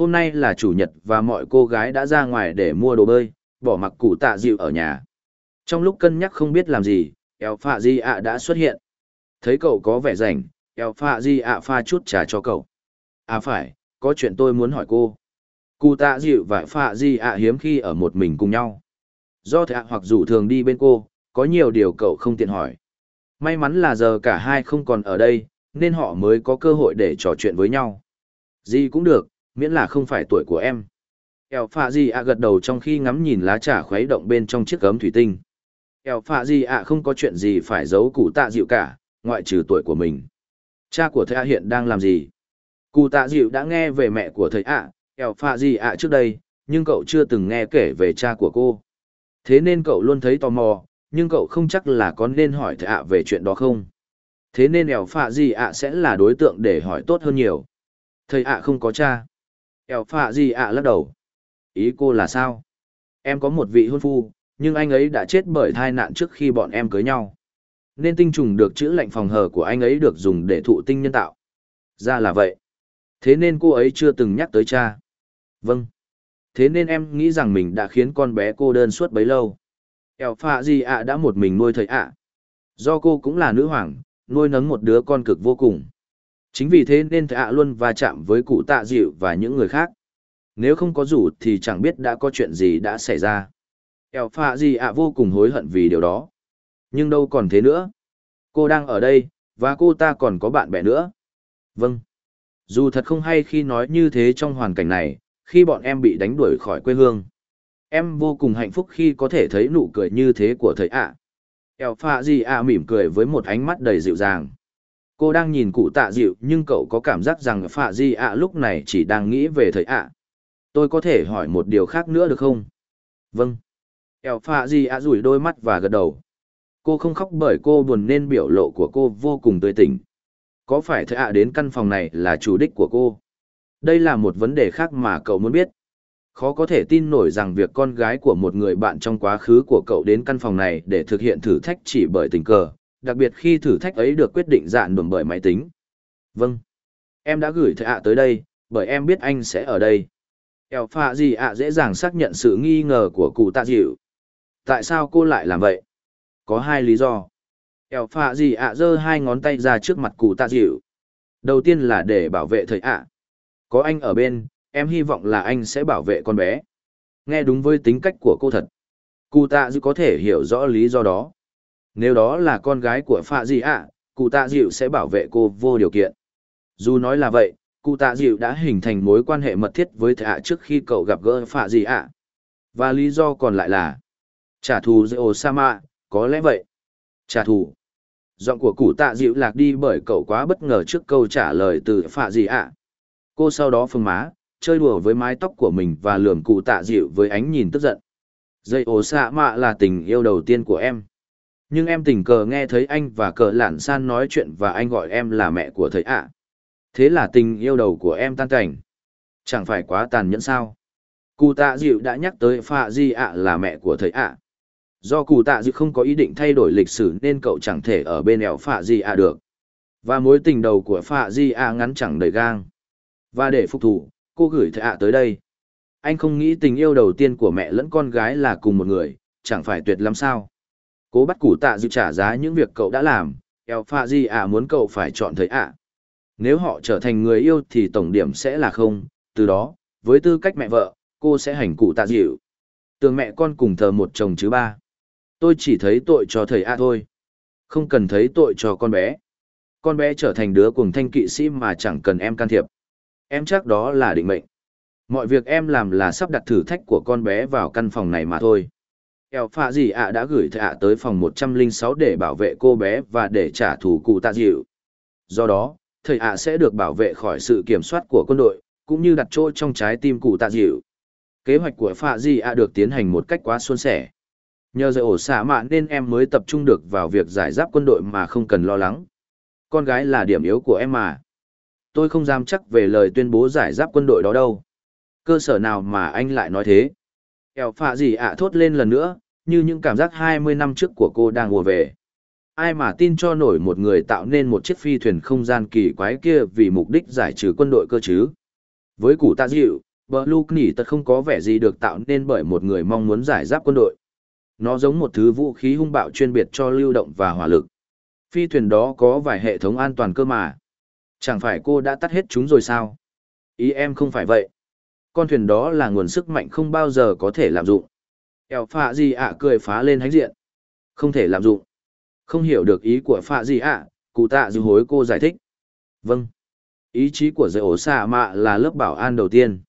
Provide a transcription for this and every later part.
hôm nay là chủ nhật và mọi cô gái đã ra ngoài để mua đồ bơi, bỏ mặc cụ tạ dịu ở nhà. Trong lúc cân nhắc không biết làm gì, eo phạ di ạ đã xuất hiện. Thấy cậu có vẻ rảnh, eo phạ di ạ pha chút trà cho cậu. À phải, có chuyện tôi muốn hỏi cô. Cụ tạ dịu và phạ di ạ hiếm khi ở một mình cùng nhau. Do thạ hoặc rủ thường đi bên cô, có nhiều điều cậu không tiện hỏi. May mắn là giờ cả hai không còn ở đây, nên họ mới có cơ hội để trò chuyện với nhau. Gì cũng được, miễn là không phải tuổi của em. Eo phạ gì ạ gật đầu trong khi ngắm nhìn lá trà khuấy động bên trong chiếc gấm thủy tinh. Eo phạ gì ạ không có chuyện gì phải giấu cụ tạ dịu cả, ngoại trừ tuổi của mình. Cha của thầy ạ hiện đang làm gì? Cụ tạ dịu đã nghe về mẹ của thầy ạ, eo phạ gì ạ trước đây, nhưng cậu chưa từng nghe kể về cha của cô. Thế nên cậu luôn thấy tò mò, nhưng cậu không chắc là có nên hỏi thầy ạ về chuyện đó không. Thế nên eo phạ gì ạ sẽ là đối tượng để hỏi tốt hơn nhiều. Thầy ạ không có cha. Eo phạ gì ạ lắc đầu. Ý cô là sao? Em có một vị hôn phu, nhưng anh ấy đã chết bởi thai nạn trước khi bọn em cưới nhau. Nên tinh trùng được chữ lệnh phòng hờ của anh ấy được dùng để thụ tinh nhân tạo. Ra là vậy. Thế nên cô ấy chưa từng nhắc tới cha. Vâng. Thế nên em nghĩ rằng mình đã khiến con bé cô đơn suốt bấy lâu. Eo phạ gì ạ đã một mình nuôi thầy ạ. Do cô cũng là nữ hoàng, nuôi nấng một đứa con cực vô cùng. Chính vì thế nên thạ ạ luôn va chạm với cụ tạ dịu và những người khác. Nếu không có rủ thì chẳng biết đã có chuyện gì đã xảy ra. Eo phạ gì ạ vô cùng hối hận vì điều đó. Nhưng đâu còn thế nữa. Cô đang ở đây, và cô ta còn có bạn bè nữa. Vâng. Dù thật không hay khi nói như thế trong hoàn cảnh này, khi bọn em bị đánh đuổi khỏi quê hương. Em vô cùng hạnh phúc khi có thể thấy nụ cười như thế của thầy ạ. Eo phạ gì ạ mỉm cười với một ánh mắt đầy dịu dàng. Cô đang nhìn cụ tạ dịu nhưng cậu có cảm giác rằng phạ di ạ lúc này chỉ đang nghĩ về thầy ạ. Tôi có thể hỏi một điều khác nữa được không? Vâng. Eo phạ di ạ rủi đôi mắt và gật đầu. Cô không khóc bởi cô buồn nên biểu lộ của cô vô cùng tươi tỉnh. Có phải thầy ạ đến căn phòng này là chủ đích của cô? Đây là một vấn đề khác mà cậu muốn biết. Khó có thể tin nổi rằng việc con gái của một người bạn trong quá khứ của cậu đến căn phòng này để thực hiện thử thách chỉ bởi tình cờ, đặc biệt khi thử thách ấy được quyết định dạn đùm bởi máy tính. Vâng. Em đã gửi thầy ạ tới đây, bởi em biết anh sẽ ở đây. Eo phạ gì ạ dễ dàng xác nhận sự nghi ngờ của cụ tạ dịu. Tại sao cô lại làm vậy? Có hai lý do. Eo phạ gì ạ giơ hai ngón tay ra trước mặt cụ tạ dịu. Đầu tiên là để bảo vệ thầy ạ. Có anh ở bên, em hy vọng là anh sẽ bảo vệ con bé. Nghe đúng với tính cách của cô thật. Cụ tạ dịu có thể hiểu rõ lý do đó. Nếu đó là con gái của phạ Dị ạ, cụ tạ dịu sẽ bảo vệ cô vô điều kiện. Dù nói là vậy, cụ tạ dịu đã hình thành mối quan hệ mật thiết với thạ trước khi cậu gặp gỡ phạ Dị ạ. Và lý do còn lại là trả thù Deo Sama, có lẽ vậy. Trả thù. Giọng của cụ tạ dịu lạc đi bởi cậu quá bất ngờ trước câu trả lời từ phạ Dị ạ. Cô sau đó phương má, chơi đùa với mái tóc của mình và lườm cụ tạ dịu với ánh nhìn tức giận. Dây ổ xạ mạ là tình yêu đầu tiên của em. Nhưng em tình cờ nghe thấy anh và cờ lản san nói chuyện và anh gọi em là mẹ của thầy ạ. Thế là tình yêu đầu của em tan cảnh. Chẳng phải quá tàn nhẫn sao? Cụ tạ dịu đã nhắc tới pha Di ạ là mẹ của thầy ạ. Do cụ tạ dịu không có ý định thay đổi lịch sử nên cậu chẳng thể ở bên ẻo pha Di ạ được. Và mối tình đầu của pha Di ạ ngắn chẳng đầy gang. Và để phục thủ, cô gửi thầy ạ tới đây. Anh không nghĩ tình yêu đầu tiên của mẹ lẫn con gái là cùng một người, chẳng phải tuyệt lắm sao? Cố bắt củ tạ dự trả giá những việc cậu đã làm, eo pha Di ạ muốn cậu phải chọn thầy ạ nếu họ trở thành người yêu thì tổng điểm sẽ là không, từ đó, với tư cách mẹ vợ, cô sẽ hành cụ tạ dịu. Tường mẹ con cùng thờ một chồng chứ ba. Tôi chỉ thấy tội cho thầy A thôi. Không cần thấy tội cho con bé. Con bé trở thành đứa cuồng thanh kỵ sĩ mà chẳng cần em can thiệp. Em chắc đó là định mệnh. Mọi việc em làm là sắp đặt thử thách của con bé vào căn phòng này mà thôi. Eo phạ gì ạ đã gửi thầy ạ tới phòng 106 để bảo vệ cô bé và để trả thù cụ tạ dịu. Do đó, thầy ạ sẽ được bảo vệ khỏi sự kiểm soát của quân đội, cũng như đặt chỗ trong trái tim cụ tạ dịu. Kế hoạch của Phạ Di ạ được tiến hành một cách quá suôn sẻ. Nhờ giờ ổ xả mạn nên em mới tập trung được vào việc giải giáp quân đội mà không cần lo lắng. Con gái là điểm yếu của em mà. Tôi không dám chắc về lời tuyên bố giải giáp quân đội đó đâu. Cơ sở nào mà anh lại nói thế? Eo phạ gì ạ thốt lên lần nữa, như những cảm giác 20 năm trước của cô đang ùa về ai mà tin cho nổi một người tạo nên một chiếc phi thuyền không gian kỳ quái kia vì mục đích giải trừ quân đội cơ chứ. Với củ tạ dịu, Blue nỉ tật không có vẻ gì được tạo nên bởi một người mong muốn giải giáp quân đội. Nó giống một thứ vũ khí hung bạo chuyên biệt cho lưu động và hỏa lực. Phi thuyền đó có vài hệ thống an toàn cơ mà. Chẳng phải cô đã tắt hết chúng rồi sao? Ý em không phải vậy. Con thuyền đó là nguồn sức mạnh không bao giờ có thể làm dụng. Eo phạ gì ạ cười phá lên hánh diện. Không thể làm dụng. Không hiểu được ý của phạ gì ạ, cụ tạ dư hối cô giải thích. Vâng. Ý chí của dạy ổ xạ mạ là lớp bảo an đầu tiên.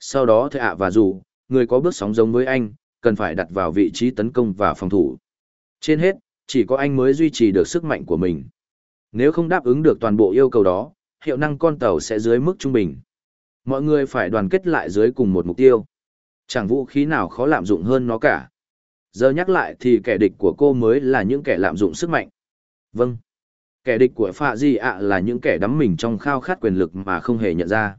Sau đó thầy ạ và dù, người có bước sóng giống với anh, cần phải đặt vào vị trí tấn công và phòng thủ. Trên hết, chỉ có anh mới duy trì được sức mạnh của mình. Nếu không đáp ứng được toàn bộ yêu cầu đó, hiệu năng con tàu sẽ dưới mức trung bình. Mọi người phải đoàn kết lại dưới cùng một mục tiêu. Chẳng vũ khí nào khó lạm dụng hơn nó cả. Giờ nhắc lại thì kẻ địch của cô mới là những kẻ lạm dụng sức mạnh. Vâng. Kẻ địch của Phạ Di ạ là những kẻ đắm mình trong khao khát quyền lực mà không hề nhận ra.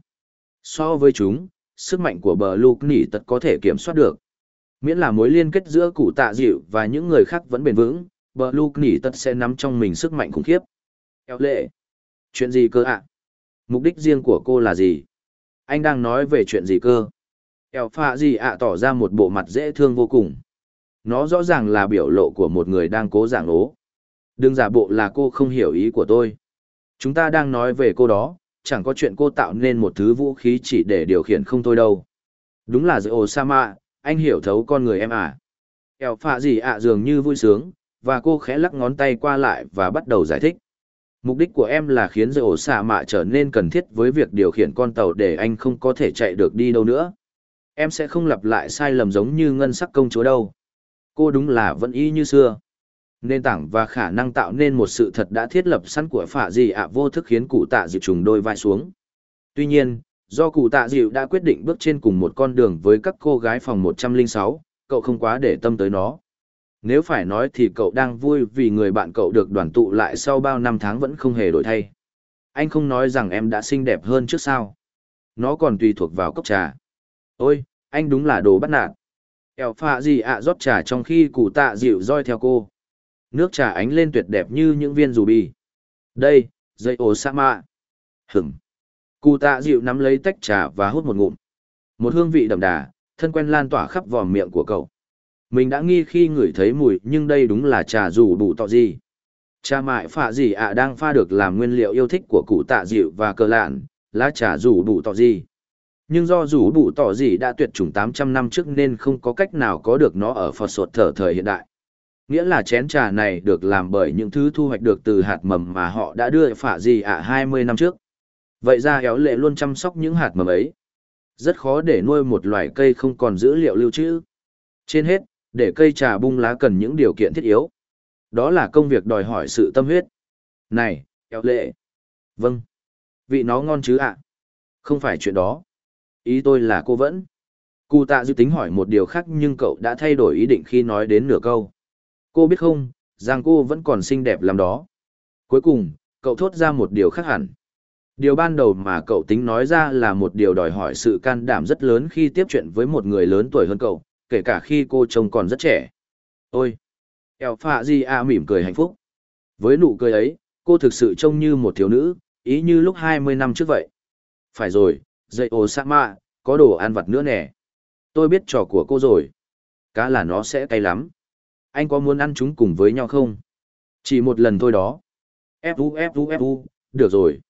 So với chúng, sức mạnh của bờ lục nỉ tật có thể kiểm soát được. Miễn là mối liên kết giữa cụ tạ dịu và những người khác vẫn bền vững, bờ lục nỉ tật sẽ nắm trong mình sức mạnh khủng khiếp. Eo lệ. Chuyện gì cơ ạ? Mục đích riêng của cô là gì? Anh đang nói về chuyện gì cơ? Eo phạ gì ạ tỏ ra một bộ mặt dễ thương vô cùng. Nó rõ ràng là biểu lộ của một người đang cố giảng ố. Đừng giả bộ là cô không hiểu ý của tôi. Chúng ta đang nói về cô đó, chẳng có chuyện cô tạo nên một thứ vũ khí chỉ để điều khiển không thôi đâu. Đúng là giữa Osama, anh hiểu thấu con người em à. Eo phạ gì ạ dường như vui sướng, và cô khẽ lắc ngón tay qua lại và bắt đầu giải thích. Mục đích của em là khiến dây ổ xạ mạ trở nên cần thiết với việc điều khiển con tàu để anh không có thể chạy được đi đâu nữa. Em sẽ không lặp lại sai lầm giống như ngân sắc công chúa đâu. Cô đúng là vẫn y như xưa. Nền tảng và khả năng tạo nên một sự thật đã thiết lập sẵn của phạ gì ạ vô thức khiến cụ tạ dịu trùng đôi vai xuống. Tuy nhiên, do cụ tạ dịu đã quyết định bước trên cùng một con đường với các cô gái phòng 106, cậu không quá để tâm tới nó. Nếu phải nói thì cậu đang vui vì người bạn cậu được đoàn tụ lại sau bao năm tháng vẫn không hề đổi thay. Anh không nói rằng em đã xinh đẹp hơn trước sao. Nó còn tùy thuộc vào cốc trà. Ôi, anh đúng là đồ bắt nạt. Eo phạ gì ạ rót trà trong khi cụ tạ dịu roi theo cô. Nước trà ánh lên tuyệt đẹp như những viên rù bì. Đây, dây ổ sa mạ. Hửng. Cụ tạ dịu nắm lấy tách trà và hút một ngụm. Một hương vị đậm đà, thân quen lan tỏa khắp vòm miệng của cậu. Mình đã nghi khi ngửi thấy mùi nhưng đây đúng là trà rủ bụ tọ gì. Trà mại phạ gì ạ đang pha được làm nguyên liệu yêu thích của cụ tạ dịu và cờ lạn, lá trà rủ bụ tọ gì. Nhưng do rủ bụ tọ gì đã tuyệt chủng 800 năm trước nên không có cách nào có được nó ở Phật sột thở thời hiện đại. Nghĩa là chén trà này được làm bởi những thứ thu hoạch được từ hạt mầm mà họ đã đưa phạ gì ạ 20 năm trước. Vậy ra éo lệ luôn chăm sóc những hạt mầm ấy. Rất khó để nuôi một loài cây không còn dữ liệu lưu trữ. Trên hết, để cây trà bung lá cần những điều kiện thiết yếu. Đó là công việc đòi hỏi sự tâm huyết. Này, éo lệ. Vâng. Vị nó ngon chứ ạ? Không phải chuyện đó. Ý tôi là cô vẫn. Cụ tạ dự tính hỏi một điều khác nhưng cậu đã thay đổi ý định khi nói đến nửa câu. Cô biết không, rằng cô vẫn còn xinh đẹp lắm đó. Cuối cùng, cậu thốt ra một điều khác hẳn. Điều ban đầu mà cậu tính nói ra là một điều đòi hỏi sự can đảm rất lớn khi tiếp chuyện với một người lớn tuổi hơn cậu, kể cả khi cô trông còn rất trẻ. Ôi! Eo Phạ Di A mỉm cười hạnh phúc. Với nụ cười ấy, cô thực sự trông như một thiếu nữ, ý như lúc 20 năm trước vậy. Phải rồi, dậy ồ sa mạ, có đồ ăn vặt nữa nè. Tôi biết trò của cô rồi. Cá là nó sẽ cay lắm. Anh có muốn ăn chúng cùng với nhau không? Chỉ một lần thôi đó. Fu Fu Fu, được rồi.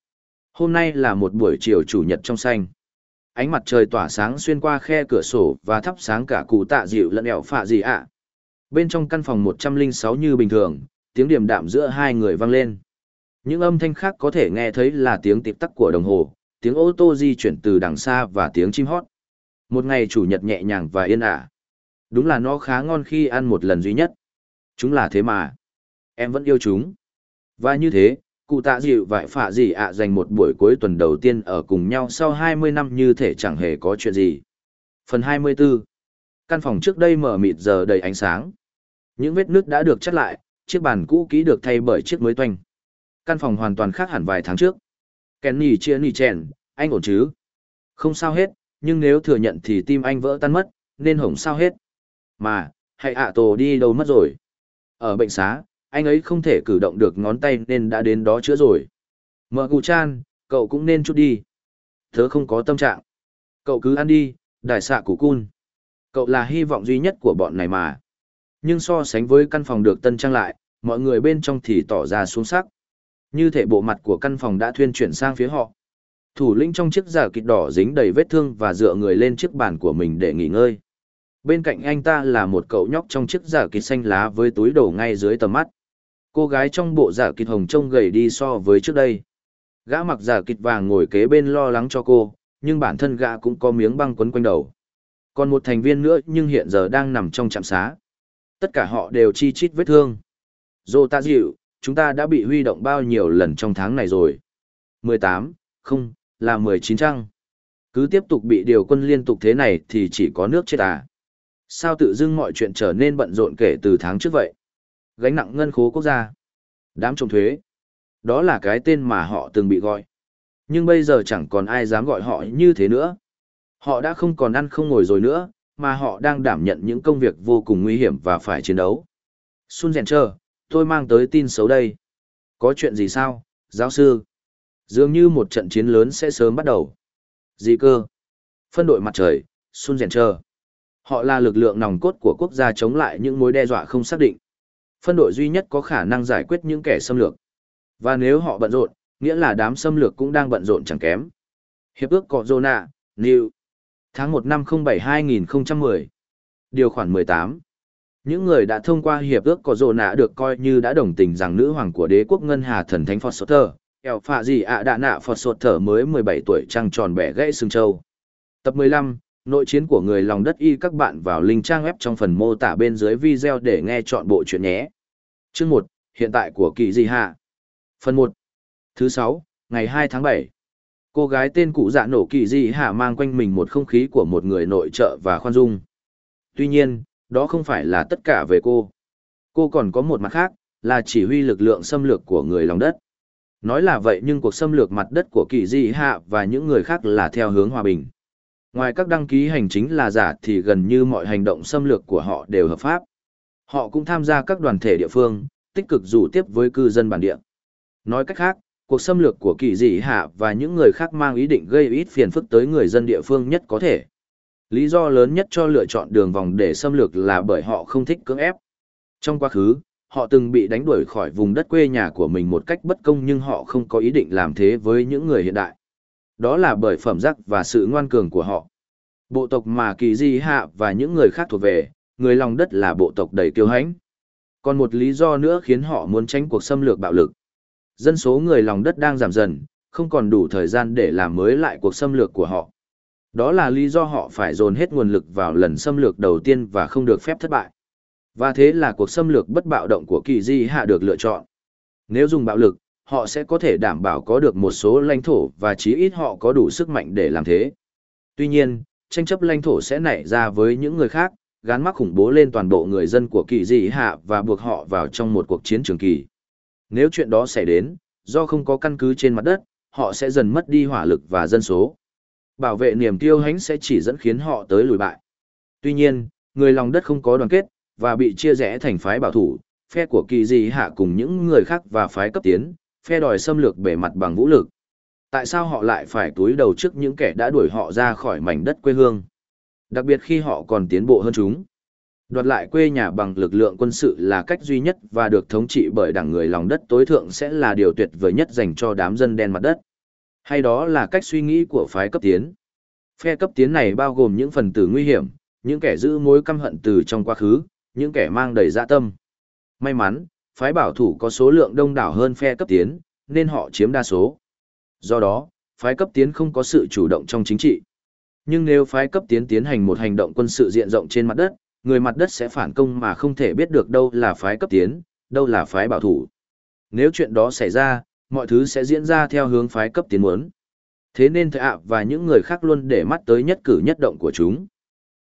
Hôm nay là một buổi chiều chủ nhật trong xanh. Ánh mặt trời tỏa sáng xuyên qua khe cửa sổ và thắp sáng cả cụ tạ dịu lẫn ẻo phạ gì ạ. Bên trong căn phòng 106 như bình thường, tiếng điểm đạm giữa hai người vang lên. Những âm thanh khác có thể nghe thấy là tiếng tịp tắc của đồng hồ, tiếng ô tô di chuyển từ đằng xa và tiếng chim hót. Một ngày chủ nhật nhẹ nhàng và yên ả. Đúng là nó khá ngon khi ăn một lần duy nhất. Chúng là thế mà. Em vẫn yêu chúng. Và như thế, cụ tạ dịu và phạ gì ạ dành một buổi cuối tuần đầu tiên ở cùng nhau sau 20 năm như thể chẳng hề có chuyện gì. Phần 24 Căn phòng trước đây mở mịt giờ đầy ánh sáng. Những vết nước đã được chắt lại, chiếc bàn cũ kỹ được thay bởi chiếc mới toanh. Căn phòng hoàn toàn khác hẳn vài tháng trước. Kenny chia nì chèn, anh ổn chứ? Không sao hết, nhưng nếu thừa nhận thì tim anh vỡ tan mất, nên hổng sao hết. Mà, hãy ạ tổ đi đâu mất rồi? Ở bệnh xá, anh ấy không thể cử động được ngón tay nên đã đến đó chữa rồi. Mợ cụ chan, cậu cũng nên chút đi. Tớ không có tâm trạng. Cậu cứ ăn đi, đại xạ của cun. Cậu là hy vọng duy nhất của bọn này mà. Nhưng so sánh với căn phòng được tân trang lại, mọi người bên trong thì tỏ ra xuống sắc. Như thể bộ mặt của căn phòng đã thuyên chuyển sang phía họ. Thủ lĩnh trong chiếc giả kịch đỏ dính đầy vết thương và dựa người lên chiếc bàn của mình để nghỉ ngơi. Bên cạnh anh ta là một cậu nhóc trong chiếc giả kịch xanh lá với túi đổ ngay dưới tầm mắt. Cô gái trong bộ giả kịch hồng trông gầy đi so với trước đây. Gã mặc giả kịch vàng ngồi kế bên lo lắng cho cô, nhưng bản thân gã cũng có miếng băng quấn quanh đầu. Còn một thành viên nữa nhưng hiện giờ đang nằm trong trạm xá. Tất cả họ đều chi chít vết thương. Dô ta dịu, chúng ta đã bị huy động bao nhiêu lần trong tháng này rồi. 18, không, là 19 trăng. Cứ tiếp tục bị điều quân liên tục thế này thì chỉ có nước chết à. Sao tự dưng mọi chuyện trở nên bận rộn kể từ tháng trước vậy? Gánh nặng ngân khố quốc gia. Đám trộm thuế. Đó là cái tên mà họ từng bị gọi. Nhưng bây giờ chẳng còn ai dám gọi họ như thế nữa. Họ đã không còn ăn không ngồi rồi nữa, mà họ đang đảm nhận những công việc vô cùng nguy hiểm và phải chiến đấu. Sun Rèn Trơ, tôi mang tới tin xấu đây. Có chuyện gì sao, giáo sư? Dường như một trận chiến lớn sẽ sớm bắt đầu. Gì cơ? Phân đội mặt trời, Sun Rèn Trơ. Họ là lực lượng nòng cốt của quốc gia chống lại những mối đe dọa không xác định. Phân đội duy nhất có khả năng giải quyết những kẻ xâm lược. Và nếu họ bận rộn, nghĩa là đám xâm lược cũng đang bận rộn chẳng kém. Hiệp ước Cọ Zona, New. Tháng 1 năm 07-2010. Điều khoản 18. Những người đã thông qua hiệp ước Cọ Zona được coi như đã đồng tình rằng nữ hoàng của đế quốc Ngân Hà Thần Thánh Phật Sotter, eo phạ gì ạ đạ nạ Phật sốt thở mới 17 tuổi trăng tròn bẻ gãy xương châu. Tập 15. Nội chiến của người lòng đất y các bạn vào link trang web trong phần mô tả bên dưới video để nghe chọn bộ chuyện nhé. Chương một, Hiện tại của kỳ gì hạ? Phần một, Thứ sáu, ngày hai tháng bảy, Cô gái tên cụ dạ nổ kỳ di hạ mang quanh mình một không khí của một người nội trợ và khoan dung. Tuy nhiên, đó không phải là tất cả về cô. Cô còn có một mặt khác, là chỉ huy lực lượng xâm lược của người lòng đất. Nói là vậy nhưng cuộc xâm lược mặt đất của kỳ di hạ và những người khác là theo hướng hòa bình. Ngoài các đăng ký hành chính là giả thì gần như mọi hành động xâm lược của họ đều hợp pháp. Họ cũng tham gia các đoàn thể địa phương, tích cực rủ tiếp với cư dân bản địa. Nói cách khác, cuộc xâm lược của kỳ dị hạ và những người khác mang ý định gây ít phiền phức tới người dân địa phương nhất có thể. Lý do lớn nhất cho lựa chọn đường vòng để xâm lược là bởi họ không thích cưỡng ép. Trong quá khứ, họ từng bị đánh đuổi khỏi vùng đất quê nhà của mình một cách bất công nhưng họ không có ý định làm thế với những người hiện đại. Đó là bởi phẩm giác và sự ngoan cường của họ. Bộ tộc mà kỳ di hạ và những người khác thuộc về, người lòng đất là bộ tộc đầy kiêu hãnh. Còn một lý do nữa khiến họ muốn tránh cuộc xâm lược bạo lực. Dân số người lòng đất đang giảm dần, không còn đủ thời gian để làm mới lại cuộc xâm lược của họ. Đó là lý do họ phải dồn hết nguồn lực vào lần xâm lược đầu tiên và không được phép thất bại. Và thế là cuộc xâm lược bất bạo động của kỳ di hạ được lựa chọn. Nếu dùng bạo lực, họ sẽ có thể đảm bảo có được một số lãnh thổ và chí ít họ có đủ sức mạnh để làm thế. Tuy nhiên, tranh chấp lãnh thổ sẽ nảy ra với những người khác, gán mắc khủng bố lên toàn bộ người dân của kỳ dị hạ và buộc họ vào trong một cuộc chiến trường kỳ. Nếu chuyện đó xảy đến, do không có căn cứ trên mặt đất, họ sẽ dần mất đi hỏa lực và dân số. Bảo vệ niềm tiêu hãnh sẽ chỉ dẫn khiến họ tới lùi bại. Tuy nhiên, người lòng đất không có đoàn kết, và bị chia rẽ thành phái bảo thủ, phe của kỳ dị hạ cùng những người khác và phái cấp tiến, phe đòi xâm lược bề mặt bằng vũ lực. Tại sao họ lại phải túi đầu trước những kẻ đã đuổi họ ra khỏi mảnh đất quê hương? Đặc biệt khi họ còn tiến bộ hơn chúng. Đoạt lại quê nhà bằng lực lượng quân sự là cách duy nhất và được thống trị bởi đảng người lòng đất tối thượng sẽ là điều tuyệt vời nhất dành cho đám dân đen mặt đất. Hay đó là cách suy nghĩ của phái cấp tiến. Phe cấp tiến này bao gồm những phần tử nguy hiểm, những kẻ giữ mối căm hận từ trong quá khứ, những kẻ mang đầy dạ tâm. May mắn, phái bảo thủ có số lượng đông đảo hơn phe cấp tiến, nên họ chiếm đa số. Do đó, phái cấp tiến không có sự chủ động trong chính trị. Nhưng nếu phái cấp tiến tiến hành một hành động quân sự diện rộng trên mặt đất, người mặt đất sẽ phản công mà không thể biết được đâu là phái cấp tiến, đâu là phái bảo thủ. Nếu chuyện đó xảy ra, mọi thứ sẽ diễn ra theo hướng phái cấp tiến muốn. Thế nên thợ ạ và những người khác luôn để mắt tới nhất cử nhất động của chúng.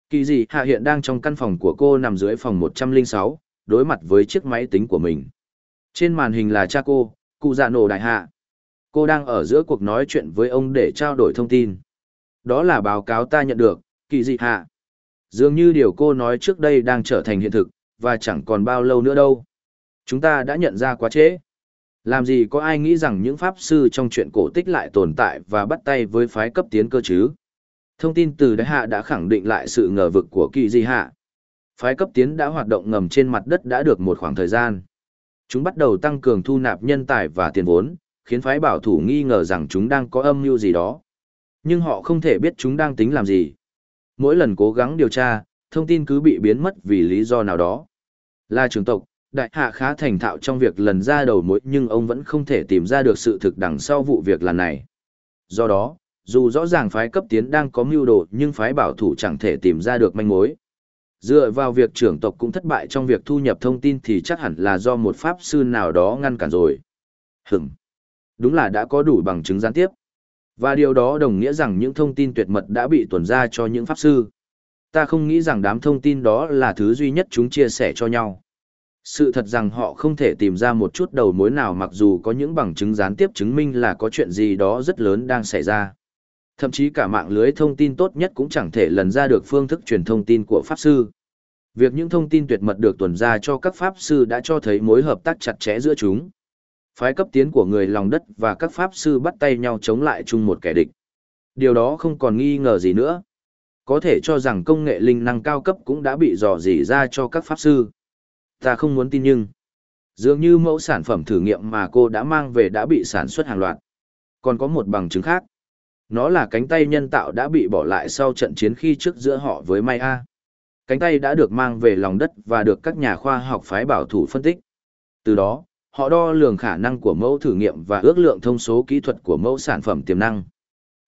Kỳ dị hạ hiện đang trong căn phòng của cô nằm dưới phòng 106, đối mặt với chiếc máy tính của mình. Trên màn hình là cha cô, cụ già nổ đại hạ. Cô đang ở giữa cuộc nói chuyện với ông để trao đổi thông tin. Đó là báo cáo ta nhận được, kỳ dị hạ. Dường như điều cô nói trước đây đang trở thành hiện thực, và chẳng còn bao lâu nữa đâu. Chúng ta đã nhận ra quá trễ. Làm gì có ai nghĩ rằng những pháp sư trong chuyện cổ tích lại tồn tại và bắt tay với phái cấp tiến cơ chứ? Thông tin từ đại hạ đã khẳng định lại sự ngờ vực của kỳ di hạ. Phái cấp tiến đã hoạt động ngầm trên mặt đất đã được một khoảng thời gian. Chúng bắt đầu tăng cường thu nạp nhân tài và tiền vốn, khiến phái bảo thủ nghi ngờ rằng chúng đang có âm mưu gì đó. Nhưng họ không thể biết chúng đang tính làm gì. Mỗi lần cố gắng điều tra, thông tin cứ bị biến mất vì lý do nào đó. Là trường tộc, đại hạ khá thành thạo trong việc lần ra đầu mối nhưng ông vẫn không thể tìm ra được sự thực đằng sau vụ việc lần này. Do đó, dù rõ ràng phái cấp tiến đang có mưu đồ nhưng phái bảo thủ chẳng thể tìm ra được manh mối. Dựa vào việc trưởng tộc cũng thất bại trong việc thu nhập thông tin thì chắc hẳn là do một pháp sư nào đó ngăn cản rồi. Hửm. Đúng là đã có đủ bằng chứng gián tiếp. Và điều đó đồng nghĩa rằng những thông tin tuyệt mật đã bị tuần ra cho những pháp sư. Ta không nghĩ rằng đám thông tin đó là thứ duy nhất chúng chia sẻ cho nhau. Sự thật rằng họ không thể tìm ra một chút đầu mối nào mặc dù có những bằng chứng gián tiếp chứng minh là có chuyện gì đó rất lớn đang xảy ra. Thậm chí cả mạng lưới thông tin tốt nhất cũng chẳng thể lần ra được phương thức truyền thông tin của Pháp Sư. Việc những thông tin tuyệt mật được tuần ra cho các Pháp Sư đã cho thấy mối hợp tác chặt chẽ giữa chúng. Phái cấp tiến của người lòng đất và các Pháp Sư bắt tay nhau chống lại chung một kẻ địch. Điều đó không còn nghi ngờ gì nữa. Có thể cho rằng công nghệ linh năng cao cấp cũng đã bị dò dỉ ra cho các Pháp Sư. Ta không muốn tin nhưng... Dường như mẫu sản phẩm thử nghiệm mà cô đã mang về đã bị sản xuất hàng loạt. Còn có một bằng chứng khác nó là cánh tay nhân tạo đã bị bỏ lại sau trận chiến khi trước giữa họ với Maya. Cánh tay đã được mang về lòng đất và được các nhà khoa học phái bảo thủ phân tích. Từ đó, họ đo lường khả năng của mẫu thử nghiệm và ước lượng thông số kỹ thuật của mẫu sản phẩm tiềm năng.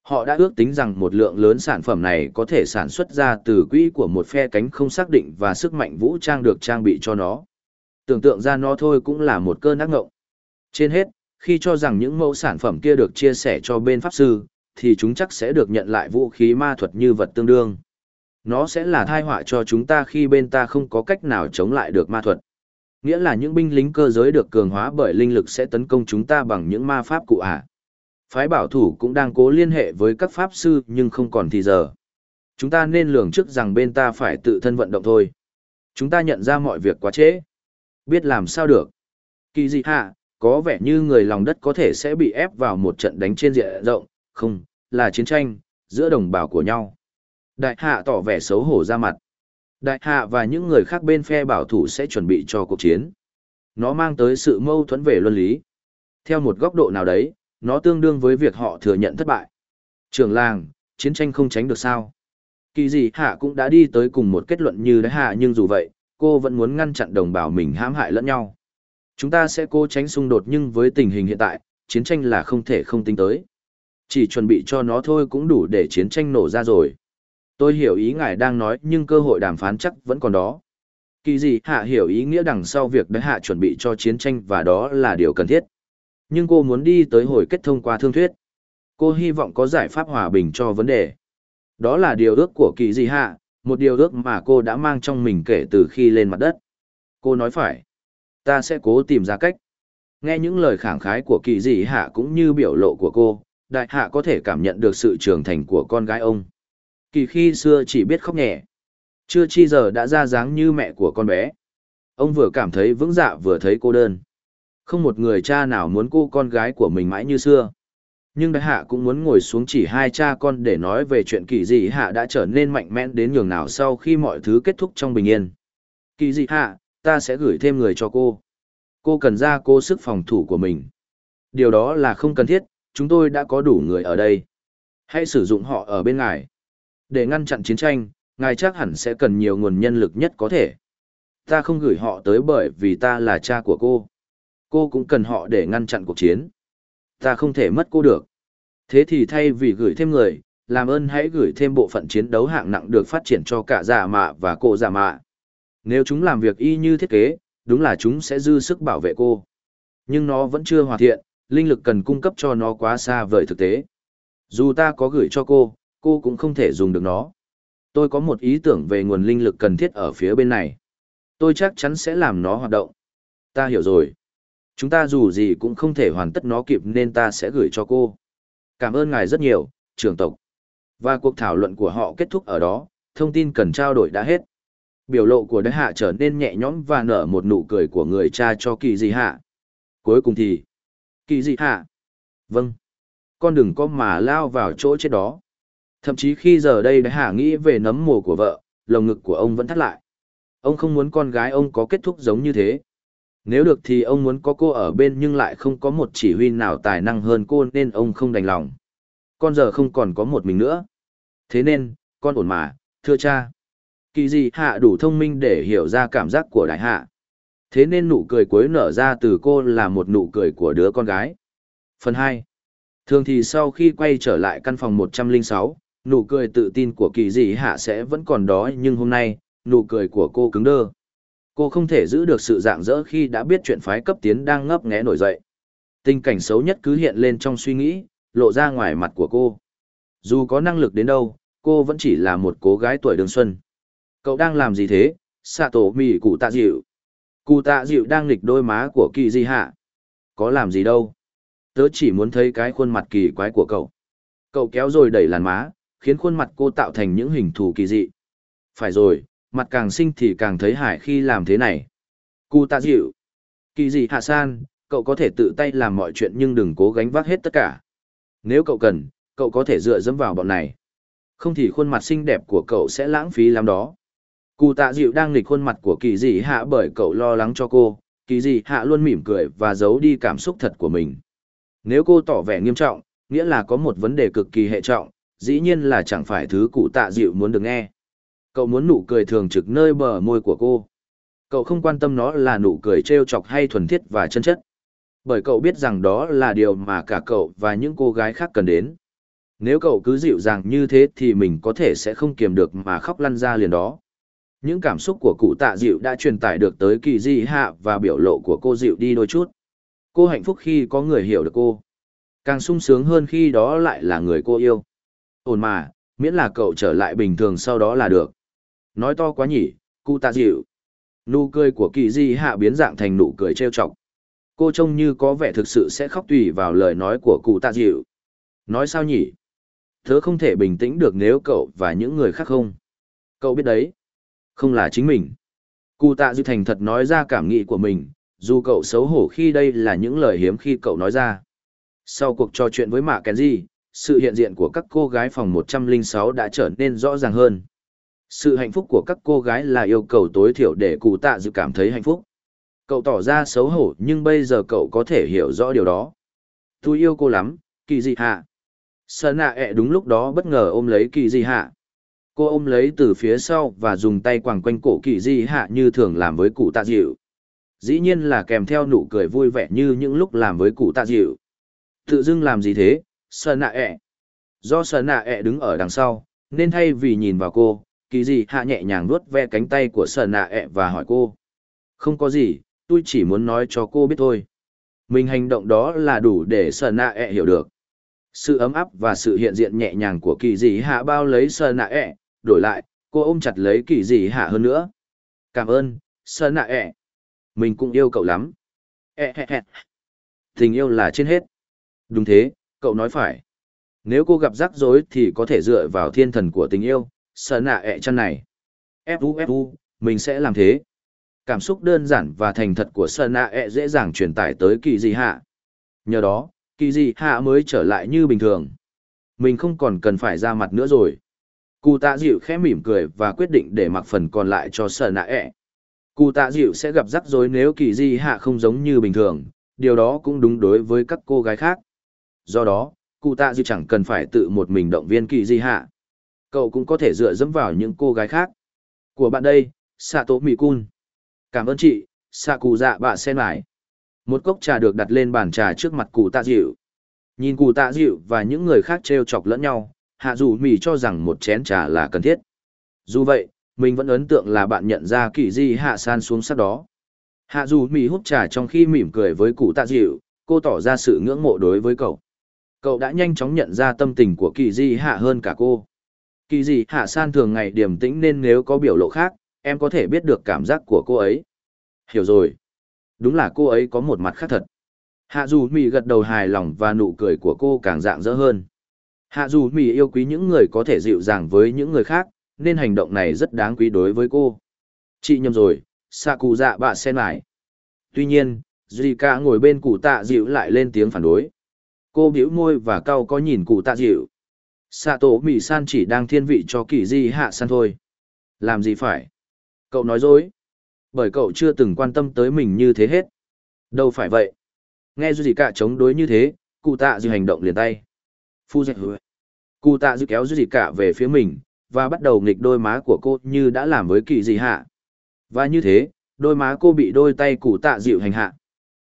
Họ đã ước tính rằng một lượng lớn sản phẩm này có thể sản xuất ra từ quỹ của một phe cánh không xác định và sức mạnh vũ trang được trang bị cho nó. Tưởng tượng ra nó thôi cũng là một cơn ác ngộng. Trên hết, khi cho rằng những mẫu sản phẩm kia được chia sẻ cho bên pháp sư, thì chúng chắc sẽ được nhận lại vũ khí ma thuật như vật tương đương. Nó sẽ là thai họa cho chúng ta khi bên ta không có cách nào chống lại được ma thuật. Nghĩa là những binh lính cơ giới được cường hóa bởi linh lực sẽ tấn công chúng ta bằng những ma pháp cụ à? Phái bảo thủ cũng đang cố liên hệ với các pháp sư nhưng không còn thì giờ. Chúng ta nên lường trước rằng bên ta phải tự thân vận động thôi. Chúng ta nhận ra mọi việc quá trễ. Biết làm sao được. Kỳ gì hạ, có vẻ như người lòng đất có thể sẽ bị ép vào một trận đánh trên diện rộng, không, là chiến tranh, giữa đồng bào của nhau. Đại hạ tỏ vẻ xấu hổ ra mặt. Đại hạ và những người khác bên phe bảo thủ sẽ chuẩn bị cho cuộc chiến. Nó mang tới sự mâu thuẫn về luân lý. Theo một góc độ nào đấy, nó tương đương với việc họ thừa nhận thất bại. Trường làng, chiến tranh không tránh được sao. Kỳ gì hạ cũng đã đi tới cùng một kết luận như đại hạ nhưng dù vậy, cô vẫn muốn ngăn chặn đồng bào mình hãm hại lẫn nhau. Chúng ta sẽ cố tránh xung đột nhưng với tình hình hiện tại, chiến tranh là không thể không tính tới. Chỉ chuẩn bị cho nó thôi cũng đủ để chiến tranh nổ ra rồi. Tôi hiểu ý ngài đang nói nhưng cơ hội đàm phán chắc vẫn còn đó. Kỳ gì hạ hiểu ý nghĩa đằng sau việc đấy hạ chuẩn bị cho chiến tranh và đó là điều cần thiết. Nhưng cô muốn đi tới hồi kết thông qua thương thuyết. Cô hy vọng có giải pháp hòa bình cho vấn đề. Đó là điều ước của kỳ gì hạ, một điều ước mà cô đã mang trong mình kể từ khi lên mặt đất. Cô nói phải. Ta sẽ cố tìm ra cách. Nghe những lời khẳng khái của kỳ dị hạ cũng như biểu lộ của cô, đại hạ có thể cảm nhận được sự trưởng thành của con gái ông. Kỳ khi xưa chỉ biết khóc nhẹ. Chưa chi giờ đã ra dáng như mẹ của con bé. Ông vừa cảm thấy vững dạ vừa thấy cô đơn. Không một người cha nào muốn cô con gái của mình mãi như xưa. Nhưng đại hạ cũng muốn ngồi xuống chỉ hai cha con để nói về chuyện kỳ dị hạ đã trở nên mạnh mẽ đến nhường nào sau khi mọi thứ kết thúc trong bình yên. Kỳ dị hạ, ta sẽ gửi thêm người cho cô. Cô cần ra cô sức phòng thủ của mình. Điều đó là không cần thiết, chúng tôi đã có đủ người ở đây. Hãy sử dụng họ ở bên ngài. Để ngăn chặn chiến tranh, ngài chắc hẳn sẽ cần nhiều nguồn nhân lực nhất có thể. Ta không gửi họ tới bởi vì ta là cha của cô. Cô cũng cần họ để ngăn chặn cuộc chiến. Ta không thể mất cô được. Thế thì thay vì gửi thêm người, làm ơn hãy gửi thêm bộ phận chiến đấu hạng nặng được phát triển cho cả giả mạ và cô giả mạ. Nếu chúng làm việc y như thiết kế, đúng là chúng sẽ dư sức bảo vệ cô. Nhưng nó vẫn chưa hoàn thiện, linh lực cần cung cấp cho nó quá xa vời thực tế. Dù ta có gửi cho cô, cô cũng không thể dùng được nó. Tôi có một ý tưởng về nguồn linh lực cần thiết ở phía bên này. Tôi chắc chắn sẽ làm nó hoạt động. Ta hiểu rồi. Chúng ta dù gì cũng không thể hoàn tất nó kịp nên ta sẽ gửi cho cô. Cảm ơn ngài rất nhiều, trưởng tộc. Và cuộc thảo luận của họ kết thúc ở đó, thông tin cần trao đổi đã hết. Biểu lộ của đế hạ trở nên nhẹ nhõm và nở một nụ cười của người cha cho kỳ gì hạ. Cuối cùng thì, Kỳ dị hạ? Vâng. Con đừng có mà lao vào chỗ chết đó. Thậm chí khi giờ đây đã hạ nghĩ về nấm mồ của vợ, lồng ngực của ông vẫn thắt lại. Ông không muốn con gái ông có kết thúc giống như thế. Nếu được thì ông muốn có cô ở bên nhưng lại không có một chỉ huy nào tài năng hơn cô nên ông không đành lòng. Con giờ không còn có một mình nữa. Thế nên, con ổn mà, thưa cha. Kỳ gì hạ đủ thông minh để hiểu ra cảm giác của đại hạ. Thế nên nụ cười cuối nở ra từ cô là một nụ cười của đứa con gái. Phần 2. Thường thì sau khi quay trở lại căn phòng 106, nụ cười tự tin của kỳ dị hạ sẽ vẫn còn đó nhưng hôm nay, nụ cười của cô cứng đơ. Cô không thể giữ được sự dạng dỡ khi đã biết chuyện phái cấp tiến đang ngấp nghé nổi dậy. Tình cảnh xấu nhất cứ hiện lên trong suy nghĩ, lộ ra ngoài mặt của cô. Dù có năng lực đến đâu, cô vẫn chỉ là một cô gái tuổi đường xuân. Cậu đang làm gì thế? Sạ tổ mì cụ tạ dịu. Cụ tạ dịu đang nghịch đôi má của kỳ di hạ. Có làm gì đâu. Tớ chỉ muốn thấy cái khuôn mặt kỳ quái của cậu. Cậu kéo rồi đẩy làn má, khiến khuôn mặt cô tạo thành những hình thù kỳ dị. Phải rồi, mặt càng xinh thì càng thấy hại khi làm thế này. Cụ tạ dịu. Kỳ dị hạ san, cậu có thể tự tay làm mọi chuyện nhưng đừng cố gánh vác hết tất cả. Nếu cậu cần, cậu có thể dựa dẫm vào bọn này. Không thì khuôn mặt xinh đẹp của cậu sẽ lãng phí lắm đó. Cụ tạ dịu đang nghịch khuôn mặt của kỳ dị hạ bởi cậu lo lắng cho cô, kỳ dị hạ luôn mỉm cười và giấu đi cảm xúc thật của mình. Nếu cô tỏ vẻ nghiêm trọng, nghĩa là có một vấn đề cực kỳ hệ trọng, dĩ nhiên là chẳng phải thứ cụ tạ dịu muốn được nghe. Cậu muốn nụ cười thường trực nơi bờ môi của cô. Cậu không quan tâm nó là nụ cười trêu chọc hay thuần thiết và chân chất. Bởi cậu biết rằng đó là điều mà cả cậu và những cô gái khác cần đến. Nếu cậu cứ dịu dàng như thế thì mình có thể sẽ không kiềm được mà khóc lăn ra liền đó. Những cảm xúc của cụ tạ dịu đã truyền tải được tới kỳ di hạ và biểu lộ của cô dịu đi đôi chút. Cô hạnh phúc khi có người hiểu được cô. Càng sung sướng hơn khi đó lại là người cô yêu. Ổn mà, miễn là cậu trở lại bình thường sau đó là được. Nói to quá nhỉ, cụ tạ dịu. Nụ cười của kỳ di hạ biến dạng thành nụ cười trêu chọc. Cô trông như có vẻ thực sự sẽ khóc tùy vào lời nói của cụ tạ dịu. Nói sao nhỉ? Thớ không thể bình tĩnh được nếu cậu và những người khác không. Cậu biết đấy. Không là chính mình. Cụ tạ dịu thành thật nói ra cảm nghĩ của mình, dù cậu xấu hổ khi đây là những lời hiếm khi cậu nói ra. Sau cuộc trò chuyện với Mạ Di sự hiện diện của các cô gái phòng 106 đã trở nên rõ ràng hơn. Sự hạnh phúc của các cô gái là yêu cầu tối thiểu để cụ tạ dự cảm thấy hạnh phúc. Cậu tỏ ra xấu hổ nhưng bây giờ cậu có thể hiểu rõ điều đó. Tôi yêu cô lắm, kỳ dị hạ. Sơn nạ ẹ đúng lúc đó bất ngờ ôm lấy kỳ dị hạ. Cô ôm lấy từ phía sau và dùng tay quàng quanh cổ kỳ dị hạ như thường làm với cụ tạ dịu. Dĩ nhiên là kèm theo nụ cười vui vẻ như những lúc làm với cụ tạ dịu. Tự dưng làm gì thế, Sơn nạ ẹ. Do Sơn nạ ẹ đứng ở đằng sau, nên thay vì nhìn vào cô, kỳ dị hạ nhẹ nhàng nuốt ve cánh tay của Sơn nạ ẹ và hỏi cô. Không có gì, tôi chỉ muốn nói cho cô biết thôi. Mình hành động đó là đủ để Sơn nạ ẹ hiểu được. Sự ấm áp và sự hiện diện nhẹ nhàng của kỳ dị hạ bao lấy sơn nạ ẹ đổi lại cô ôm chặt lấy kỳ dị hạ hơn nữa. Cảm ơn sơn nạ ẹ. Mình cũng yêu cậu lắm. Ẹ hẹ hẹ. Tình yêu là trên hết. Đúng thế cậu nói phải. Nếu cô gặp rắc rối thì có thể dựa vào thiên thần của tình yêu, sợ nạ ẹ chăn này. Fu fu mình sẽ làm thế. Cảm xúc đơn giản và thành thật của sợ nạ ẹ dễ dàng truyền tải tới kỳ dị hạ. Nhờ đó, kỳ dị hạ mới trở lại như bình thường. Mình không còn cần phải ra mặt nữa rồi. Cụ tạ dịu khẽ mỉm cười và quyết định để mặc phần còn lại cho sợ nạ ẹ. Cụ tạ dịu sẽ gặp rắc rối nếu kỳ di hạ không giống như bình thường. Điều đó cũng đúng đối với các cô gái khác do đó cụ tạ dịu chẳng cần phải tự một mình động viên kỳ di hạ cậu cũng có thể dựa dẫm vào những cô gái khác của bạn đây Sato tố mỹ cun cảm ơn chị xạ cụ dạ bạ sen mải một cốc trà được đặt lên bàn trà trước mặt cụ tạ dịu. Nhìn cụ tạ dịu và những người khác trêu chọc lẫn nhau, hạ dù mì cho rằng một chén trà là cần thiết. Dù vậy, mình vẫn ấn tượng là bạn nhận ra kỳ di hạ san xuống sắt đó. Hạ dù mì hút trà trong khi mỉm cười với cụ tạ dịu, cô tỏ ra sự ngưỡng mộ đối với cậu. Cậu đã nhanh chóng nhận ra tâm tình của kỳ di hạ hơn cả cô. Kỳ di hạ san thường ngày điềm tĩnh nên nếu có biểu lộ khác, em có thể biết được cảm giác của cô ấy. Hiểu rồi. Đúng là cô ấy có một mặt khác thật. Hạ dù mì gật đầu hài lòng và nụ cười của cô càng dạng dỡ hơn. Hạ dù mì yêu quý những người có thể dịu dàng với những người khác, nên hành động này rất đáng quý đối với cô. Chị nhầm rồi, xạ cụ dạ bạ sen lại. Tuy nhiên, Zika ngồi bên cụ tạ dịu lại lên tiếng phản đối. Cô bĩu môi và cau có nhìn cụ tạ dịu. xạ tổ mỹ san chỉ đang thiên vị cho kỳ di hạ san thôi. Làm gì phải? Cậu nói dối. Bởi cậu chưa từng quan tâm tới mình như thế hết. Đâu phải vậy. Nghe dù gì cả chống đối như thế, cụ tạ dịu hành động liền tay. Phu dạy hứa. Cụ tạ dịu kéo dù gì cả về phía mình, và bắt đầu nghịch đôi má của cô như đã làm với kỳ di hạ. Và như thế, đôi má cô bị đôi tay cụ tạ dịu hành hạ.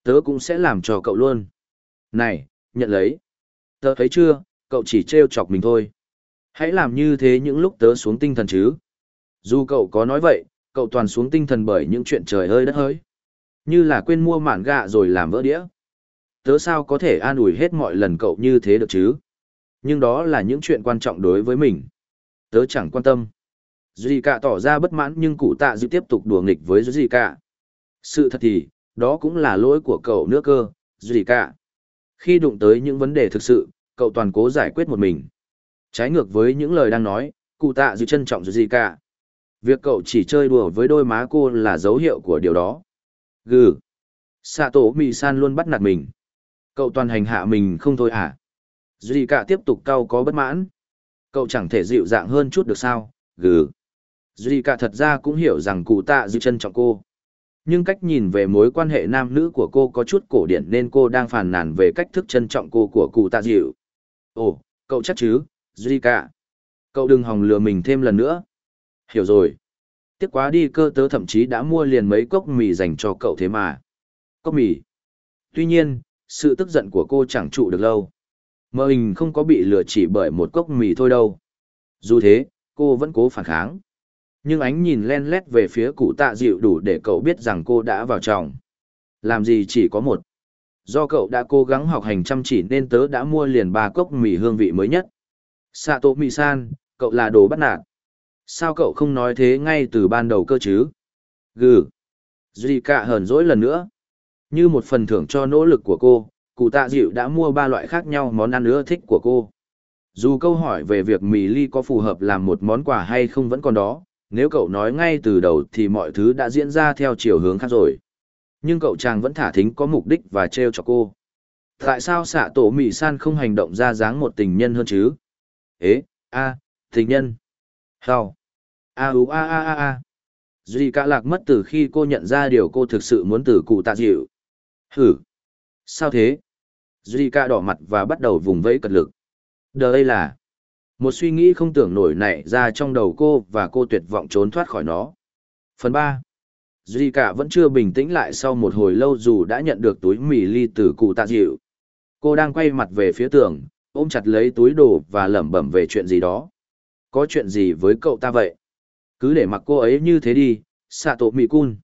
Tớ cũng sẽ làm cho cậu luôn. Này nhận lấy. Tớ thấy chưa, cậu chỉ trêu chọc mình thôi. Hãy làm như thế những lúc tớ xuống tinh thần chứ. Dù cậu có nói vậy, cậu toàn xuống tinh thần bởi những chuyện trời ơi đất hỡi như là quên mua mạn gạ rồi làm vỡ đĩa. Tớ sao có thể an ủi hết mọi lần cậu như thế được chứ? Nhưng đó là những chuyện quan trọng đối với mình. Tớ chẳng quan tâm. Duy cả tỏ ra bất mãn nhưng cụ tạ dịu tiếp tục đùa nghịch với duy cả sự thật thì, đó cũng là lỗi của cậu nữa cơ duy cả khi đụng tới những vấn đề thực sự, cậu toàn cố giải quyết một mình. Trái ngược với những lời đang nói, cụ tạ dịu trân trọng gì cả. Việc cậu chỉ chơi đùa với đôi má cô là dấu hiệu của điều đó. Gừ. Xạ tổ mì san luôn bắt nạt mình. Cậu toàn hành hạ mình không thôi à? Duy cả tiếp tục cau có bất mãn. Cậu chẳng thể dịu dạng hơn chút được sao? Gừ. Duy cả thật ra cũng hiểu rằng cụ tạ dịu trân trọng cô nhưng cách nhìn về mối quan hệ nam nữ của cô có chút cổ điển nên cô đang phàn nàn về cách thức trân trọng cô của cụ tạ dịu. Ồ, cậu chắc chứ duy cả cậu đừng hòng lừa mình thêm lần nữa. Hiểu rồi. Tiếc quá đi, cơ tớ thậm chí đã mua liền mấy cốc mì dành cho cậu thế mà. Cốc mì? Tuy nhiên, sự tức giận của cô chẳng trụ được lâu. Mơ hình không có bị lừa chỉ bởi một cốc mì thôi đâu. Dù thế, cô vẫn cố phản kháng nhưng ánh nhìn len lét về phía cụ tạ dịu đủ để cậu biết rằng cô đã vào chồng. Làm gì chỉ có một. Do cậu đã cố gắng học hành chăm chỉ nên tớ đã mua liền ba cốc mì hương vị mới nhất. Sato mì san cậu là đồ bắt nạt. Sao cậu không nói thế ngay từ ban đầu cơ chứ? Gừ. Duy cả hờn dỗi lần nữa. Như một phần thưởng cho nỗ lực của cô, cụ tạ dịu đã mua ba loại khác nhau món ăn ưa thích của cô. Dù câu hỏi về việc mì ly có phù hợp làm một món quà hay không vẫn còn đó nếu cậu nói ngay từ đầu thì mọi thứ đã diễn ra theo chiều hướng khác rồi. Nhưng cậu chàng vẫn thả thính có mục đích và t r e o cho cô. Tại sao xạ tổ mỹ san không hành động ra dáng một tình nhân hơn chứ? Ế, a, tình nhân. Hào. A u a a a a. Duy cả lạc mất từ khi cô nhận ra điều cô thực sự muốn từ cụ tạ dịu. Hử. Sao thế? Duy cả đỏ mặt và bắt đầu vùng vẫy cật lực. Đờ đây là một suy nghĩ không tưởng nổi nảy ra trong đầu cô và cô tuyệt vọng trốn thoát khỏi nó. Phần ba Duy cả vẫn chưa bình tĩnh lại sau một hồi lâu dù đã nhận được túi mì ly từ cụ tạ dịu. Cô đang quay mặt về phía tường, ôm chặt lấy túi đồ và lẩm bẩm về chuyện gì đó. Có chuyện gì với cậu ta vậy? Cứ để mặc cô ấy như thế đi, xạ tổ mì cun.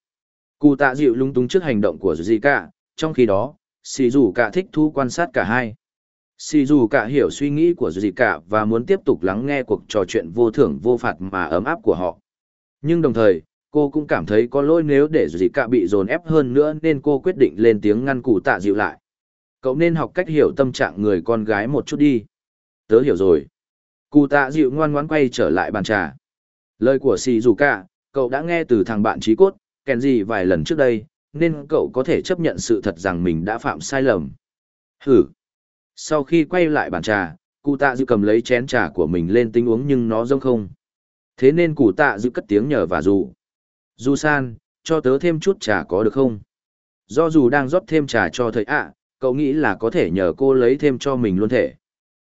Cụ tạ dịu lung túng trước hành động của Duy cả, trong khi đó, xì rủ cả thích thu quan sát cả hai. Sì dù cả hiểu suy nghĩ của gì cả và muốn tiếp tục lắng nghe cuộc trò chuyện vô thưởng vô phạt mà ấm áp của họ. Nhưng đồng thời, cô cũng cảm thấy có lỗi nếu để gì cả bị dồn ép hơn nữa nên cô quyết định lên tiếng ngăn cụ tạ dịu lại. Cậu nên học cách hiểu tâm trạng người con gái một chút đi. Tớ hiểu rồi. Cụ tạ dịu ngoan ngoãn quay trở lại bàn trà. Lời của Sì dù cả, cậu đã nghe từ thằng bạn trí cốt, kèn gì vài lần trước đây, nên cậu có thể chấp nhận sự thật rằng mình đã phạm sai lầm. Hử! Sau khi quay lại bàn trà, cụ tạ dự cầm lấy chén trà của mình lên tính uống nhưng nó rông không. Thế nên cụ tạ dự cất tiếng nhờ và dù. Du san, cho tớ thêm chút trà có được không? Do dù đang rót thêm trà cho thầy ạ, cậu nghĩ là có thể nhờ cô lấy thêm cho mình luôn thể.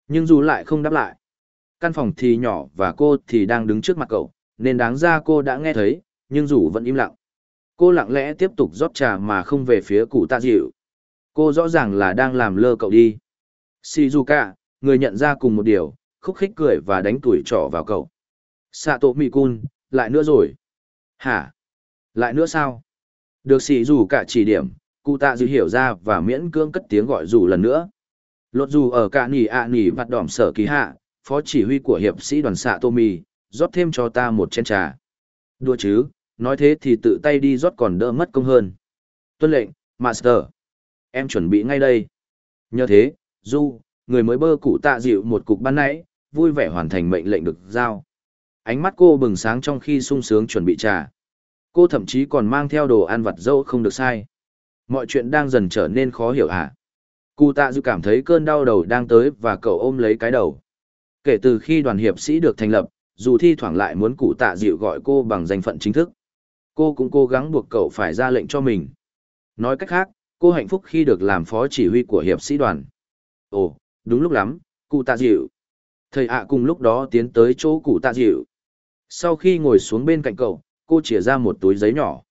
Nhưng dù lại không đáp lại. Căn phòng thì nhỏ và cô thì đang đứng trước mặt cậu, nên đáng ra cô đã nghe thấy, nhưng dù vẫn im lặng. Cô lặng lẽ tiếp tục rót trà mà không về phía cụ tạ dịu. Cô rõ ràng là đang làm lơ cậu đi. Shizuka, người nhận ra cùng một điều, khúc khích cười và đánh tuổi trỏ vào cậu. Sato Mikun, lại nữa rồi. Hả? Lại nữa sao? Được Shizuka chỉ điểm, cụ tạ dư hiểu ra và miễn cưỡng cất tiếng gọi dù lần nữa. Lột dù ở cả nỉ ạ nỉ vặt đỏm sở ký hạ, phó chỉ huy của hiệp sĩ đoàn xạ tô mì, rót thêm cho ta một chén trà. Đùa chứ, nói thế thì tự tay đi rót còn đỡ mất công hơn. Tuân lệnh, Master. Em chuẩn bị ngay đây. Nhờ thế, Du, người mới bơ cụ tạ dịu một cục ban nãy, vui vẻ hoàn thành mệnh lệnh được giao. Ánh mắt cô bừng sáng trong khi sung sướng chuẩn bị trà. Cô thậm chí còn mang theo đồ ăn vặt dâu không được sai. Mọi chuyện đang dần trở nên khó hiểu hả? Cụ tạ dịu cảm thấy cơn đau đầu đang tới và cậu ôm lấy cái đầu. Kể từ khi đoàn hiệp sĩ được thành lập, dù thi thoảng lại muốn cụ tạ dịu gọi cô bằng danh phận chính thức. Cô cũng cố gắng buộc cậu phải ra lệnh cho mình. Nói cách khác, cô hạnh phúc khi được làm phó chỉ huy của hiệp sĩ đoàn. Ồ, đúng lúc lắm, cụ tạ dịu. Thầy ạ cùng lúc đó tiến tới chỗ cụ tạ dịu. Sau khi ngồi xuống bên cạnh cậu, cô chìa ra một túi giấy nhỏ.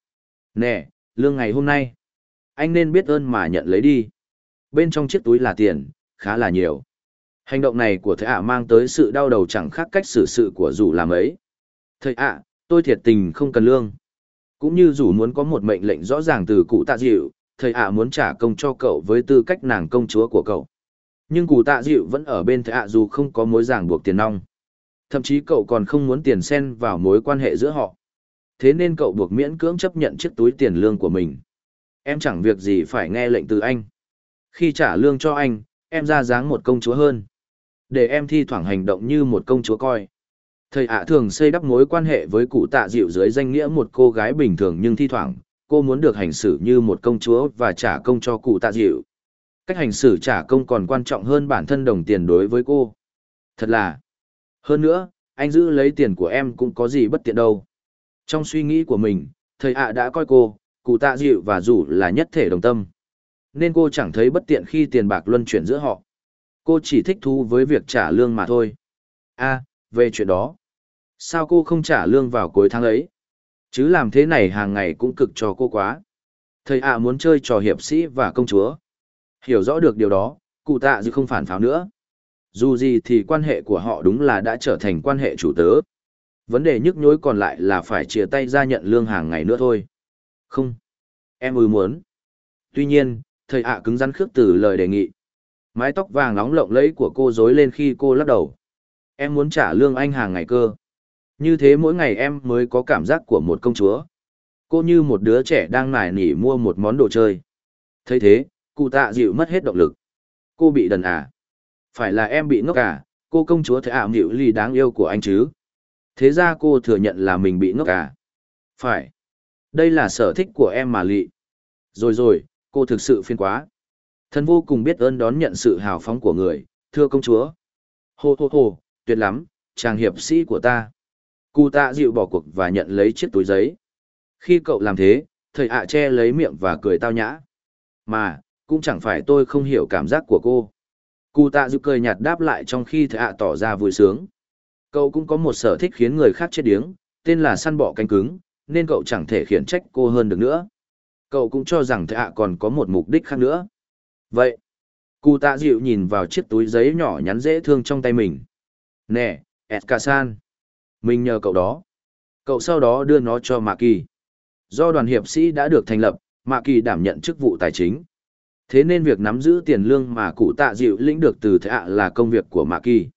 Nè, lương ngày hôm nay. Anh nên biết ơn mà nhận lấy đi. Bên trong chiếc túi là tiền, khá là nhiều. Hành động này của thầy ạ mang tới sự đau đầu chẳng khác cách xử sự của dù làm ấy. Thầy ạ, tôi thiệt tình không cần lương. Cũng như dù muốn có một mệnh lệnh rõ ràng từ cụ tạ dịu, thầy ạ muốn trả công cho cậu với tư cách nàng công chúa của cậu. Nhưng cụ tạ dịu vẫn ở bên thầy ạ dù không có mối ràng buộc tiền nong. Thậm chí cậu còn không muốn tiền xen vào mối quan hệ giữa họ. Thế nên cậu buộc miễn cưỡng chấp nhận chiếc túi tiền lương của mình. Em chẳng việc gì phải nghe lệnh từ anh. Khi trả lương cho anh, em ra dáng một công chúa hơn. Để em thi thoảng hành động như một công chúa coi. Thầy ạ thường xây đắp mối quan hệ với cụ tạ dịu dưới danh nghĩa một cô gái bình thường nhưng thi thoảng, cô muốn được hành xử như một công chúa và trả công cho cụ tạ dịu. Cách hành xử trả công còn quan trọng hơn bản thân đồng tiền đối với cô. Thật là. Hơn nữa, anh giữ lấy tiền của em cũng có gì bất tiện đâu. Trong suy nghĩ của mình, thầy ạ đã coi cô, cụ tạ dịu và rủ là nhất thể đồng tâm. Nên cô chẳng thấy bất tiện khi tiền bạc luân chuyển giữa họ. Cô chỉ thích thú với việc trả lương mà thôi. a về chuyện đó. Sao cô không trả lương vào cuối tháng ấy? Chứ làm thế này hàng ngày cũng cực cho cô quá. Thầy ạ muốn chơi trò hiệp sĩ và công chúa. Hiểu rõ được điều đó, cụ tạ dư không phản pháo nữa. Dù gì thì quan hệ của họ đúng là đã trở thành quan hệ chủ tớ. Vấn đề nhức nhối còn lại là phải chia tay ra nhận lương hàng ngày nữa thôi. Không. Em ư muốn. Tuy nhiên, thầy ạ cứng rắn khước từ lời đề nghị. Mái tóc vàng nóng lộng lẫy của cô rối lên khi cô lắc đầu. Em muốn trả lương anh hàng ngày cơ. Như thế mỗi ngày em mới có cảm giác của một công chúa. Cô như một đứa trẻ đang nài nỉ mua một món đồ chơi. thấy thế, cụ tạ dịu mất hết động lực. Cô bị đần à? Phải là em bị ngốc à? Cô công chúa thế ảo nghịu ly đáng yêu của anh chứ? Thế ra cô thừa nhận là mình bị ngốc à? Phải. Đây là sở thích của em mà lị. Rồi rồi, cô thực sự phiền quá. Thần vô cùng biết ơn đón nhận sự hào phóng của người, thưa công chúa. Hô hô hô, tuyệt lắm, chàng hiệp sĩ của ta. Cụ tạ dịu bỏ cuộc và nhận lấy chiếc túi giấy. Khi cậu làm thế, thầy ạ che lấy miệng và cười tao nhã. Mà, cũng chẳng phải tôi không hiểu cảm giác của cô. Cụ tạ dịu cười nhạt đáp lại trong khi thầy ạ tỏ ra vui sướng. Cậu cũng có một sở thích khiến người khác chết điếng, tên là săn bọ cánh cứng, nên cậu chẳng thể khiển trách cô hơn được nữa. Cậu cũng cho rằng thầy ạ còn có một mục đích khác nữa. Vậy, cụ tạ dịu nhìn vào chiếc túi giấy nhỏ nhắn dễ thương trong tay mình. Nè, edkasan Mình nhờ cậu đó. Cậu sau đó đưa nó cho Mạ Kỳ. Do đoàn hiệp sĩ đã được thành lập, Mạ Kỳ đảm nhận chức vụ tài chính. Thế nên việc nắm giữ tiền lương mà cụ tạ dịu lĩnh được từ thệ ạ là công việc của Mạ Kỳ.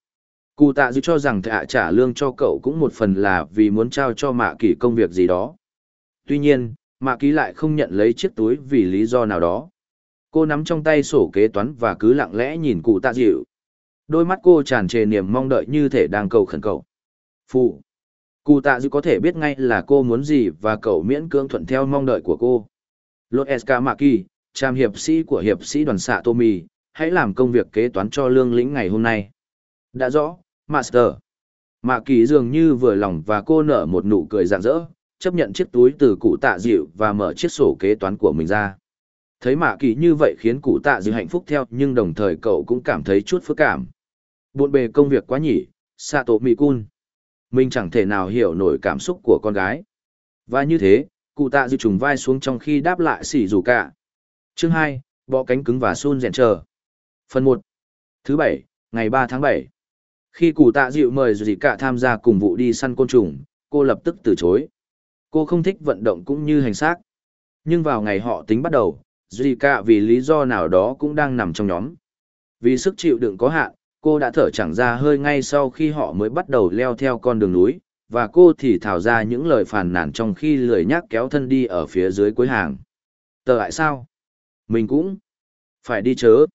Cụ tạ dịu cho rằng thệ ạ trả lương cho cậu cũng một phần là vì muốn trao cho Mạ Kỳ công việc gì đó. Tuy nhiên, Mạ Kỳ lại không nhận lấy chiếc túi vì lý do nào đó. Cô nắm trong tay sổ kế toán và cứ lặng lẽ nhìn cụ tạ dịu. Đôi mắt cô tràn trề niềm mong đợi như thể đang cầu khẩn cầu. Phụ. Cụ tạ dịu có thể biết ngay là cô muốn gì và cậu miễn cưỡng thuận theo mong đợi của cô. Lột Eska Maki, Tràm hiệp sĩ của hiệp sĩ đoàn xạ Tommy, hãy làm công việc kế toán cho lương lĩnh ngày hôm nay. Đã rõ, Master. Mạ kỳ dường như vừa lòng và cô nở một nụ cười rạng rỡ, chấp nhận chiếc túi từ cụ tạ dịu và mở chiếc sổ kế toán của mình ra. Thấy mạ kỳ như vậy khiến cụ tạ dịu hạnh phúc theo nhưng đồng thời cậu cũng cảm thấy chút phức cảm. Buồn bề công việc quá nhỉ, Sato Mikun. Mình chẳng thể nào hiểu nổi cảm xúc của con gái. Và như thế, cụ tạ dịu trùng vai xuống trong khi đáp lại xỉ dù cả. Chương hai, bọ cánh cứng và sun rèn chờ. Phần một, Thứ bảy, ngày ba tháng bảy. Khi cụ tạ dịu mời dù cả tham gia cùng vụ đi săn côn trùng, cô lập tức từ chối. Cô không thích vận động cũng như hành xác. Nhưng vào ngày họ tính bắt đầu, Zika vì lý do nào đó cũng đang nằm trong nhóm. Vì sức chịu đựng có hạn, cô đã thở chẳng ra hơi ngay sau khi họ mới bắt đầu leo theo con đường núi, và cô thì thảo ra những lời phàn nàn trong khi lười nhác kéo thân đi ở phía dưới cuối hàng. Tờ lại sao? Mình cũng phải đi chớ.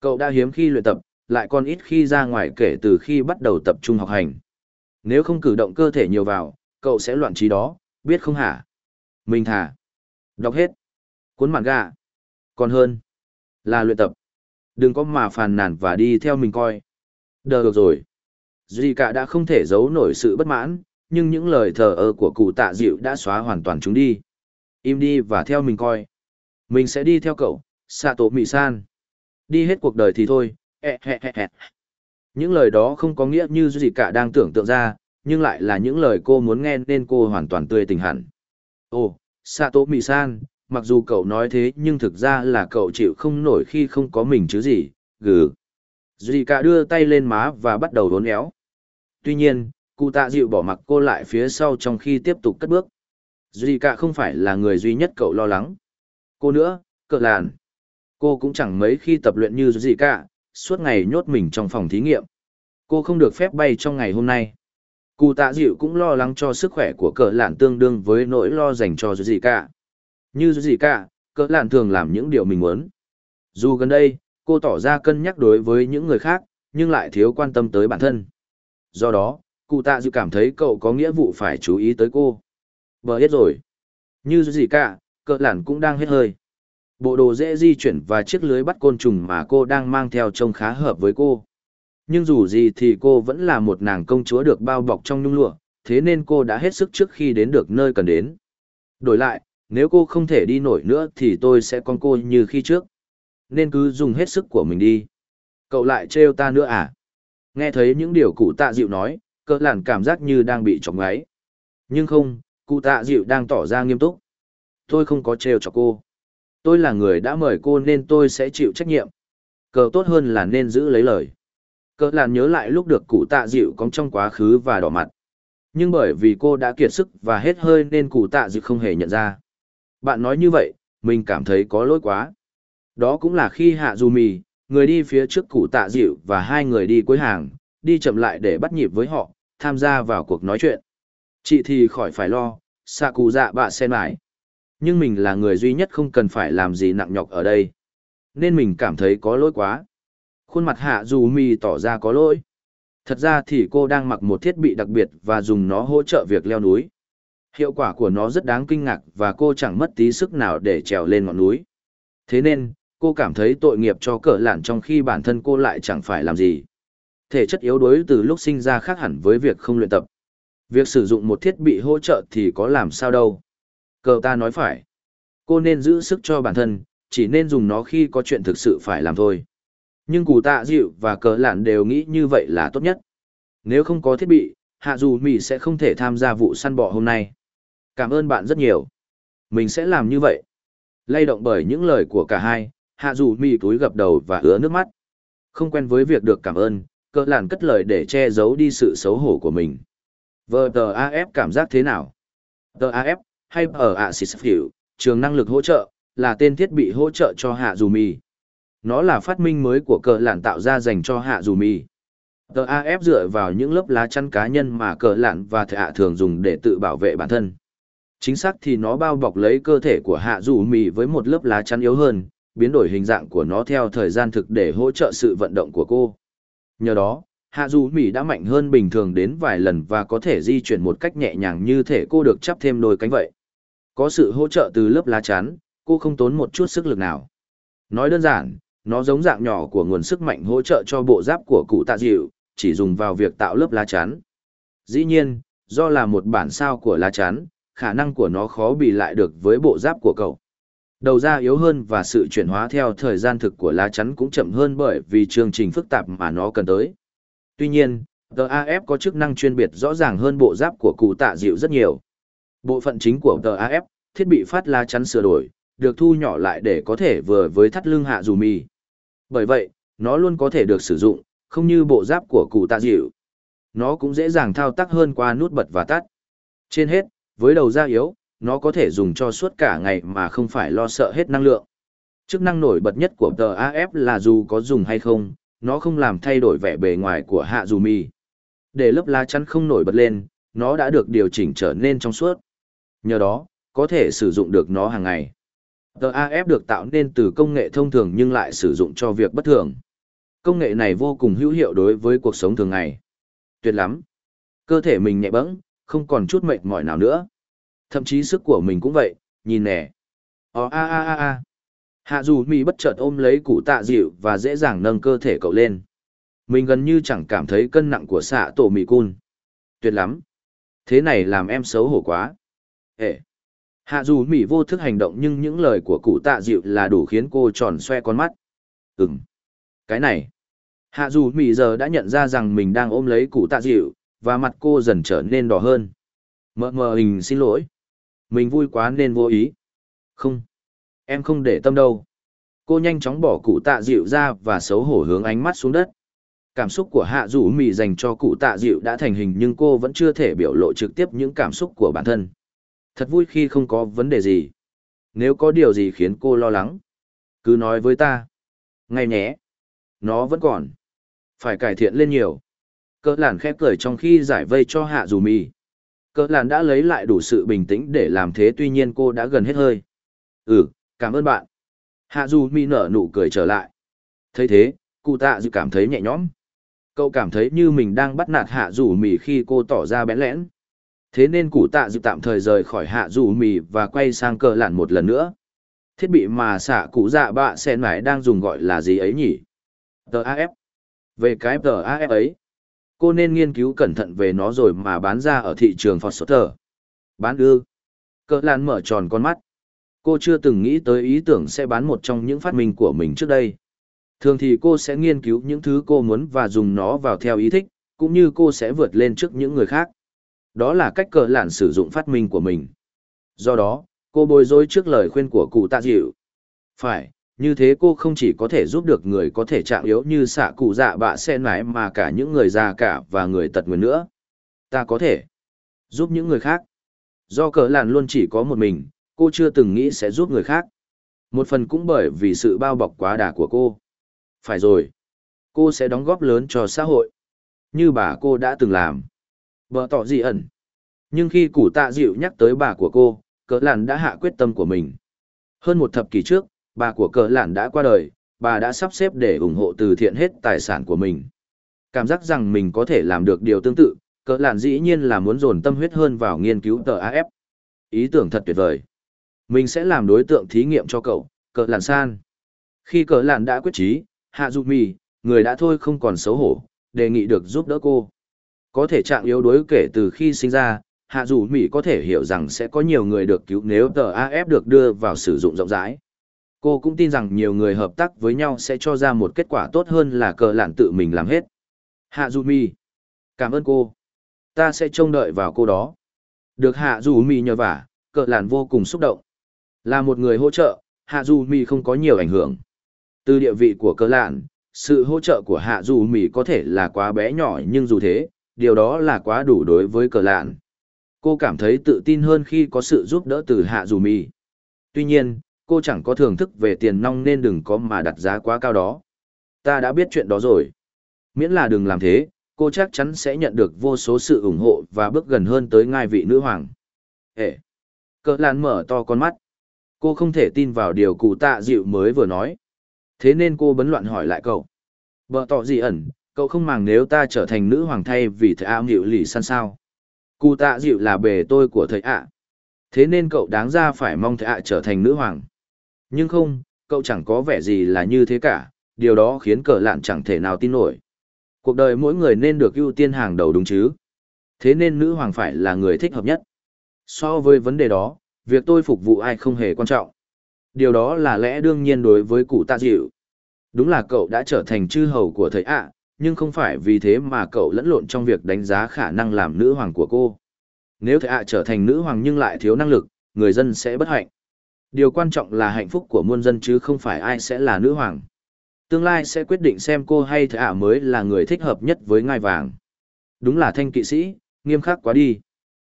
Cậu đã hiếm khi luyện tập, lại còn ít khi ra ngoài kể từ khi bắt đầu tập trung học hành. Nếu không cử động cơ thể nhiều vào, cậu sẽ loạn trí đó, biết không hả? Mình thả. Đọc hết. Cuốn mạn gà. Còn hơn. Là luyện tập. Đừng có mà phàn nàn và đi theo mình coi. Đờ được rồi. Duy cả đã không thể giấu nổi sự bất mãn, nhưng những lời thờ ơ của cụ tạ dịu đã xóa hoàn toàn chúng đi. Im đi và theo mình coi. Mình sẽ đi theo cậu, xạ tổ mị san. Đi hết cuộc đời thì thôi, Những lời đó không có nghĩa như gì cả đang tưởng tượng ra, nhưng lại là những lời cô muốn nghe nên cô hoàn toàn tươi tình hẳn. Ồ, xạ tổ mỹ san mặc dù cậu nói thế nhưng thực ra là cậu chịu không nổi khi không có mình chứ gì, gừ. dì cả đưa tay lên má và bắt đầu đốn éo. Tuy nhiên, cụ tạ dịu bỏ mặc cô lại phía sau trong khi tiếp tục cất bước. dì cả không phải là người duy nhất cậu lo lắng. Cô nữa, cỡ làn. Cô cũng chẳng mấy khi tập luyện như gì cả, suốt ngày nhốt mình trong phòng thí nghiệm. Cô không được phép bay trong ngày hôm nay. Cụ tạ dịu cũng lo lắng cho sức khỏe của cỡ lạn tương đương với nỗi lo dành cho gì cả. Như gì cả, cỡ lạn thường làm những điều mình muốn. Dù gần đây, cô tỏ ra cân nhắc đối với những người khác, nhưng lại thiếu quan tâm tới bản thân. Do đó, cụ tạ dịu cảm thấy cậu có nghĩa vụ phải chú ý tới cô. Bờ hết rồi. Như gì cả, cỡ lạn cũng đang hết hơi. Bộ đồ dễ di chuyển và chiếc lưới bắt côn trùng mà cô đang mang theo trông khá hợp với cô. Nhưng dù gì thì cô vẫn là một nàng công chúa được bao bọc trong nhung lụa, thế nên cô đã hết sức trước khi đến được nơi cần đến. Đổi lại, nếu cô không thể đi nổi nữa thì tôi sẽ con cô như khi trước. Nên cứ dùng hết sức của mình đi. Cậu lại trêu ta nữa à? Nghe thấy những điều cụ tạ dịu nói, cỡ làn cảm giác như đang bị chọc ngáy. Nhưng không, cụ tạ dịu đang tỏ ra nghiêm túc. Tôi không có trêu cho cô. Tôi là người đã mời cô nên tôi sẽ chịu trách nhiệm. Cờ tốt hơn là nên giữ lấy lời. cờ làn nhớ lại lúc được cụ tạ dịu cóng trong quá khứ và đỏ mặt. Nhưng bởi vì cô đã kiệt sức và hết hơi nên cụ tạ dịu không hề nhận ra. Bạn nói như vậy, mình cảm thấy có lỗi quá. Đó cũng là khi hạ dù mì, người đi phía trước cụ tạ dịu và hai người đi cuối hàng, đi chậm lại để bắt nhịp với họ, tham gia vào cuộc nói chuyện. Chị thì khỏi phải lo, xạ cụ dạ bạ sen mải. Nhưng mình là người duy nhất không cần phải làm gì nặng nhọc ở đây. Nên mình cảm thấy có lỗi quá. Khuôn mặt hạ dù Mi tỏ ra có lỗi. Thật ra thì cô đang mặc một thiết bị đặc biệt và dùng nó hỗ trợ việc leo núi. Hiệu quả của nó rất đáng kinh ngạc và cô chẳng mất tí sức nào để trèo lên ngọn núi. Thế nên, cô cảm thấy tội nghiệp cho cỡ lạn trong khi bản thân cô lại chẳng phải làm gì. Thể chất yếu đuối từ lúc sinh ra khác hẳn với việc không luyện tập. Việc sử dụng một thiết bị hỗ trợ thì có làm sao đâu. Cờ ta nói phải. Cô nên giữ sức cho bản thân, chỉ nên dùng nó khi có chuyện thực sự phải làm thôi. Nhưng cụ tạ dịu và cờ lạn đều nghĩ như vậy là tốt nhất. Nếu không có thiết bị, hạ dù mì sẽ không thể tham gia vụ săn bọ hôm nay. Cảm ơn bạn rất nhiều. Mình sẽ làm như vậy. Lay động bởi những lời của cả hai, hạ dù mì túi gập đầu và ứa nước mắt. Không quen với việc được cảm ơn, cờ lạn cất lời để che giấu đi sự xấu hổ của mình. Vờ tờ AF cảm giác thế nào? Tờ AF, hay ở ạ xịt trường năng lực hỗ trợ, là tên thiết bị hỗ trợ cho hạ dù mì. Nó là phát minh mới của cờ lạn tạo ra dành cho hạ dù mì. Tờ AF dựa vào những lớp lá chắn cá nhân mà cờ lạn và thạ hạ thường dùng để tự bảo vệ bản thân. Chính xác thì nó bao bọc lấy cơ thể của hạ dù mì với một lớp lá chắn yếu hơn, biến đổi hình dạng của nó theo thời gian thực để hỗ trợ sự vận động của cô. Nhờ đó, hạ dù mỹ đã mạnh hơn bình thường đến vài lần và có thể di chuyển một cách nhẹ nhàng như thể cô được chắp thêm đôi cánh vậy. Có sự hỗ trợ từ lớp lá chắn, cô không tốn một chút sức lực nào. Nói đơn giản, nó giống dạng nhỏ của nguồn sức mạnh hỗ trợ cho bộ giáp của cụ tạ dịu, chỉ dùng vào việc tạo lớp lá chắn. Dĩ nhiên, do là một bản sao của lá chắn, khả năng của nó khó bị lại được với bộ giáp của cậu. Đầu ra yếu hơn và sự chuyển hóa theo thời gian thực của lá chắn cũng chậm hơn bởi vì chương trình phức tạp mà nó cần tới. Tuy nhiên, TAF có chức năng chuyên biệt rõ ràng hơn bộ giáp của cụ tạ dịu rất nhiều. Bộ phận chính của TAF, thiết bị phát lá chắn sửa đổi, được thu nhỏ lại để có thể vừa với thắt lưng hạ dù mì. Bởi vậy, nó luôn có thể được sử dụng, không như bộ giáp của cụ tạ dịu. Nó cũng dễ dàng thao tác hơn qua nút bật và tắt. Trên hết, với đầu da yếu, nó có thể dùng cho suốt cả ngày mà không phải lo sợ hết năng lượng. Chức năng nổi bật nhất của TAF là dù có dùng hay không, nó không làm thay đổi vẻ bề ngoài của hạ dù mi. Để lớp lá chắn không nổi bật lên, nó đã được điều chỉnh trở nên trong suốt. Nhờ đó, có thể sử dụng được nó hàng ngày. TAF được tạo nên từ công nghệ thông thường nhưng lại sử dụng cho việc bất thường. Công nghệ này vô cùng hữu hiệu đối với cuộc sống thường ngày. Tuyệt lắm. Cơ thể mình nhẹ bẫng, không còn chút mệt mỏi nào nữa. Thậm chí sức của mình cũng vậy, nhìn nè. Ồ a a a a. Hạ dù mì bất chợt ôm lấy củ tạ dịu và dễ dàng nâng cơ thể cậu lên. Mình gần như chẳng cảm thấy cân nặng của xạ tổ mì cun. Tuyệt lắm. Thế này làm em xấu hổ quá. Ê! Hạ dù mỉ vô thức hành động nhưng những lời của cụ tạ dịu là đủ khiến cô tròn xoe con mắt. Ừm. Cái này. Hạ dù mỉ giờ đã nhận ra rằng mình đang ôm lấy cụ tạ dịu, và mặt cô dần trở nên đỏ hơn. Mờ mờ hình xin lỗi. Mình vui quá nên vô ý. Không. Em không để tâm đâu. Cô nhanh chóng bỏ cụ tạ dịu ra và xấu hổ hướng ánh mắt xuống đất. Cảm xúc của hạ rủ mì dành cho cụ tạ dịu đã thành hình nhưng cô vẫn chưa thể biểu lộ trực tiếp những cảm xúc của bản thân. Thật vui khi không có vấn đề gì. Nếu có điều gì khiến cô lo lắng, cứ nói với ta. Ngay nhé. Nó vẫn còn. Phải cải thiện lên nhiều. Cỡ làn khép cười trong khi giải vây cho hạ dù mì. Cỡ làn đã lấy lại đủ sự bình tĩnh để làm thế tuy nhiên cô đã gần hết hơi. Ừ, cảm ơn bạn. Hạ dù mi nở nụ cười trở lại. thấy thế, cụ tạ dự cảm thấy nhẹ nhõm. Cậu cảm thấy như mình đang bắt nạt hạ dù mì khi cô tỏ ra bẽn lẽn. Thế nên cụ tạ dự tạm thời rời khỏi hạ dù mì và quay sang cờ lặn một lần nữa. Thiết bị mà xạ cụ dạ bạ sen mải đang dùng gọi là gì ấy nhỉ? TAF. Về cái TAF ấy, cô nên nghiên cứu cẩn thận về nó rồi mà bán ra ở thị trường phật sốt Foster. Bán ư. Cờ lan mở tròn con mắt. Cô chưa từng nghĩ tới ý tưởng sẽ bán một trong những phát minh của mình trước đây. Thường thì cô sẽ nghiên cứu những thứ cô muốn và dùng nó vào theo ý thích, cũng như cô sẽ vượt lên trước những người khác. Đó là cách cờ lạn sử dụng phát minh của mình. Do đó, cô bối rối trước lời khuyên của cụ tạ dịu. Phải, như thế cô không chỉ có thể giúp được người có thể trạng yếu như xạ cụ dạ bạ xe nái mà cả những người già cả và người tật nguyền nữa. Ta có thể giúp những người khác. Do cờ lạn luôn chỉ có một mình, cô chưa từng nghĩ sẽ giúp người khác. Một phần cũng bởi vì sự bao bọc quá đà của cô. Phải rồi. Cô sẽ đóng góp lớn cho xã hội. Như bà cô đã từng làm. Bờ tỏ gì ẩn. Nhưng khi củ tạ dịu nhắc tới bà của cô, cỡ làn đã hạ quyết tâm của mình. Hơn một thập kỷ trước, bà của cỡ làn đã qua đời, bà đã sắp xếp để ủng hộ từ thiện hết tài sản của mình. Cảm giác rằng mình có thể làm được điều tương tự, cỡ làn dĩ nhiên là muốn dồn tâm huyết hơn vào nghiên cứu tờ AF. Ý tưởng thật tuyệt vời. Mình sẽ làm đối tượng thí nghiệm cho cậu, cỡ làn san. Khi cỡ làn đã quyết trí, Hạ Dụ Mì, người đã thôi không còn xấu hổ, đề nghị được giúp đỡ cô. Có thể trạng yếu đuối kể từ khi sinh ra, Hạ Dù Mỹ có thể hiểu rằng sẽ có nhiều người được cứu nếu tờ AF được đưa vào sử dụng rộng rãi. Cô cũng tin rằng nhiều người hợp tác với nhau sẽ cho ra một kết quả tốt hơn là cờ lạn tự mình làm hết. Hạ Dù Mỹ. Cảm ơn cô. Ta sẽ trông đợi vào cô đó. Được Hạ Dù Mỹ nhờ vả, cờ lạn vô cùng xúc động. Là một người hỗ trợ, Hạ Du Mi không có nhiều ảnh hưởng. Từ địa vị của cờ lạn, sự hỗ trợ của Hạ Du Mi có thể là quá bé nhỏ nhưng dù thế, điều đó là quá đủ đối với cờ lạn. Cô cảm thấy tự tin hơn khi có sự giúp đỡ từ hạ Du mì. Tuy nhiên, cô chẳng có thưởng thức về tiền nong nên đừng có mà đặt giá quá cao đó. Ta đã biết chuyện đó rồi. Miễn là đừng làm thế, cô chắc chắn sẽ nhận được vô số sự ủng hộ và bước gần hơn tới ngai vị nữ hoàng. Ê! Cờ lạn mở to con mắt. Cô không thể tin vào điều cụ tạ dịu mới vừa nói. Thế nên cô bấn loạn hỏi lại cậu. Bờ tỏ gì ẩn, cậu không màng nếu ta trở thành nữ hoàng thay vì thầy áo hiệu lì săn sao? Cụ tạ dịu là bề tôi của thầy ạ. Thế nên cậu đáng ra phải mong thầy ạ trở thành nữ hoàng. Nhưng không cậu chẳng có vẻ gì là như thế cả điều đó khiến cờ lạn chẳng thể nào tin nổi. Cuộc đời mỗi người nên được ưu tiên hàng đầu đúng chứ? Thế nên nữ hoàng phải là người thích hợp nhất. So với vấn đề đó việc tôi phục vụ ai không hề quan trọng điều đó là lẽ đương nhiên đối với cụ tạ dịu đúng là cậu đã trở thành chư hầu của thầy ạ nhưng không phải vì thế mà cậu lẫn lộn trong việc đánh giá khả năng làm nữ hoàng của cô. Nếu thầy ạ trở thành nữ hoàng nhưng lại thiếu năng lực, người dân sẽ bất hạnh. Điều quan trọng là hạnh phúc của muôn dân chứ không phải ai sẽ là nữ hoàng. Tương lai sẽ quyết định xem cô hay thầy ạ mới là người thích hợp nhất với ngai vàng. Đúng là thanh kỵ sĩ, nghiêm khắc quá đi.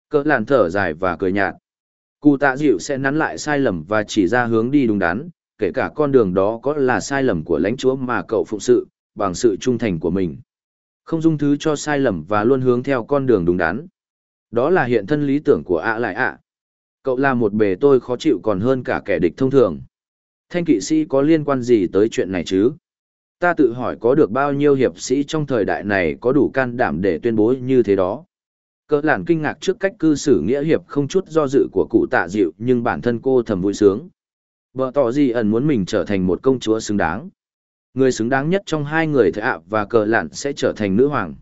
Cỡ làn thở dài và cười nhạt. Cụ tạ dịu sẽ nắn lại sai lầm và chỉ ra hướng đi đúng đắn, kể cả con đường đó có là sai lầm của lãnh chúa mà cậu phụng sự, bằng sự trung thành của mình. Không dung thứ cho sai lầm và luôn hướng theo con đường đúng đắn. Đó là hiện thân lý tưởng của ạ lại ạ. Cậu là một bề tôi khó chịu còn hơn cả kẻ địch thông thường. Thanh kỵ sĩ có liên quan gì tới chuyện này chứ? Ta tự hỏi có được bao nhiêu hiệp sĩ trong thời đại này có đủ can đảm để tuyên bố như thế đó. Cỡ làn kinh ngạc trước cách cư xử nghĩa hiệp không chút do dự của cụ tạ dịu nhưng bản thân cô thầm vui sướng. Vợ tỏ gì ẩn muốn mình trở thành một công chúa xứng đáng. Người xứng đáng nhất trong hai người thợ ạ và cờ lạn sẽ trở thành nữ hoàng.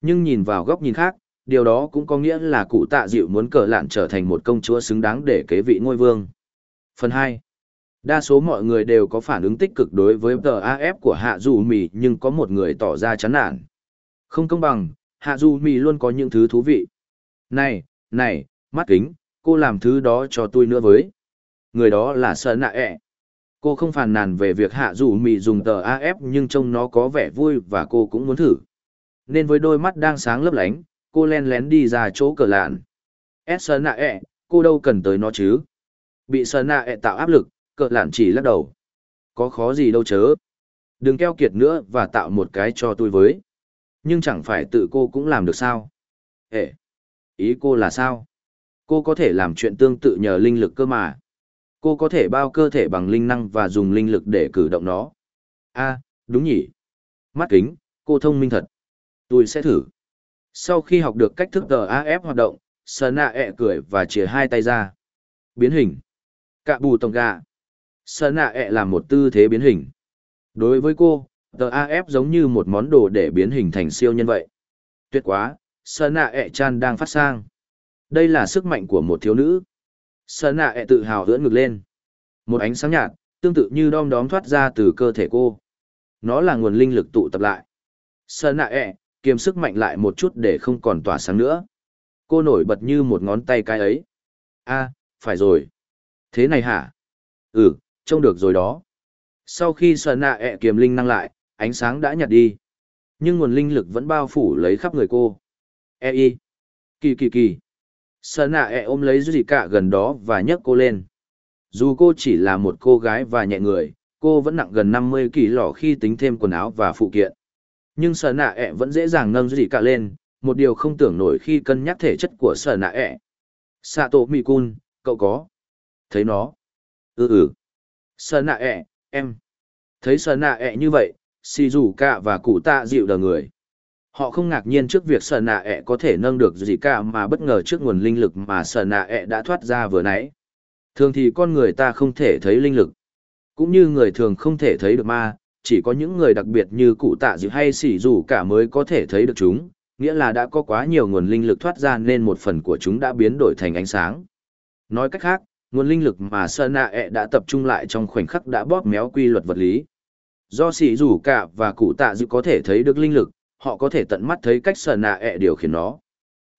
Nhưng nhìn vào góc nhìn khác, điều đó cũng có nghĩa là cụ tạ dịu muốn cờ lạn trở thành một công chúa xứng đáng để kế vị ngôi vương. Phần 2. Đa số mọi người đều có phản ứng tích cực đối với tờ AF của Hạ Dù Mì nhưng có một người tỏ ra chán nản. Không công bằng, Hạ Dù Mì luôn có những thứ thú vị. Này, này, mắt kính, cô làm thứ đó cho tôi nữa với. Người đó là sợ Nạ ẹ. Cô không phàn nàn về việc Hạ Dù Mì dùng tờ AF nhưng trông nó có vẻ vui và cô cũng muốn thử. Nên với đôi mắt đang sáng lấp lánh, cô len lén đi ra chỗ cờ lạn. S sợ Nạ ẹ, cô đâu cần tới nó chứ. Bị sợ Nạ ẹ tạo áp lực, cờ lạn chỉ lắc đầu. Có khó gì đâu chớ. Đừng keo kiệt nữa và tạo một cái cho tôi với. Nhưng chẳng phải tự cô cũng làm được sao? Ê! Ý cô là sao? Cô có thể làm chuyện tương tự nhờ linh lực cơ mà. Cô có thể bao cơ thể bằng linh năng và dùng linh lực để cử động nó. a đúng nhỉ. Mắt kính, cô thông minh thật. Tôi sẽ thử. Sau khi học được cách thức AF hoạt động, Sana ẹ cười và chìa hai tay ra. Biến hình. Cạ bù tổng gà. Sơn nạ ẹ làm một tư thế biến hình. Đối với cô, TAF giống như một món đồ để biến hình thành siêu nhân vậy. Tuyệt quá, Sơn nạ ẹ chan đang phát sang. Đây là sức mạnh của một thiếu nữ. Sơn nạ e ẹ tự hào hưỡn ngực lên. Một ánh sáng nhạt, tương tự như đom đóm thoát ra từ cơ thể cô. Nó là nguồn linh lực tụ tập lại. Sơn nạ e, ẹ, kiềm sức mạnh lại một chút để không còn tỏa sáng nữa. Cô nổi bật như một ngón tay cái ấy. a phải rồi. Thế này hả? Ừ, trông được rồi đó. Sau khi Sơn nạ e ẹ kiềm linh năng lại, ánh sáng đã nhạt đi. Nhưng nguồn linh lực vẫn bao phủ lấy khắp người cô. E y. Kỳ kỳ kỳ. Sợ nạ e ôm lấy gì cả gần đó và nhấc cô lên. Dù cô chỉ là một cô gái và nhẹ người, cô vẫn nặng gần 50 kỳ lỏ khi tính thêm quần áo và phụ kiện. Nhưng sợ nạ e vẫn dễ dàng nâng gì cả lên, một điều không tưởng nổi khi cân nhắc thể chất của sợ nạ e. Tố Mị Cun, cậu có. Thấy nó. Ừ ừ sợ nạ e em thấy sợ nạ ẹ như vậy si dù cả và cụ tạ dịu đờ người. Họ không ngạc nhiên trước việc sợ nạ ẹ có thể nâng được gì cả mà bất ngờ trước nguồn linh lực mà sợ nạ ẹ đã thoát ra vừa nãy. Thường thì con người ta không thể thấy linh lực. Cũng như người thường không thể thấy được ma, chỉ có những người đặc biệt như cụ tạ dịu hay xỉ dù cả mới có thể thấy được chúng, nghĩa là đã có quá nhiều nguồn linh lực thoát ra nên một phần của chúng đã biến đổi thành ánh sáng. Nói cách khác, nguồn linh lực mà sợ nạ ẹ đã tập trung lại trong khoảnh khắc đã bóp méo quy luật vật lý do xì rủ cả và cụ tạ dự có thể thấy được linh lực, họ có thể tận mắt thấy cách sờ nạ ẹ điều khiển nó.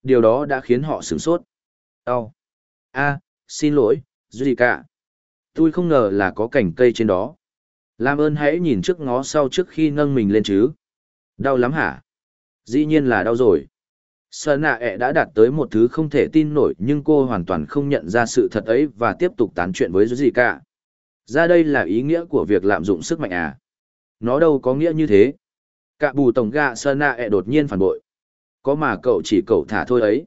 Điều đó đã khiến họ sửng sốt. Đau a, xin lỗi duy cả. Tôi không ngờ là có cành cây trên đó. Làm ơn hãy nhìn trước ngó sau trước khi nâng mình lên chứ. Đau lắm hả? Dĩ nhiên là đau rồi. Sở nạ ẹ đã đạt tới một thứ không thể tin nổi nhưng cô hoàn toàn không nhận ra sự thật ấy và tiếp tục tán chuyện với gì cả. Ra đây là ý nghĩa của việc lạm dụng sức mạnh à? Nó đâu có nghĩa như thế. Cả bù tổng gạ Sở nạ ẹ đột nhiên phản bội. Có mà cậu chỉ cậu thả thôi ấy.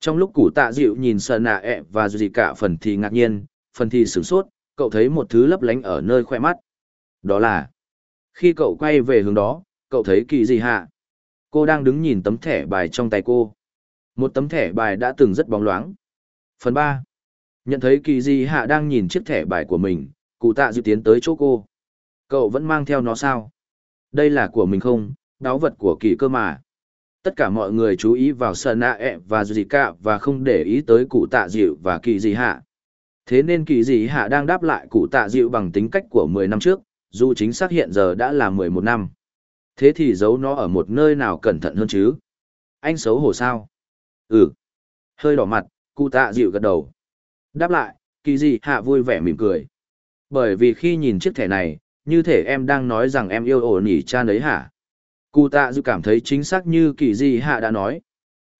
Trong lúc củ tạ dịu nhìn Sở nạ ẹ và gì cả phần thì ngạc nhiên, phần thì sửng sốt, cậu thấy một thứ lấp lánh ở nơi khoe mắt. Đó là, khi cậu quay về hướng đó, cậu thấy kỳ gì hạ? Cô đang đứng nhìn tấm thẻ bài trong tay cô. Một tấm thẻ bài đã từng rất bóng loáng. Phần ba Nhận thấy kỳ di hạ đang nhìn chiếc thẻ bài của mình, cụ tạ dịu tiến tới chỗ cô. Cậu vẫn mang theo nó sao? Đây là của mình không, đáo vật của kỳ cơ mà. Tất cả mọi người chú ý vào Sơn e ẹ và Zika và không để ý tới cụ tạ dịu và kỳ dị hạ. Thế nên kỳ dị hạ đang đáp lại cụ tạ dịu bằng tính cách của mười năm trước, dù chính xác hiện giờ đã là mười một năm. Thế thì giấu nó ở một nơi nào cẩn thận hơn chứ? Anh xấu hổ sao? Ừ. Hơi đỏ mặt, cụ tạ dịu gật đầu. Đáp lại, kỳ dị hạ vui vẻ mỉm cười. Bởi vì khi nhìn chiếc thẻ này, như thể em đang nói rằng em yêu ổn ỉ cha đấy hả? Cụ tạ dư cảm thấy chính xác như kỳ Di hạ đã nói.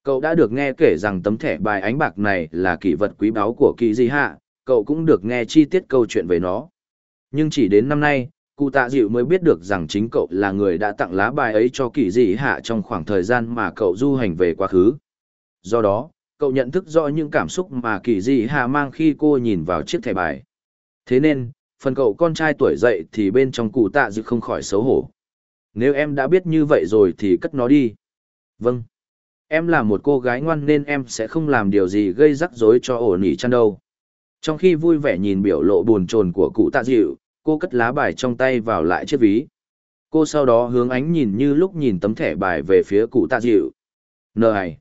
Cậu đã được nghe kể rằng tấm thẻ bài ánh bạc này là kỷ vật quý báu của kỳ Di hạ, cậu cũng được nghe chi tiết câu chuyện về nó. Nhưng chỉ đến năm nay, cụ tạ dịu mới biết được rằng chính cậu là người đã tặng lá bài ấy cho kỳ Di hạ trong khoảng thời gian mà cậu du hành về quá khứ do đó cậu nhận thức rõ những cảm xúc mà kỳ Di hạ mang khi cô nhìn vào chiếc thẻ bài thế nên phần cậu con trai tuổi dậy thì bên trong cụ tạ dự không khỏi xấu hổ nếu em đã biết như vậy rồi thì cất nó đi vâng em là một cô gái ngoan nên em sẽ không làm điều gì gây rắc rối cho ổ nỉ chăn đâu trong khi vui vẻ nhìn biểu lộ buồn chồn của cụ tạ dịu, cô cất lá bài trong tay vào lại chiếc ví. Cô sau đó hướng ánh nhìn như lúc nhìn tấm thẻ bài về phía cụ tạ dịu. Này!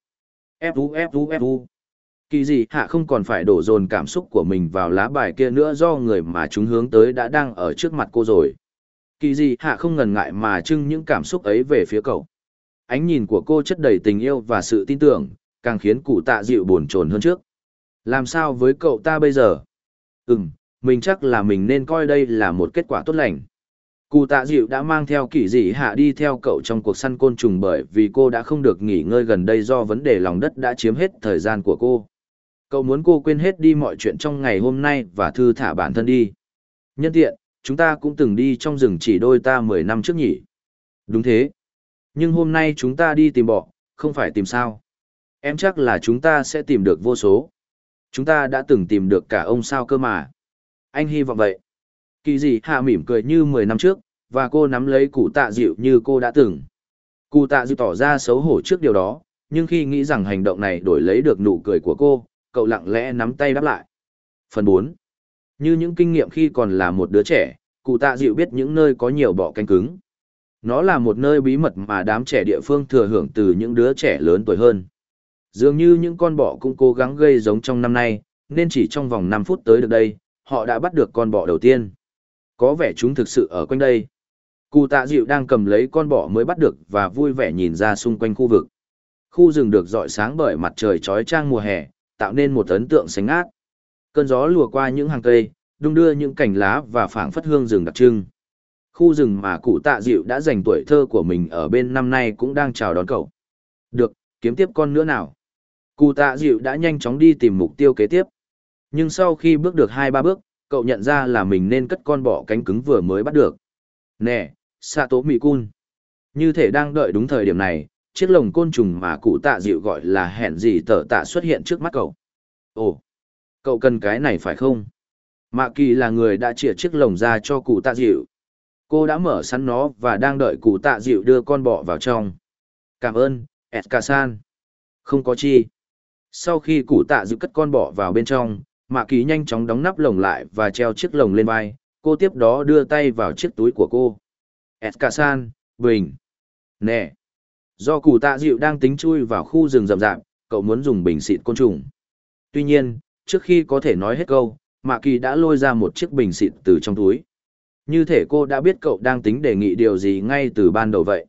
Fu Fu Fu. Kỳ gì hạ không còn phải đổ dồn cảm xúc của mình vào lá bài kia nữa do người mà chúng hướng tới đã đang ở trước mặt cô rồi. Kỳ gì hạ không ngần ngại mà trưng những cảm xúc ấy về phía cậu. Ánh nhìn của cô chất đầy tình yêu và sự tin tưởng, càng khiến cụ tạ dịu buồn chồn hơn trước. Làm sao với cậu ta bây giờ? Ừm, mình chắc là mình nên coi đây là một kết quả tốt lành. Cụ tạ dịu đã mang theo kỳ dị hạ đi theo cậu trong cuộc săn côn trùng bởi vì cô đã không được nghỉ ngơi gần đây do vấn đề lòng đất đã chiếm hết thời gian của cô. Cậu muốn cô quên hết đi mọi chuyện trong ngày hôm nay và thư thả bản thân đi. Nhân tiện, chúng ta cũng từng đi trong rừng chỉ đôi ta 10 năm trước nhỉ. Đúng thế. Nhưng hôm nay chúng ta đi tìm bọ, không phải tìm sao. Em chắc là chúng ta sẽ tìm được vô số. Chúng ta đã từng tìm được cả ông sao cơ mà. Anh hy vọng vậy. Kỳ dị hạ mỉm cười như 10 năm trước, và cô nắm lấy cụ tạ dịu như cô đã từng. Cụ tạ dịu tỏ ra xấu hổ trước điều đó, nhưng khi nghĩ rằng hành động này đổi lấy được nụ cười của cô, cậu lặng lẽ nắm tay đáp lại. Phần 4. Như những kinh nghiệm khi còn là một đứa trẻ, cụ tạ dịu biết những nơi có nhiều bọ canh cứng. Nó là một nơi bí mật mà đám trẻ địa phương thừa hưởng từ những đứa trẻ lớn tuổi hơn. Dường như những con bọ cũng cố gắng gây giống trong năm nay, nên chỉ trong vòng 5 phút tới được đây, họ đã bắt được con bọ đầu tiên. Có vẻ chúng thực sự ở quanh đây. Cụ tạ dịu đang cầm lấy con bọ mới bắt được và vui vẻ nhìn ra xung quanh khu vực. Khu rừng được dọi sáng bởi mặt trời trói trang mùa hè, tạo nên một ấn tượng sánh ác. Cơn gió lùa qua những hàng cây, đung đưa những cành lá và phảng phất hương rừng đặc trưng. Khu rừng mà cụ tạ dịu đã dành tuổi thơ của mình ở bên năm nay cũng đang chào đón cậu. Được, kiếm tiếp con nữa nào. Cụ tạ dịu đã nhanh chóng đi tìm mục tiêu kế tiếp. Nhưng sau khi bước được hai ba bước, cậu nhận ra là mình nên cất con bọ cánh cứng vừa mới bắt được. Nè, Sato Mikun. Như thể đang đợi đúng thời điểm này, chiếc lồng côn trùng mà cụ tạ dịu gọi là hẹn gì tở tạ xuất hiện trước mắt cậu. Ồ, cậu cần cái này phải không? Mạ kỳ là người đã chìa chiếc lồng ra cho cụ tạ dịu. Cô đã mở sẵn nó và đang đợi cụ tạ dịu đưa con bọ vào trong. Cảm ơn, Eskasan. Không có chi. Sau khi cụ tạ dịu cất con bọ vào bên trong, mạ kỳ nhanh chóng đóng nắp lồng lại và treo chiếc lồng lên vai. Cô tiếp đó đưa tay vào chiếc túi của cô. Eskasan, Bình. Nè. Do cụ tạ dịu đang tính chui vào khu rừng rậm rạp, cậu muốn dùng bình xịt côn trùng. Tuy nhiên, trước khi có thể nói hết câu, Mạ Kỳ đã lôi ra một chiếc bình xịt từ trong túi. Như thể cô đã biết cậu đang tính đề nghị điều gì ngay từ ban đầu vậy.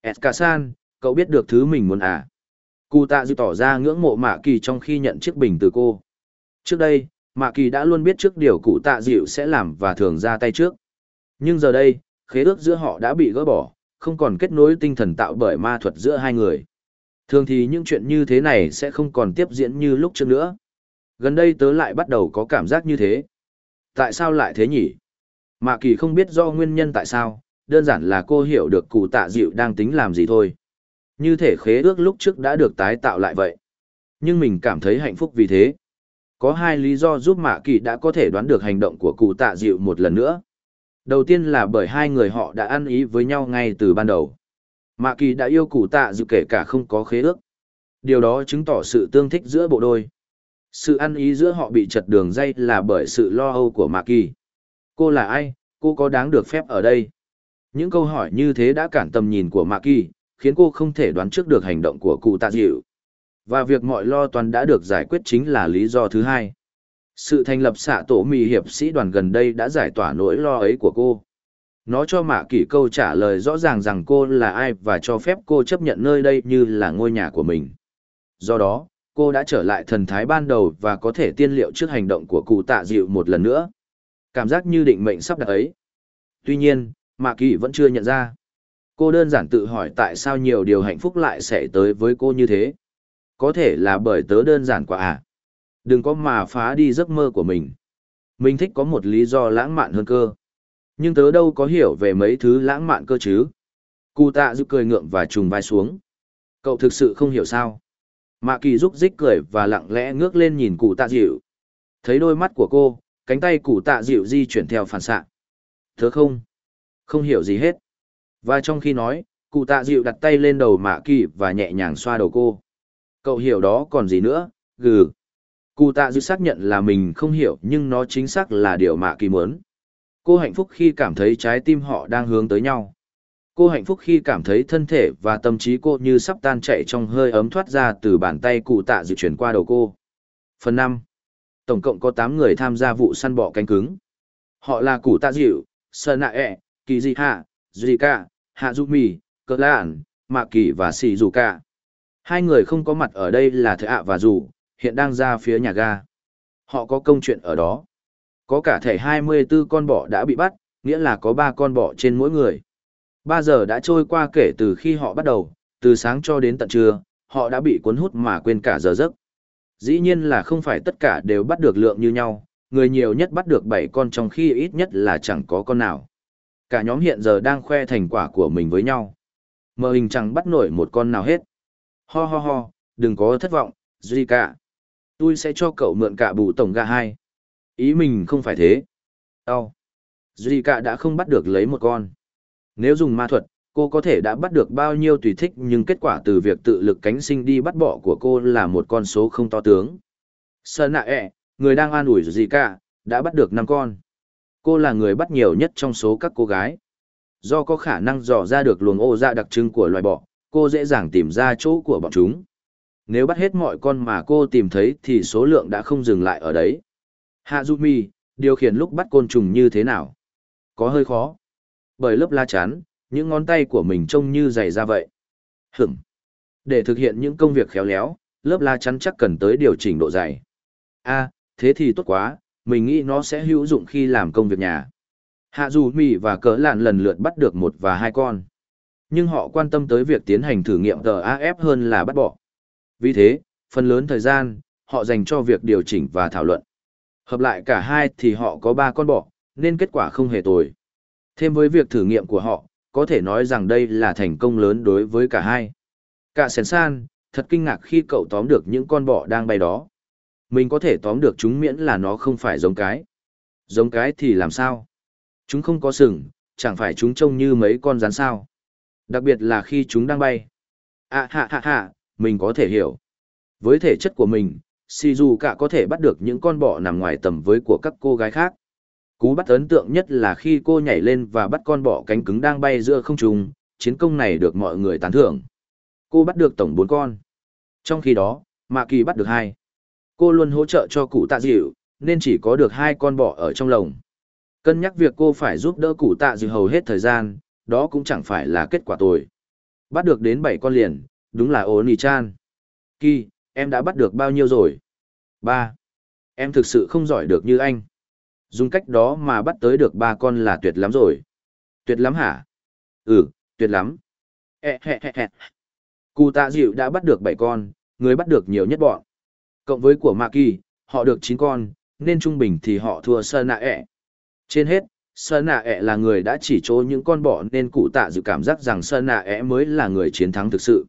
Eskasan, cậu biết được thứ mình muốn à? Cụ tạ dịu tỏ ra ngưỡng mộ Mạ Kỳ trong khi nhận chiếc bình từ cô. Trước đây, Mạ Kỳ đã luôn biết trước điều cụ tạ dịu sẽ làm và thường ra tay trước. Nhưng giờ đây, khế ước giữa họ đã bị gỡ bỏ, không còn kết nối tinh thần tạo bởi ma thuật giữa hai người. Thường thì những chuyện như thế này sẽ không còn tiếp diễn như lúc trước nữa. Gần đây tớ lại bắt đầu có cảm giác như thế. Tại sao lại thế nhỉ? Mạ kỳ không biết do nguyên nhân tại sao, đơn giản là cô hiểu được cụ tạ dịu đang tính làm gì thôi. Như thể khế ước lúc trước đã được tái tạo lại vậy. Nhưng mình cảm thấy hạnh phúc vì thế. Có hai lý do giúp Mạ kỳ đã có thể đoán được hành động của cụ tạ dịu một lần nữa. Đầu tiên là bởi hai người họ đã ăn ý với nhau ngay từ ban đầu. Mạ kỳ đã yêu cụ tạ dịu kể cả không có khế ước. Điều đó chứng tỏ sự tương thích giữa bộ đôi. Sự ăn ý giữa họ bị chật đường dây là bởi sự lo âu của Mạ kỳ. Cô là ai, cô có đáng được phép ở đây? Những câu hỏi như thế đã cản tầm nhìn của Mạ kỳ, khiến cô không thể đoán trước được hành động của cụ tạ dịu. Và việc mọi lo toan đã được giải quyết chính là lý do thứ hai. Sự thành lập xạ tổ mì hiệp sĩ đoàn gần đây đã giải tỏa nỗi lo ấy của cô. Nó cho Mạ Kỷ câu trả lời rõ ràng rằng cô là ai và cho phép cô chấp nhận nơi đây như là ngôi nhà của mình. Do đó, cô đã trở lại thần thái ban đầu và có thể tiên liệu trước hành động của cụ tạ dịu một lần nữa. Cảm giác như định mệnh sắp đặt ấy. Tuy nhiên, Mạ Kỷ vẫn chưa nhận ra. Cô đơn giản tự hỏi tại sao nhiều điều hạnh phúc lại xảy tới với cô như thế. Có thể là bởi tớ đơn giản quá à. Đừng có mà phá đi giấc mơ của mình. Mình thích có một lý do lãng mạn hơn cơ. Nhưng tớ đâu có hiểu về mấy thứ lãng mạn cơ chứ. Cụ tạ giúp cười ngượng và trùng vai xuống. Cậu thực sự không hiểu sao. Mạ kỳ rúc rích cười và lặng lẽ ngước lên nhìn cụ tạ dịu. Thấy đôi mắt của cô, cánh tay cụ tạ dịu di chuyển theo phản xạ. Thớ không. Không hiểu gì hết. Và trong khi nói, cụ tạ dịu đặt tay lên đầu mạ kỳ và nhẹ nhàng xoa đầu cô. Cậu hiểu đó còn gì nữa, gừ. Cụ tạ dư xác nhận là mình không hiểu nhưng nó chính xác là điều mạ kỳ muốn. Cô hạnh phúc khi cảm thấy trái tim họ đang hướng tới nhau. Cô hạnh phúc khi cảm thấy thân thể và tâm trí cô như sắp tan chảy trong hơi ấm thoát ra từ bàn tay cụ tạ dự chuyển qua đầu cô. Phần 5. Tổng cộng có 8 người tham gia vụ săn bọ cánh cứng. Họ là cụ tạ dịu, sơn nạ E, kỳ dị hạ, Zika, hạ du mì, cơ lạn, mạ kỳ và Sì dù Ca. Hai người không có mặt ở đây là thợ ạ và dù, hiện đang ra phía nhà ga. Họ có công chuyện ở đó. Có cả thể 24 con bọ đã bị bắt, nghĩa là có 3 con bọ trên mỗi người. 3 giờ đã trôi qua kể từ khi họ bắt đầu, từ sáng cho đến tận trưa, họ đã bị cuốn hút mà quên cả giờ giấc. Dĩ nhiên là không phải tất cả đều bắt được lượng như nhau, người nhiều nhất bắt được 7 con trong khi ít nhất là chẳng có con nào. Cả nhóm hiện giờ đang khoe thành quả của mình với nhau. Mờ hình chẳng bắt nổi một con nào hết. Ho ho ho, đừng có thất vọng, Duy cả. Tôi sẽ cho cậu mượn cả bù tổng gà hai. Ý mình không phải thế. Đau. Duy cả đã không bắt được lấy một con. Nếu dùng ma thuật, cô có thể đã bắt được bao nhiêu tùy thích nhưng kết quả từ việc tự lực cánh sinh đi bắt bỏ của cô là một con số không to tướng. Sơn nạ ẹ, người đang an ủi gì cả, đã bắt được năm con. Cô là người bắt nhiều nhất trong số các cô gái. Do có khả năng dò ra được luồng ô dạ đặc trưng của loài bọ, cô dễ dàng tìm ra chỗ của bọn chúng. Nếu bắt hết mọi con mà cô tìm thấy thì số lượng đã không dừng lại ở đấy. Hạ Hazumi, điều khiển lúc bắt côn trùng như thế nào? Có hơi khó. Bởi lớp la chắn, những ngón tay của mình trông như dày ra vậy. Hửm. Để thực hiện những công việc khéo léo, lớp la chắn chắc cần tới điều chỉnh độ dày. a thế thì tốt quá, mình nghĩ nó sẽ hữu dụng khi làm công việc nhà. Hạ dù mì và cỡ lạn lần lượt bắt được một và hai con. Nhưng họ quan tâm tới việc tiến hành thử nghiệm TAF hơn là bắt bỏ. Vì thế, phần lớn thời gian, họ dành cho việc điều chỉnh và thảo luận. Hợp lại cả hai thì họ có ba con bọ, nên kết quả không hề tồi. Thêm với việc thử nghiệm của họ, có thể nói rằng đây là thành công lớn đối với cả hai. Cả sén san, thật kinh ngạc khi cậu tóm được những con bọ đang bay đó. Mình có thể tóm được chúng miễn là nó không phải giống cái. Giống cái thì làm sao? Chúng không có sừng, chẳng phải chúng trông như mấy con rắn sao. Đặc biệt là khi chúng đang bay. À hạ hạ hạ, mình có thể hiểu. Với thể chất của mình, Shizuka có thể bắt được những con bọ nằm ngoài tầm với của các cô gái khác. Cú bắt ấn tượng nhất là khi cô nhảy lên và bắt con bọ cánh cứng đang bay giữa không trung, chiến công này được mọi người tán thưởng. Cô bắt được tổng 4 con. Trong khi đó, Mạ Kỳ bắt được 2. Cô luôn hỗ trợ cho cụ tạ dịu, nên chỉ có được hai con bọ ở trong lồng. Cân nhắc việc cô phải giúp đỡ cụ tạ dịu hầu hết thời gian, đó cũng chẳng phải là kết quả tồi. Bắt được đến 7 con liền, đúng là ố nì chan. Kỳ, em đã bắt được bao nhiêu rồi? Ba. Em thực sự không giỏi được như anh. Dùng cách đó mà bắt tới được ba con là tuyệt lắm rồi. Tuyệt lắm hả? Ừ, tuyệt lắm. Ê, hẹ, hẹ, hẹ. Cụ tạ dịu đã bắt được bảy con, người bắt được nhiều nhất bọn. Cộng với của Mạ Kỳ, họ được chín con, nên trung bình thì họ thua Sơn Nạ ẹ. Trên hết, Sơn Nạ ẹ là người đã chỉ chỗ những con bọ nên cụ tạ dịu cảm giác rằng Sơn Nạ ẹ mới là người chiến thắng thực sự.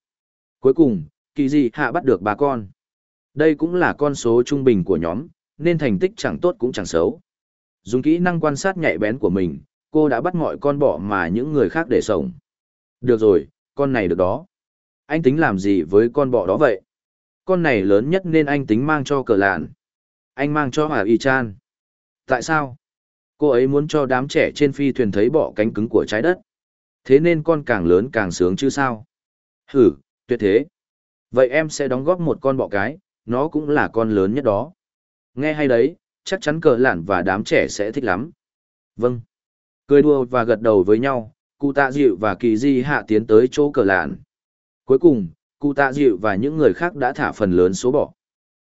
Cuối cùng, kỳ dị hạ bắt được ba con. Đây cũng là con số trung bình của nhóm, nên thành tích chẳng tốt cũng chẳng xấu. Dùng kỹ năng quan sát nhạy bén của mình, cô đã bắt mọi con bọ mà những người khác để sống. Được rồi, con này được đó. Anh tính làm gì với con bọ đó vậy? Con này lớn nhất nên anh tính mang cho cờ lạn. Anh mang cho Hà Y Chan. Tại sao? Cô ấy muốn cho đám trẻ trên phi thuyền thấy bọ cánh cứng của trái đất. Thế nên con càng lớn càng sướng chứ sao? Hử, tuyệt thế. Vậy em sẽ đóng góp một con bọ cái, nó cũng là con lớn nhất đó. Nghe hay đấy, chắc chắn cờ lạn và đám trẻ sẽ thích lắm. Vâng. Cười đùa và gật đầu với nhau, cụ tạ dịu và kỳ di hạ tiến tới chỗ cờ lạn. Cuối cùng, cụ tạ dịu và những người khác đã thả phần lớn số bọ.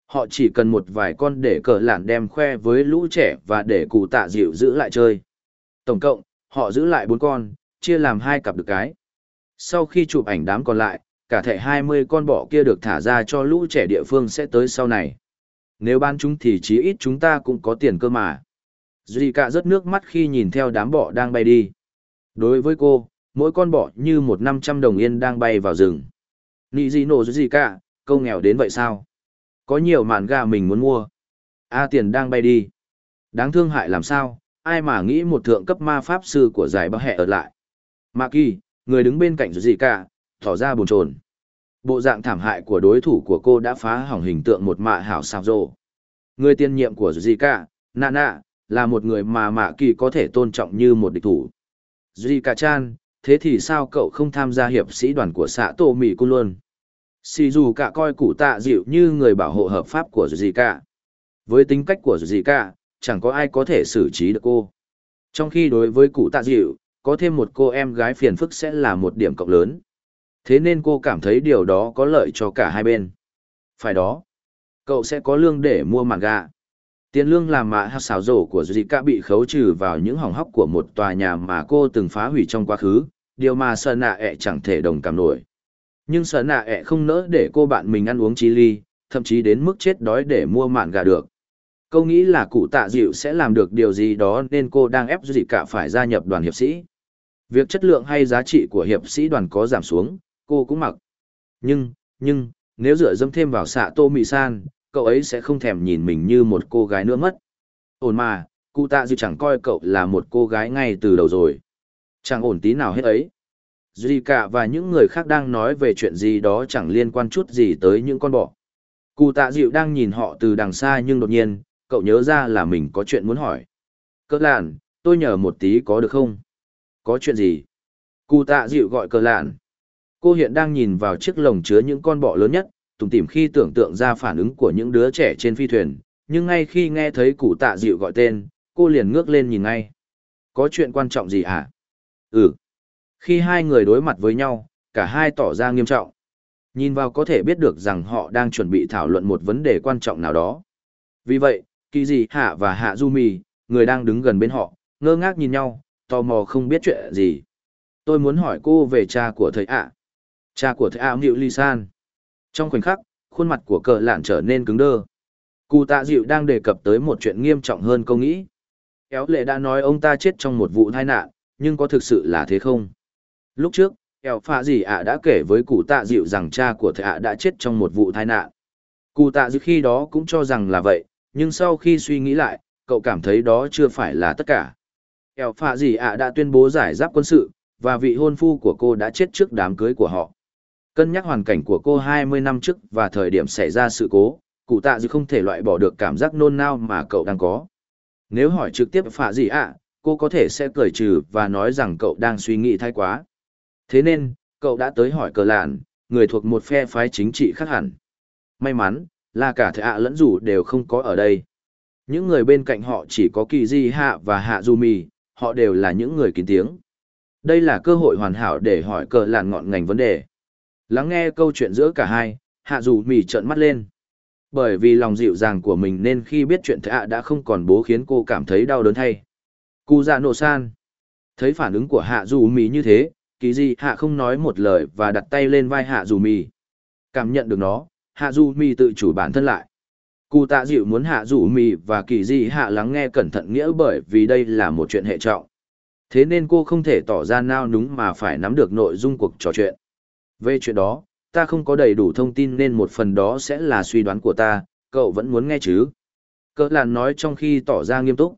Họ chỉ cần một vài con để cờ lạn đem khoe với lũ trẻ và để cụ tạ dịu giữ lại chơi. Tổng cộng, họ giữ lại bốn con, chia làm hai cặp được cái. Sau khi chụp ảnh đám còn lại, cả thẻ 20 con bọ kia được thả ra cho lũ trẻ địa phương sẽ tới sau này. Nếu ban chúng thì chí ít chúng ta cũng có tiền cơ mà. Duy cả rớt nước mắt khi nhìn theo đám bọ đang bay đi. Đối với cô, mỗi con bọ như một năm trăm đồng yên đang bay vào rừng. Nị gì nổ gì cả, câu nghèo đến vậy sao? Có nhiều màn gà mình muốn mua. A tiền đang bay đi. Đáng thương hại làm sao, ai mà nghĩ một thượng cấp ma pháp sư của giải bao hẹ ở lại. Mạ kỳ, người đứng bên cạnh gì cả, tỏ ra bồn chồn. Bộ dạng thảm hại của đối thủ của cô đã phá hỏng hình tượng một mạ hảo sao rộ Người tiên nhiệm của Zika, Nana, là một người mà mạ kỳ có thể tôn trọng như một địch thủ. Zika chan, thế thì sao cậu không tham gia hiệp sĩ đoàn của xã Tô Mỹ Cun luôn? Xì dù cả coi cụ tạ dịu như người bảo hộ hợp pháp của gì. Với tính cách của gì chẳng có ai có thể xử trí được cô. Trong khi đối với cụ tạ dịu, có thêm một cô em gái phiền phức sẽ là một điểm cộng lớn. Thế nên cô cảm thấy điều đó có lợi cho cả hai bên. Phải đó. Cậu sẽ có lương để mua màn gà. Tiền lương làm mạ hạt xào rổ của Zika bị khấu trừ vào những hỏng hóc của một tòa nhà mà cô từng phá hủy trong quá khứ, điều mà sợ nạ ẹ chẳng thể đồng cảm nổi. Nhưng sợ nạ ẹ không nỡ để cô bạn mình ăn uống chi ly, thậm chí đến mức chết đói để mua mạn gà được. Câu nghĩ là cụ tạ dịu sẽ làm được điều gì đó nên cô đang ép Zika phải gia nhập đoàn hiệp sĩ. Việc chất lượng hay giá trị của hiệp sĩ đoàn có giảm xuống, cô cũng mặc. Nhưng, nhưng, nếu dựa dâm thêm vào xạ tô mị san, cậu ấy sẽ không thèm nhìn mình như một cô gái nữa mất. Ổn mà, cụ tạ dịu chẳng coi cậu là một cô gái ngay từ đầu rồi. Chẳng ổn tí nào hết ấy. Zika và những người khác đang nói về chuyện gì đó chẳng liên quan chút gì tới những con bọ. Cụ tạ dịu đang nhìn họ từ đằng xa nhưng đột nhiên, cậu nhớ ra là mình có chuyện muốn hỏi. Cơ Lạn, tôi nhờ một tí có được không? Có chuyện gì? Cụ tạ dịu gọi Cơ lạn. Cô hiện đang nhìn vào chiếc lồng chứa những con bọ lớn nhất, tùng tìm khi tưởng tượng ra phản ứng của những đứa trẻ trên phi thuyền, nhưng ngay khi nghe thấy cụ tạ dịu gọi tên, cô liền ngước lên nhìn ngay. Có chuyện quan trọng gì hả? Ừ. Khi hai người đối mặt với nhau, cả hai tỏ ra nghiêm trọng. Nhìn vào có thể biết được rằng họ đang chuẩn bị thảo luận một vấn đề quan trọng nào đó. Vì vậy, kỳ dị hạ và hạ du mì, người đang đứng gần bên họ, ngơ ngác nhìn nhau, tò mò không biết chuyện gì. Tôi muốn hỏi cô về cha của thầy ạ. Cha của thầy ạ à, Ly San. Trong khoảnh khắc, khuôn mặt của cờ lạn trở nên cứng đơ. Cụ tạ dịu đang đề cập tới một chuyện nghiêm trọng hơn câu nghĩ. Kéo lệ đã nói ông ta chết trong một vụ tai nạn, nhưng có thực sự là thế không? Lúc trước, Kéo phạ Dì ạ đã kể với cụ tạ dịu rằng cha của thầy ạ đã chết trong một vụ tai nạn. Cụ tạ dịu khi đó cũng cho rằng là vậy, nhưng sau khi suy nghĩ lại, cậu cảm thấy đó chưa phải là tất cả. Kéo phạ Dì ạ đã tuyên bố giải giáp quân sự, và vị hôn phu của cô đã chết trước đám cưới của họ. Cân nhắc hoàn cảnh của cô 20 năm trước và thời điểm xảy ra sự cố, cụ tạ dư không thể loại bỏ được cảm giác nôn nao mà cậu đang có. Nếu hỏi trực tiếp phạ gì ạ, cô có thể sẽ cười trừ và nói rằng cậu đang suy nghĩ thay quá. Thế nên, cậu đã tới hỏi cờ lạn, người thuộc một phe phái chính trị khác hẳn. May mắn, là cả thầy ạ lẫn rủ đều không có ở đây. Những người bên cạnh họ chỉ có kỳ di hạ và hạ du mì, họ đều là những người kín tiếng. Đây là cơ hội hoàn hảo để hỏi cờ lạn ngọn ngành vấn đề. Lắng nghe câu chuyện giữa cả hai, hạ dù mì trợn mắt lên. Bởi vì lòng dịu dàng của mình nên khi biết chuyện thạ đã không còn bố khiến cô cảm thấy đau đớn thay. Cụ dạ nổ san. Thấy phản ứng của hạ dù mì như thế, kỳ gì hạ không nói một lời và đặt tay lên vai hạ dù mì. Cảm nhận được nó, hạ dù mì tự chủ bản thân lại. Cụ tạ dịu muốn hạ dù mì và kỳ di hạ lắng nghe cẩn thận nghĩa bởi vì đây là một chuyện hệ trọng. Thế nên cô không thể tỏ ra nao núng mà phải nắm được nội dung cuộc trò chuyện. Về chuyện đó, ta không có đầy đủ thông tin nên một phần đó sẽ là suy đoán của ta, cậu vẫn muốn nghe chứ? Cỡ làn nói trong khi tỏ ra nghiêm túc.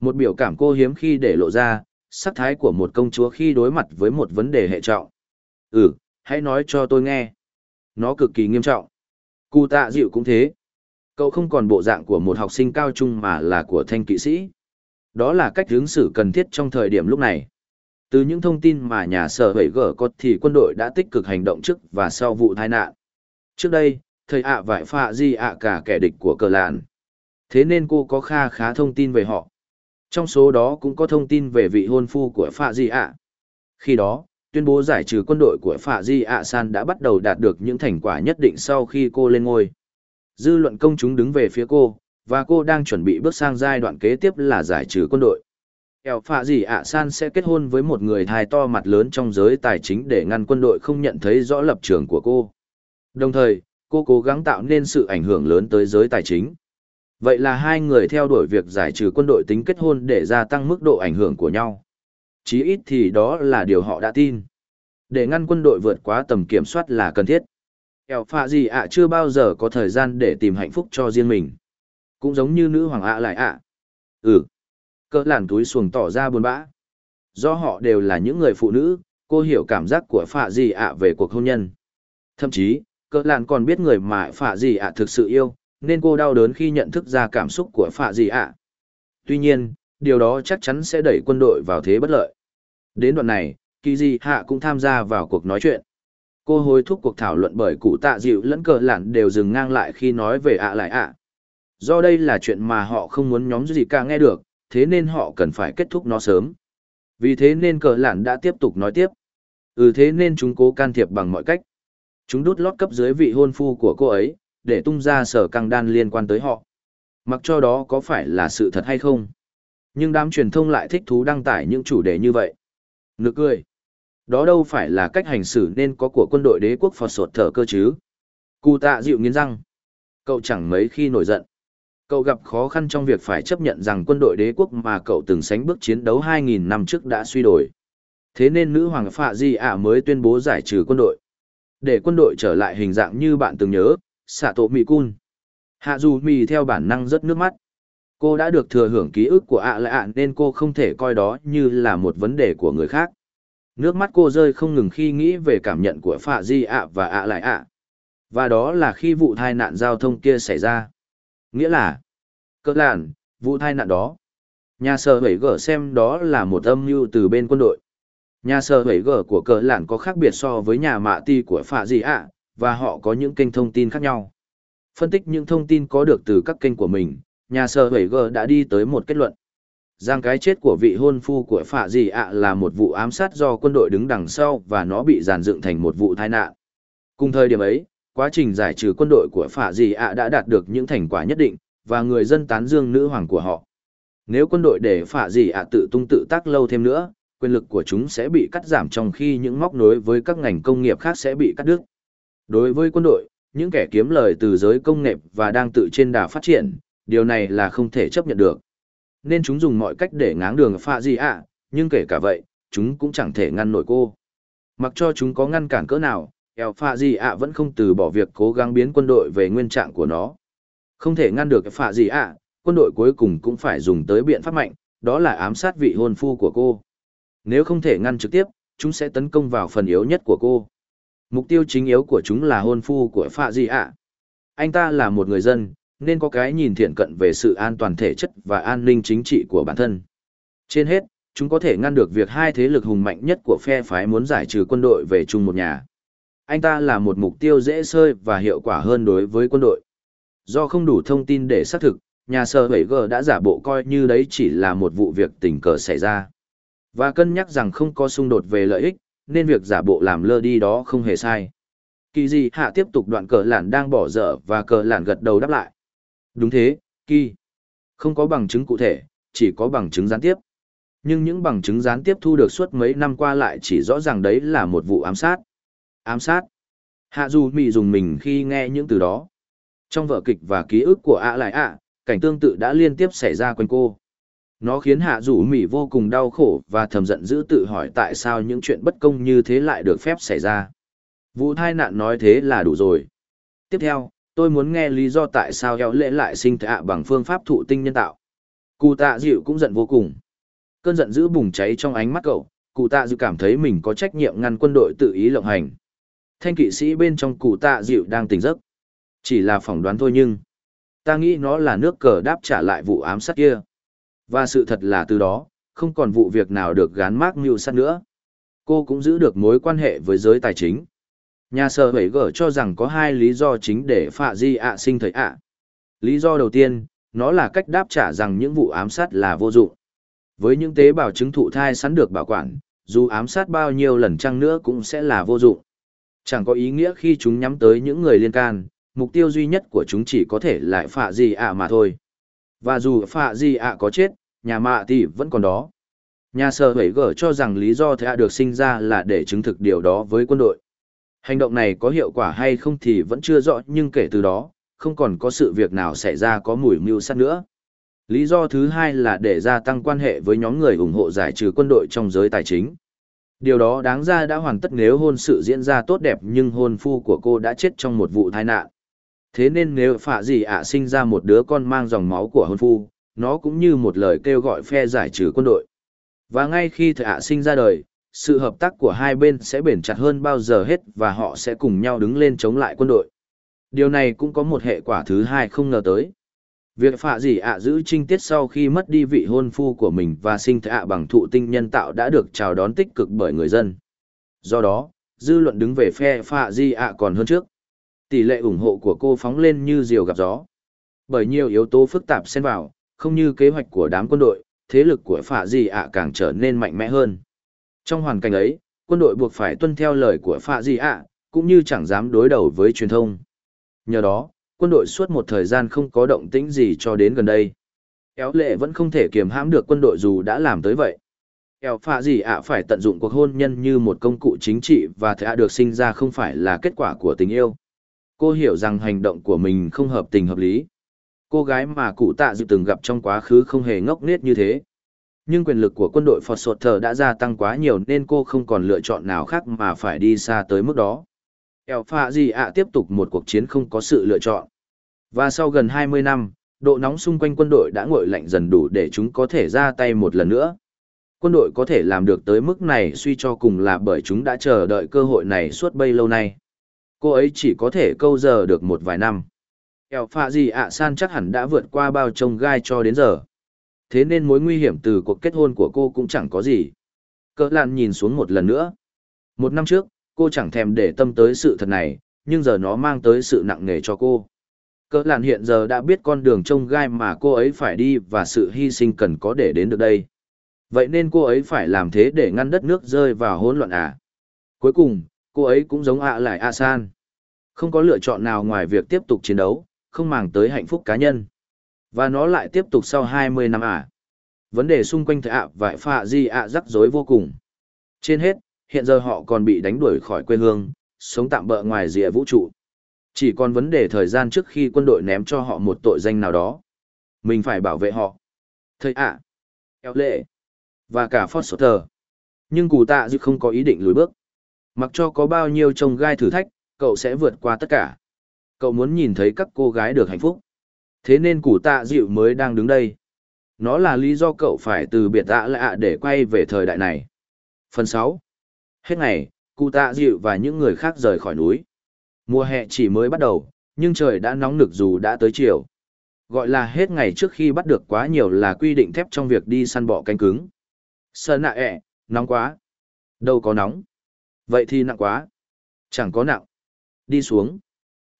Một biểu cảm cô hiếm khi để lộ ra, sắc thái của một công chúa khi đối mặt với một vấn đề hệ trọng. Ừ, hãy nói cho tôi nghe. Nó cực kỳ nghiêm trọng. Cụ tạ dịu cũng thế. Cậu không còn bộ dạng của một học sinh cao trung mà là của thanh kỵ sĩ. Đó là cách hướng xử cần thiết trong thời điểm lúc này. Từ những thông tin mà nhà sở hữu gở có thì quân đội đã tích cực hành động trước và sau vụ tai nạn. Trước đây, thầy ạ vải phạ di ạ cả kẻ địch của cờ làn. Thế nên cô có kha khá thông tin về họ. Trong số đó cũng có thông tin về vị hôn phu của phạ di ạ. Khi đó, tuyên bố giải trừ quân đội của phạ di ạ san đã bắt đầu đạt được những thành quả nhất định sau khi cô lên ngôi. Dư luận công chúng đứng về phía cô, và cô đang chuẩn bị bước sang giai đoạn kế tiếp là giải trừ quân đội. Eo phạ gì ạ san sẽ kết hôn với một người thai to mặt lớn trong giới tài chính để ngăn quân đội không nhận thấy rõ lập trường của cô. Đồng thời, cô cố gắng tạo nên sự ảnh hưởng lớn tới giới tài chính. Vậy là hai người theo đuổi việc giải trừ quân đội tính kết hôn để gia tăng mức độ ảnh hưởng của nhau. Chí ít thì đó là điều họ đã tin. Để ngăn quân đội vượt quá tầm kiểm soát là cần thiết. Eo phạ gì ạ chưa bao giờ có thời gian để tìm hạnh phúc cho riêng mình. Cũng giống như nữ hoàng ạ lại ạ. Ừ. Cỡ làn túi xuồng tỏ ra buồn bã. Do họ đều là những người phụ nữ, cô hiểu cảm giác của phạ gì ạ về cuộc hôn nhân. Thậm chí, cỡ làn còn biết người mà phạ gì ạ thực sự yêu, nên cô đau đớn khi nhận thức ra cảm xúc của phạ gì ạ. Tuy nhiên, điều đó chắc chắn sẽ đẩy quân đội vào thế bất lợi. Đến đoạn này, kỳ gì hạ cũng tham gia vào cuộc nói chuyện. Cô hối thúc cuộc thảo luận bởi cụ tạ dịu lẫn cờ lạn đều dừng ngang lại khi nói về ạ lại ạ. Do đây là chuyện mà họ không muốn nhóm gì cả nghe được, thế nên họ cần phải kết thúc nó sớm. Vì thế nên cờ lạn đã tiếp tục nói tiếp. Ừ thế nên chúng cố can thiệp bằng mọi cách. Chúng đút lót cấp dưới vị hôn phu của cô ấy, để tung ra sở căng đan liên quan tới họ. Mặc cho đó có phải là sự thật hay không. Nhưng đám truyền thông lại thích thú đăng tải những chủ đề như vậy. Nực cười. Đó đâu phải là cách hành xử nên có của quân đội đế quốc Phật sột thở cơ chứ. Cụ tạ dịu nghiến răng. Cậu chẳng mấy khi nổi giận. Cậu gặp khó khăn trong việc phải chấp nhận rằng quân đội đế quốc mà cậu từng sánh bước chiến đấu 2.000 năm trước đã suy đổi. Thế nên nữ hoàng Phạ Di ạ mới tuyên bố giải trừ quân đội. Để quân đội trở lại hình dạng như bạn từng nhớ, xạ tổ mì cun. Hạ dù mì theo bản năng rất nước mắt. Cô đã được thừa hưởng ký ức của ạ lại ạ nên cô không thể coi đó như là một vấn đề của người khác. Nước mắt cô rơi không ngừng khi nghĩ về cảm nhận của Phạ Di ạ và ạ lại ạ. Và đó là khi vụ tai nạn giao thông kia xảy ra. Nghĩa là, cỡ làn, vụ tai nạn đó. Nhà sở hủy gở xem đó là một âm mưu từ bên quân đội. Nhà sở hủy gở của cỡ làn có khác biệt so với nhà mạ ti của Phạ Di ạ, và họ có những kênh thông tin khác nhau. Phân tích những thông tin có được từ các kênh của mình, nhà sở hủy gở đã đi tới một kết luận rằng cái chết của vị hôn phu của phạ gì ạ là một vụ ám sát do quân đội đứng đằng sau và nó bị giàn dựng thành một vụ tai nạn cùng thời điểm ấy quá trình giải trừ quân đội của phả dì ạ đã đạt được những thành quả nhất định và người dân tán dương nữ hoàng của họ. Nếu quân đội để phả dì ạ tự tung tự tác lâu thêm nữa quyền lực của chúng sẽ bị cắt giảm trong khi những móc nối với các ngành công nghiệp khác sẽ bị cắt đứt. Đối với quân đội những kẻ kiếm lời từ giới công nghiệp và đang tự trên đà phát triển điều này là không thể chấp nhận được. Nên chúng dùng mọi cách để ngáng đường pha gì ạ, nhưng kể cả vậy, chúng cũng chẳng thể ngăn nổi cô. Mặc cho chúng có ngăn cản cỡ nào, eo phạ gì ạ vẫn không từ bỏ việc cố gắng biến quân đội về nguyên trạng của nó. Không thể ngăn được Phạ gì ạ, quân đội cuối cùng cũng phải dùng tới biện pháp mạnh, đó là ám sát vị hôn phu của cô. Nếu không thể ngăn trực tiếp, chúng sẽ tấn công vào phần yếu nhất của cô. Mục tiêu chính yếu của chúng là hôn phu của Phạ Di ạ. Anh ta là một người dân, nên có cái nhìn thiện cận về sự an toàn thể chất và an ninh chính trị của bản thân. Trên hết, chúng có thể ngăn được việc hai thế lực hùng mạnh nhất của phe phái muốn giải trừ quân đội về chung một nhà. Anh ta là một mục tiêu dễ sơi và hiệu quả hơn đối với quân đội. Do không đủ thông tin để xác thực, nhà sở 7G đã giả bộ coi như đấy chỉ là một vụ việc tình cờ xảy ra. Và cân nhắc rằng không có xung đột về lợi ích, nên việc giả bộ làm lơ đi đó không hề sai. Kỳ gì hạ tiếp tục đoạn cờ lản đang bỏ dở và cờ lản gật đầu đáp lại. Đúng thế, kỳ. Không có bằng chứng cụ thể, chỉ có bằng chứng gián tiếp. Nhưng những bằng chứng gián tiếp thu được suốt mấy năm qua lại chỉ rõ ràng đấy là một vụ ám sát. Ám sát. Hạ dù mị dùng mình khi nghe những từ đó. Trong vở kịch và ký ức của ạ lại ạ, cảnh tương tự đã liên tiếp xảy ra quanh cô. Nó khiến hạ Du mị vô cùng đau khổ và thầm giận dữ tự hỏi tại sao những chuyện bất công như thế lại được phép xảy ra. Vụ thai nạn nói thế là đủ rồi. Tiếp theo, tôi muốn nghe lý do tại sao eo lễ lại sinh thạ bằng phương pháp thụ tinh nhân tạo cụ tạ dịu cũng giận vô cùng cơn giận dữ bùng cháy trong ánh mắt cậu cụ tạ dịu cảm thấy mình có trách nhiệm ngăn quân đội tự ý lộng hành thanh kỵ sĩ bên trong cụ tạ dịu đang tỉnh giấc chỉ là phỏng đoán thôi nhưng ta nghĩ nó là nước cờ đáp trả lại vụ ám sát kia và sự thật là từ đó không còn vụ việc nào được gán mác mưu sát nữa cô cũng giữ được mối quan hệ với giới tài chính Nhà sở hữu gở cho rằng có hai lý do chính để phạ di ạ sinh thời ạ. Lý do đầu tiên, nó là cách đáp trả rằng những vụ ám sát là vô dụng. Với những tế bào chứng thụ thai sẵn được bảo quản, dù ám sát bao nhiêu lần chăng nữa cũng sẽ là vô dụng. Chẳng có ý nghĩa khi chúng nhắm tới những người liên can, mục tiêu duy nhất của chúng chỉ có thể là phạ gì ạ mà thôi. Và dù phạ gì ạ có chết, nhà mạ thì vẫn còn đó. Nhà sở hủy gở cho rằng lý do thạ được sinh ra là để chứng thực điều đó với quân đội. Hành động này có hiệu quả hay không thì vẫn chưa rõ nhưng kể từ đó, không còn có sự việc nào xảy ra có mùi mưu sát nữa. Lý do thứ hai là để gia tăng quan hệ với nhóm người ủng hộ giải trừ quân đội trong giới tài chính. Điều đó đáng ra đã hoàn tất nếu hôn sự diễn ra tốt đẹp nhưng hôn phu của cô đã chết trong một vụ tai nạn. Thế nên nếu phạ gì ạ sinh ra một đứa con mang dòng máu của hôn phu, nó cũng như một lời kêu gọi phe giải trừ quân đội. Và ngay khi thợ ạ sinh ra đời, sự hợp tác của hai bên sẽ bền chặt hơn bao giờ hết và họ sẽ cùng nhau đứng lên chống lại quân đội. Điều này cũng có một hệ quả thứ hai không ngờ tới. Việc phạ gì ạ giữ trinh tiết sau khi mất đi vị hôn phu của mình và sinh thạ bằng thụ tinh nhân tạo đã được chào đón tích cực bởi người dân. Do đó, dư luận đứng về phe phạ gì ạ còn hơn trước. Tỷ lệ ủng hộ của cô phóng lên như diều gặp gió. Bởi nhiều yếu tố phức tạp xen vào, không như kế hoạch của đám quân đội, thế lực của phạ gì ạ càng trở nên mạnh mẽ hơn. Trong hoàn cảnh ấy, quân đội buộc phải tuân theo lời của phạ gì ạ, cũng như chẳng dám đối đầu với truyền thông. Nhờ đó, quân đội suốt một thời gian không có động tĩnh gì cho đến gần đây. Éo lệ vẫn không thể kiềm hãm được quân đội dù đã làm tới vậy. Éo phạ gì ạ phải tận dụng cuộc hôn nhân như một công cụ chính trị và thạ được sinh ra không phải là kết quả của tình yêu. Cô hiểu rằng hành động của mình không hợp tình hợp lý. Cô gái mà cụ tạ dự từng gặp trong quá khứ không hề ngốc nghếch như thế. Nhưng quyền lực của quân đội Phật Sột Thờ đã gia tăng quá nhiều nên cô không còn lựa chọn nào khác mà phải đi xa tới mức đó. Eo Phạ Gì ạ tiếp tục một cuộc chiến không có sự lựa chọn. Và sau gần 20 năm, độ nóng xung quanh quân đội đã nguội lạnh dần đủ để chúng có thể ra tay một lần nữa. Quân đội có thể làm được tới mức này suy cho cùng là bởi chúng đã chờ đợi cơ hội này suốt bấy lâu nay. Cô ấy chỉ có thể câu giờ được một vài năm. Eo Phạ Gì ạ san chắc hẳn đã vượt qua bao trông gai cho đến giờ. Thế nên mối nguy hiểm từ cuộc kết hôn của cô cũng chẳng có gì. Cỡ làn nhìn xuống một lần nữa. Một năm trước, cô chẳng thèm để tâm tới sự thật này, nhưng giờ nó mang tới sự nặng nề cho cô. Cỡ làn hiện giờ đã biết con đường trông gai mà cô ấy phải đi và sự hy sinh cần có để đến được đây. Vậy nên cô ấy phải làm thế để ngăn đất nước rơi vào hỗn loạn à. Cuối cùng, cô ấy cũng giống ạ lại A San. Không có lựa chọn nào ngoài việc tiếp tục chiến đấu, không màng tới hạnh phúc cá nhân. Và nó lại tiếp tục sau 20 năm à. Vấn đề xung quanh thầy ạ và phạ di ạ rắc rối vô cùng. Trên hết, hiện giờ họ còn bị đánh đuổi khỏi quê hương, sống tạm bỡ ngoài rìa vũ trụ. Chỉ còn vấn đề thời gian trước khi quân đội ném cho họ một tội danh nào đó. Mình phải bảo vệ họ. Thầy ạ, à, eo lệ, và cả Foster. Nhưng cụ tạ dự không có ý định lùi bước. Mặc cho có bao nhiêu trông gai thử thách, cậu sẽ vượt qua tất cả. Cậu muốn nhìn thấy các cô gái được hạnh phúc. Thế nên cụ tạ dịu mới đang đứng đây. Nó là lý do cậu phải từ biệt tạ lạ để quay về thời đại này. Phần 6 Hết ngày, cụ tạ dịu và những người khác rời khỏi núi. Mùa hè chỉ mới bắt đầu, nhưng trời đã nóng nực dù đã tới chiều. Gọi là hết ngày trước khi bắt được quá nhiều là quy định thép trong việc đi săn bọ canh cứng. Sơn nạ ẹ, nóng quá. Đâu có nóng. Vậy thì nặng quá. Chẳng có nặng. Đi xuống.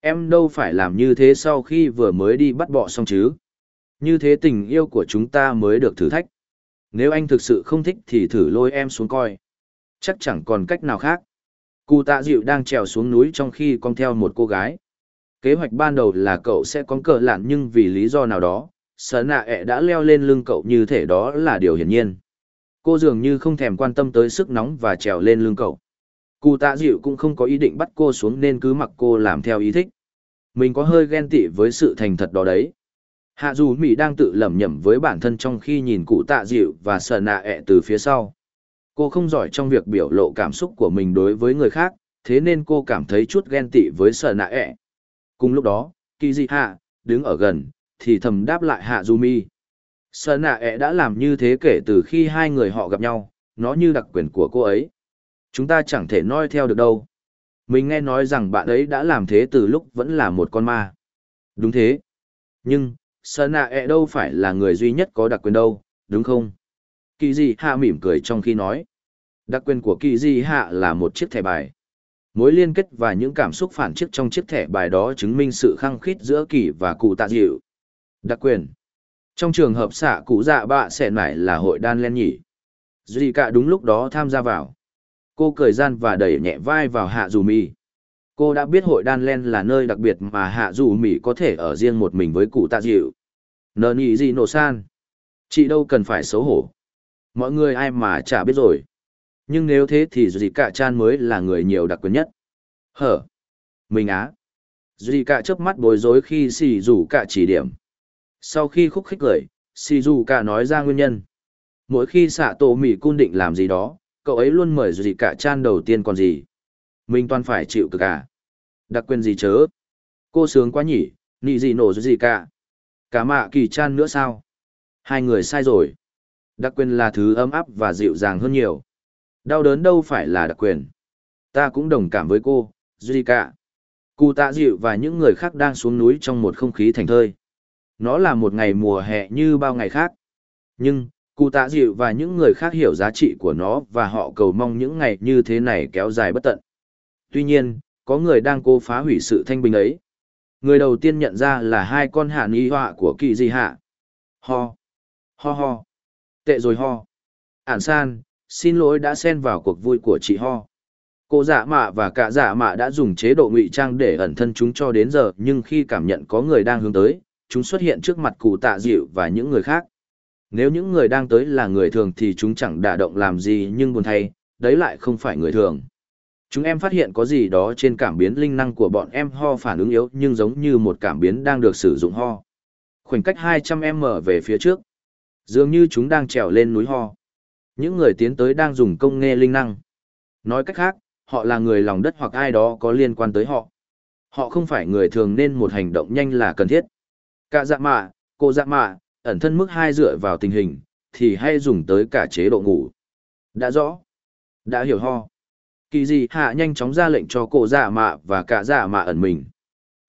Em đâu phải làm như thế sau khi vừa mới đi bắt bọ xong chứ. Như thế tình yêu của chúng ta mới được thử thách. Nếu anh thực sự không thích thì thử lôi em xuống coi. Chắc chẳng còn cách nào khác. Cụ tạ dịu đang trèo xuống núi trong khi con theo một cô gái. Kế hoạch ban đầu là cậu sẽ có cờ lạn nhưng vì lý do nào đó, sở nạ ẹ đã leo lên lưng cậu như thể đó là điều hiển nhiên. Cô dường như không thèm quan tâm tới sức nóng và trèo lên lưng cậu. Cụ tạ dịu cũng không có ý định bắt cô xuống nên cứ mặc cô làm theo ý thích. Mình có hơi ghen tị với sự thành thật đó đấy. Hạ dù Mỹ đang tự lẩm nhẩm với bản thân trong khi nhìn cụ tạ dịu và sở nạ ẹ từ phía sau cô không giỏi trong việc biểu lộ cảm xúc của mình đối với người khác, thế nên cô cảm thấy chút ghen tị với sợ nạ ẹ cùng lúc đó kỳ dị hạ đứng ở gần, thì thầm đáp lại hạ du mi sợ nạ ẹ đã làm như thế kể từ khi hai người họ gặp nhau, nó như đặc quyền của cô ấy. Chúng ta chẳng thể noi theo được đâu. Mình nghe nói rằng bạn ấy đã làm thế từ lúc vẫn là một con ma. Đúng thế. Nhưng sợ nạ ẹ đâu phải là người duy nhất có đặc quyền đâu, đúng không? Kỳ dị hạ mỉm cười trong khi nói. Đặc quyền của kỳ dị hạ là một chiếc thẻ bài. Mối liên kết và những cảm xúc phản chiếc trong chiếc thẻ bài đó chứng minh sự khăng khít giữa kỳ và cụ tạ dịu đặc quyền. Trong trường hợp xạ cụ dạ bạ sẽ nải là hội đan len nhỉ. Duy cả đúng lúc đó tham gia vào. Cô cười gian và đẩy nhẹ vai vào hạ dù mì cô đã biết hội đan len là nơi đặc biệt mà hạ dù mì có thể ở riêng một mình với cụ tạ dịu nờ nhị gì nổ san. Chị đâu cần phải xấu hổ mọi người ai mà chả biết rồi. Nhưng nếu thế thì Duy Cả Chan mới là người nhiều đặc quyền nhất. Hở? Mình á? Duy Cả chớp mắt bối rối khi xì rủ cả chỉ điểm. Sau khi khúc khích cười, xì rủ cả nói ra nguyên nhân. Mỗi khi xạ tổ mỉ cun định làm gì đó, cậu ấy luôn mời Duy Cả Chan đầu tiên còn gì. Mình toàn phải chịu cực à? Đặc quyền gì chớ? Cô sướng quá nhỉ, nị gì nổ duy cả. Cả mạ kỳ chan nữa sao? Hai người sai rồi. Đặc quyền là thứ ấm áp và dịu dàng hơn nhiều. Đau đớn đâu phải là đặc quyền. Ta cũng đồng cảm với cô, Duy cả. Cụ tạ dịu và những người khác đang xuống núi trong một không khí thành thơi. nó là một ngày mùa hè như bao ngày khác. Nhưng, cụ tạ dịu và những người khác hiểu giá trị của nó và họ cầu mong những ngày như thế này kéo dài bất tận. Tuy nhiên, có người đang cố phá hủy sự thanh bình ấy. Người đầu tiên nhận ra là hai con hạ ni họa của kỳ di hạ. Ho. Ho ho. Tệ rồi ho. Ản san, xin lỗi đã xen vào cuộc vui của chị ho. Cô giả mạ và cả giả mạ đã dùng chế độ ngụy trang để ẩn thân chúng cho đến giờ nhưng khi cảm nhận có người đang hướng tới, chúng xuất hiện trước mặt cụ tạ dịu và những người khác. Nếu những người đang tới là người thường thì chúng chẳng đả động làm gì nhưng buồn thay, đấy lại không phải người thường. Chúng em phát hiện có gì đó trên cảm biến linh năng của bọn em ho phản ứng yếu nhưng giống như một cảm biến đang được sử dụng ho. Khoảnh cách 200m về phía trước. Dường như chúng đang trèo lên núi ho. Những người tiến tới đang dùng công nghệ linh năng. Nói cách khác, họ là người lòng đất hoặc ai đó có liên quan tới họ. Họ không phải người thường nên một hành động nhanh là cần thiết. Cả dạ mạ, cô dạ mạ, ẩn thân mức hai dựa vào tình hình, thì hay dùng tới cả chế độ ngủ. Đã rõ. Đã hiểu ho. Kỳ dị hạ nhanh chóng ra lệnh cho cô dạ mạ và cả dạ mạ ẩn mình.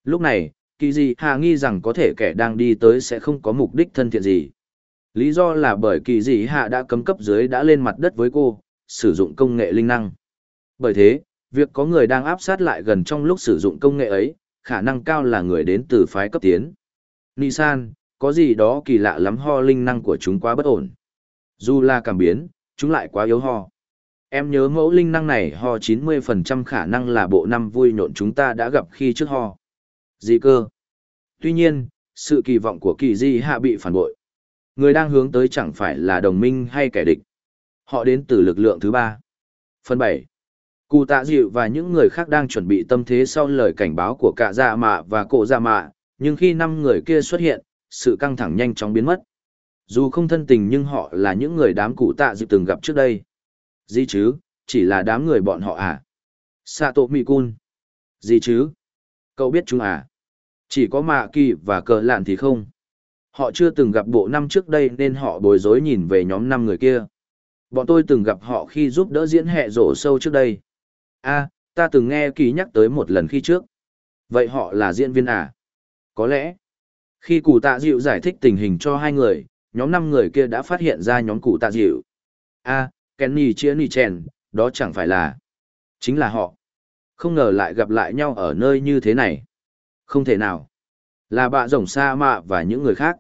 Lúc này, kỳ dị hạ nghi rằng có thể kẻ đang đi tới sẽ không có mục đích thân thiện gì. Lý do là bởi kỳ dị hạ đã cấm cấp dưới đã lên mặt đất với cô, sử dụng công nghệ linh năng. Bởi thế, việc có người đang áp sát lại gần trong lúc sử dụng công nghệ ấy, khả năng cao là người đến từ phái cấp tiến. Nisan, có gì đó kỳ lạ lắm ho linh năng của chúng quá bất ổn. Dù là cảm biến, chúng lại quá yếu ho. Em nhớ mẫu linh năng này ho 90% khả năng là bộ năm vui nhộn chúng ta đã gặp khi trước ho. Gì cơ? Tuy nhiên, sự kỳ vọng của kỳ di hạ bị phản bội. Người đang hướng tới chẳng phải là đồng minh hay kẻ địch. Họ đến từ lực lượng thứ ba. Phần 7. Cụ tạ dịu và những người khác đang chuẩn bị tâm thế sau lời cảnh báo của cả dạ mạ và cổ dạ mạ, nhưng khi năm người kia xuất hiện, sự căng thẳng nhanh chóng biến mất. Dù không thân tình nhưng họ là những người đám cụ tạ dịu từng gặp trước đây. Gì chứ, chỉ là đám người bọn họ à? Sato Mikun. Gì chứ? Cậu biết chúng à? Chỉ có Mạ Kỳ và cờ lạn thì không. Họ chưa từng gặp bộ năm trước đây nên họ bối rối nhìn về nhóm năm người kia. Bọn tôi từng gặp họ khi giúp đỡ diễn hệ rổ sâu trước đây. a ta từng nghe Kỳ nhắc tới một lần khi trước. Vậy họ là diễn viên à? Có lẽ. Khi cụ tạ dịu giải thích tình hình cho hai người, nhóm năm người kia đã phát hiện ra nhóm cụ tạ dịu. a Kenny chia ni chen, đó chẳng phải là. Chính là họ. Không ngờ lại gặp lại nhau ở nơi như thế này. Không thể nào. Là bạ rồng sa mạ và những người khác.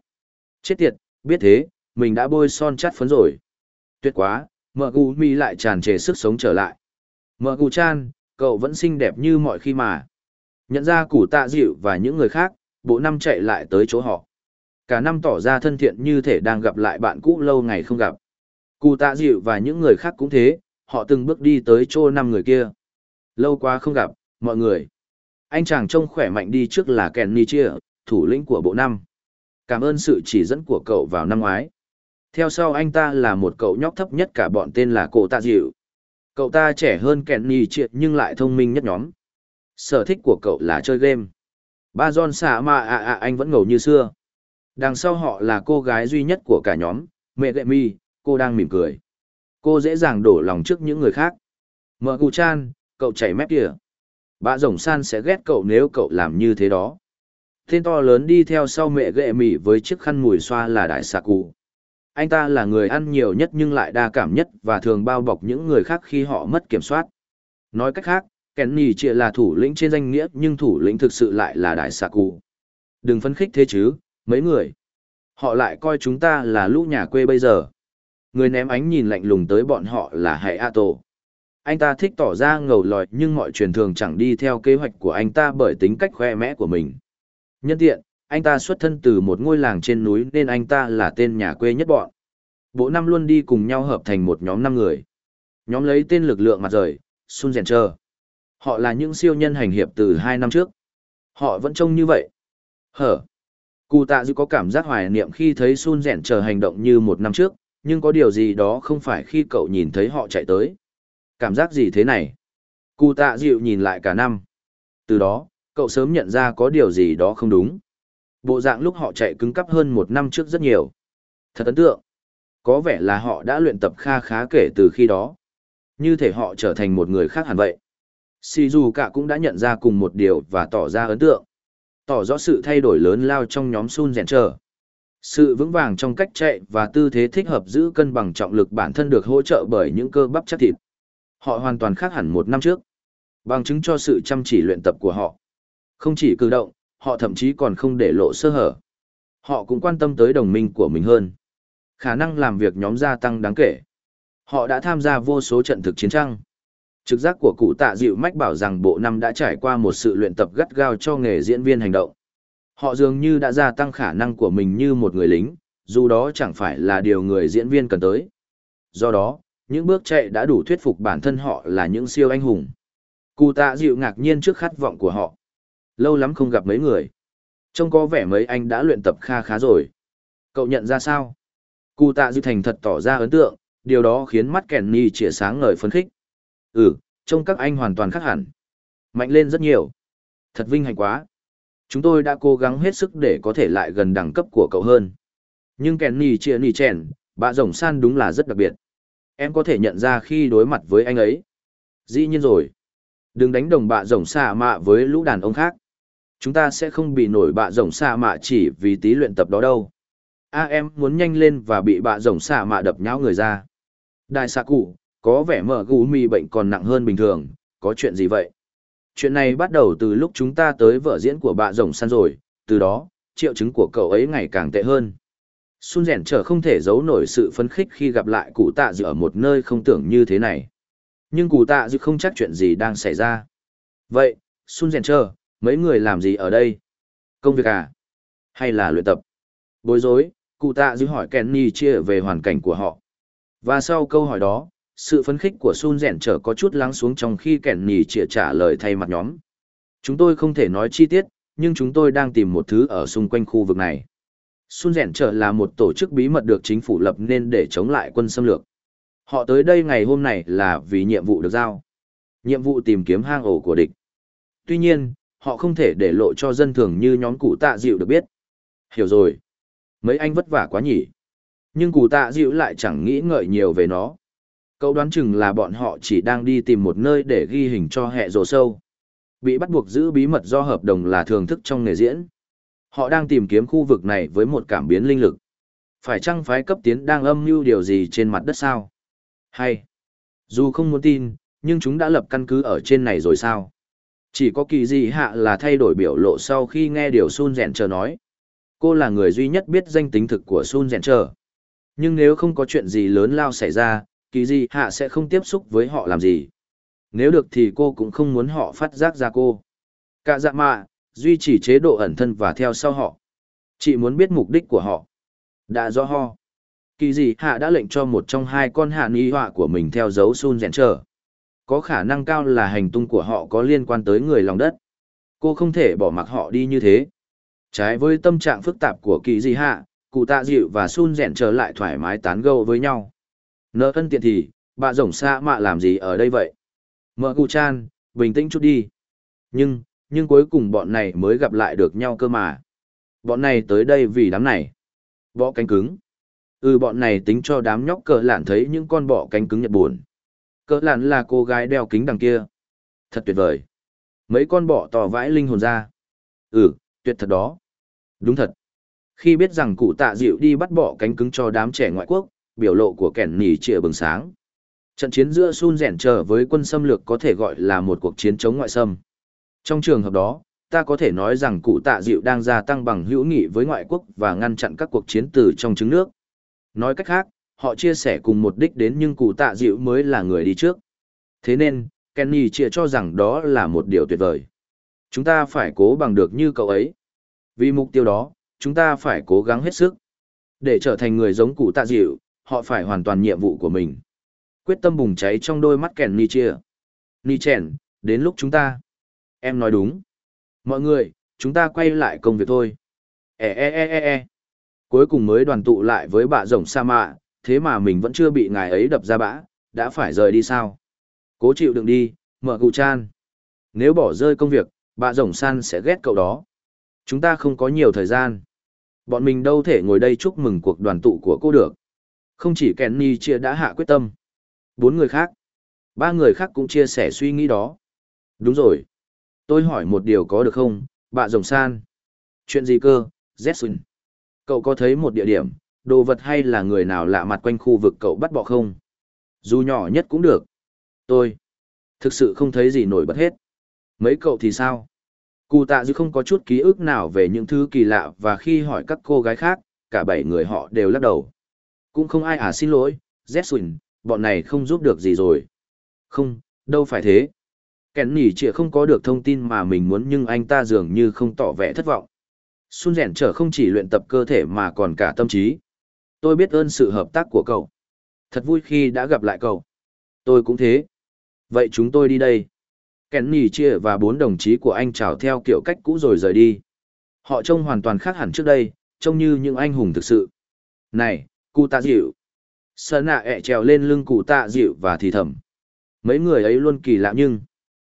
Chết tiệt, biết thế, mình đã bôi son chắt phấn rồi. Tuyệt quá, mợ gu mi lại tràn trề sức sống trở lại. Mợ gu chan, cậu vẫn xinh đẹp như mọi khi mà. Nhận ra củ tạ dịu và những người khác, bộ năm chạy lại tới chỗ họ. Cả năm tỏ ra thân thiện như thể đang gặp lại bạn cũ lâu ngày không gặp. Cụ tạ dịu và những người khác cũng thế, họ từng bước đi tới chỗ năm người kia. Lâu quá không gặp, mọi người. Anh chàng trông khỏe mạnh đi trước là Kenny Chia, thủ lĩnh của bộ năm. Cảm ơn sự chỉ dẫn của cậu vào năm ngoái. Theo sau anh ta là một cậu nhóc thấp nhất cả bọn tên là Cổ Tạ Dịu. Cậu ta trẻ hơn Kenny triệt nhưng lại thông minh nhất nhóm. Sở thích của cậu là chơi game. Ba John xạ mà ạ ạ anh vẫn ngầu như xưa. Đằng sau họ là cô gái duy nhất của cả nhóm, mẹ đệ mi, cô đang mỉm cười. Cô dễ dàng đổ lòng trước những người khác. Mở cụ chan, cậu chảy mép kìa. Bà rồng san sẽ ghét cậu nếu cậu làm như thế đó. Tên to lớn đi theo sau mẹ ghệ mỉ với chiếc khăn mùi xoa là đại xạ cụ. Anh ta là người ăn nhiều nhất nhưng lại đa cảm nhất và thường bao bọc những người khác khi họ mất kiểm soát. Nói cách khác, Kenny chỉ là thủ lĩnh trên danh nghĩa nhưng thủ lĩnh thực sự lại là đại xạ cụ. Đừng phấn khích thế chứ, mấy người. Họ lại coi chúng ta là lũ nhà quê bây giờ. Người ném ánh nhìn lạnh lùng tới bọn họ là Hải A Tổ. Anh ta thích tỏ ra ngầu lòi nhưng mọi truyền thường chẳng đi theo kế hoạch của anh ta bởi tính cách khoe mẽ của mình. Nhân tiện, anh ta xuất thân từ một ngôi làng trên núi nên anh ta là tên nhà quê nhất bọn. Bộ năm luôn đi cùng nhau hợp thành một nhóm năm người. Nhóm lấy tên lực lượng mặt rời, Sun Rèn Trơ. Họ là những siêu nhân hành hiệp từ hai năm trước. Họ vẫn trông như vậy. Hở. Cụ tạ dư có cảm giác hoài niệm khi thấy Sun Rèn Trơ hành động như một năm trước, nhưng có điều gì đó không phải khi cậu nhìn thấy họ chạy tới. Cảm giác gì thế này? Cụ tạ dịu nhìn lại cả năm. Từ đó, cậu sớm nhận ra có điều gì đó không đúng. Bộ dạng lúc họ chạy cứng cắp hơn một năm trước rất nhiều. Thật ấn tượng. Có vẻ là họ đã luyện tập kha khá kể từ khi đó. Như thể họ trở thành một người khác hẳn vậy. Shizuka cả cũng đã nhận ra cùng một điều và tỏ ra ấn tượng. tỏ rõ sự thay đổi lớn lao trong nhóm Sun rèn trở. Sự vững vàng trong cách chạy và tư thế thích hợp giữ cân bằng trọng lực bản thân được hỗ trợ bởi những cơ bắp chắc thịt. Họ hoàn toàn khác hẳn một năm trước. Bằng chứng cho sự chăm chỉ luyện tập của họ. Không chỉ cử động, họ thậm chí còn không để lộ sơ hở. Họ cũng quan tâm tới đồng minh của mình hơn. Khả năng làm việc nhóm gia tăng đáng kể. Họ đã tham gia vô số trận thực chiến trăng. Trực giác của cụ tạ dịu mách bảo rằng bộ năm đã trải qua một sự luyện tập gắt gao cho nghề diễn viên hành động. Họ dường như đã gia tăng khả năng của mình như một người lính, dù đó chẳng phải là điều người diễn viên cần tới. Do đó, những bước chạy đã đủ thuyết phục bản thân họ là những siêu anh hùng. Cụ tạ dịu ngạc nhiên trước khát vọng của họ. Lâu lắm không gặp mấy người. Trông có vẻ mấy anh đã luyện tập kha khá rồi. Cậu nhận ra sao? Cụ tạ dư thành thật tỏ ra ấn tượng, điều đó khiến mắt kèn ni chỉa sáng ngời phấn khích. Ừ, trông các anh hoàn toàn khác hẳn. Mạnh lên rất nhiều. Thật vinh hạnh quá. Chúng tôi đã cố gắng hết sức để có thể lại gần đẳng cấp của cậu hơn. Nhưng kèn ni chỉa ni chèn, bạ rồng san đúng là rất đặc biệt. Em có thể nhận ra khi đối mặt với anh ấy. Dĩ nhiên rồi. Đừng đánh đồng bạ rồng xa mạ với lũ đàn ông khác. Chúng ta sẽ không bị nổi bạ rồng xạ mạ chỉ vì tí luyện tập đó đâu. A em muốn nhanh lên và bị bạ rồng xạ mạ đập nhão người ra. Đại xạ cụ, có vẻ mở gù mì bệnh còn nặng hơn bình thường, có chuyện gì vậy? Chuyện này bắt đầu từ lúc chúng ta tới vở diễn của bạ rồng săn rồi, từ đó, triệu chứng của cậu ấy ngày càng tệ hơn. Sun rèn trở không thể giấu nổi sự phấn khích khi gặp lại cụ tạ dự ở một nơi không tưởng như thế này. Nhưng cụ tạ dự không chắc chuyện gì đang xảy ra. Vậy, Sun rèn trở, mấy người làm gì ở đây? Công việc à? Hay là luyện tập? Bối rối, cụ tạ dư hỏi Kenny chia về hoàn cảnh của họ. Và sau câu hỏi đó, sự phấn khích của Sun rèn trở có chút lắng xuống trong khi Kenny chia trả lời thay mặt nhóm. Chúng tôi không thể nói chi tiết, nhưng chúng tôi đang tìm một thứ ở xung quanh khu vực này. Sun rèn trở là một tổ chức bí mật được chính phủ lập nên để chống lại quân xâm lược. Họ tới đây ngày hôm này là vì nhiệm vụ được giao. Nhiệm vụ tìm kiếm hang ổ của địch. Tuy nhiên, họ không thể để lộ cho dân thường như nhóm cụ tạ dịu được biết. Hiểu rồi. Mấy anh vất vả quá nhỉ. Nhưng cụ tạ dịu lại chẳng nghĩ ngợi nhiều về nó. Cậu đoán chừng là bọn họ chỉ đang đi tìm một nơi để ghi hình cho hệ rồ sâu. Bị bắt buộc giữ bí mật do hợp đồng là thường thức trong nghề diễn. Họ đang tìm kiếm khu vực này với một cảm biến linh lực. Phải chăng phái cấp tiến đang âm mưu điều gì trên mặt đất sao? Hay, dù không muốn tin, nhưng chúng đã lập căn cứ ở trên này rồi sao? Chỉ có kỳ gì hạ là thay đổi biểu lộ sau khi nghe điều Sun Rèn chờ nói. Cô là người duy nhất biết danh tính thực của Sun Rèn chờ. Nhưng nếu không có chuyện gì lớn lao xảy ra, kỳ gì hạ sẽ không tiếp xúc với họ làm gì. Nếu được thì cô cũng không muốn họ phát giác ra cô. Cả dạ mạ, duy trì chế độ ẩn thân và theo sau họ. Chị muốn biết mục đích của họ. Đã rõ ho. Kỳ gì hạ đã lệnh cho một trong hai con hạ ni họa của mình theo dấu Sun rèn trở. Có khả năng cao là hành tung của họ có liên quan tới người lòng đất. Cô không thể bỏ mặc họ đi như thế. Trái với tâm trạng phức tạp của kỳ gì hạ, cụ tạ dịu và Sun rèn trở lại thoải mái tán gẫu với nhau. Nợ thân tiện thì, bà rồng xa mạ làm gì ở đây vậy? Mở cụ chan, bình tĩnh chút đi. Nhưng, nhưng cuối cùng bọn này mới gặp lại được nhau cơ mà. Bọn này tới đây vì đám này. Bọ cánh cứng. Ừ bọn này tính cho đám nhóc cờ lạn thấy những con bọ cánh cứng nhật buồn. Cỡ lạn là cô gái đeo kính đằng kia. Thật tuyệt vời. Mấy con bọ tỏ vãi linh hồn ra. Ừ, tuyệt thật đó. Đúng thật. Khi biết rằng cụ tạ dịu đi bắt bọ cánh cứng cho đám trẻ ngoại quốc, biểu lộ của kẻn nỉ trịa bừng sáng. Trận chiến giữa Sun rẻn trở với quân xâm lược có thể gọi là một cuộc chiến chống ngoại xâm. Trong trường hợp đó, ta có thể nói rằng cụ tạ dịu đang gia tăng bằng hữu nghị với ngoại quốc và ngăn chặn các cuộc chiến từ trong trứng nước. Nói cách khác, họ chia sẻ cùng một đích đến nhưng cụ tạ dịu mới là người đi trước. Thế nên, Kenny chia cho rằng đó là một điều tuyệt vời. Chúng ta phải cố bằng được như cậu ấy. Vì mục tiêu đó, chúng ta phải cố gắng hết sức. Để trở thành người giống cụ tạ dịu, họ phải hoàn toàn nhiệm vụ của mình. Quyết tâm bùng cháy trong đôi mắt Kenny chia. Ni chèn, đến lúc chúng ta. Em nói đúng. Mọi người, chúng ta quay lại công việc thôi. E e e e e. Cuối cùng mới đoàn tụ lại với bà rồng sa mạ, thế mà mình vẫn chưa bị ngài ấy đập ra bã, đã phải rời đi sao? Cố chịu đựng đi, mở cụ chan. Nếu bỏ rơi công việc, bà rồng san sẽ ghét cậu đó. Chúng ta không có nhiều thời gian. Bọn mình đâu thể ngồi đây chúc mừng cuộc đoàn tụ của cô được. Không chỉ Kenny chia đã hạ quyết tâm. Bốn người khác. Ba người khác cũng chia sẻ suy nghĩ đó. Đúng rồi. Tôi hỏi một điều có được không, bà rồng san. Chuyện gì cơ, Jetson? Cậu có thấy một địa điểm, đồ vật hay là người nào lạ mặt quanh khu vực cậu bắt bọ không? Dù nhỏ nhất cũng được. Tôi thực sự không thấy gì nổi bật hết. Mấy cậu thì sao? Cụ tạ dư không có chút ký ức nào về những thứ kỳ lạ và khi hỏi các cô gái khác, cả bảy người họ đều lắc đầu. Cũng không ai à xin lỗi, Zetsuin, bọn này không giúp được gì rồi. Không, đâu phải thế. Kẻn nỉ chịa không có được thông tin mà mình muốn nhưng anh ta dường như không tỏ vẻ thất vọng. Sun rèn trở không chỉ luyện tập cơ thể mà còn cả tâm trí. Tôi biết ơn sự hợp tác của cậu. Thật vui khi đã gặp lại cậu. Tôi cũng thế. Vậy chúng tôi đi đây. Kẻn nỉ chia và bốn đồng chí của anh chào theo kiểu cách cũ rồi rời đi. Họ trông hoàn toàn khác hẳn trước đây, trông như những anh hùng thực sự. Này, cụ tạ dịu. Sơn nạ ẹ trèo lên lưng cụ tạ dịu và thì thầm. Mấy người ấy luôn kỳ lạ nhưng...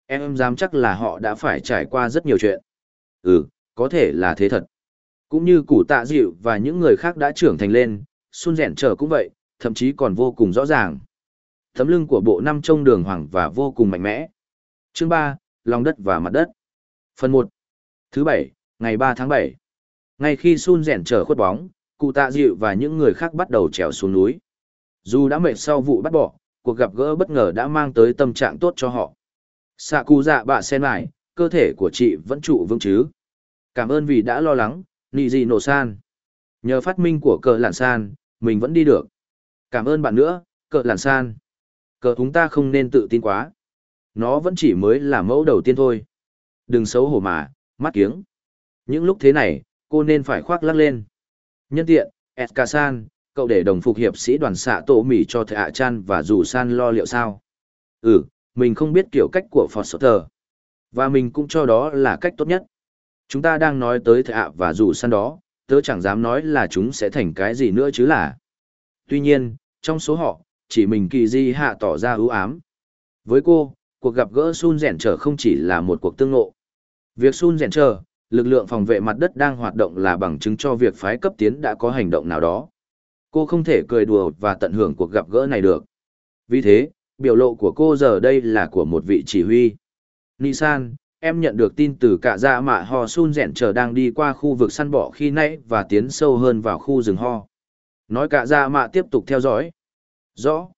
Em dám chắc là họ đã phải trải qua rất nhiều chuyện. Ừ, có thể là thế thật. Cũng như cụ tạ dịu và những người khác đã trưởng thành lên, Sun rèn trở cũng vậy, thậm chí còn vô cùng rõ ràng. Tấm lưng của bộ năm trông đường hoàng và vô cùng mạnh mẽ. Chương ba, lòng đất và mặt đất. Phần một, Thứ bảy, ngày ba tháng bảy. Ngay khi Sun rèn trở khuất bóng, cụ tạ dịu và những người khác bắt đầu trèo xuống núi. Dù đã mệt sau vụ bắt bỏ, cuộc gặp gỡ bất ngờ đã mang tới tâm trạng tốt cho họ. Sạ cụ dạ bạ sen lại, cơ thể của chị vẫn trụ vững chứ. Cảm ơn vì đã lo lắng, nị gì nổ san. Nhờ phát minh của cờ lạn san, mình vẫn đi được. Cảm ơn bạn nữa, cờ làn san. Cờ chúng ta không nên tự tin quá. Nó vẫn chỉ mới là mẫu đầu tiên thôi. Đừng xấu hổ mà, mắt kiếng. Những lúc thế này, cô nên phải khoác lắc lên. Nhân tiện, Eska-san, cậu để đồng phục hiệp sĩ đoàn xạ tổ mỉ cho thệ hạ chan và dù san lo liệu sao. Ừ, mình không biết kiểu cách của Foster. Và mình cũng cho đó là cách tốt nhất. Chúng ta đang nói tới thệ hạ và dù san đó, tớ chẳng dám nói là chúng sẽ thành cái gì nữa chứ là. Tuy nhiên, trong số họ, chỉ mình kỳ di hạ tỏ ra ưu ám. Với cô, cuộc gặp gỡ Sun rèn trở không chỉ là một cuộc tương ngộ. Việc Sun rèn trở, lực lượng phòng vệ mặt đất đang hoạt động là bằng chứng cho việc phái cấp tiến đã có hành động nào đó. Cô không thể cười đùa và tận hưởng cuộc gặp gỡ này được. Vì thế, biểu lộ của cô giờ đây là của một vị chỉ huy. Nisan, em nhận được tin từ cả gia mạ ho sun rẻn chờ đang đi qua khu vực săn bọ khi nãy và tiến sâu hơn vào khu rừng ho. Nói cả gia mạ tiếp tục theo dõi. Rõ.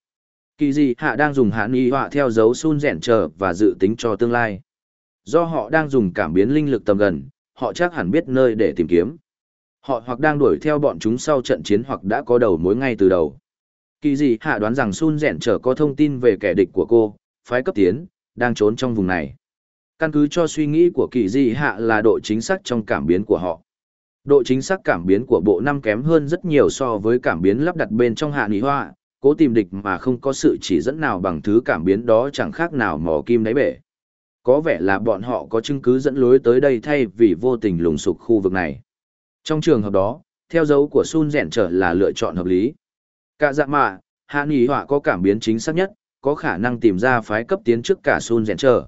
Kỳ gì hạ đang dùng hạ nghi họa theo dấu sun rẻn chờ và dự tính cho tương lai. Do họ đang dùng cảm biến linh lực tầm gần, họ chắc hẳn biết nơi để tìm kiếm. Họ hoặc đang đuổi theo bọn chúng sau trận chiến hoặc đã có đầu mối ngay từ đầu. Kỳ gì hạ đoán rằng Sun rẻn chờ có thông tin về kẻ địch của cô, phái cấp tiến, đang trốn trong vùng này. Căn cứ cho suy nghĩ của kỳ di hạ là độ chính xác trong cảm biến của họ. Độ chính xác cảm biến của bộ năm kém hơn rất nhiều so với cảm biến lắp đặt bên trong hạ nghị hoa, cố tìm địch mà không có sự chỉ dẫn nào bằng thứ cảm biến đó chẳng khác nào mò kim đáy bể. Có vẻ là bọn họ có chứng cứ dẫn lối tới đây thay vì vô tình lùng sục khu vực này. Trong trường hợp đó, theo dấu của Sun rèn trở là lựa chọn hợp lý. Cả dạ mạ, hạ nghị họa có cảm biến chính xác nhất, có khả năng tìm ra phái cấp tiến trước cả Sun rèn trở.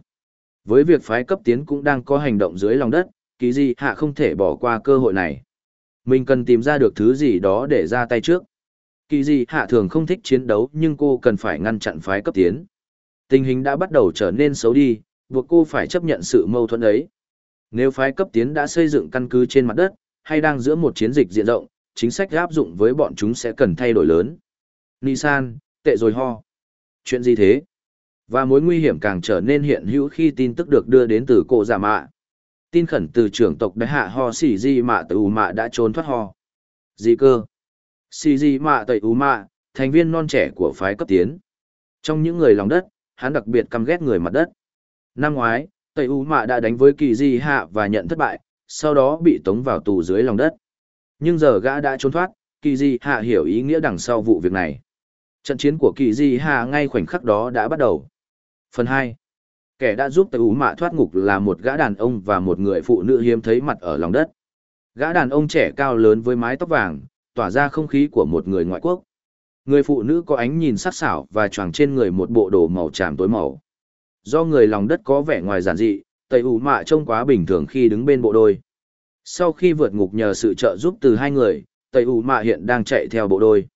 Với việc phái cấp tiến cũng đang có hành động dưới lòng đất, kỳ gì hạ không thể bỏ qua cơ hội này. Mình cần tìm ra được thứ gì đó để ra tay trước. Kỳ gì hạ thường không thích chiến đấu nhưng cô cần phải ngăn chặn phái cấp tiến. Tình hình đã bắt đầu trở nên xấu đi, buộc cô phải chấp nhận sự mâu thuẫn ấy. Nếu phái cấp tiến đã xây dựng căn cứ trên mặt đất, hay đang giữa một chiến dịch diện rộng, chính sách áp dụng với bọn chúng sẽ cần thay đổi lớn. Nisan, tệ rồi ho. Chuyện gì thế? Và mối nguy hiểm càng trở nên hiện hữu khi tin tức được đưa đến từ cổ giả mạ. Tin khẩn từ trưởng tộc đại hạ ho xỉ di mạ tử mạ đã trốn thoát ho. Gì cơ? Xỉ di mạ tẩy ú mạ, thành viên non trẻ của phái cấp tiến. Trong những người lòng đất, hắn đặc biệt căm ghét người mặt đất. Năm ngoái, tẩy ú mạ đã đánh với kỳ di hạ và nhận thất bại, sau đó bị tống vào tù dưới lòng đất. Nhưng giờ gã đã trốn thoát, kỳ di hạ hiểu ý nghĩa đằng sau vụ việc này. Trận chiến của kỳ di hạ ngay khoảnh khắc đó đã bắt đầu. Phần 2. Kẻ đã giúp Tây Ú Mạ thoát ngục là một gã đàn ông và một người phụ nữ hiếm thấy mặt ở lòng đất. Gã đàn ông trẻ cao lớn với mái tóc vàng, tỏa ra không khí của một người ngoại quốc. Người phụ nữ có ánh nhìn sắc sảo và choàng trên người một bộ đồ màu tràm tối màu. Do người lòng đất có vẻ ngoài giản dị, Tây Ú Mạ trông quá bình thường khi đứng bên bộ đôi. Sau khi vượt ngục nhờ sự trợ giúp từ hai người, Tây Ú Mạ hiện đang chạy theo bộ đôi.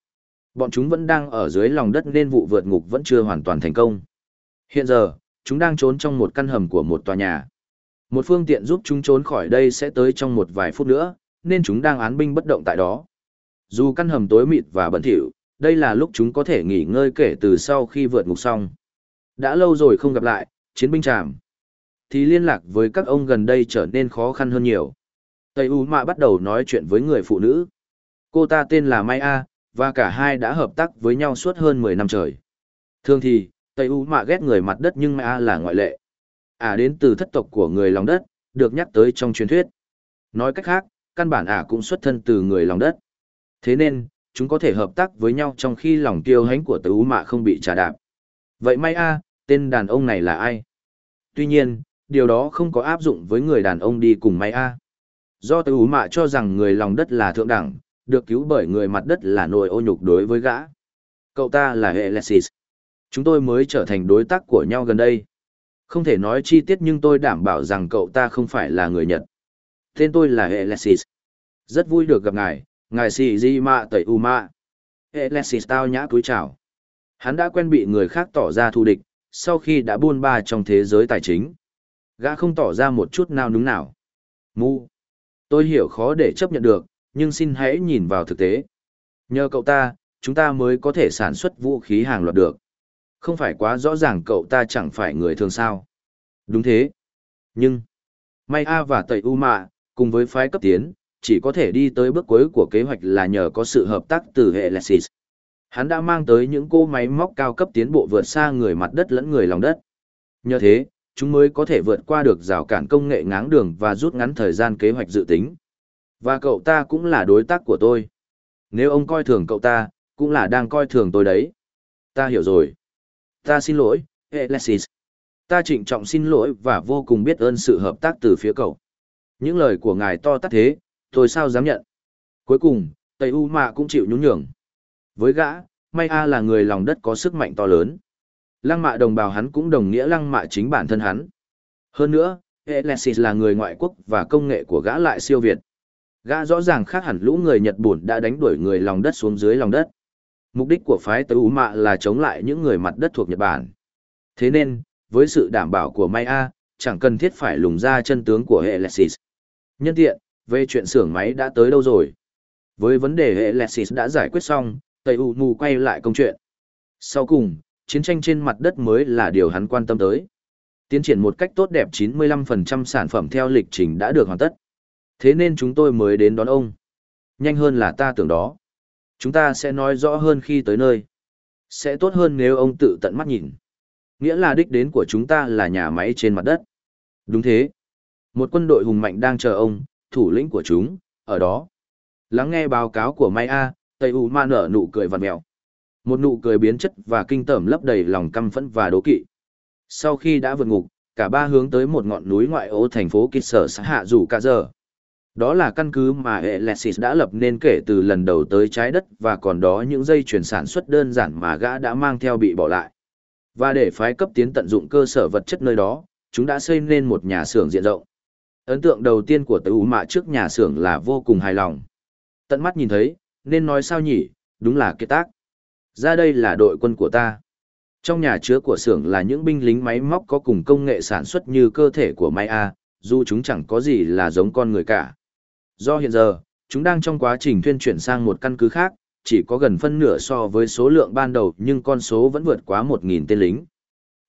Bọn chúng vẫn đang ở dưới lòng đất nên vụ vượt ngục vẫn chưa hoàn toàn thành công. Hiện giờ, chúng đang trốn trong một căn hầm của một tòa nhà. Một phương tiện giúp chúng trốn khỏi đây sẽ tới trong một vài phút nữa, nên chúng đang án binh bất động tại đó. Dù căn hầm tối mịt và bẩn thỉu, đây là lúc chúng có thể nghỉ ngơi kể từ sau khi vượt ngục xong. Đã lâu rồi không gặp lại, chiến binh chạm. Thì liên lạc với các ông gần đây trở nên khó khăn hơn nhiều. Tây U Mạ bắt đầu nói chuyện với người phụ nữ. Cô ta tên là Mai A, và cả hai đã hợp tác với nhau suốt hơn 10 năm trời. Thường thì, Tây U Mạ ghét người mặt đất nhưng Mai A là ngoại lệ. Ả à đến từ thất tộc của người lòng đất, được nhắc tới trong truyền thuyết. Nói cách khác, căn bản Ả à cũng xuất thân từ người lòng đất. Thế nên, chúng có thể hợp tác với nhau trong khi lòng tiêu hánh của Tây U Mạ không bị trả đạp. Vậy may A, tên đàn ông này là ai? Tuy nhiên, điều đó không có áp dụng với người đàn ông đi cùng may A. Do Tây U Mạ cho rằng người lòng đất là thượng đẳng, được cứu bởi người mặt đất là nỗi ô nhục đối với gã. Cậu ta là Alexis. Chúng tôi mới trở thành đối tác của nhau gần đây. Không thể nói chi tiết nhưng tôi đảm bảo rằng cậu ta không phải là người Nhật. Tên tôi là Alexis. Rất vui được gặp ngài, ngài sĩ di mạ tẩy u mạ. Alexis tao nhã cúi chào. Hắn đã quen bị người khác tỏ ra thù địch, sau khi đã buôn ba trong thế giới tài chính. Gã không tỏ ra một chút nào núng nào. Mu. Tôi hiểu khó để chấp nhận được, nhưng xin hãy nhìn vào thực tế. Nhờ cậu ta, chúng ta mới có thể sản xuất vũ khí hàng loạt được. Không phải quá rõ ràng cậu ta chẳng phải người thường sao. Đúng thế. Nhưng, May A và Tẩy U Mạ, cùng với phái cấp tiến, chỉ có thể đi tới bước cuối của kế hoạch là nhờ có sự hợp tác từ hệ Lexis. Hắn đã mang tới những cô máy móc cao cấp tiến bộ vượt xa người mặt đất lẫn người lòng đất. Nhờ thế, chúng mới có thể vượt qua được rào cản công nghệ ngáng đường và rút ngắn thời gian kế hoạch dự tính. Và cậu ta cũng là đối tác của tôi. Nếu ông coi thường cậu ta, cũng là đang coi thường tôi đấy. Ta hiểu rồi. Ta xin lỗi, Alexis. Ta trịnh trọng xin lỗi và vô cùng biết ơn sự hợp tác từ phía cậu. Những lời của ngài to tát thế, tôi sao dám nhận. Cuối cùng, Tây U Mạ cũng chịu nhún nhường. Với gã, May A là người lòng đất có sức mạnh to lớn. Lăng mạ đồng bào hắn cũng đồng nghĩa lăng mạ chính bản thân hắn. Hơn nữa, Alexis là người ngoại quốc và công nghệ của gã lại siêu việt. Gã rõ ràng khác hẳn lũ người Nhật Bản đã đánh đuổi người lòng đất xuống dưới lòng đất. Mục đích của phái tới Ú Mạ là chống lại những người mặt đất thuộc Nhật Bản. Thế nên, với sự đảm bảo của Maya, chẳng cần thiết phải lùng ra chân tướng của Alexis. Nhân tiện, về chuyện xưởng máy đã tới đâu rồi? Với vấn đề Alexis đã giải quyết xong, Tây U Mù quay lại công chuyện. Sau cùng, chiến tranh trên mặt đất mới là điều hắn quan tâm tới. Tiến triển một cách tốt đẹp 95% sản phẩm theo lịch trình đã được hoàn tất. Thế nên chúng tôi mới đến đón ông. Nhanh hơn là ta tưởng đó. Chúng ta sẽ nói rõ hơn khi tới nơi. Sẽ tốt hơn nếu ông tự tận mắt nhìn. Nghĩa là đích đến của chúng ta là nhà máy trên mặt đất. Đúng thế. Một quân đội hùng mạnh đang chờ ông, thủ lĩnh của chúng, ở đó. Lắng nghe báo cáo của Maya, Tây U Ma nở nụ cười vằn mẹo. Một nụ cười biến chất và kinh tởm lấp đầy lòng căm phẫn và đố kỵ. Sau khi đã vượt ngục, cả ba hướng tới một ngọn núi ngoại ô thành phố Kịch Sở xã Hạ Dù Cả Giờ. Đó là căn cứ mà Alexis đã lập nên kể từ lần đầu tới trái đất và còn đó những dây chuyển sản xuất đơn giản mà gã đã mang theo bị bỏ lại. Và để phái cấp tiến tận dụng cơ sở vật chất nơi đó, chúng đã xây nên một nhà xưởng diện rộng. Ấn tượng đầu tiên của Tử Mạ trước nhà xưởng là vô cùng hài lòng. Tận mắt nhìn thấy, nên nói sao nhỉ, đúng là kết tác. Ra đây là đội quân của ta. Trong nhà chứa của xưởng là những binh lính máy móc có cùng công nghệ sản xuất như cơ thể của Maya, dù chúng chẳng có gì là giống con người cả. Do hiện giờ, chúng đang trong quá trình thuyên chuyển sang một căn cứ khác, chỉ có gần phân nửa so với số lượng ban đầu nhưng con số vẫn vượt quá 1.000 tên lính.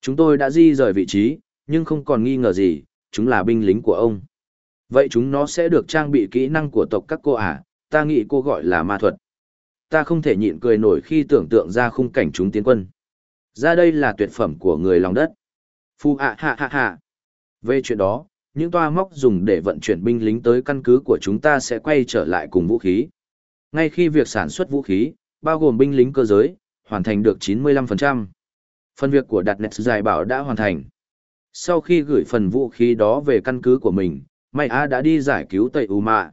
Chúng tôi đã di rời vị trí, nhưng không còn nghi ngờ gì, chúng là binh lính của ông. Vậy chúng nó sẽ được trang bị kỹ năng của tộc các cô à, ta nghĩ cô gọi là ma thuật. Ta không thể nhịn cười nổi khi tưởng tượng ra khung cảnh chúng tiến quân. Ra đây là tuyệt phẩm của người lòng đất. Phu ạ hạ hạ hạ. Về chuyện đó, những toa móc dùng để vận chuyển binh lính tới căn cứ của chúng ta sẽ quay trở lại cùng vũ khí. Ngay khi việc sản xuất vũ khí, bao gồm binh lính cơ giới, hoàn thành được 95%. Phần việc của đặt nét dài bảo đã hoàn thành. Sau khi gửi phần vũ khí đó về căn cứ của mình, May A đã đi giải cứu Tây U Mạ.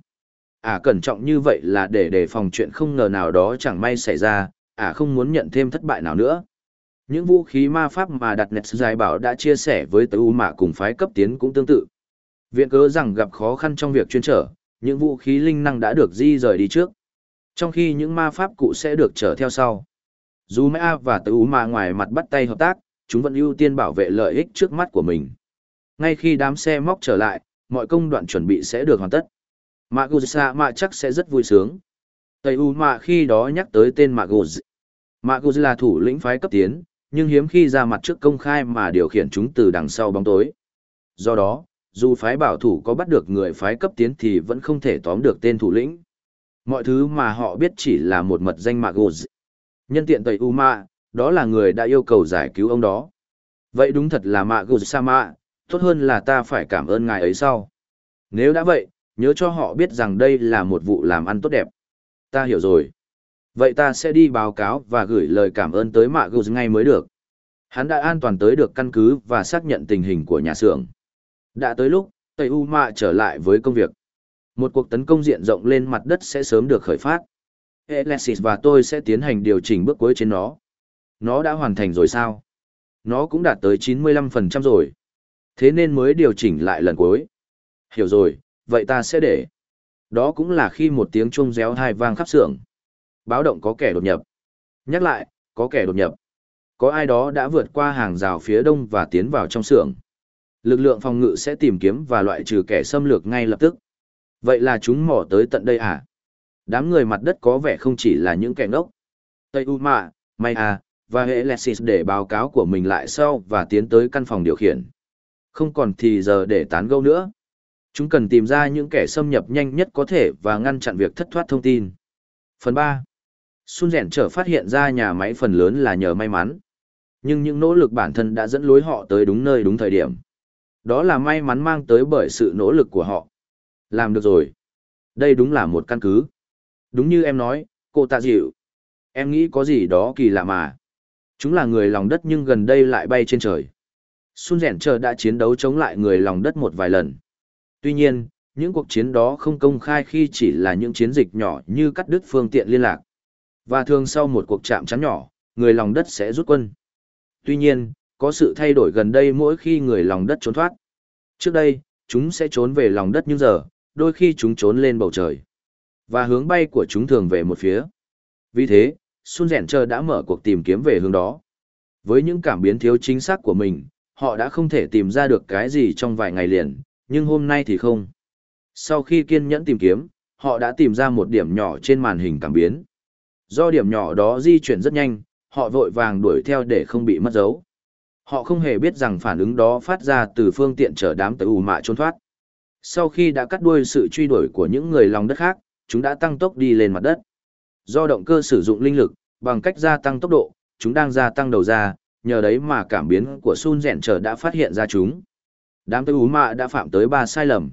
À cẩn trọng như vậy là để đề phòng chuyện không ngờ nào đó chẳng may xảy ra, à không muốn nhận thêm thất bại nào nữa. Những vũ khí ma pháp mà đặt nét dài bảo đã chia sẻ với Tây U Mạ cùng phái cấp tiến cũng tương tự. Viện cớ rằng gặp khó khăn trong việc chuyên trở, những vũ khí linh năng đã được di rời đi trước. Trong khi những ma pháp cụ sẽ được trở theo sau. Dù Mã và Tử Ma ngoài mặt bắt tay hợp tác, chúng vẫn ưu tiên bảo vệ lợi ích trước mắt của mình. Ngay khi đám xe móc trở lại, mọi công đoạn chuẩn bị sẽ được hoàn tất. Magusa Mạ chắc sẽ rất vui sướng. Tây U Mạ khi đó nhắc tới tên Maguz. Maguz là thủ lĩnh phái cấp tiến, nhưng hiếm khi ra mặt trước công khai mà điều khiển chúng từ đằng sau bóng tối. Do đó, dù phái bảo thủ có bắt được người phái cấp tiến thì vẫn không thể tóm được tên thủ lĩnh. Mọi thứ mà họ biết chỉ là một mật danh Maguz. Nhân tiện tẩy Uma, đó là người đã yêu cầu giải cứu ông đó. Vậy đúng thật là Maguz Sama, tốt hơn là ta phải cảm ơn ngài ấy sau. Nếu đã vậy, nhớ cho họ biết rằng đây là một vụ làm ăn tốt đẹp. Ta hiểu rồi. Vậy ta sẽ đi báo cáo và gửi lời cảm ơn tới Mạ Gus ngay mới được. Hắn đã an toàn tới được căn cứ và xác nhận tình hình của nhà xưởng. Đã tới lúc, Tây U Mạ trở lại với công việc. Một cuộc tấn công diện rộng lên mặt đất sẽ sớm được khởi phát. Alexis và tôi sẽ tiến hành điều chỉnh bước cuối trên nó. Nó đã hoàn thành rồi sao? Nó cũng đạt tới 95% rồi. Thế nên mới điều chỉnh lại lần cuối. Hiểu rồi, vậy ta sẽ để. Đó cũng là khi một tiếng chuông réo hai vang khắp xưởng. Báo động có kẻ đột nhập. Nhắc lại, có kẻ đột nhập. Có ai đó đã vượt qua hàng rào phía đông và tiến vào trong xưởng. Lực lượng phòng ngự sẽ tìm kiếm và loại trừ kẻ xâm lược ngay lập tức. Vậy là chúng mò tới tận đây à? Đám người mặt đất có vẻ không chỉ là những kẻ ngốc. Tây U Mạ, Maya, và Alexis để báo cáo của mình lại sau và tiến tới căn phòng điều khiển. Không còn thì giờ để tán gẫu nữa. Chúng cần tìm ra những kẻ xâm nhập nhanh nhất có thể và ngăn chặn việc thất thoát thông tin. Phần 3. Sun rèn trở phát hiện ra nhà máy phần lớn là nhờ may mắn. Nhưng những nỗ lực bản thân đã dẫn lối họ tới đúng nơi đúng thời điểm. Đó là may mắn mang tới bởi sự nỗ lực của họ. Làm được rồi. Đây đúng là một căn cứ. Đúng như em nói, cô tạ dịu. Em nghĩ có gì đó kỳ lạ mà. Chúng là người lòng đất nhưng gần đây lại bay trên trời. Sun rẻn chờ đã chiến đấu chống lại người lòng đất một vài lần. Tuy nhiên, những cuộc chiến đó không công khai khi chỉ là những chiến dịch nhỏ như cắt đứt phương tiện liên lạc. Và thường sau một cuộc chạm chắn nhỏ, người lòng đất sẽ rút quân. Tuy nhiên, có sự thay đổi gần đây mỗi khi người lòng đất trốn thoát. Trước đây, chúng sẽ trốn về lòng đất nhưng giờ, đôi khi chúng trốn lên bầu trời. Và hướng bay của chúng thường về một phía. Vì thế, Sun Rèn Trơ đã mở cuộc tìm kiếm về hướng đó. Với những cảm biến thiếu chính xác của mình, họ đã không thể tìm ra được cái gì trong vài ngày liền, nhưng hôm nay thì không. Sau khi kiên nhẫn tìm kiếm, họ đã tìm ra một điểm nhỏ trên màn hình cảm biến. Do điểm nhỏ đó di chuyển rất nhanh, họ vội vàng đuổi theo để không bị mất dấu. Họ không hề biết rằng phản ứng đó phát ra từ phương tiện chở đám tới ù mạ trốn thoát. Sau khi đã cắt đuôi sự truy đuổi của những người lòng đất khác, chúng đã tăng tốc đi lên mặt đất. Do động cơ sử dụng linh lực, bằng cách gia tăng tốc độ, chúng đang gia tăng đầu ra, nhờ đấy mà cảm biến của Sun Rèn trở đã phát hiện ra chúng. Đám tới ú mạ đã phạm tới ba sai lầm.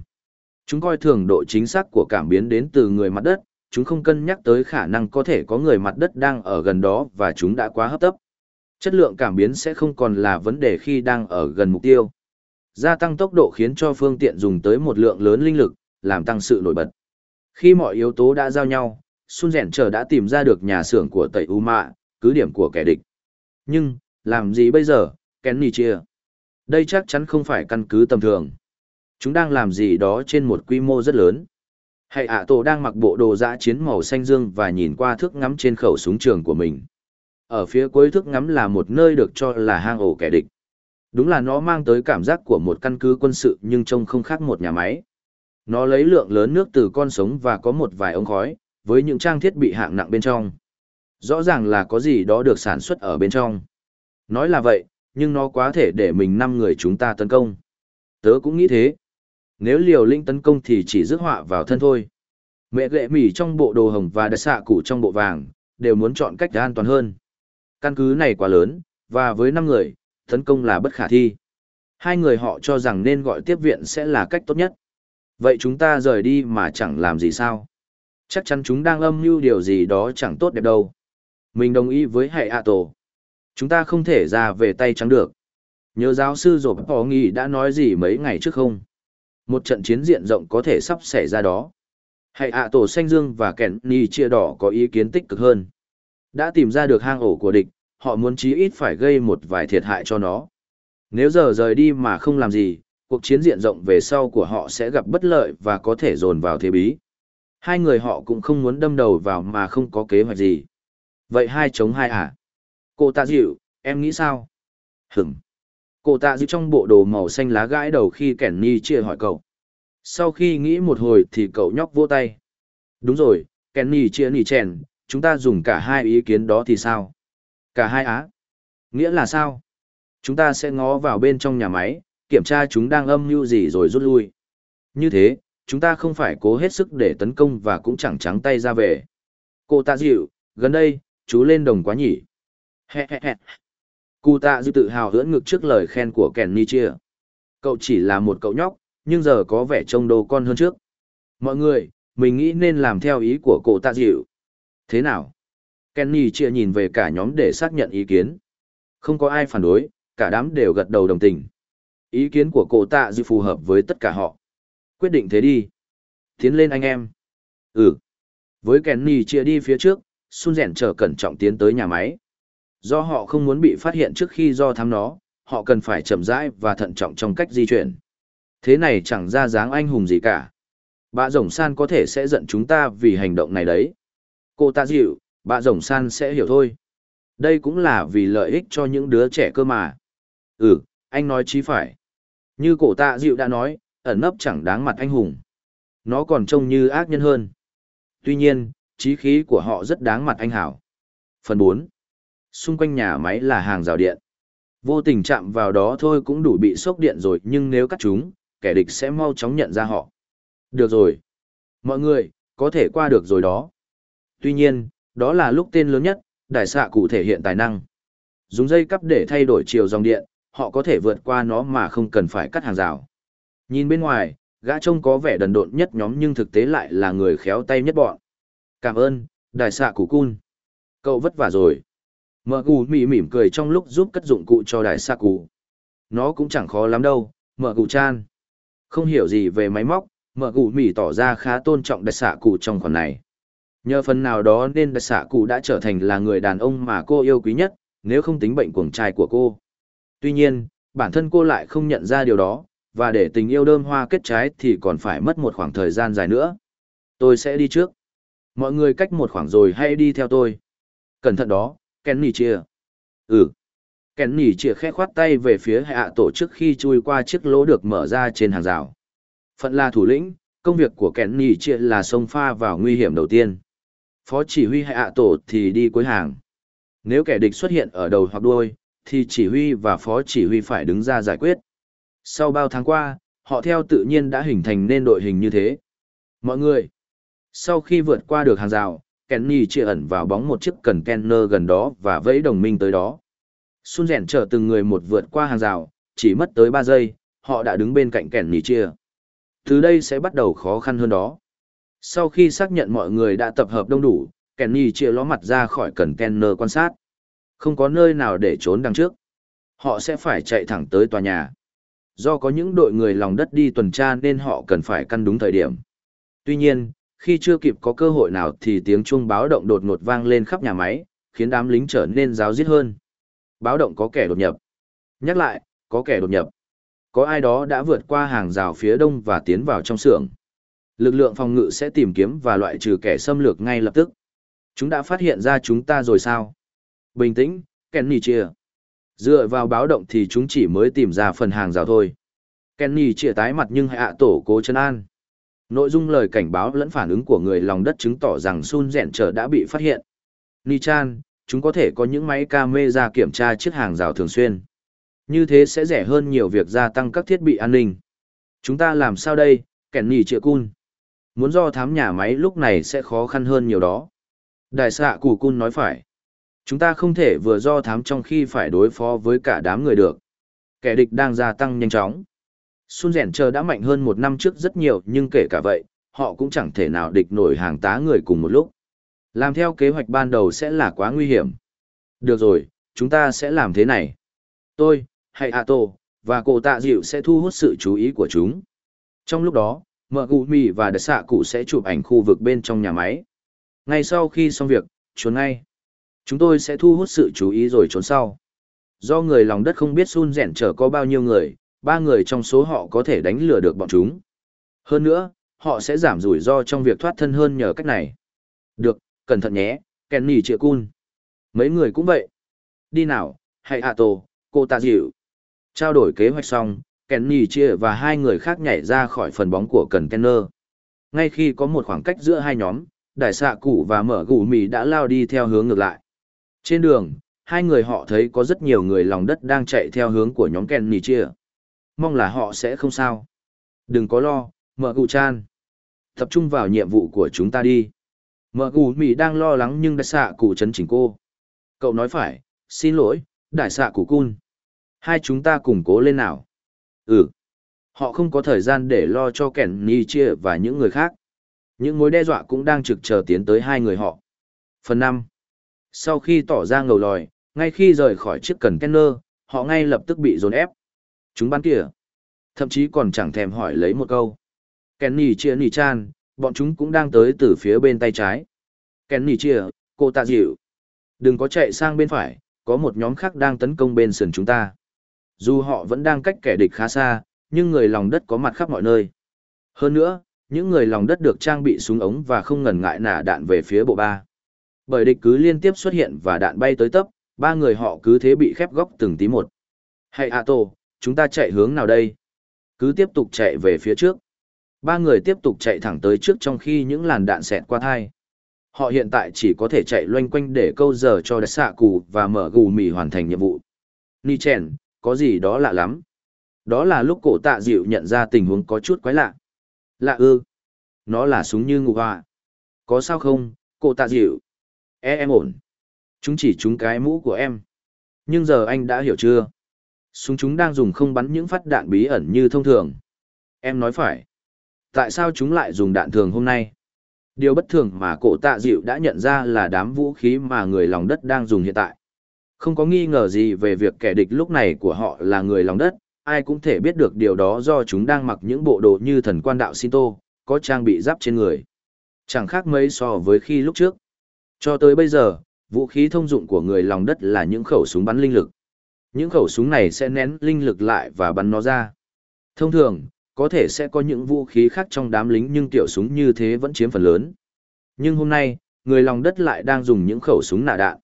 Chúng coi thường độ chính xác của cảm biến đến từ người mặt đất, chúng không cân nhắc tới khả năng có thể có người mặt đất đang ở gần đó và chúng đã quá hấp tấp. Chất lượng cảm biến sẽ không còn là vấn đề khi đang ở gần mục tiêu. Gia tăng tốc độ khiến cho phương tiện dùng tới một lượng lớn linh lực, làm tăng sự nổi bật. Khi mọi yếu tố đã giao nhau, Sun Rèn Trở đã tìm ra được nhà xưởng của Tẩy U Mạ, cứ điểm của kẻ địch. Nhưng, làm gì bây giờ, Kenny chia? Đây chắc chắn không phải căn cứ tầm thường. Chúng đang làm gì đó trên một quy mô rất lớn. Hay ạ tổ đang mặc bộ đồ dã chiến màu xanh dương và nhìn qua thước ngắm trên khẩu súng trường của mình. Ở phía cuối thức ngắm là một nơi được cho là hang ổ kẻ địch. Đúng là nó mang tới cảm giác của một căn cứ quân sự nhưng trông không khác một nhà máy. Nó lấy lượng lớn nước từ con sống và có một vài ống khói, với những trang thiết bị hạng nặng bên trong. Rõ ràng là có gì đó được sản xuất ở bên trong. Nói là vậy, nhưng nó quá thể để mình năm người chúng ta tấn công. Tớ cũng nghĩ thế. Nếu liều linh tấn công thì chỉ rước họa vào thân thôi. Mẹ ghệ mỉ trong bộ đồ hồng và đặc xạ củ trong bộ vàng, đều muốn chọn cách an toàn hơn. Căn cứ này quá lớn, và với năm người, tấn công là bất khả thi. Hai người họ cho rằng nên gọi tiếp viện sẽ là cách tốt nhất. Vậy chúng ta rời đi mà chẳng làm gì sao? Chắc chắn chúng đang âm mưu điều gì đó chẳng tốt đẹp đâu. Mình đồng ý với hệ ạ tổ. Chúng ta không thể ra về tay trắng được. Nhớ giáo sư Rộp Phó Nghi đã nói gì mấy ngày trước không? Một trận chiến diện rộng có thể sắp xảy ra đó. Hệ ạ tổ xanh dương và kẻn ni chia đỏ có ý kiến tích cực hơn. Đã tìm ra được hang ổ của địch, họ muốn chí ít phải gây một vài thiệt hại cho nó. Nếu giờ rời đi mà không làm gì, cuộc chiến diện rộng về sau của họ sẽ gặp bất lợi và có thể dồn vào thế bí. Hai người họ cũng không muốn đâm đầu vào mà không có kế hoạch gì. Vậy hai chống hai à? Cô Tạ dịu, em nghĩ sao? Hửm. Cô tạ dịu trong bộ đồ màu xanh lá gãi đầu khi kẻn ni chia hỏi cậu. Sau khi nghĩ một hồi thì cậu nhóc vô tay. Đúng rồi, kẻn ni chia ni chèn, chúng ta dùng cả hai ý kiến đó thì sao? Cả hai á? Nghĩa là sao? Chúng ta sẽ ngó vào bên trong nhà máy, kiểm tra chúng đang âm mưu gì rồi rút lui. Như thế, chúng ta không phải cố hết sức để tấn công và cũng chẳng trắng tay ra về. Cô tạ dịu, gần đây, chú lên đồng quá nhỉ. He he he. Cụ tạ dịu tự hào hưỡn ngực trước lời khen của kèn ni chia. Cậu chỉ là một cậu nhóc, nhưng giờ có vẻ trông đồ con hơn trước. Mọi người, mình nghĩ nên làm theo ý của cô tạ dịu. Thế nào? Kenny chia nhìn về cả nhóm để xác nhận ý kiến. Không có ai phản đối, cả đám đều gật đầu đồng tình. Ý kiến của cô tạ dịu phù hợp với tất cả họ. Quyết định thế đi. Tiến lên anh em. Ừ. Với Kenny chia đi phía trước, Sun rèn chờ cẩn trọng tiến tới nhà máy. Do họ không muốn bị phát hiện trước khi do thám nó, họ cần phải chậm rãi và thận trọng trong cách di chuyển. Thế này chẳng ra dáng anh hùng gì cả. Bà rồng san có thể sẽ giận chúng ta vì hành động này đấy. Cô ta dịu, bà rồng san sẽ hiểu thôi. Đây cũng là vì lợi ích cho những đứa trẻ cơ mà. Ừ, anh nói chí phải. Như cổ tạ dịu đã nói, ẩn nấp chẳng đáng mặt anh hùng. Nó còn trông như ác nhân hơn. Tuy nhiên, trí khí của họ rất đáng mặt anh hảo. Phần 4. Xung quanh nhà máy là hàng rào điện. Vô tình chạm vào đó thôi cũng đủ bị sốc điện rồi nhưng nếu cắt chúng, kẻ địch sẽ mau chóng nhận ra họ. Được rồi. Mọi người, có thể qua được rồi đó. Tuy nhiên, đó là lúc tên lớn nhất, đại xạ cụ thể hiện tài năng. Dùng dây cắp để thay đổi chiều dòng điện, họ có thể vượt qua nó mà không cần phải cắt hàng rào. Nhìn bên ngoài, gã trông có vẻ đần độn nhất nhóm nhưng thực tế lại là người khéo tay nhất bọn. Cảm ơn, đại xạ cụ cun. Cậu vất vả rồi. Mở gù mỉ mỉm cười trong lúc giúp cất dụng cụ cho đại xạ cụ. Nó cũng chẳng khó lắm đâu, mở gù chan. Không hiểu gì về máy móc, mở gù mỉ tỏ ra khá tôn trọng đại xạ cụ trong khoản này. Nhờ phần nào đó nên đại xạ cụ đã trở thành là người đàn ông mà cô yêu quý nhất, nếu không tính bệnh cuồng trai của cô. Tuy nhiên, bản thân cô lại không nhận ra điều đó, và để tình yêu đơm hoa kết trái thì còn phải mất một khoảng thời gian dài nữa. Tôi sẽ đi trước. Mọi người cách một khoảng rồi hãy đi theo tôi. Cẩn thận đó, Kenny chia. Ừ. Kenny chia khẽ khoát tay về phía hạ tổ trước khi chui qua chiếc lỗ được mở ra trên hàng rào. Phận là thủ lĩnh, công việc của Kenny chia là xông pha vào nguy hiểm đầu tiên. Phó chỉ huy hạ tổ thì đi cuối hàng. Nếu kẻ địch xuất hiện ở đầu hoặc đuôi, thì chỉ huy và phó chỉ huy phải đứng ra giải quyết. Sau bao tháng qua, họ theo tự nhiên đã hình thành nên đội hình như thế. Mọi người, sau khi vượt qua được hàng rào, Kenny chia ẩn vào bóng một chiếc cần Kenner gần đó và vẫy đồng minh tới đó. Sun rèn chờ từng người một vượt qua hàng rào, chỉ mất tới 3 giây, họ đã đứng bên cạnh Kenny chia. Từ đây sẽ bắt đầu khó khăn hơn đó. Sau khi xác nhận mọi người đã tập hợp đông đủ, Kenny chia ló mặt ra khỏi cần Kenner quan sát. Không có nơi nào để trốn đằng trước. Họ sẽ phải chạy thẳng tới tòa nhà. Do có những đội người lòng đất đi tuần tra nên họ cần phải căn đúng thời điểm. Tuy nhiên, khi chưa kịp có cơ hội nào thì tiếng chuông báo động đột ngột vang lên khắp nhà máy, khiến đám lính trở nên giáo diết hơn. Báo động có kẻ đột nhập. Nhắc lại, có kẻ đột nhập. Có ai đó đã vượt qua hàng rào phía đông và tiến vào trong xưởng. Lực lượng phòng ngự sẽ tìm kiếm và loại trừ kẻ xâm lược ngay lập tức. Chúng đã phát hiện ra chúng ta rồi sao? Bình tĩnh, Kenny chia. Dựa vào báo động thì chúng chỉ mới tìm ra phần hàng rào thôi. Kenny chia tái mặt nhưng hạ tổ cố chân an. Nội dung lời cảnh báo lẫn phản ứng của người lòng đất chứng tỏ rằng Sun Rèn trở đã bị phát hiện. Ni-chan, chúng có thể có những máy camera kiểm tra chiếc hàng rào thường xuyên. Như thế sẽ rẻ hơn nhiều việc gia tăng các thiết bị an ninh. Chúng ta làm sao đây, kẻn nhì trịa cun? Muốn do thám nhà máy lúc này sẽ khó khăn hơn nhiều đó. Đại xạ củ cun nói phải. Chúng ta không thể vừa do thám trong khi phải đối phó với cả đám người được. Kẻ địch đang gia tăng nhanh chóng. Xuân rèn chờ đã mạnh hơn một năm trước rất nhiều nhưng kể cả vậy, họ cũng chẳng thể nào địch nổi hàng tá người cùng một lúc. Làm theo kế hoạch ban đầu sẽ là quá nguy hiểm. Được rồi, chúng ta sẽ làm thế này. Tôi, hay Ato, và cô tạ dịu sẽ thu hút sự chú ý của chúng. Trong lúc đó, mợ cụ mì và đất xạ cụ sẽ chụp ảnh khu vực bên trong nhà máy. Ngay sau khi xong việc, trốn ngay. Chúng tôi sẽ thu hút sự chú ý rồi trốn sau. Do người lòng đất không biết Sun rẻn trở có bao nhiêu người, ba người trong số họ có thể đánh lừa được bọn chúng. Hơn nữa, họ sẽ giảm rủi ro trong việc thoát thân hơn nhờ cách này. Được, cẩn thận nhé, Kenny Triệu Cun. Mấy người cũng vậy. Đi nào, hãy hạ tổ, cô ta dịu. Trao đổi kế hoạch xong, Kenny chia và hai người khác nhảy ra khỏi phần bóng của container. Ngay khi có một khoảng cách giữa hai nhóm, đại xạ cụ và mở gù mì đã lao đi theo hướng ngược lại. Trên đường, hai người họ thấy có rất nhiều người lòng đất đang chạy theo hướng của nhóm Kenny chia. Mong là họ sẽ không sao. Đừng có lo, mở gù chan. Tập trung vào nhiệm vụ của chúng ta đi. Mở gù mì đang lo lắng nhưng đại xạ cụ chấn chỉnh cô. Cậu nói phải, xin lỗi, đại xạ cụ cun. Hai chúng ta cùng cố lên nào. Ừ. Họ không có thời gian để lo cho kẻn ni chia và những người khác. Những mối đe dọa cũng đang trực chờ tiến tới hai người họ. Phần năm. Sau khi tỏ ra ngầu lòi, ngay khi rời khỏi chiếc cần kenner, họ ngay lập tức bị dồn ép. Chúng bắn kìa. Thậm chí còn chẳng thèm hỏi lấy một câu. Kenny chia nỉ chan, bọn chúng cũng đang tới từ phía bên tay trái. Kenny chia, cô ta dịu. Đừng có chạy sang bên phải, có một nhóm khác đang tấn công bên sườn chúng ta. Dù họ vẫn đang cách kẻ địch khá xa, nhưng người lòng đất có mặt khắp mọi nơi. Hơn nữa, những người lòng đất được trang bị súng ống và không ngần ngại nả đạn về phía bộ ba. Bởi địch cứ liên tiếp xuất hiện và đạn bay tới tấp, ba người họ cứ thế bị khép góc từng tí một. Hay tô chúng ta chạy hướng nào đây? Cứ tiếp tục chạy về phía trước. Ba người tiếp tục chạy thẳng tới trước trong khi những làn đạn xẹt qua thai. Họ hiện tại chỉ có thể chạy loanh quanh để câu giờ cho đất xạ cù và mở gù mì hoàn thành nhiệm vụ. Ni chèn, có gì đó lạ lắm. Đó là lúc cổ tạ dịu nhận ra tình huống có chút quái lạ. Lạ ư. Nó là súng như ngục hoa. Có sao không, cổ tạ dịu? E em ổn. Chúng chỉ trúng cái mũ của em. Nhưng giờ anh đã hiểu chưa? Súng chúng đang dùng không bắn những phát đạn bí ẩn như thông thường. Em nói phải. Tại sao chúng lại dùng đạn thường hôm nay? Điều bất thường mà cổ tạ dịu đã nhận ra là đám vũ khí mà người lòng đất đang dùng hiện tại. Không có nghi ngờ gì về việc kẻ địch lúc này của họ là người lòng đất, ai cũng thể biết được điều đó do chúng đang mặc những bộ đồ như thần quan đạo Shinto, có trang bị giáp trên người. Chẳng khác mấy so với khi lúc trước. Cho tới bây giờ, vũ khí thông dụng của người lòng đất là những khẩu súng bắn linh lực. Những khẩu súng này sẽ nén linh lực lại và bắn nó ra. Thông thường, có thể sẽ có những vũ khí khác trong đám lính nhưng tiểu súng như thế vẫn chiếm phần lớn. Nhưng hôm nay, người lòng đất lại đang dùng những khẩu súng nạ đạn.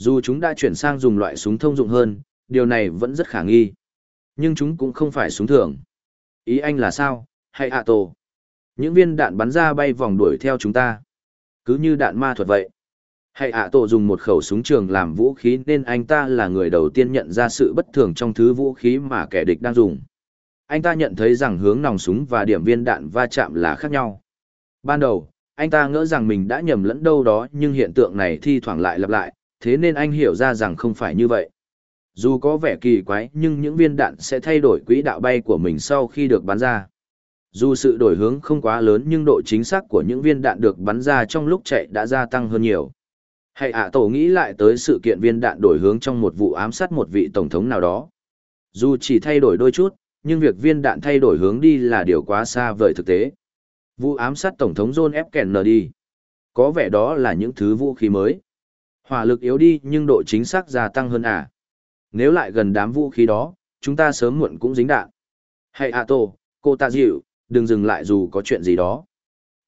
Dù chúng đã chuyển sang dùng loại súng thông dụng hơn, điều này vẫn rất khả nghi. Nhưng chúng cũng không phải súng thường. Ý anh là sao, hay ạ tổ? Những viên đạn bắn ra bay vòng đuổi theo chúng ta. Cứ như đạn ma thuật vậy. Hay ạ tổ dùng một khẩu súng trường làm vũ khí nên anh ta là người đầu tiên nhận ra sự bất thường trong thứ vũ khí mà kẻ địch đang dùng. Anh ta nhận thấy rằng hướng nòng súng và điểm viên đạn va chạm là khác nhau. Ban đầu, anh ta ngỡ rằng mình đã nhầm lẫn đâu đó nhưng hiện tượng này thi thoảng lại lặp lại, thế nên anh hiểu ra rằng không phải như vậy. Dù có vẻ kỳ quái nhưng những viên đạn sẽ thay đổi quỹ đạo bay của mình sau khi được bắn ra. Dù sự đổi hướng không quá lớn nhưng độ chính xác của những viên đạn được bắn ra trong lúc chạy đã gia tăng hơn nhiều. Hãy ạ tổ nghĩ lại tới sự kiện viên đạn đổi hướng trong một vụ ám sát một vị tổng thống nào đó. Dù chỉ thay đổi đôi chút, nhưng việc viên đạn thay đổi hướng đi là điều quá xa vời thực tế. Vụ ám sát tổng thống John F. Kennedy. Có vẻ đó là những thứ vũ khí mới. Hỏa lực yếu đi nhưng độ chính xác gia tăng hơn à. Nếu lại gần đám vũ khí đó, chúng ta sớm muộn cũng dính đạn. Hãy à tổ, cô ta dịu, đừng dừng lại dù có chuyện gì đó.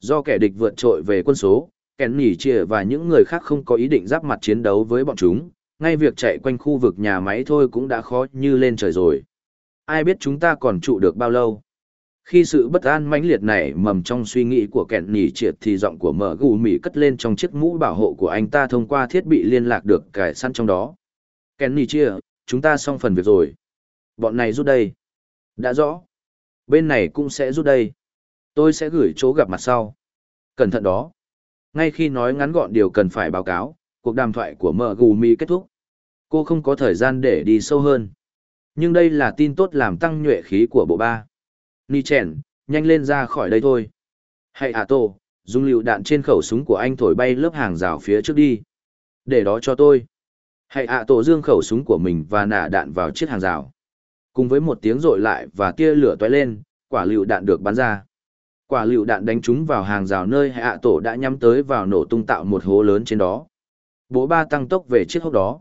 Do kẻ địch vượt trội về quân số, kẻn nỉ chia và những người khác không có ý định giáp mặt chiến đấu với bọn chúng, ngay việc chạy quanh khu vực nhà máy thôi cũng đã khó như lên trời rồi. Ai biết chúng ta còn trụ được bao lâu? Khi sự bất an mãnh liệt này mầm trong suy nghĩ của kẹn nỉ triệt thì giọng của mở gù mỉ cất lên trong chiếc mũ bảo hộ của anh ta thông qua thiết bị liên lạc được cài sẵn trong đó. Kẹn nỉ chia, chúng ta xong phần việc rồi. Bọn này rút đây. Đã rõ. Bên này cũng sẽ rút đây. Tôi sẽ gửi chỗ gặp mặt sau. Cẩn thận đó. Ngay khi nói ngắn gọn điều cần phải báo cáo, cuộc đàm thoại của mở gù mỉ kết thúc. Cô không có thời gian để đi sâu hơn. Nhưng đây là tin tốt làm tăng nhuệ khí của bộ ba Ni chèn, nhanh lên ra khỏi đây thôi. Hãy à tổ, dùng lựu đạn trên khẩu súng của anh thổi bay lớp hàng rào phía trước đi. Để đó cho tôi. Hãy ạ à tổ dương khẩu súng của mình và nả đạn vào chiếc hàng rào. Cùng với một tiếng rội lại và tia lửa tóe lên, quả lựu đạn được bắn ra. Quả lựu đạn đánh trúng vào hàng rào nơi hạ à tổ đã nhắm tới vào nổ tung tạo một hố lớn trên đó. Bố ba tăng tốc về chiếc hốc đó.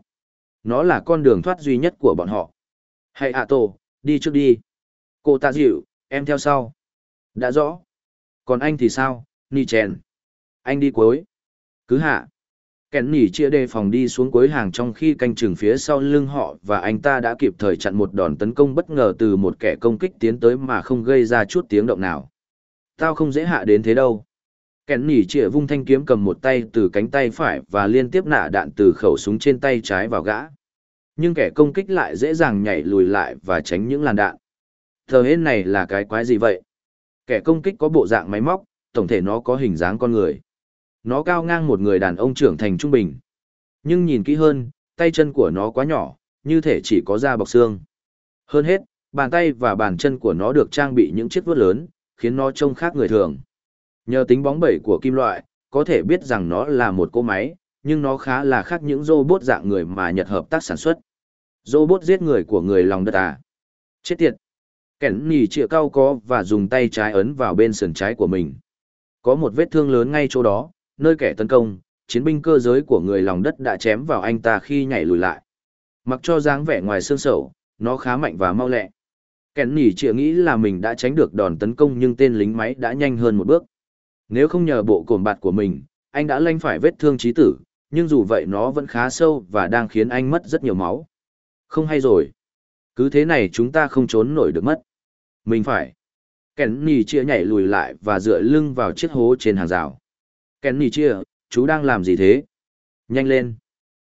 Nó là con đường thoát duy nhất của bọn họ. Hãy ạ à tổ, đi trước đi. Cô ta dịu, em theo sau. Đã rõ. Còn anh thì sao, Ni Chèn? Anh đi cuối. Cứ hạ. Kẻn nỉ chia đề phòng đi xuống cuối hàng trong khi canh chừng phía sau lưng họ và anh ta đã kịp thời chặn một đòn tấn công bất ngờ từ một kẻ công kích tiến tới mà không gây ra chút tiếng động nào. Tao không dễ hạ đến thế đâu. Kẻn nỉ chia vung thanh kiếm cầm một tay từ cánh tay phải và liên tiếp nạ đạn từ khẩu súng trên tay trái vào gã. Nhưng kẻ công kích lại dễ dàng nhảy lùi lại và tránh những làn đạn. Thờ hên này là cái quái gì vậy? Kẻ công kích có bộ dạng máy móc, tổng thể nó có hình dáng con người. Nó cao ngang một người đàn ông trưởng thành trung bình. Nhưng nhìn kỹ hơn, tay chân của nó quá nhỏ, như thể chỉ có da bọc xương. Hơn hết, bàn tay và bàn chân của nó được trang bị những chiếc vuốt lớn, khiến nó trông khác người thường. Nhờ tính bóng bẩy của kim loại, có thể biết rằng nó là một cỗ máy, nhưng nó khá là khác những robot dạng người mà Nhật hợp tác sản xuất. Robot giết người của người lòng đất à. Chết tiệt. Kẻn nhì chịa cao có và dùng tay trái ấn vào bên sườn trái của mình. Có một vết thương lớn ngay chỗ đó, nơi kẻ tấn công, chiến binh cơ giới của người lòng đất đã chém vào anh ta khi nhảy lùi lại. Mặc cho dáng vẻ ngoài xương sầu, nó khá mạnh và mau lẹ. Kẻn nỉ chịa nghĩ là mình đã tránh được đòn tấn công nhưng tên lính máy đã nhanh hơn một bước. Nếu không nhờ bộ cồn bạt của mình, anh đã lanh phải vết thương chí tử, nhưng dù vậy nó vẫn khá sâu và đang khiến anh mất rất nhiều máu. Không hay rồi. Cứ thế này chúng ta không trốn nổi được mất. Mình phải. Kèn nỉ chia nhảy lùi lại và dựa lưng vào chiếc hố trên hàng rào. Kèn nỉ chia, chú đang làm gì thế? Nhanh lên.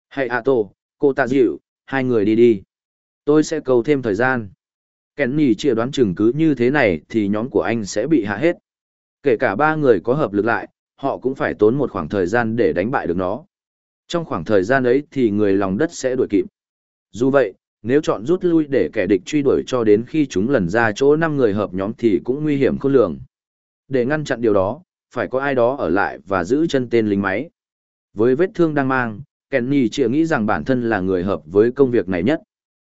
Hãy à tổ, cô tạ dịu, hai người đi đi. Tôi sẽ cầu thêm thời gian. Kèn nỉ chia đoán chừng cứ như thế này thì nhóm của anh sẽ bị hạ hết. Kể cả ba người có hợp lực lại, họ cũng phải tốn một khoảng thời gian để đánh bại được nó. Trong khoảng thời gian ấy thì người lòng đất sẽ đuổi kịp. Dù vậy, nếu chọn rút lui để kẻ địch truy đuổi cho đến khi chúng lần ra chỗ năm người hợp nhóm thì cũng nguy hiểm khôn lường. Để ngăn chặn điều đó, phải có ai đó ở lại và giữ chân tên lính máy. Với vết thương đang mang, Kenny chỉ nghĩ rằng bản thân là người hợp với công việc này nhất.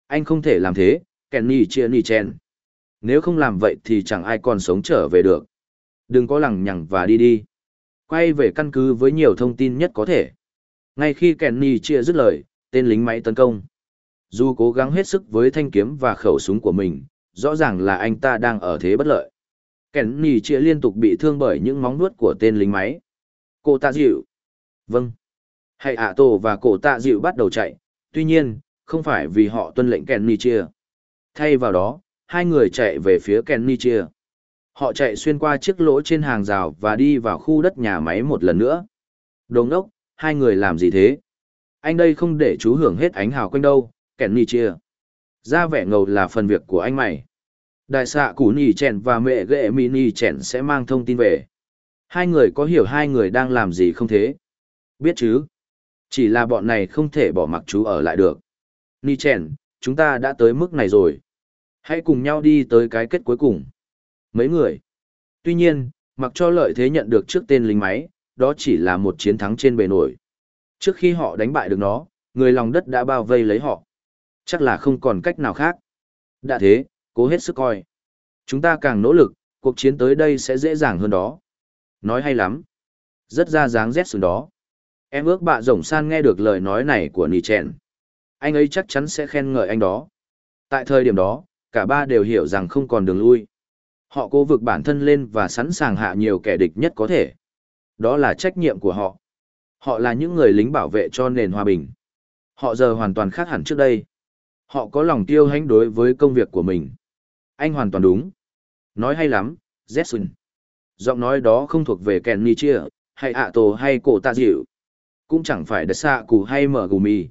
Anh không thể làm thế, Kenny chia ni chen. Nếu không làm vậy thì chẳng ai còn sống trở về được. Đừng có lằng nhằng và đi đi. Quay về căn cứ với nhiều thông tin nhất có thể. Ngay khi Kenny chia dứt lời, tên lính máy tấn công. Dù cố gắng hết sức với thanh kiếm và khẩu súng của mình, rõ ràng là anh ta đang ở thế bất lợi. Kenny chia liên tục bị thương bởi những móng vuốt của tên lính máy. Cô ta dịu. Vâng. Hãy ạ tổ và cổ tạ dịu bắt đầu chạy, tuy nhiên, không phải vì họ tuân lệnh Kenny chia. Thay vào đó, hai người chạy về phía Kenny chia. Họ chạy xuyên qua chiếc lỗ trên hàng rào và đi vào khu đất nhà máy một lần nữa. Đồng đốc, hai người làm gì thế? Anh đây không để chú hưởng hết ánh hào quanh đâu, Ni chia. Ra vẻ ngầu là phần việc của anh mày. Đại xạ củ ni chèn và mẹ ghệ mini chèn sẽ mang thông tin về. Hai người có hiểu hai người đang làm gì không thế? Biết chứ? Chỉ là bọn này không thể bỏ mặc chú ở lại được. Ni chèn, chúng ta đã tới mức này rồi. Hãy cùng nhau đi tới cái kết cuối cùng. Mấy người. Tuy nhiên, mặc cho lợi thế nhận được trước tên lính máy, đó chỉ là một chiến thắng trên bề nổi. Trước khi họ đánh bại được nó, người lòng đất đã bao vây lấy họ. Chắc là không còn cách nào khác. Đã thế, cố hết sức coi. Chúng ta càng nỗ lực, cuộc chiến tới đây sẽ dễ dàng hơn đó. Nói hay lắm. Rất ra dáng rét sừng đó. Em ước bạ rồng san nghe được lời nói này của Nì Chèn. Anh ấy chắc chắn sẽ khen ngợi anh đó. Tại thời điểm đó, cả ba đều hiểu rằng không còn đường lui. Họ cố vực bản thân lên và sẵn sàng hạ nhiều kẻ địch nhất có thể. Đó là trách nhiệm của họ. Họ là những người lính bảo vệ cho nền hòa bình. Họ giờ hoàn toàn khác hẳn trước đây. Họ có lòng tiêu hãnh đối với công việc của mình. Anh hoàn toàn đúng. Nói hay lắm, Jetson. Giọng nói đó không thuộc về Kenny Chia, hay ạ tổ hay cổ tạ dịu. Cũng chẳng phải đất xạ củ hay mở gù mì.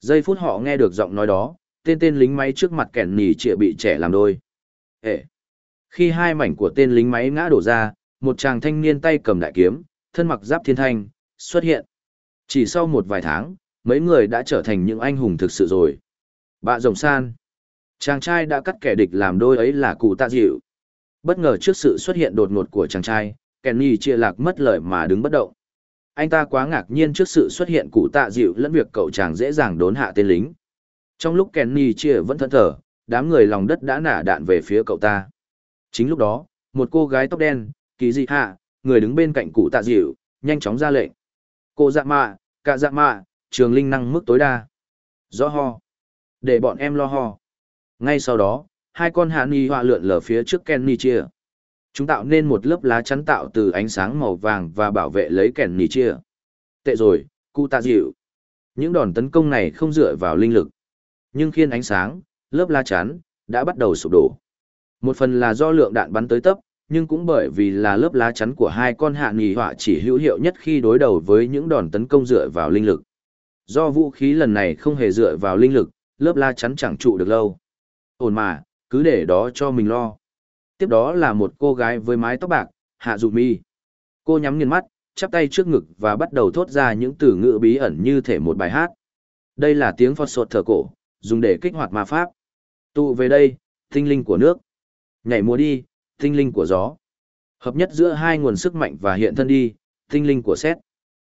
Giây phút họ nghe được giọng nói đó, tên tên lính máy trước mặt Kenny Chia bị trẻ làm đôi. Ê! Khi hai mảnh của tên lính máy ngã đổ ra, một chàng thanh niên tay cầm đại kiếm, thân mặc giáp thiên thanh, xuất hiện. Chỉ sau một vài tháng, mấy người đã trở thành những anh hùng thực sự rồi. Bạ rồng san. Chàng trai đã cắt kẻ địch làm đôi ấy là cụ tạ dịu. Bất ngờ trước sự xuất hiện đột ngột của chàng trai, Kenny chia lạc mất lời mà đứng bất động. Anh ta quá ngạc nhiên trước sự xuất hiện cụ tạ dịu lẫn việc cậu chàng dễ dàng đốn hạ tên lính. Trong lúc Kenny chia vẫn thẫn thờ, đám người lòng đất đã nả đạn về phía cậu ta. Chính lúc đó, một cô gái tóc đen, kỳ dị hạ, người đứng bên cạnh cụ tạ dịu, nhanh chóng ra lệnh. Cô dạ mạ, cả dạ mạ, trường linh năng mức tối đa. Rõ ho. Để bọn em lo ho. Ngay sau đó, hai con hạ ni họa lượn lờ phía trước Kenny chia. Chúng tạo nên một lớp lá chắn tạo từ ánh sáng màu vàng và bảo vệ lấy Kenny chia. Tệ rồi, Cụ tạ dịu. Những đòn tấn công này không dựa vào linh lực. Nhưng khiên ánh sáng, lớp lá chắn, đã bắt đầu sụp đổ. Một phần là do lượng đạn bắn tới tấp, nhưng cũng bởi vì là lớp lá chắn của hai con hạ nghỉ họa chỉ hữu hiệu nhất khi đối đầu với những đòn tấn công dựa vào linh lực. Do vũ khí lần này không hề dựa vào linh lực, lớp la chắn chẳng trụ được lâu. Ổn mà, cứ để đó cho mình lo. Tiếp đó là một cô gái với mái tóc bạc, hạ dụ mi. Cô nhắm nghiền mắt, chắp tay trước ngực và bắt đầu thốt ra những từ ngữ bí ẩn như thể một bài hát. Đây là tiếng phọt sột thở cổ, dùng để kích hoạt ma pháp. Tụ về đây, tinh linh của nước. Nhảy múa đi, tinh linh của gió. Hợp nhất giữa hai nguồn sức mạnh và hiện thân đi, tinh linh của xét.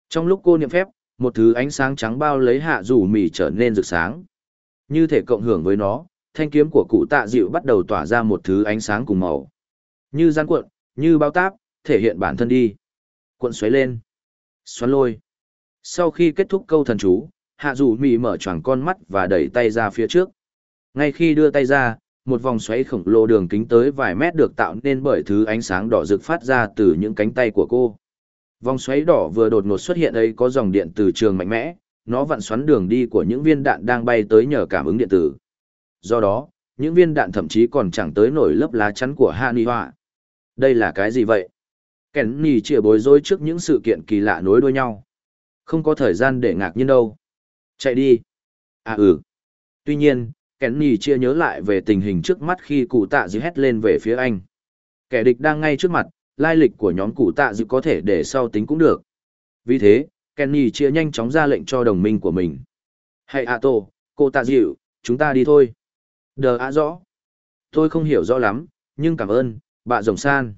Trong lúc cô niệm phép, một thứ ánh sáng trắng bao lấy hạ rủ mỉ trở nên rực sáng. Như thể cộng hưởng với nó, thanh kiếm của cụ tạ dịu bắt đầu tỏa ra một thứ ánh sáng cùng màu. Như gian cuộn, như bao táp, thể hiện bản thân đi. Cuộn xoáy lên. Xoắn lôi. Sau khi kết thúc câu thần chú, hạ dù mị mở choàng con mắt và đẩy tay ra phía trước. Ngay khi đưa tay ra, một vòng xoáy khổng lồ đường kính tới vài mét được tạo nên bởi thứ ánh sáng đỏ rực phát ra từ những cánh tay của cô. Vòng xoáy đỏ vừa đột ngột xuất hiện ấy có dòng điện từ trường mạnh mẽ, nó vặn xoắn đường đi của những viên đạn đang bay tới nhờ cảm ứng điện tử. Do đó, những viên đạn thậm chí còn chẳng tới nổi lớp lá chắn của Haniwa. Đây là cái gì vậy? Kenny chỉa bối rối trước những sự kiện kỳ lạ nối đuôi nhau. Không có thời gian để ngạc nhiên đâu. Chạy đi. À ừ. Tuy nhiên, Kenny chia nhớ lại về tình hình trước mắt khi cụ tạ dư hét lên về phía anh. Kẻ địch đang ngay trước mặt, lai lịch của nhóm cụ tạ dư có thể để sau tính cũng được. Vì thế, Kenny chia nhanh chóng ra lệnh cho đồng minh của mình. Hãy tổ, cô tạ dịu, chúng ta đi thôi. Đờ á rõ. Tôi không hiểu rõ lắm, nhưng cảm ơn, bà rồng san.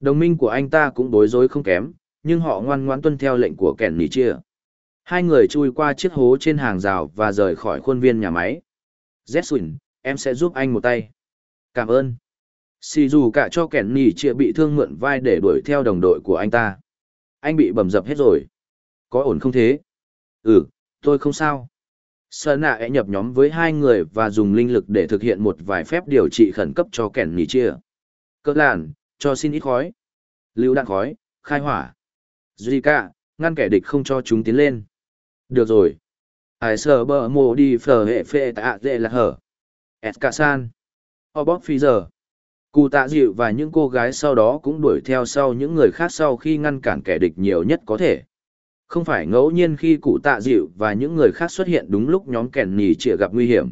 Đồng minh của anh ta cũng bối rối không kém, nhưng họ ngoan ngoãn tuân theo lệnh của Kenny chia. Hai người chui qua chiếc hố trên hàng rào và rời khỏi khuôn viên nhà máy. Zetsuin, em sẽ giúp anh một tay. Cảm ơn. Xì dù cả cho kẻn nỉ chia bị thương mượn vai để đuổi theo đồng đội của anh ta. Anh bị bầm dập hết rồi. Có ổn không thế? Ừ, tôi không sao. Sơn nạ e nhập nhóm với hai người và dùng linh lực để thực hiện một vài phép điều trị khẩn cấp cho kẻn nỉ chia. Cỡ làn, cho xin ít khói. Lưu đạn khói, khai hỏa. Zika, ngăn kẻ địch không cho chúng tiến lên. Được rồi ai sờ bờ mồ đi phở hệ phê tạ dễ là hở s cả san o bóp phi giờ cụ tạ dịu và những cô gái sau đó cũng đuổi theo sau những người khác sau khi ngăn cản kẻ địch nhiều nhất có thể không phải ngẫu nhiên khi cụ tạ dịu và những người khác xuất hiện đúng lúc nhóm kèn nhì chịa gặp nguy hiểm.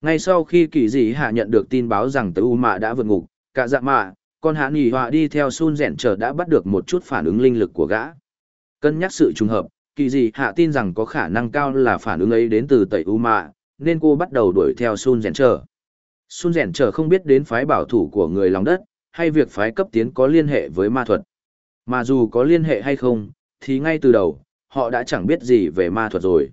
Ngay sau khi kỳ dị hạ nhận được tin báo rằng tứ u mạ đã vượt ngục, cả dạ mạ, con hạ nghỉ họa đi theo sun rèn trở đã bắt được một chút phản ứng linh lực của gã. Cân nhắc sự trùng hợp, kỳ dị hạ tin rằng có khả năng cao là phản ứng ấy đến từ tẩy u mạ, nên cô bắt đầu đuổi theo sun rèn trở sun rèn trở không biết đến phái bảo thủ của người lòng đất, hay việc phái cấp tiến có liên hệ với ma thuật. Mà dù có liên hệ hay không thì ngay từ đầu họ đã chẳng biết gì về ma thuật rồi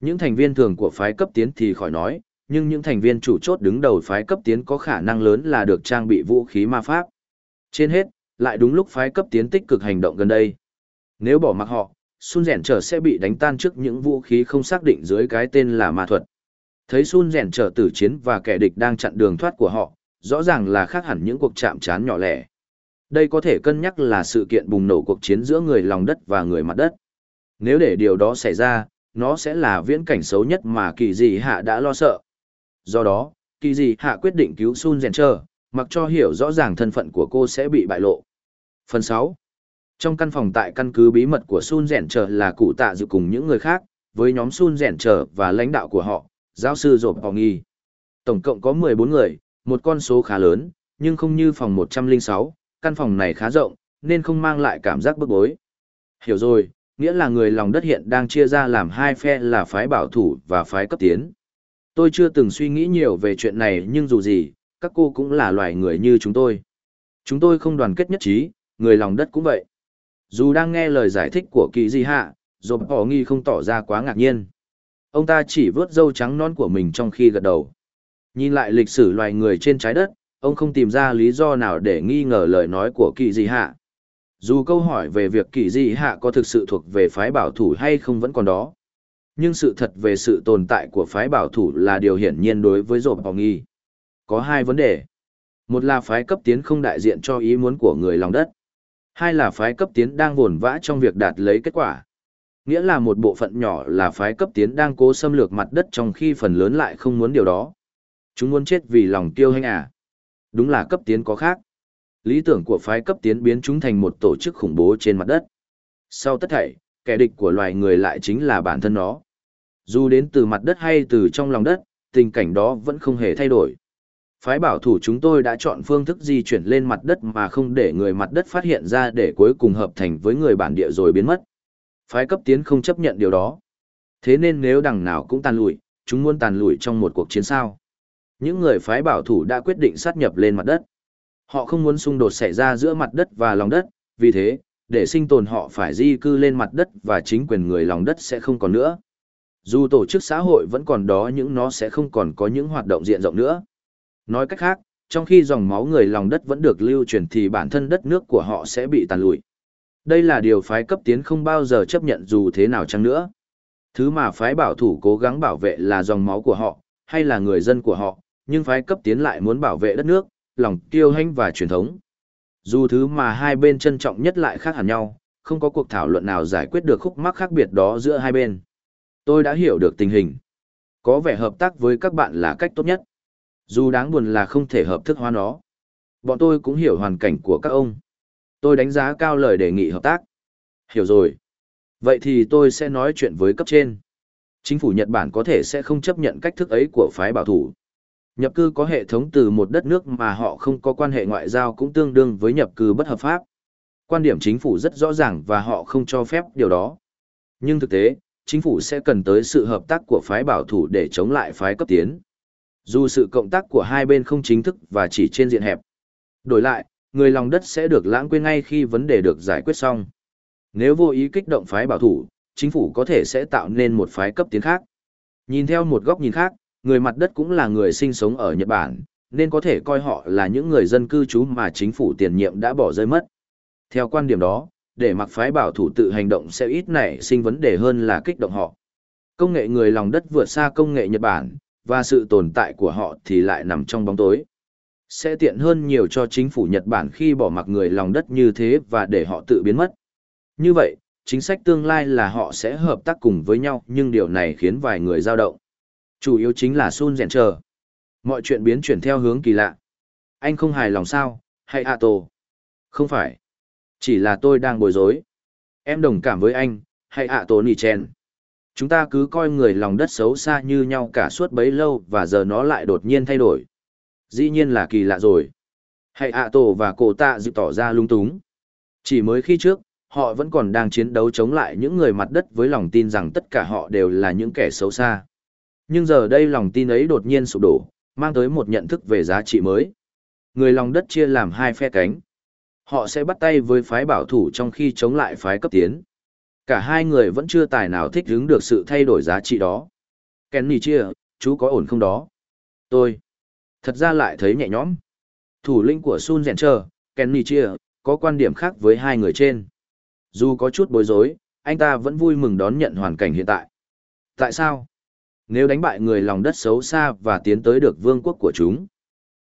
những thành viên thường của phái cấp tiến thì khỏi nói nhưng những thành viên chủ chốt đứng đầu phái cấp tiến có khả năng lớn là được trang bị vũ khí ma pháp trên hết lại đúng lúc phái cấp tiến tích cực hành động gần đây nếu bỏ mặc họ Sun rèn trở sẽ bị đánh tan trước những vũ khí không xác định dưới cái tên là ma thuật. Thấy Sun rèn trở tử chiến và kẻ địch đang chặn đường thoát của họ, rõ ràng là khác hẳn những cuộc chạm trán nhỏ lẻ. Đây có thể cân nhắc là sự kiện bùng nổ cuộc chiến giữa người lòng đất và người mặt đất. Nếu để điều đó xảy ra, nó sẽ là viễn cảnh xấu nhất mà kỳ dị hạ đã lo sợ. Do đó, kỳ dị hạ quyết định cứu Sun rèn trở, mặc cho hiểu rõ ràng thân phận của cô sẽ bị bại lộ. Phần 6 trong căn phòng tại căn cứ bí mật của Sun Rèn Trở là cụ tạ dự cùng những người khác, với nhóm Sun Rèn Trở và lãnh đạo của họ, giáo sư Rộp Hò Nghi. Tổng cộng có 14 người, một con số khá lớn, nhưng không như phòng 106, căn phòng này khá rộng, nên không mang lại cảm giác bức bối. Hiểu rồi, nghĩa là người lòng đất hiện đang chia ra làm hai phe là phái bảo thủ và phái cấp tiến. Tôi chưa từng suy nghĩ nhiều về chuyện này nhưng dù gì, các cô cũng là loài người như chúng tôi. Chúng tôi không đoàn kết nhất trí, người lòng đất cũng vậy. Dù đang nghe lời giải thích của kỳ di hạ, dồn họ nghi không tỏ ra quá ngạc nhiên. Ông ta chỉ vớt dâu trắng non của mình trong khi gật đầu. Nhìn lại lịch sử loài người trên trái đất, ông không tìm ra lý do nào để nghi ngờ lời nói của kỳ di hạ. Dù câu hỏi về việc kỳ di hạ có thực sự thuộc về phái bảo thủ hay không vẫn còn đó. Nhưng sự thật về sự tồn tại của phái bảo thủ là điều hiển nhiên đối với Rộp họ nghi. Có hai vấn đề. Một là phái cấp tiến không đại diện cho ý muốn của người lòng đất. Hai là phái cấp tiến đang vồn vã trong việc đạt lấy kết quả. Nghĩa là một bộ phận nhỏ là phái cấp tiến đang cố xâm lược mặt đất trong khi phần lớn lại không muốn điều đó. Chúng muốn chết vì lòng tiêu hành à? Đúng là cấp tiến có khác. Lý tưởng của phái cấp tiến biến chúng thành một tổ chức khủng bố trên mặt đất. Sau tất thảy, kẻ địch của loài người lại chính là bản thân nó. Dù đến từ mặt đất hay từ trong lòng đất, tình cảnh đó vẫn không hề thay đổi. Phái bảo thủ chúng tôi đã chọn phương thức di chuyển lên mặt đất mà không để người mặt đất phát hiện ra để cuối cùng hợp thành với người bản địa rồi biến mất. Phái cấp tiến không chấp nhận điều đó. Thế nên nếu đằng nào cũng tàn lùi, chúng muốn tàn lùi trong một cuộc chiến sao. Những người phái bảo thủ đã quyết định sát nhập lên mặt đất. Họ không muốn xung đột xảy ra giữa mặt đất và lòng đất, vì thế, để sinh tồn họ phải di cư lên mặt đất và chính quyền người lòng đất sẽ không còn nữa. Dù tổ chức xã hội vẫn còn đó nhưng nó sẽ không còn có những hoạt động diện rộng nữa. Nói cách khác, trong khi dòng máu người lòng đất vẫn được lưu truyền thì bản thân đất nước của họ sẽ bị tàn lụi. Đây là điều phái cấp tiến không bao giờ chấp nhận dù thế nào chăng nữa. Thứ mà phái bảo thủ cố gắng bảo vệ là dòng máu của họ, hay là người dân của họ, nhưng phái cấp tiến lại muốn bảo vệ đất nước, lòng kiêu hãnh và truyền thống. Dù thứ mà hai bên trân trọng nhất lại khác hẳn nhau, không có cuộc thảo luận nào giải quyết được khúc mắc khác biệt đó giữa hai bên. Tôi đã hiểu được tình hình. Có vẻ hợp tác với các bạn là cách tốt nhất. Dù đáng buồn là không thể hợp thức hóa nó. Bọn tôi cũng hiểu hoàn cảnh của các ông. Tôi đánh giá cao lời đề nghị hợp tác. Hiểu rồi. Vậy thì tôi sẽ nói chuyện với cấp trên. Chính phủ Nhật Bản có thể sẽ không chấp nhận cách thức ấy của phái bảo thủ. Nhập cư có hệ thống từ một đất nước mà họ không có quan hệ ngoại giao cũng tương đương với nhập cư bất hợp pháp. Quan điểm chính phủ rất rõ ràng và họ không cho phép điều đó. Nhưng thực tế, chính phủ sẽ cần tới sự hợp tác của phái bảo thủ để chống lại phái cấp tiến. Dù sự cộng tác của hai bên không chính thức và chỉ trên diện hẹp. Đổi lại, người lòng đất sẽ được lãng quên ngay khi vấn đề được giải quyết xong. Nếu vô ý kích động phái bảo thủ, chính phủ có thể sẽ tạo nên một phái cấp tiến khác. Nhìn theo một góc nhìn khác, người mặt đất cũng là người sinh sống ở Nhật Bản, nên có thể coi họ là những người dân cư trú mà chính phủ tiền nhiệm đã bỏ rơi mất. Theo quan điểm đó, để mặc phái bảo thủ tự hành động sẽ ít nảy sinh vấn đề hơn là kích động họ. Công nghệ người lòng đất vượt xa công nghệ Nhật Bản, và sự tồn tại của họ thì lại nằm trong bóng tối. Sẽ tiện hơn nhiều cho chính phủ Nhật Bản khi bỏ mặc người lòng đất như thế và để họ tự biến mất. Như vậy, chính sách tương lai là họ sẽ hợp tác cùng với nhau nhưng điều này khiến vài người dao động. Chủ yếu chính là Sun rèn chờ. Mọi chuyện biến chuyển theo hướng kỳ lạ. Anh không hài lòng sao, hay Ato? Không phải. Chỉ là tôi đang bối rối. Em đồng cảm với anh, hay nỉ chèn. Chúng ta cứ coi người lòng đất xấu xa như nhau cả suốt bấy lâu và giờ nó lại đột nhiên thay đổi. Dĩ nhiên là kỳ lạ rồi. Hãy ạ tổ và cổ tạ dự tỏ ra lung túng. Chỉ mới khi trước, họ vẫn còn đang chiến đấu chống lại những người mặt đất với lòng tin rằng tất cả họ đều là những kẻ xấu xa. Nhưng giờ đây lòng tin ấy đột nhiên sụp đổ, mang tới một nhận thức về giá trị mới. Người lòng đất chia làm hai phe cánh. Họ sẽ bắt tay với phái bảo thủ trong khi chống lại phái cấp tiến. Cả hai người vẫn chưa tài nào thích ứng được sự thay đổi giá trị đó. Kenny chia, chú có ổn không đó? Tôi. Thật ra lại thấy nhẹ nhõm. Thủ lĩnh của Sun Zencher, Kenny chia, có quan điểm khác với hai người trên. Dù có chút bối rối, anh ta vẫn vui mừng đón nhận hoàn cảnh hiện tại. Tại sao? Nếu đánh bại người lòng đất xấu xa và tiến tới được vương quốc của chúng,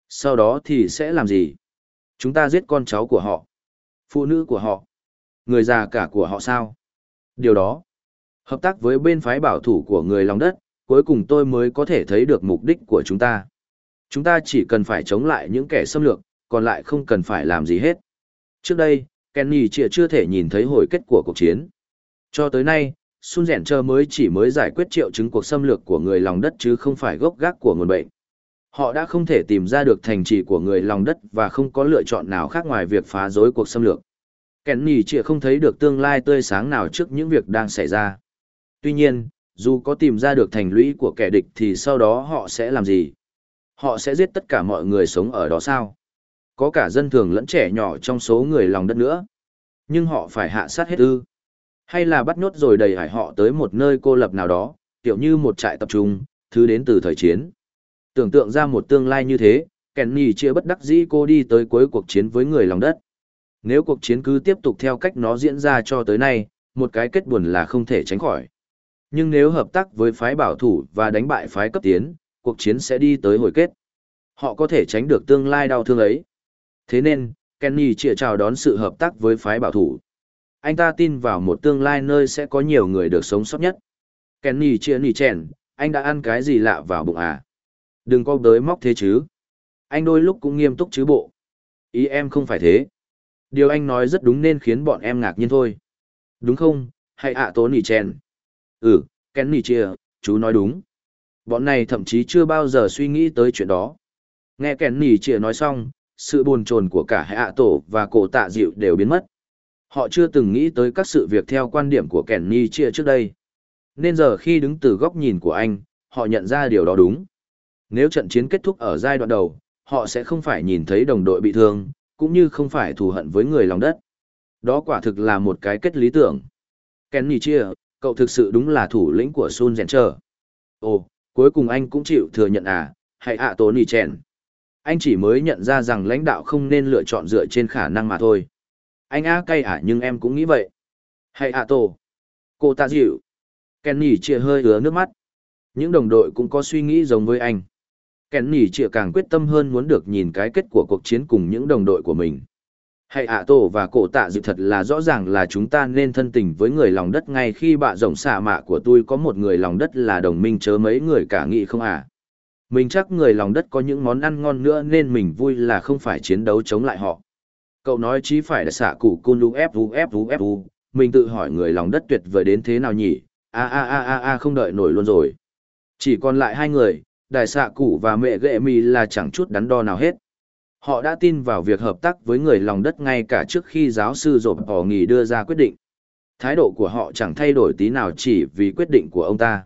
sau đó thì sẽ làm gì? Chúng ta giết con cháu của họ, phụ nữ của họ, người già cả của họ sao? Điều đó, hợp tác với bên phái bảo thủ của người lòng đất, cuối cùng tôi mới có thể thấy được mục đích của chúng ta. Chúng ta chỉ cần phải chống lại những kẻ xâm lược, còn lại không cần phải làm gì hết. Trước đây, Kenny chỉ chưa thể nhìn thấy hồi kết của cuộc chiến. Cho tới nay, Sun Rèn Chờ mới chỉ mới giải quyết triệu chứng cuộc xâm lược của người lòng đất chứ không phải gốc gác của nguồn bệnh. Họ đã không thể tìm ra được thành trì của người lòng đất và không có lựa chọn nào khác ngoài việc phá rối cuộc xâm lược. Kenny chỉ không thấy được tương lai tươi sáng nào trước những việc đang xảy ra. Tuy nhiên, dù có tìm ra được thành lũy của kẻ địch thì sau đó họ sẽ làm gì? Họ sẽ giết tất cả mọi người sống ở đó sao? Có cả dân thường lẫn trẻ nhỏ trong số người lòng đất nữa. Nhưng họ phải hạ sát hết ư? Hay là bắt nhốt rồi đầy hải họ tới một nơi cô lập nào đó, kiểu như một trại tập trung, thứ đến từ thời chiến. Tưởng tượng ra một tương lai như thế, Kenny chia bất đắc dĩ cô đi tới cuối cuộc chiến với người lòng đất. Nếu cuộc chiến cứ tiếp tục theo cách nó diễn ra cho tới nay, một cái kết buồn là không thể tránh khỏi. Nhưng nếu hợp tác với phái bảo thủ và đánh bại phái cấp tiến, cuộc chiến sẽ đi tới hồi kết. Họ có thể tránh được tương lai đau thương ấy. Thế nên, Kenny chịa chào đón sự hợp tác với phái bảo thủ. Anh ta tin vào một tương lai nơi sẽ có nhiều người được sống sót nhất. Kenny chia nỉ chèn, anh đã ăn cái gì lạ vào bụng à? Đừng có đới móc thế chứ. Anh đôi lúc cũng nghiêm túc chứ bộ. Ý em không phải thế. Điều anh nói rất đúng nên khiến bọn em ngạc nhiên thôi. Đúng không, hay ạ tố nỉ chèn? Ừ, Kenny chia, chú nói đúng. Bọn này thậm chí chưa bao giờ suy nghĩ tới chuyện đó. Nghe Kenny chia nói xong, sự buồn chồn của cả hạ tổ và cổ tạ dịu đều biến mất. Họ chưa từng nghĩ tới các sự việc theo quan điểm của Kenny chia trước đây. Nên giờ khi đứng từ góc nhìn của anh, họ nhận ra điều đó đúng. Nếu trận chiến kết thúc ở giai đoạn đầu, họ sẽ không phải nhìn thấy đồng đội bị thương, cũng như không phải thù hận với người lòng đất. Đó quả thực là một cái kết lý tưởng. Kenny chia, cậu thực sự đúng là thủ lĩnh của Sun Zencher. Ồ, cuối cùng anh cũng chịu thừa nhận à, hãy ạ à tố nì chèn. Anh chỉ mới nhận ra rằng lãnh đạo không nên lựa chọn dựa trên khả năng mà thôi. Anh á cay à nhưng em cũng nghĩ vậy. Hãy ạ à tổ. Cô ta dịu. Kenny chia hơi ứa nước mắt. Những đồng đội cũng có suy nghĩ giống với anh. Kenny chia càng quyết tâm hơn muốn được nhìn cái kết của cuộc chiến cùng những đồng đội của mình. Hãy ạ à, tổ và cổ tạ dịu thật là rõ ràng là chúng ta nên thân tình với người lòng đất ngay khi bạ rồng xạ mạ của tôi có một người lòng đất là đồng minh chớ mấy người cả nghị không à. Mình chắc người lòng đất có những món ăn ngon nữa nên mình vui là không phải chiến đấu chống lại họ. Cậu nói chí phải là xạ cụ cun lu fu ép fu, mình tự hỏi người lòng đất tuyệt vời đến thế nào nhỉ, a a a a a không đợi nổi luôn rồi. Chỉ còn lại hai người, đại xạ cụ và mẹ ghệ mì là chẳng chút đắn đo nào hết. Họ đã tin vào việc hợp tác với người lòng đất ngay cả trước khi giáo sư rộp bỏ nghỉ đưa ra quyết định. Thái độ của họ chẳng thay đổi tí nào chỉ vì quyết định của ông ta.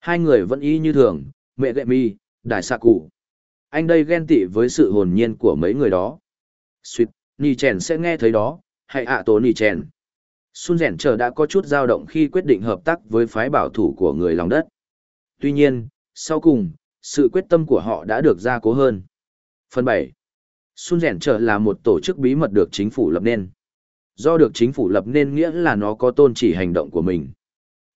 Hai người vẫn y như thường, mẹ ghệ mi, đại xạ cụ. Anh đây ghen tị với sự hồn nhiên của mấy người đó. Xuyệt, Nì Chèn sẽ nghe thấy đó, hãy ạ tố Nì Chèn. Sun Rèn Trở đã có chút dao động khi quyết định hợp tác với phái bảo thủ của người lòng đất. Tuy nhiên, sau cùng, sự quyết tâm của họ đã được gia cố hơn. Phần 7. Sun Rèn Trở là một tổ chức bí mật được chính phủ lập nên. Do được chính phủ lập nên nghĩa là nó có tôn chỉ hành động của mình.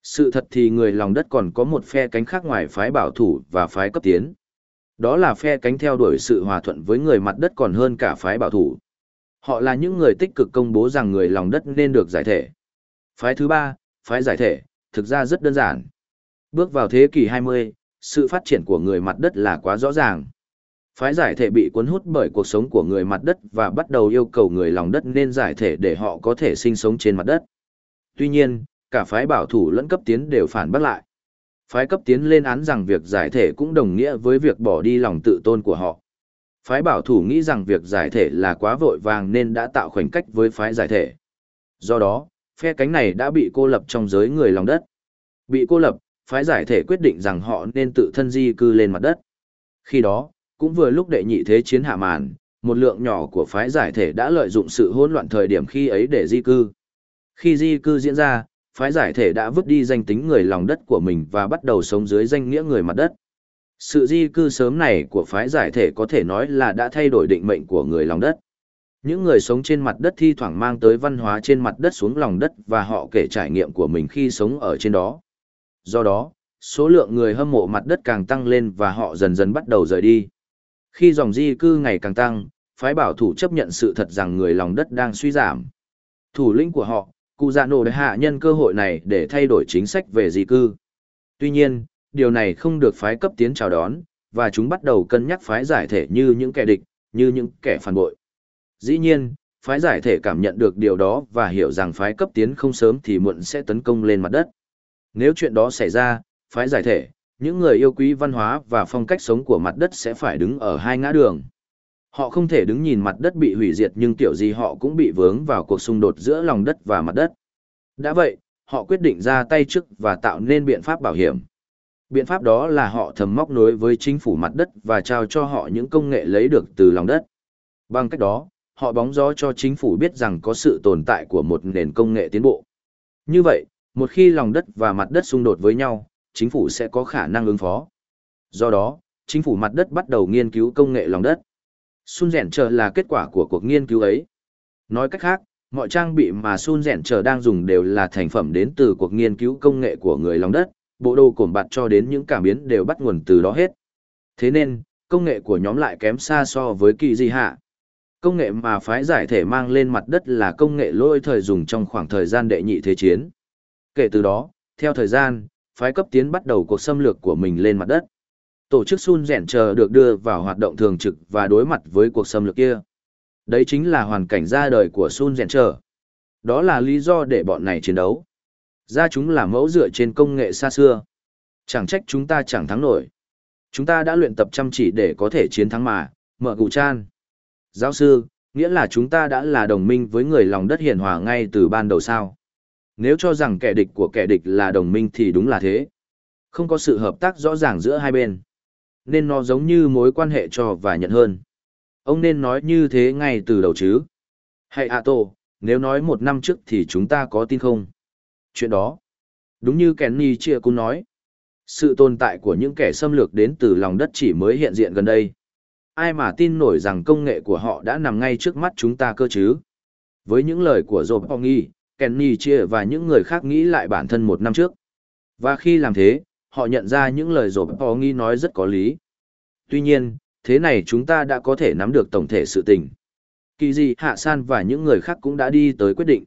Sự thật thì người lòng đất còn có một phe cánh khác ngoài phái bảo thủ và phái cấp tiến. Đó là phe cánh theo đuổi sự hòa thuận với người mặt đất còn hơn cả phái bảo thủ. Họ là những người tích cực công bố rằng người lòng đất nên được giải thể. Phái thứ ba, phái giải thể, thực ra rất đơn giản. Bước vào thế kỷ 20, sự phát triển của người mặt đất là quá rõ ràng. Phái giải thể bị cuốn hút bởi cuộc sống của người mặt đất và bắt đầu yêu cầu người lòng đất nên giải thể để họ có thể sinh sống trên mặt đất. Tuy nhiên, cả phái bảo thủ lẫn cấp tiến đều phản bác lại. Phái cấp tiến lên án rằng việc giải thể cũng đồng nghĩa với việc bỏ đi lòng tự tôn của họ. Phái bảo thủ nghĩ rằng việc giải thể là quá vội vàng nên đã tạo khoảnh cách với phái giải thể. Do đó, phe cánh này đã bị cô lập trong giới người lòng đất. Bị cô lập, phái giải thể quyết định rằng họ nên tự thân di cư lên mặt đất. Khi đó, cũng vừa lúc đệ nhị thế chiến hạ màn, một lượng nhỏ của phái giải thể đã lợi dụng sự hỗn loạn thời điểm khi ấy để di cư. Khi di cư diễn ra, phái giải thể đã vứt đi danh tính người lòng đất của mình và bắt đầu sống dưới danh nghĩa người mặt đất. Sự di cư sớm này của phái giải thể có thể nói là đã thay đổi định mệnh của người lòng đất. Những người sống trên mặt đất thi thoảng mang tới văn hóa trên mặt đất xuống lòng đất và họ kể trải nghiệm của mình khi sống ở trên đó. Do đó, số lượng người hâm mộ mặt đất càng tăng lên và họ dần dần bắt đầu rời đi. Khi dòng di cư ngày càng tăng, phái bảo thủ chấp nhận sự thật rằng người lòng đất đang suy giảm. Thủ lĩnh của họ, Cụ Dạ Nổ đã hạ nhân cơ hội này để thay đổi chính sách về di cư. Tuy nhiên, điều này không được phái cấp tiến chào đón, và chúng bắt đầu cân nhắc phái giải thể như những kẻ địch, như những kẻ phản bội. Dĩ nhiên, phái giải thể cảm nhận được điều đó và hiểu rằng phái cấp tiến không sớm thì muộn sẽ tấn công lên mặt đất. Nếu chuyện đó xảy ra, phái giải thể, những người yêu quý văn hóa và phong cách sống của mặt đất sẽ phải đứng ở hai ngã đường. Họ không thể đứng nhìn mặt đất bị hủy diệt nhưng kiểu gì họ cũng bị vướng vào cuộc xung đột giữa lòng đất và mặt đất. Đã vậy, họ quyết định ra tay trước và tạo nên biện pháp bảo hiểm. Biện pháp đó là họ thầm móc nối với chính phủ mặt đất và trao cho họ những công nghệ lấy được từ lòng đất. Bằng cách đó, họ bóng gió cho chính phủ biết rằng có sự tồn tại của một nền công nghệ tiến bộ. Như vậy, một khi lòng đất và mặt đất xung đột với nhau, chính phủ sẽ có khả năng ứng phó. Do đó, chính phủ mặt đất bắt đầu nghiên cứu công nghệ lòng đất. Sun rèn chờ là kết quả của cuộc nghiên cứu ấy. Nói cách khác, mọi trang bị mà Sun rèn chờ đang dùng đều là thành phẩm đến từ cuộc nghiên cứu công nghệ của người lòng đất, bộ đồ cổm bạt cho đến những cảm biến đều bắt nguồn từ đó hết. Thế nên, công nghệ của nhóm lại kém xa so với kỳ di hạ. Công nghệ mà phái giải thể mang lên mặt đất là công nghệ lôi thời dùng trong khoảng thời gian đệ nhị thế chiến. Kể từ đó, theo thời gian, phái cấp tiến bắt đầu cuộc xâm lược của mình lên mặt đất. Tổ chức Sun rèn chờ được đưa vào hoạt động thường trực và đối mặt với cuộc xâm lược kia. Đấy chính là hoàn cảnh ra đời của Sun rèn chờ. Đó là lý do để bọn này chiến đấu. Ra chúng là mẫu dựa trên công nghệ xa xưa. Chẳng trách chúng ta chẳng thắng nổi. Chúng ta đã luyện tập chăm chỉ để có thể chiến thắng mà, mở cụ chan. Giáo sư, nghĩa là chúng ta đã là đồng minh với người lòng đất hiền hòa ngay từ ban đầu sao. Nếu cho rằng kẻ địch của kẻ địch là đồng minh thì đúng là thế. Không có sự hợp tác rõ ràng giữa hai bên. Nên nó giống như mối quan hệ cho và nhận hơn. Ông nên nói như thế ngay từ đầu chứ. Hay à nếu nói một năm trước thì chúng ta có tin không? Chuyện đó. Đúng như Kenny Chia cũng nói. Sự tồn tại của những kẻ xâm lược đến từ lòng đất chỉ mới hiện diện gần đây. Ai mà tin nổi rằng công nghệ của họ đã nằm ngay trước mắt chúng ta cơ chứ? Với những lời của Job Pongi, Kenny Chia và những người khác nghĩ lại bản thân một năm trước. Và khi làm thế, họ nhận ra những lời Job Pongi nói rất có lý. Tuy nhiên, thế này chúng ta đã có thể nắm được tổng thể sự tình. Kỳ gì Hạ San và những người khác cũng đã đi tới quyết định.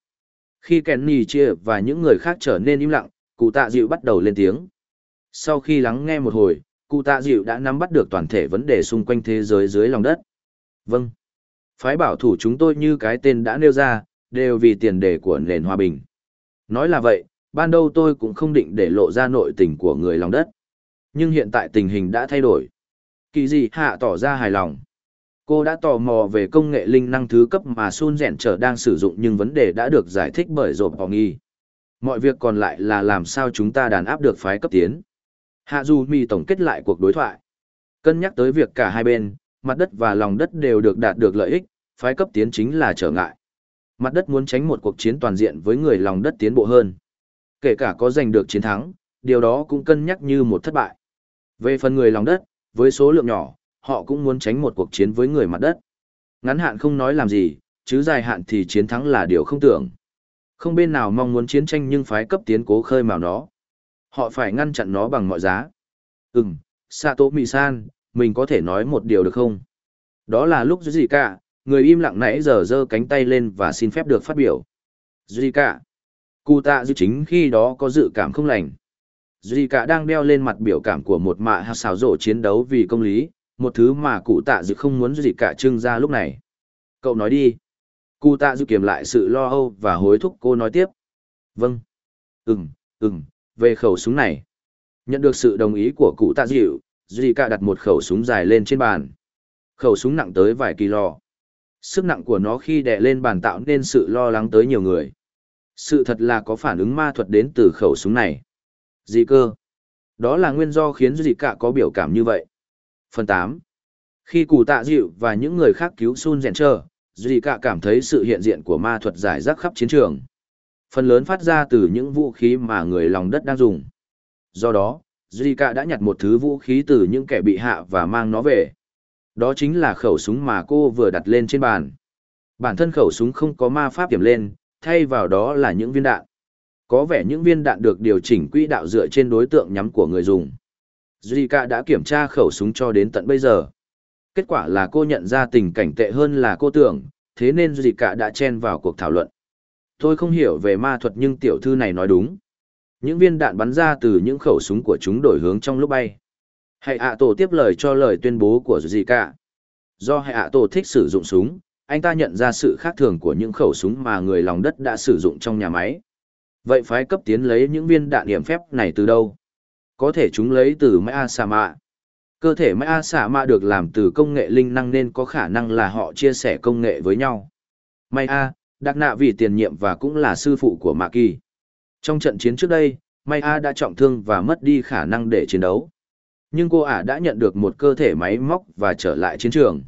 Khi Kenny Chia và những người khác trở nên im lặng, cụ tạ dịu bắt đầu lên tiếng. Sau khi lắng nghe một hồi, cụ tạ dịu đã nắm bắt được toàn thể vấn đề xung quanh thế giới dưới lòng đất. Vâng. Phái bảo thủ chúng tôi như cái tên đã nêu ra, đều vì tiền đề của nền hòa bình. Nói là vậy, ban đầu tôi cũng không định để lộ ra nội tình của người lòng đất. Nhưng hiện tại tình hình đã thay đổi. Kỳ gì hạ tỏ ra hài lòng. Cô đã tò mò về công nghệ linh năng thứ cấp mà Sun Rèn trở đang sử dụng nhưng vấn đề đã được giải thích bởi rộp họ nghi. Mọi việc còn lại là làm sao chúng ta đàn áp được phái cấp tiến. Hạ Du Mi tổng kết lại cuộc đối thoại. Cân nhắc tới việc cả hai bên, mặt đất và lòng đất đều được đạt được lợi ích, phái cấp tiến chính là trở ngại. Mặt đất muốn tránh một cuộc chiến toàn diện với người lòng đất tiến bộ hơn. Kể cả có giành được chiến thắng, điều đó cũng cân nhắc như một thất bại. Về phần người lòng đất, với số lượng nhỏ, họ cũng muốn tránh một cuộc chiến với người mặt đất. Ngắn hạn không nói làm gì, chứ dài hạn thì chiến thắng là điều không tưởng. Không bên nào mong muốn chiến tranh nhưng phái cấp tiến cố khơi mào nó. Họ phải ngăn chặn nó bằng mọi giá. Ừm, Sato Mì-san, mình có thể nói một điều được không? Đó là lúc gì cả, người im lặng nãy giờ giơ cánh tay lên và xin phép được phát biểu. Gì cả? Cụ tạ dự chính khi đó có dự cảm không lành. Zika cả đang đeo lên mặt biểu cảm của một mạ hạt xào rộ chiến đấu vì công lý, một thứ mà cụ tạ dự không muốn gì cả trưng ra lúc này. Cậu nói đi. Cụ tạ dự kiềm lại sự lo âu và hối thúc cô nói tiếp. Vâng. Ừm, ừm, về khẩu súng này. Nhận được sự đồng ý của cụ tạ dịu, Duy cả đặt một khẩu súng dài lên trên bàn. Khẩu súng nặng tới vài kilo. Sức nặng của nó khi đè lên bàn tạo nên sự lo lắng tới nhiều người. Sự thật là có phản ứng ma thuật đến từ khẩu súng này. Gì cơ? Đó là nguyên do khiến Duy cả có biểu cảm như vậy. Phần 8. Khi cụ tạ dịu và những người khác cứu Sun Dẹn Trơ, Duy cả cảm thấy sự hiện diện của ma thuật giải rác khắp chiến trường. Phần lớn phát ra từ những vũ khí mà người lòng đất đang dùng. Do đó, Duy cả đã nhặt một thứ vũ khí từ những kẻ bị hạ và mang nó về. Đó chính là khẩu súng mà cô vừa đặt lên trên bàn. Bản thân khẩu súng không có ma pháp điểm lên, thay vào đó là những viên đạn. Có vẻ những viên đạn được điều chỉnh quỹ đạo dựa trên đối tượng nhắm của người dùng. Zika đã kiểm tra khẩu súng cho đến tận bây giờ. Kết quả là cô nhận ra tình cảnh tệ hơn là cô tưởng, thế nên Zika đã chen vào cuộc thảo luận. Tôi không hiểu về ma thuật nhưng tiểu thư này nói đúng. Những viên đạn bắn ra từ những khẩu súng của chúng đổi hướng trong lúc bay. Hãy ạ tổ tiếp lời cho lời tuyên bố của Zika. Do hãy ạ tổ thích sử dụng súng, anh ta nhận ra sự khác thường của những khẩu súng mà người lòng đất đã sử dụng trong nhà máy. Vậy phái cấp tiến lấy những viên đạn điểm phép này từ đâu? Có thể chúng lấy từ máy a xà Mạ. Cơ thể máy a xà Mạ được làm từ công nghệ linh năng nên có khả năng là họ chia sẻ công nghệ với nhau. May A, đặc nạ vì tiền nhiệm và cũng là sư phụ của Mạ Kỳ. Trong trận chiến trước đây, May A đã trọng thương và mất đi khả năng để chiến đấu. Nhưng cô ả đã nhận được một cơ thể máy móc và trở lại chiến trường.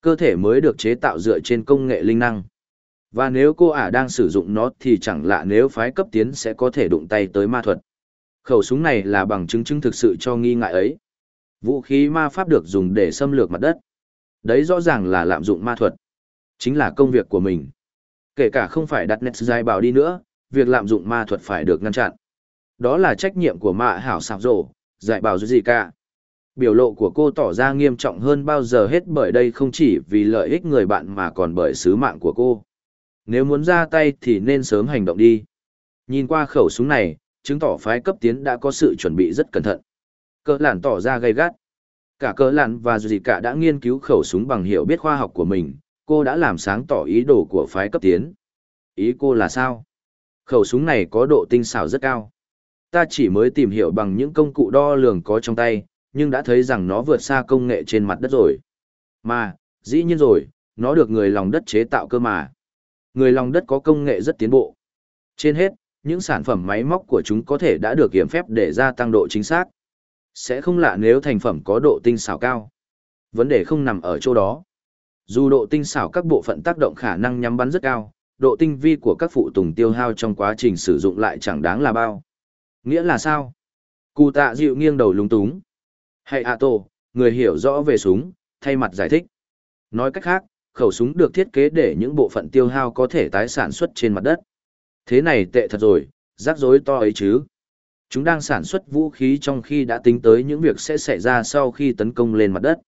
Cơ thể mới được chế tạo dựa trên công nghệ linh năng. Và nếu cô ả đang sử dụng nó thì chẳng lạ nếu phái cấp tiến sẽ có thể đụng tay tới ma thuật. Khẩu súng này là bằng chứng chứng thực sự cho nghi ngại ấy. Vũ khí ma pháp được dùng để xâm lược mặt đất. Đấy rõ ràng là lạm dụng ma thuật. Chính là công việc của mình. Kể cả không phải đặt nét dài bảo đi nữa, việc lạm dụng ma thuật phải được ngăn chặn. Đó là trách nhiệm của mạ hảo sạp rổ, dạy bảo gì cả. Biểu lộ của cô tỏ ra nghiêm trọng hơn bao giờ hết bởi đây không chỉ vì lợi ích người bạn mà còn bởi sứ mạng của cô. Nếu muốn ra tay thì nên sớm hành động đi. Nhìn qua khẩu súng này, chứng tỏ phái cấp tiến đã có sự chuẩn bị rất cẩn thận. Cờ lản tỏ ra gay gắt. Cả cờ lản và dù gì cả đã nghiên cứu khẩu súng bằng hiểu biết khoa học của mình, cô đã làm sáng tỏ ý đồ của phái cấp tiến. Ý cô là sao? Khẩu súng này có độ tinh xảo rất cao. Ta chỉ mới tìm hiểu bằng những công cụ đo lường có trong tay, nhưng đã thấy rằng nó vượt xa công nghệ trên mặt đất rồi. Mà, dĩ nhiên rồi, nó được người lòng đất chế tạo cơ mà. Người lòng đất có công nghệ rất tiến bộ. Trên hết, những sản phẩm máy móc của chúng có thể đã được kiểm phép để gia tăng độ chính xác. Sẽ không lạ nếu thành phẩm có độ tinh xảo cao. Vấn đề không nằm ở chỗ đó. Dù độ tinh xảo các bộ phận tác động khả năng nhắm bắn rất cao, độ tinh vi của các phụ tùng tiêu hao trong quá trình sử dụng lại chẳng đáng là bao. Nghĩa là sao? Cụ tạ dịu nghiêng đầu lúng túng. Hay à tổ, người hiểu rõ về súng, thay mặt giải thích. Nói cách khác, khẩu súng được thiết kế để những bộ phận tiêu hao có thể tái sản xuất trên mặt đất. Thế này tệ thật rồi, rắc rối to ấy chứ. Chúng đang sản xuất vũ khí trong khi đã tính tới những việc sẽ xảy ra sau khi tấn công lên mặt đất.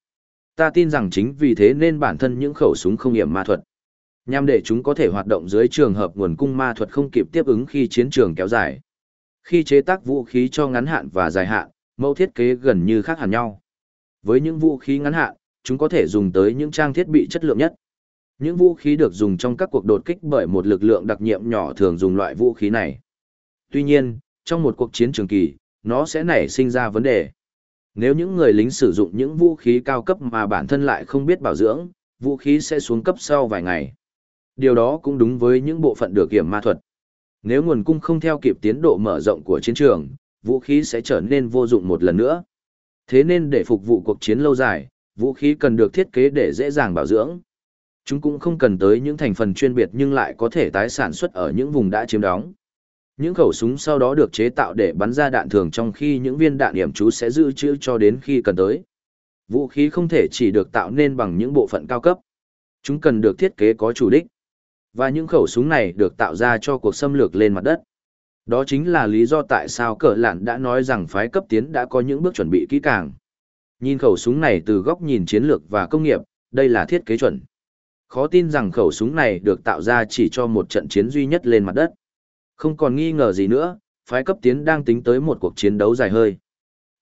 Ta tin rằng chính vì thế nên bản thân những khẩu súng không hiểm ma thuật. Nhằm để chúng có thể hoạt động dưới trường hợp nguồn cung ma thuật không kịp tiếp ứng khi chiến trường kéo dài. Khi chế tác vũ khí cho ngắn hạn và dài hạn, mẫu thiết kế gần như khác hẳn nhau. Với những vũ khí ngắn hạn, chúng có thể dùng tới những trang thiết bị chất lượng nhất. Những vũ khí được dùng trong các cuộc đột kích bởi một lực lượng đặc nhiệm nhỏ thường dùng loại vũ khí này. Tuy nhiên, trong một cuộc chiến trường kỳ, nó sẽ nảy sinh ra vấn đề. Nếu những người lính sử dụng những vũ khí cao cấp mà bản thân lại không biết bảo dưỡng, vũ khí sẽ xuống cấp sau vài ngày. Điều đó cũng đúng với những bộ phận được kiểm ma thuật. Nếu nguồn cung không theo kịp tiến độ mở rộng của chiến trường, vũ khí sẽ trở nên vô dụng một lần nữa. Thế nên để phục vụ cuộc chiến lâu dài, vũ khí cần được thiết kế để dễ dàng bảo dưỡng. Chúng cũng không cần tới những thành phần chuyên biệt nhưng lại có thể tái sản xuất ở những vùng đã chiếm đóng. Những khẩu súng sau đó được chế tạo để bắn ra đạn thường trong khi những viên đạn điểm trú sẽ giữ trữ cho đến khi cần tới. Vũ khí không thể chỉ được tạo nên bằng những bộ phận cao cấp. Chúng cần được thiết kế có chủ đích. Và những khẩu súng này được tạo ra cho cuộc xâm lược lên mặt đất. Đó chính là lý do tại sao cờ lạn đã nói rằng phái cấp tiến đã có những bước chuẩn bị kỹ càng. Nhìn khẩu súng này từ góc nhìn chiến lược và công nghiệp, đây là thiết kế chuẩn. Khó tin rằng khẩu súng này được tạo ra chỉ cho một trận chiến duy nhất lên mặt đất. Không còn nghi ngờ gì nữa, phái cấp tiến đang tính tới một cuộc chiến đấu dài hơi.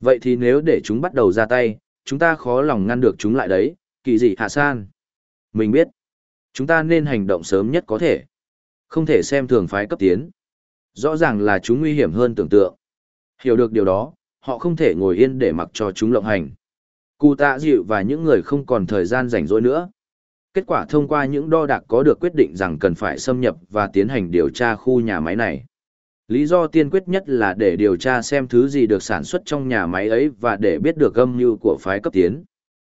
Vậy thì nếu để chúng bắt đầu ra tay, chúng ta khó lòng ngăn được chúng lại đấy, kỳ gì hạ san. Mình biết, chúng ta nên hành động sớm nhất có thể. Không thể xem thường phái cấp tiến. Rõ ràng là chúng nguy hiểm hơn tưởng tượng. Hiểu được điều đó, họ không thể ngồi yên để mặc cho chúng lộng hành. Cụ tạ dịu và những người không còn thời gian rảnh rỗi nữa. Kết quả thông qua những đo đạc có được quyết định rằng cần phải xâm nhập và tiến hành điều tra khu nhà máy này. Lý do tiên quyết nhất là để điều tra xem thứ gì được sản xuất trong nhà máy ấy và để biết được âm mưu của phái cấp tiến.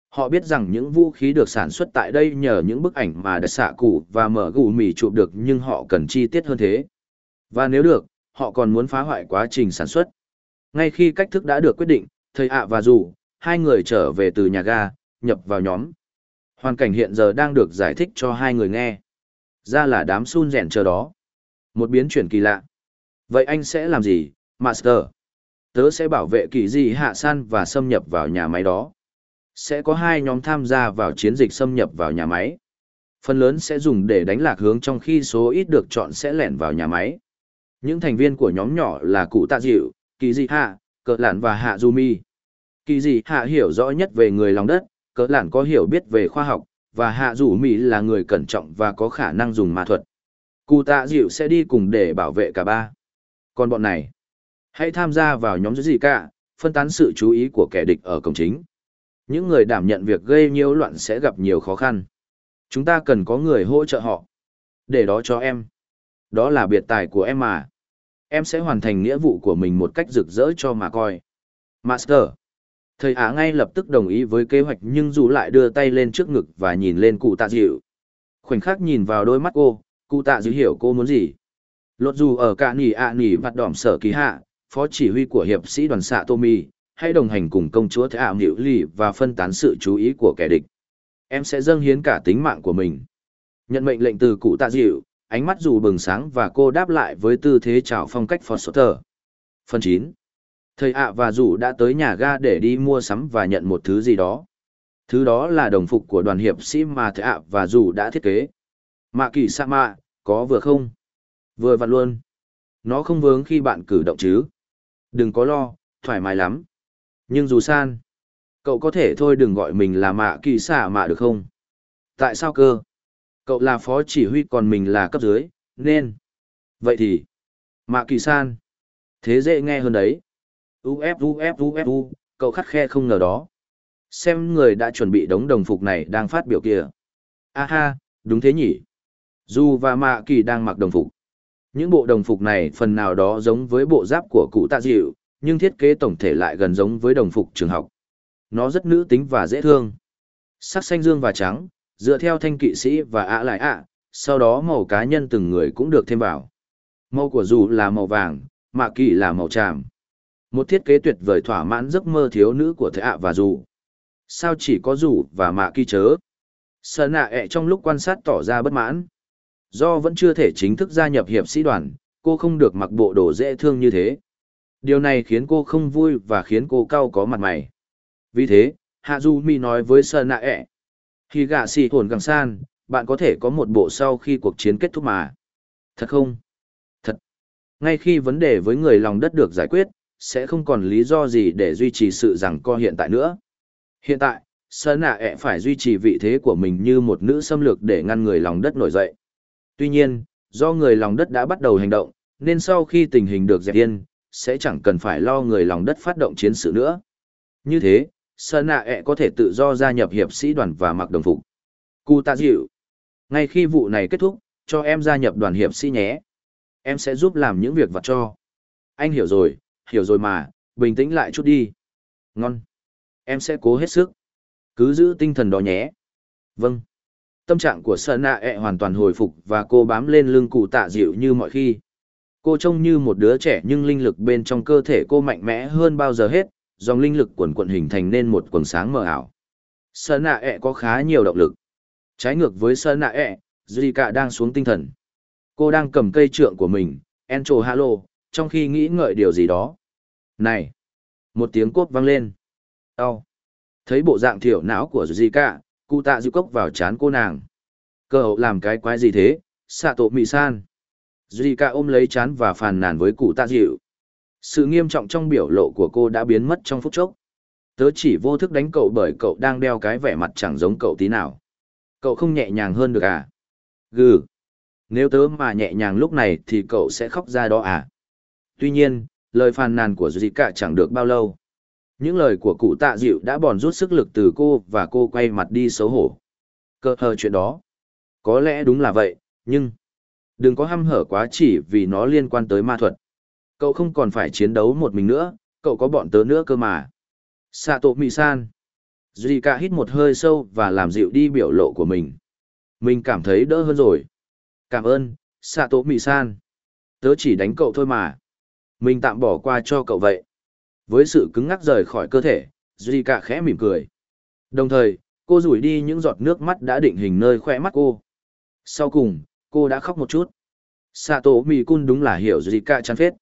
Họ biết rằng những vũ khí được sản xuất tại đây nhờ những bức ảnh mà đặc xạ cụ và mở gù mì chụp được nhưng họ cần chi tiết hơn thế. Và nếu được, họ còn muốn phá hoại quá trình sản xuất. Ngay khi cách thức đã được quyết định, thầy ạ và dù, hai người trở về từ nhà ga, nhập vào nhóm. Hoàn cảnh hiện giờ đang được giải thích cho hai người nghe. Ra là đám sun rèn chờ đó. Một biến chuyển kỳ lạ. Vậy anh sẽ làm gì, Master? Tớ sẽ bảo vệ kỳ gì hạ san và xâm nhập vào nhà máy đó. Sẽ có hai nhóm tham gia vào chiến dịch xâm nhập vào nhà máy. Phần lớn sẽ dùng để đánh lạc hướng trong khi số ít được chọn sẽ lẻn vào nhà máy. Những thành viên của nhóm nhỏ là cụ tạ dịu, kỳ dị hạ, cờ lạn và hạ du mi. Kỳ dị hạ hiểu rõ nhất về người lòng đất, cỡ lản có hiểu biết về khoa học, và hạ rủ mỹ là người cẩn trọng và có khả năng dùng ma thuật. Cụ tạ dịu sẽ đi cùng để bảo vệ cả ba. Còn bọn này, hãy tham gia vào nhóm gì cả, phân tán sự chú ý của kẻ địch ở cổng chính. Những người đảm nhận việc gây nhiễu loạn sẽ gặp nhiều khó khăn. Chúng ta cần có người hỗ trợ họ. Để đó cho em. Đó là biệt tài của em mà. Em sẽ hoàn thành nghĩa vụ của mình một cách rực rỡ cho mà coi. Master. Thầy Á ngay lập tức đồng ý với kế hoạch nhưng dù lại đưa tay lên trước ngực và nhìn lên cụ tạ dịu. Khoảnh khắc nhìn vào đôi mắt cô, cụ tạ dịu hiểu cô muốn gì. Lột dù ở cả nỉ ạ nỉ vặt đỏm sở ký hạ, phó chỉ huy của hiệp sĩ đoàn xạ Tommy, hay đồng hành cùng công chúa Thế ảo Nhiễu Lì và phân tán sự chú ý của kẻ địch. Em sẽ dâng hiến cả tính mạng của mình. Nhận mệnh lệnh từ cụ tạ dịu, ánh mắt dù bừng sáng và cô đáp lại với tư thế chào phong cách Foster. Phần chín. Thầy ạ và rủ đã tới nhà ga để đi mua sắm và nhận một thứ gì đó. Thứ đó là đồng phục của đoàn hiệp sĩ mà thầy ạ và rủ đã thiết kế. Mạ kỳ sa mạ, có vừa không? Vừa vặn luôn. Nó không vướng khi bạn cử động chứ. Đừng có lo, thoải mái lắm. Nhưng dù san, cậu có thể thôi đừng gọi mình là mạ kỳ xạ mạ được không? Tại sao cơ? Cậu là phó chỉ huy còn mình là cấp dưới, nên. Vậy thì, mạ kỳ san. Thế dễ nghe hơn đấy. Uf uf uf u, cậu khắt khe không ngờ đó. Xem người đã chuẩn bị đống đồng phục này đang phát biểu kìa. Aha, đúng thế nhỉ. Dù và Mạ Kỳ đang mặc đồng phục. Những bộ đồng phục này phần nào đó giống với bộ giáp của cụ tạ dịu, nhưng thiết kế tổng thể lại gần giống với đồng phục trường học. Nó rất nữ tính và dễ thương. Sắc xanh dương và trắng, dựa theo thanh kỵ sĩ và ạ lại ạ, sau đó màu cá nhân từng người cũng được thêm vào. Màu của dù là màu vàng, mạ kỳ là màu tràm. Một thiết kế tuyệt vời thỏa mãn giấc mơ thiếu nữ của thế ạ và dù. Sao chỉ có dù và mạ kỳ chớ? Sợ nạ ẹ trong lúc quan sát tỏ ra bất mãn. Do vẫn chưa thể chính thức gia nhập hiệp sĩ đoàn, cô không được mặc bộ đồ dễ thương như thế. Điều này khiến cô không vui và khiến cô cau có mặt mày. Vì thế, Hạ Du Mi nói với Sơn Nạ ẹ. Khi gạ xì hồn càng san, bạn có thể có một bộ sau khi cuộc chiến kết thúc mà. Thật không? Thật. Ngay khi vấn đề với người lòng đất được giải quyết, sẽ không còn lý do gì để duy trì sự rằng co hiện tại nữa. Hiện tại, Sơn Nạ ẹ phải duy trì vị thế của mình như một nữ xâm lược để ngăn người lòng đất nổi dậy. Tuy nhiên, do người lòng đất đã bắt đầu hành động, nên sau khi tình hình được dẹp yên, sẽ chẳng cần phải lo người lòng đất phát động chiến sự nữa. Như thế, Sơn Nạ ẹ có thể tự do gia nhập hiệp sĩ đoàn và mặc đồng phục. Cụ tạ dịu. Ngay khi vụ này kết thúc, cho em gia nhập đoàn hiệp sĩ nhé. Em sẽ giúp làm những việc vặt cho. Anh hiểu rồi, hiểu rồi mà, bình tĩnh lại chút đi. Ngon. Em sẽ cố hết sức. Cứ giữ tinh thần đó nhé. Vâng. Tâm trạng của Sơn Nạ e ẹ hoàn toàn hồi phục và cô bám lên lưng cụ tạ dịu như mọi khi. Cô trông như một đứa trẻ nhưng linh lực bên trong cơ thể cô mạnh mẽ hơn bao giờ hết, dòng linh lực quần quận hình thành nên một quần sáng mờ ảo. Sơn Nạ e ẹ có khá nhiều động lực. Trái ngược với Sơn Nạ e, ẹ, Zika đang xuống tinh thần. Cô đang cầm cây trượng của mình, Encho Halo, trong khi nghĩ ngợi điều gì đó. Này! Một tiếng cốt vang lên. Đau! Thấy bộ dạng thiểu não của Zika, cụ tạ dịu cốc vào chán cô nàng. Cơ hậu làm cái quái gì thế, xạ tổ mị san. Zika ôm lấy chán và phàn nàn với cụ tạ dịu. Sự nghiêm trọng trong biểu lộ của cô đã biến mất trong phút chốc. Tớ chỉ vô thức đánh cậu bởi cậu đang đeo cái vẻ mặt chẳng giống cậu tí nào. Cậu không nhẹ nhàng hơn được à? Gừ. Nếu tớ mà nhẹ nhàng lúc này thì cậu sẽ khóc ra đó à? Tuy nhiên, lời phàn nàn của Zika chẳng được bao lâu. Những lời của cụ tạ dịu đã bòn rút sức lực từ cô và cô quay mặt đi xấu hổ. Cơ hờ chuyện đó. Có lẽ đúng là vậy, nhưng... Đừng có hăm hở quá chỉ vì nó liên quan tới ma thuật. Cậu không còn phải chiến đấu một mình nữa, cậu có bọn tớ nữa cơ mà. Sato Mị-san. Zika hít một hơi sâu và làm dịu đi biểu lộ của mình. Mình cảm thấy đỡ hơn rồi. Cảm ơn, Sato Mị-san. Tớ chỉ đánh cậu thôi mà. Mình tạm bỏ qua cho cậu vậy. Với sự cứng ngắc rời khỏi cơ thể, Zika khẽ mỉm cười. Đồng thời, cô rủi đi những giọt nước mắt đã định hình nơi khoe mắt cô. Sau cùng, cô đã khóc một chút. Sato Mikun đúng là hiểu Zika chán phết.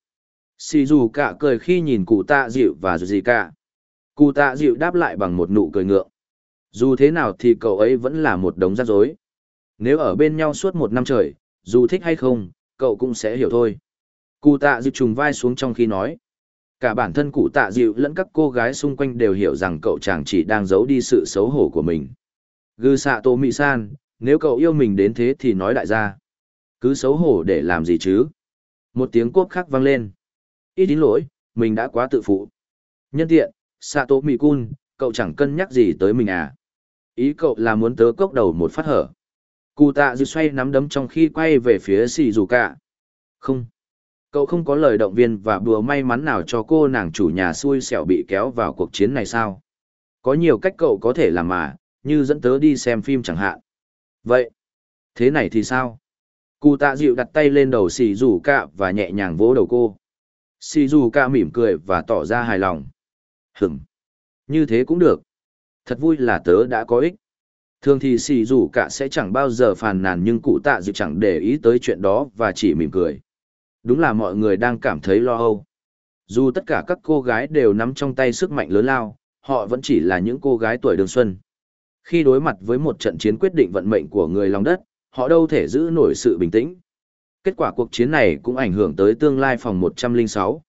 xì dù cả cười khi nhìn cụ tạ dịu và Zika. Cụ tạ dịu đáp lại bằng một nụ cười ngượng. Dù thế nào thì cậu ấy vẫn là một đống rắc rối. Nếu ở bên nhau suốt một năm trời, dù thích hay không, cậu cũng sẽ hiểu thôi. Cụ tạ dịu trùng vai xuống trong khi nói. Cả bản thân cụ tạ dịu lẫn các cô gái xung quanh đều hiểu rằng cậu chàng chỉ đang giấu đi sự xấu hổ của mình. Gư xạ tô mị san, nếu cậu yêu mình đến thế thì nói đại gia. Cứ xấu hổ để làm gì chứ? Một tiếng cốp khác vang lên. Ít đến lỗi, mình đã quá tự phụ. Nhân tiện, xạ tô mị cun, cậu chẳng cân nhắc gì tới mình à? Ý cậu là muốn tớ cốc đầu một phát hở. Cụ tạ dịu xoay nắm đấm trong khi quay về phía xì dù cả. Không. Cậu không có lời động viên và bùa may mắn nào cho cô nàng chủ nhà xui xẻo bị kéo vào cuộc chiến này sao? Có nhiều cách cậu có thể làm mà, như dẫn tớ đi xem phim chẳng hạn. Vậy, thế này thì sao? Cụ tạ dịu đặt tay lên đầu xì rủ cạ và nhẹ nhàng vỗ đầu cô. Xì rủ cạ mỉm cười và tỏ ra hài lòng. Hửm, như thế cũng được. Thật vui là tớ đã có ích. Thường thì xì rủ cạ sẽ chẳng bao giờ phàn nàn nhưng cụ tạ dịu chẳng để ý tới chuyện đó và chỉ mỉm cười. Đúng là mọi người đang cảm thấy lo âu. Dù tất cả các cô gái đều nắm trong tay sức mạnh lớn lao, họ vẫn chỉ là những cô gái tuổi đường xuân. Khi đối mặt với một trận chiến quyết định vận mệnh của người lòng đất, họ đâu thể giữ nổi sự bình tĩnh. Kết quả cuộc chiến này cũng ảnh hưởng tới tương lai phòng 106.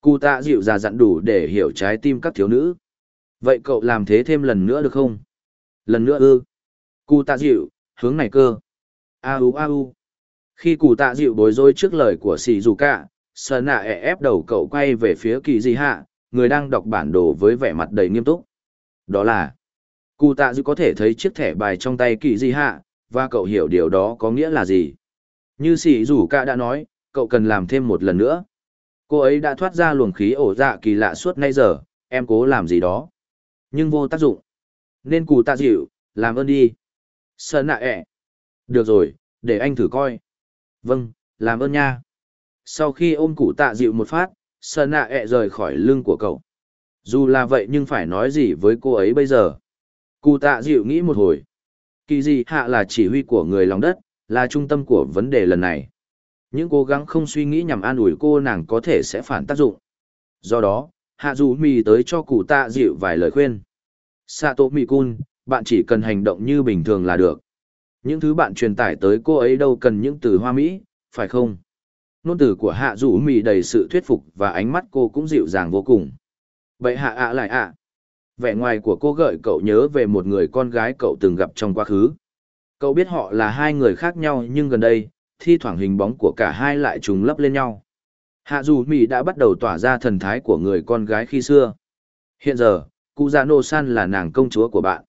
Cụ tạ dịu già dặn đủ để hiểu trái tim các thiếu nữ. Vậy cậu làm thế thêm lần nữa được không? Lần nữa ư? Cụ tạ dịu, hướng này cơ. A u a u. Khi cụ tạ dịu bối rối trước lời của xì dù cả, sợ nạ ẹ ép đầu cậu quay về phía kỳ di hạ, người đang đọc bản đồ với vẻ mặt đầy nghiêm túc. Đó là, cụ tạ dịu có thể thấy chiếc thẻ bài trong tay kỳ di hạ, và cậu hiểu điều đó có nghĩa là gì. Như xì dù cả đã nói, cậu cần làm thêm một lần nữa. Cô ấy đã thoát ra luồng khí ổ dạ kỳ lạ suốt nay giờ, em cố làm gì đó. Nhưng vô tác dụng. Nên cụ tạ dịu, làm ơn đi. Sơn nạ ẹ. Được rồi, để anh thử coi. Vâng, làm ơn nha. Sau khi ôm cụ tạ dịu một phát, sợ nạ ẹ rời khỏi lưng của cậu. Dù là vậy nhưng phải nói gì với cô ấy bây giờ. Cụ tạ dịu nghĩ một hồi. Kỳ dị hạ là chỉ huy của người lòng đất, là trung tâm của vấn đề lần này. Những cố gắng không suy nghĩ nhằm an ủi cô nàng có thể sẽ phản tác dụng. Do đó, hạ dù mì tới cho cụ tạ dịu vài lời khuyên. Sato Mikun, bạn chỉ cần hành động như bình thường là được. Những thứ bạn truyền tải tới cô ấy đâu cần những từ hoa mỹ, phải không? Nôn từ của hạ rủ mì đầy sự thuyết phục và ánh mắt cô cũng dịu dàng vô cùng. Vậy hạ ạ lại ạ. Vẻ ngoài của cô gợi cậu nhớ về một người con gái cậu từng gặp trong quá khứ. Cậu biết họ là hai người khác nhau nhưng gần đây, thi thoảng hình bóng của cả hai lại trùng lấp lên nhau. Hạ dù Mỹ đã bắt đầu tỏa ra thần thái của người con gái khi xưa. Hiện giờ, cụ già nô san là nàng công chúa của bạn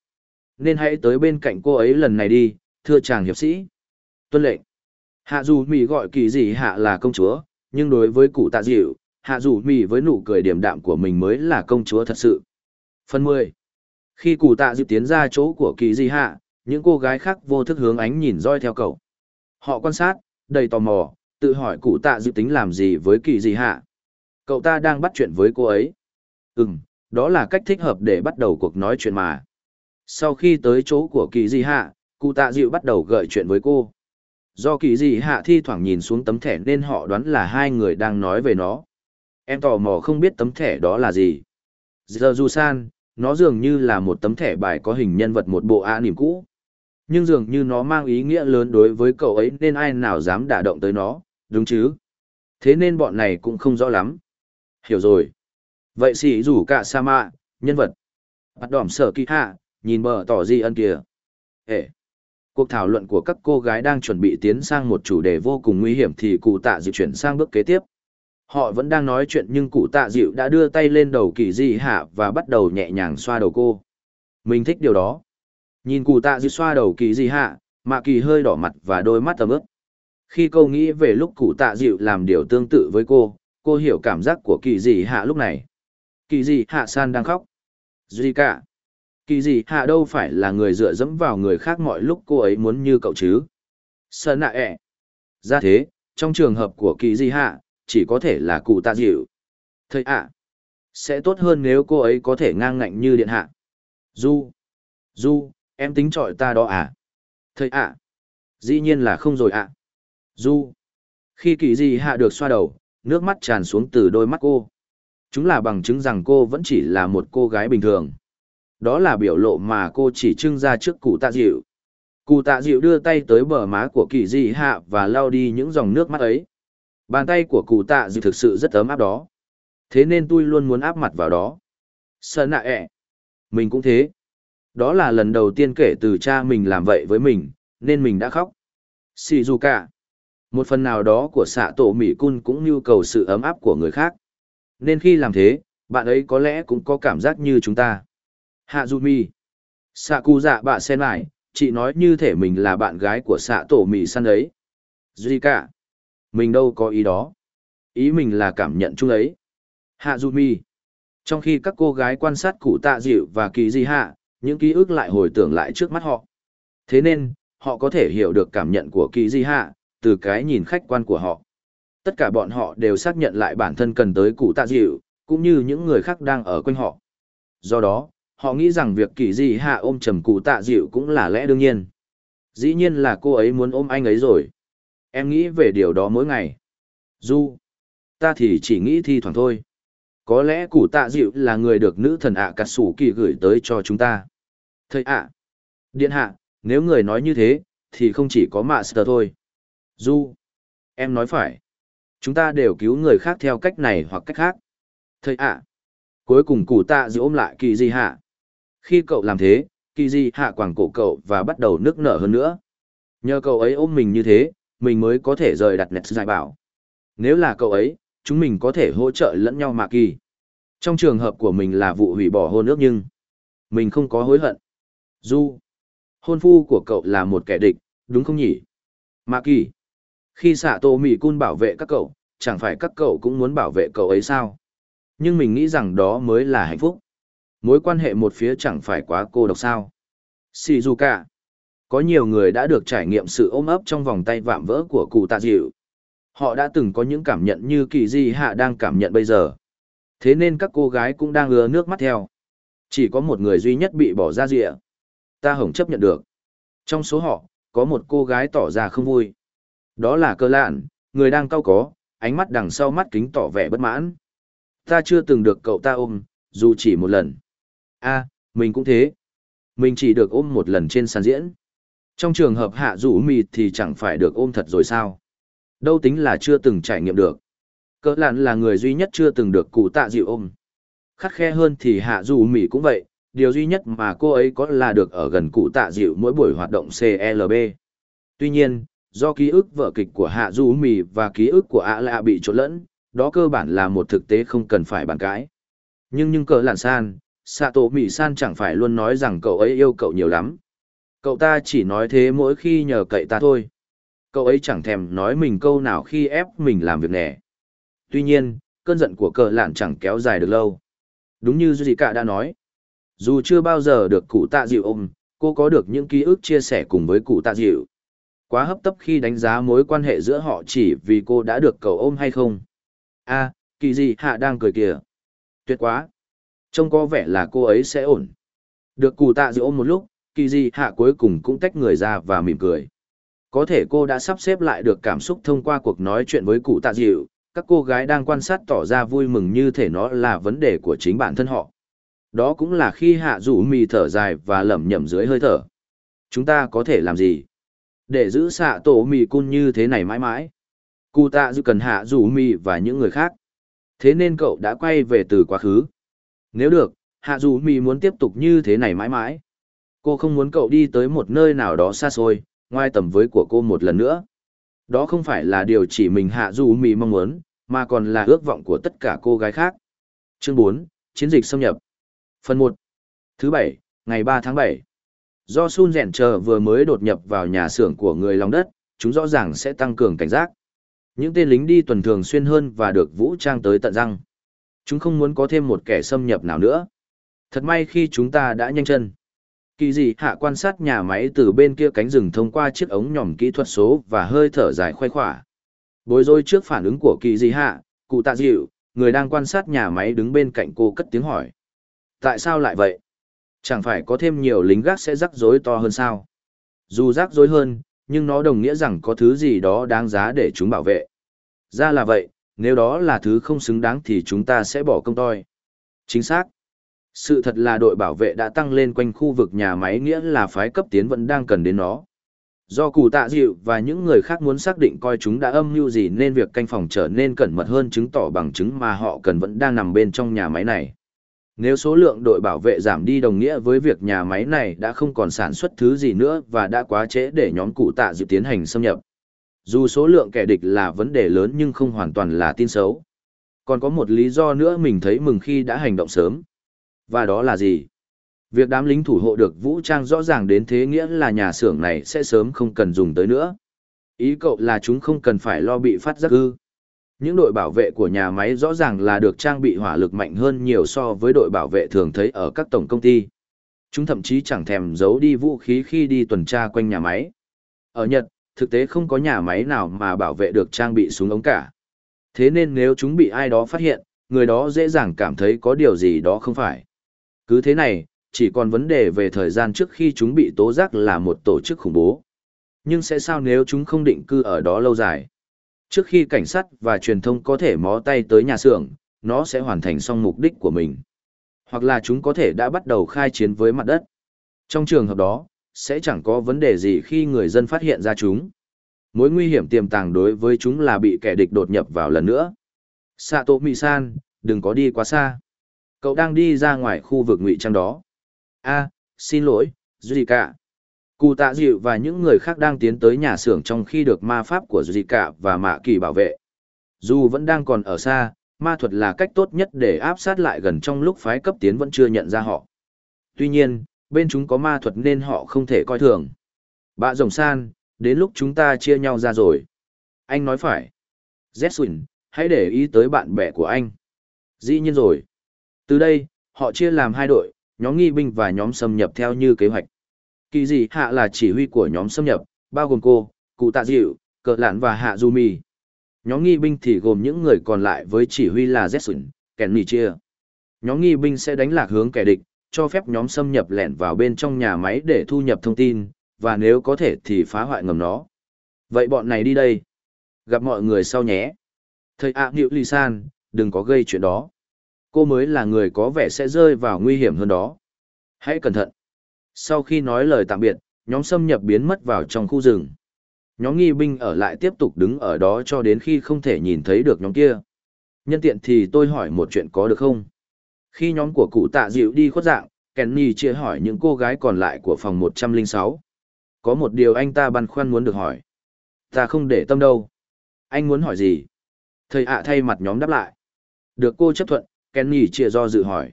nên hãy tới bên cạnh cô ấy lần này đi thưa chàng hiệp sĩ. Tuân lệnh. Hạ dù mỹ gọi kỳ dị hạ là công chúa nhưng đối với cụ tạ dịu hạ dù mỹ với nụ cười điềm đạm của mình mới là công chúa thật sự. Phần mười. Khi cụ tạ dịu tiến ra chỗ của kỳ dị hạ những cô gái khác vô thức hướng ánh nhìn roi theo cậu. Họ quan sát đầy tò mò tự hỏi cụ tạ dịu tính làm gì với kỳ dị hạ. Cậu ta đang bắt chuyện với cô ấy. Ừ m đó là cách thích hợp để bắt đầu cuộc nói chuyện mà. Sau khi tới chỗ của kỳ di hạ, cụ tạ dịu bắt đầu gợi chuyện với cô. Do kỳ dị hạ thi thoảng nhìn xuống tấm thẻ nên họ đoán là hai người đang nói về nó. Em tò mò không biết tấm thẻ đó là gì. Giờ du san, nó dường như là một tấm thẻ bài có hình nhân vật một bộ ạ niềm cũ. Nhưng dường như nó mang ý nghĩa lớn đối với cậu ấy nên ai nào dám đả động tới nó, đúng chứ? Thế nên bọn này cũng không rõ lắm. Hiểu rồi. Vậy xỉ rủ cả sa mạ, nhân vật. Bắt đỏm sở kỳ hạ, nhìn bờ tỏ gì ân kìa. Ê! Cuộc thảo luận của các cô gái đang chuẩn bị tiến sang một chủ đề vô cùng nguy hiểm thì cụ tạ dịu chuyển sang bước kế tiếp. Họ vẫn đang nói chuyện nhưng cụ tạ dịu đã đưa tay lên đầu kỳ di hạ và bắt đầu nhẹ nhàng xoa đầu cô. Mình thích điều đó. Nhìn cụ tạ dịu xoa đầu kỳ di hạ, mạ kỳ hơi đỏ mặt và đôi mắt ấm ức. Khi cô nghĩ về lúc cụ tạ dịu làm điều tương tự với cô, cô hiểu cảm giác của kỳ di hạ lúc này kỳ dị hạ san đang khóc duy cả kỳ dị hạ đâu phải là người dựa dẫm vào người khác mọi lúc cô ấy muốn như cậu chứ? Sơn nạ ẹ. Ra thế, trong trường hợp của kỳ dị hạ, chỉ có thể là cụ tạ dịu. Thầy ạ, sẽ tốt hơn nếu cô ấy có thể ngang ngạnh như điện hạ. Du du em tính chọi ta đó à? Thầy ạ, dĩ nhiên là không rồi ạ. Du khi kỳ dị hạ được xoa đầu, nước mắt tràn xuống từ đôi mắt cô. Chúng là bằng chứng rằng cô vẫn chỉ là một cô gái bình thường. Đó là biểu lộ mà cô chỉ trưng ra trước cụ tạ dịu. Cụ tạ dịu đưa tay tới bờ má của kỳ Dị hạ và lau đi những dòng nước mắt ấy. Bàn tay của cụ tạ dịu thực sự rất ấm áp đó. Thế nên tôi luôn muốn áp mặt vào đó. Sợ nạ ẹ. Mình cũng thế. Đó là lần đầu tiên kể từ cha mình làm vậy với mình, nên mình đã khóc. Shizuka. Một phần nào đó của xạ tổ Mỹ Cun cũng nhu cầu sự ấm áp của người khác nên khi làm thế, bạn ấy có lẽ cũng có cảm giác như chúng ta. Hạ dù Mi. xạ cụ dạ bạ sen lại, chị nói như thể mình là bạn gái của xạ tổ mì săn ấy. Duy cả. Mình đâu có ý đó. Ý mình là cảm nhận chung ấy. Hạ dù Mi. Trong khi các cô gái quan sát cụ tạ dịu và kỳ di hạ, những ký ức lại hồi tưởng lại trước mắt họ. Thế nên, họ có thể hiểu được cảm nhận của kỳ di hạ, từ cái nhìn khách quan của họ. Tất cả bọn họ đều xác nhận lại bản thân cần tới cụ tạ dịu, cũng như những người khác đang ở quanh họ. Do đó, họ nghĩ rằng việc kỳ dị hạ ôm trầm cụ tạ dịu cũng là lẽ đương nhiên. Dĩ nhiên là cô ấy muốn ôm anh ấy rồi. Em nghĩ về điều đó mỗi ngày. Du, ta thì chỉ nghĩ thi thoảng thôi. Có lẽ cụ tạ dịu là người được nữ thần ạ cà sủ kỳ gửi tới cho chúng ta. Thầy ạ, điện hạ, nếu người nói như thế, thì không chỉ có Master thôi. Du, em nói phải. Chúng ta đều cứu người khác theo cách này hoặc cách khác. Thầy ạ, cuối cùng cụ tạ dịu ôm lại kỳ di hạ. Khi cậu làm thế, kỳ di hạ quảng cổ cậu và bắt đầu nức nở hơn nữa. Nhờ cậu ấy ôm mình như thế, mình mới có thể rời đặt nét giải bảo. Nếu là cậu ấy, chúng mình có thể hỗ trợ lẫn nhau mà kỳ. Trong trường hợp của mình là vụ hủy bỏ hôn ước nhưng mình không có hối hận. Du, hôn phu của cậu là một kẻ địch, đúng không nhỉ? Mạ kỳ, khi xạ tổ mỉ cun bảo vệ các cậu, chẳng phải các cậu cũng muốn bảo vệ cậu ấy sao? Nhưng mình nghĩ rằng đó mới là hạnh phúc. Mối quan hệ một phía chẳng phải quá cô độc sao. Shizuka. Có nhiều người đã được trải nghiệm sự ôm ấp trong vòng tay vạm vỡ của cụ tạ dịu. Họ đã từng có những cảm nhận như kỳ di hạ đang cảm nhận bây giờ. Thế nên các cô gái cũng đang ứa nước mắt theo. Chỉ có một người duy nhất bị bỏ ra rịa. Ta hổng chấp nhận được. Trong số họ, có một cô gái tỏ ra không vui. Đó là cơ lạn, người đang cau có, ánh mắt đằng sau mắt kính tỏ vẻ bất mãn. Ta chưa từng được cậu ta ôm, dù chỉ một lần a mình cũng thế. Mình chỉ được ôm một lần trên sàn diễn. Trong trường hợp hạ rủ mì thì chẳng phải được ôm thật rồi sao. Đâu tính là chưa từng trải nghiệm được. Cỡ lặn là người duy nhất chưa từng được cụ tạ dịu ôm. Khắt khe hơn thì hạ dù mỉ cũng vậy, điều duy nhất mà cô ấy có là được ở gần cụ tạ dịu mỗi buổi hoạt động CLB. Tuy nhiên, do ký ức vở kịch của hạ dù mì và ký ức của ạ lạ bị trộn lẫn, đó cơ bản là một thực tế không cần phải bàn cãi. Nhưng nhưng cỡ Làn san, xạ tổ san chẳng phải luôn nói rằng cậu ấy yêu cậu nhiều lắm. Cậu ta chỉ nói thế mỗi khi nhờ cậy ta thôi. Cậu ấy chẳng thèm nói mình câu nào khi ép mình làm việc nẻ tuy nhiên, cơn giận của cờ lạn chẳng kéo dài được lâu. Đúng như Duy Cả đã nói, dù chưa bao giờ được cụ tạ dịu ôm, cô có được những ký ức chia sẻ cùng với cụ tạ dịu. Quá hấp tấp khi đánh giá mối quan hệ giữa họ chỉ vì cô đã được cậu ôm hay không. a kỳ gì hạ đang cười kìa. Tuyệt quá. Trông có vẻ là cô ấy sẽ ổn. Được cụ tạ dịu ôm một lúc, kỳ di hạ cuối cùng cũng tách người ra và mỉm cười. Có thể cô đã sắp xếp lại được cảm xúc thông qua cuộc nói chuyện với cụ tạ dịu, các cô gái đang quan sát tỏ ra vui mừng như thể nó là vấn đề của chính bản thân họ. Đó cũng là khi hạ rủ mì thở dài và lẩm nhẩm dưới hơi thở. Chúng ta có thể làm gì? Để giữ xạ tổ mì cun như thế này mãi mãi. Cụ tạ dịu cần hạ rủ mì và những người khác. Thế nên cậu đã quay về từ quá khứ. Nếu được, hạ Dù mì muốn tiếp tục như thế này mãi mãi. Cô không muốn cậu đi tới một nơi nào đó xa xôi, ngoài tầm với của cô một lần nữa. Đó không phải là điều chỉ mình hạ dù mì mong muốn, mà còn là ước vọng của tất cả cô gái khác. Chương 4, Chiến dịch xâm nhập. Phần 1. Thứ 7, ngày 3 tháng 7. Do Sun Rèn chờ vừa mới đột nhập vào nhà xưởng của người lòng đất, chúng rõ ràng sẽ tăng cường cảnh giác. Những tên lính đi tuần thường xuyên hơn và được vũ trang tới tận răng. Chúng không muốn có thêm một kẻ xâm nhập nào nữa. Thật may khi chúng ta đã nhanh chân. Kỳ dị hạ quan sát nhà máy từ bên kia cánh rừng thông qua chiếc ống nhòm kỹ thuật số và hơi thở dài khoai khỏa. Bối rối trước phản ứng của kỳ dị hạ, cụ tạ dịu, người đang quan sát nhà máy đứng bên cạnh cô cất tiếng hỏi. Tại sao lại vậy? Chẳng phải có thêm nhiều lính gác sẽ rắc rối to hơn sao? Dù rắc rối hơn, nhưng nó đồng nghĩa rằng có thứ gì đó đáng giá để chúng bảo vệ. Ra là vậy, nếu đó là thứ không xứng đáng thì chúng ta sẽ bỏ công toi. Chính xác. Sự thật là đội bảo vệ đã tăng lên quanh khu vực nhà máy nghĩa là phái cấp tiến vẫn đang cần đến nó. Do cụ tạ dịu và những người khác muốn xác định coi chúng đã âm mưu gì nên việc canh phòng trở nên cẩn mật hơn chứng tỏ bằng chứng mà họ cần vẫn đang nằm bên trong nhà máy này. Nếu số lượng đội bảo vệ giảm đi đồng nghĩa với việc nhà máy này đã không còn sản xuất thứ gì nữa và đã quá trễ để nhóm cụ tạ dịu tiến hành xâm nhập. Dù số lượng kẻ địch là vấn đề lớn nhưng không hoàn toàn là tin xấu. Còn có một lý do nữa mình thấy mừng khi đã hành động sớm. Và đó là gì? Việc đám lính thủ hộ được vũ trang rõ ràng đến thế nghĩa là nhà xưởng này sẽ sớm không cần dùng tới nữa. Ý cậu là chúng không cần phải lo bị phát giác ư. Những đội bảo vệ của nhà máy rõ ràng là được trang bị hỏa lực mạnh hơn nhiều so với đội bảo vệ thường thấy ở các tổng công ty. Chúng thậm chí chẳng thèm giấu đi vũ khí khi đi tuần tra quanh nhà máy. Ở Nhật, thực tế không có nhà máy nào mà bảo vệ được trang bị súng ống cả. Thế nên nếu chúng bị ai đó phát hiện, người đó dễ dàng cảm thấy có điều gì đó không phải. Cứ thế này, chỉ còn vấn đề về thời gian trước khi chúng bị tố giác là một tổ chức khủng bố. Nhưng sẽ sao nếu chúng không định cư ở đó lâu dài? Trước khi cảnh sát và truyền thông có thể mó tay tới nhà xưởng, nó sẽ hoàn thành xong mục đích của mình. Hoặc là chúng có thể đã bắt đầu khai chiến với mặt đất. Trong trường hợp đó, sẽ chẳng có vấn đề gì khi người dân phát hiện ra chúng. Mối nguy hiểm tiềm tàng đối với chúng là bị kẻ địch đột nhập vào lần nữa. Sato Misan, đừng có đi quá xa. Cậu đang đi ra ngoài khu vực ngụy trang đó. a xin lỗi, Zika. Cụ tạ dịu và những người khác đang tiến tới nhà xưởng trong khi được ma pháp của Zika và Mạ Kỳ bảo vệ. Dù vẫn đang còn ở xa, ma thuật là cách tốt nhất để áp sát lại gần trong lúc phái cấp tiến vẫn chưa nhận ra họ. Tuy nhiên, bên chúng có ma thuật nên họ không thể coi thường. Bạ rồng san, đến lúc chúng ta chia nhau ra rồi. Anh nói phải. Zetsuin, hãy để ý tới bạn bè của anh. Dĩ nhiên rồi. Từ đây, họ chia làm hai đội, nhóm nghi binh và nhóm xâm nhập theo như kế hoạch. Kỳ dị hạ là chỉ huy của nhóm xâm nhập, bao gồm cô, cụ tạ dịu, cờ lạn và hạ du mì. Nhóm nghi binh thì gồm những người còn lại với chỉ huy là Zetsun, kèn nỉ chia. Nhóm nghi binh sẽ đánh lạc hướng kẻ địch, cho phép nhóm xâm nhập lẻn vào bên trong nhà máy để thu nhập thông tin, và nếu có thể thì phá hoại ngầm nó. Vậy bọn này đi đây. Gặp mọi người sau nhé. Thầy ạ à, Nhiệu San, đừng có gây chuyện đó. Cô mới là người có vẻ sẽ rơi vào nguy hiểm hơn đó. Hãy cẩn thận. Sau khi nói lời tạm biệt, nhóm xâm nhập biến mất vào trong khu rừng. Nhóm nghi binh ở lại tiếp tục đứng ở đó cho đến khi không thể nhìn thấy được nhóm kia. Nhân tiện thì tôi hỏi một chuyện có được không? Khi nhóm của cụ tạ dịu đi khuất dạng, Kenny chia hỏi những cô gái còn lại của phòng 106. Có một điều anh ta băn khoăn muốn được hỏi. Ta không để tâm đâu. Anh muốn hỏi gì? Thầy ạ thay mặt nhóm đáp lại. Được cô chấp thuận, Kenny chia do dự hỏi.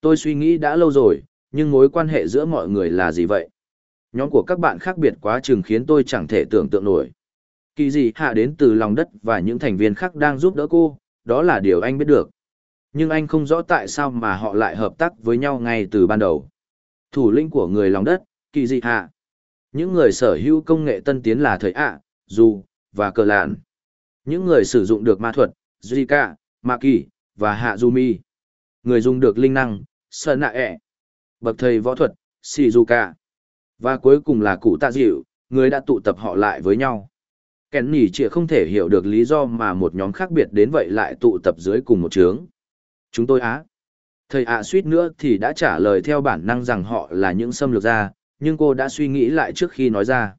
Tôi suy nghĩ đã lâu rồi, nhưng mối quan hệ giữa mọi người là gì vậy? Nhóm của các bạn khác biệt quá chừng khiến tôi chẳng thể tưởng tượng nổi. Kỳ gì hạ đến từ lòng đất và những thành viên khác đang giúp đỡ cô, đó là điều anh biết được. Nhưng anh không rõ tại sao mà họ lại hợp tác với nhau ngay từ ban đầu. Thủ lĩnh của người lòng đất, kỳ dị hạ. Những người sở hữu công nghệ tân tiến là thời ạ, dù, và cờ lạn. Những người sử dụng được ma thuật, Zika, kỳ và Hạ Mi. Người dùng được linh năng, Sơn Nạ ẹ. Bậc thầy võ thuật, Shizuka. Và cuối cùng là cụ tạ dịu, người đã tụ tập họ lại với nhau. Kèn nỉ chịa không thể hiểu được lý do mà một nhóm khác biệt đến vậy lại tụ tập dưới cùng một trướng. Chúng tôi á. Thầy ạ suýt nữa thì đã trả lời theo bản năng rằng họ là những xâm lược gia, nhưng cô đã suy nghĩ lại trước khi nói ra.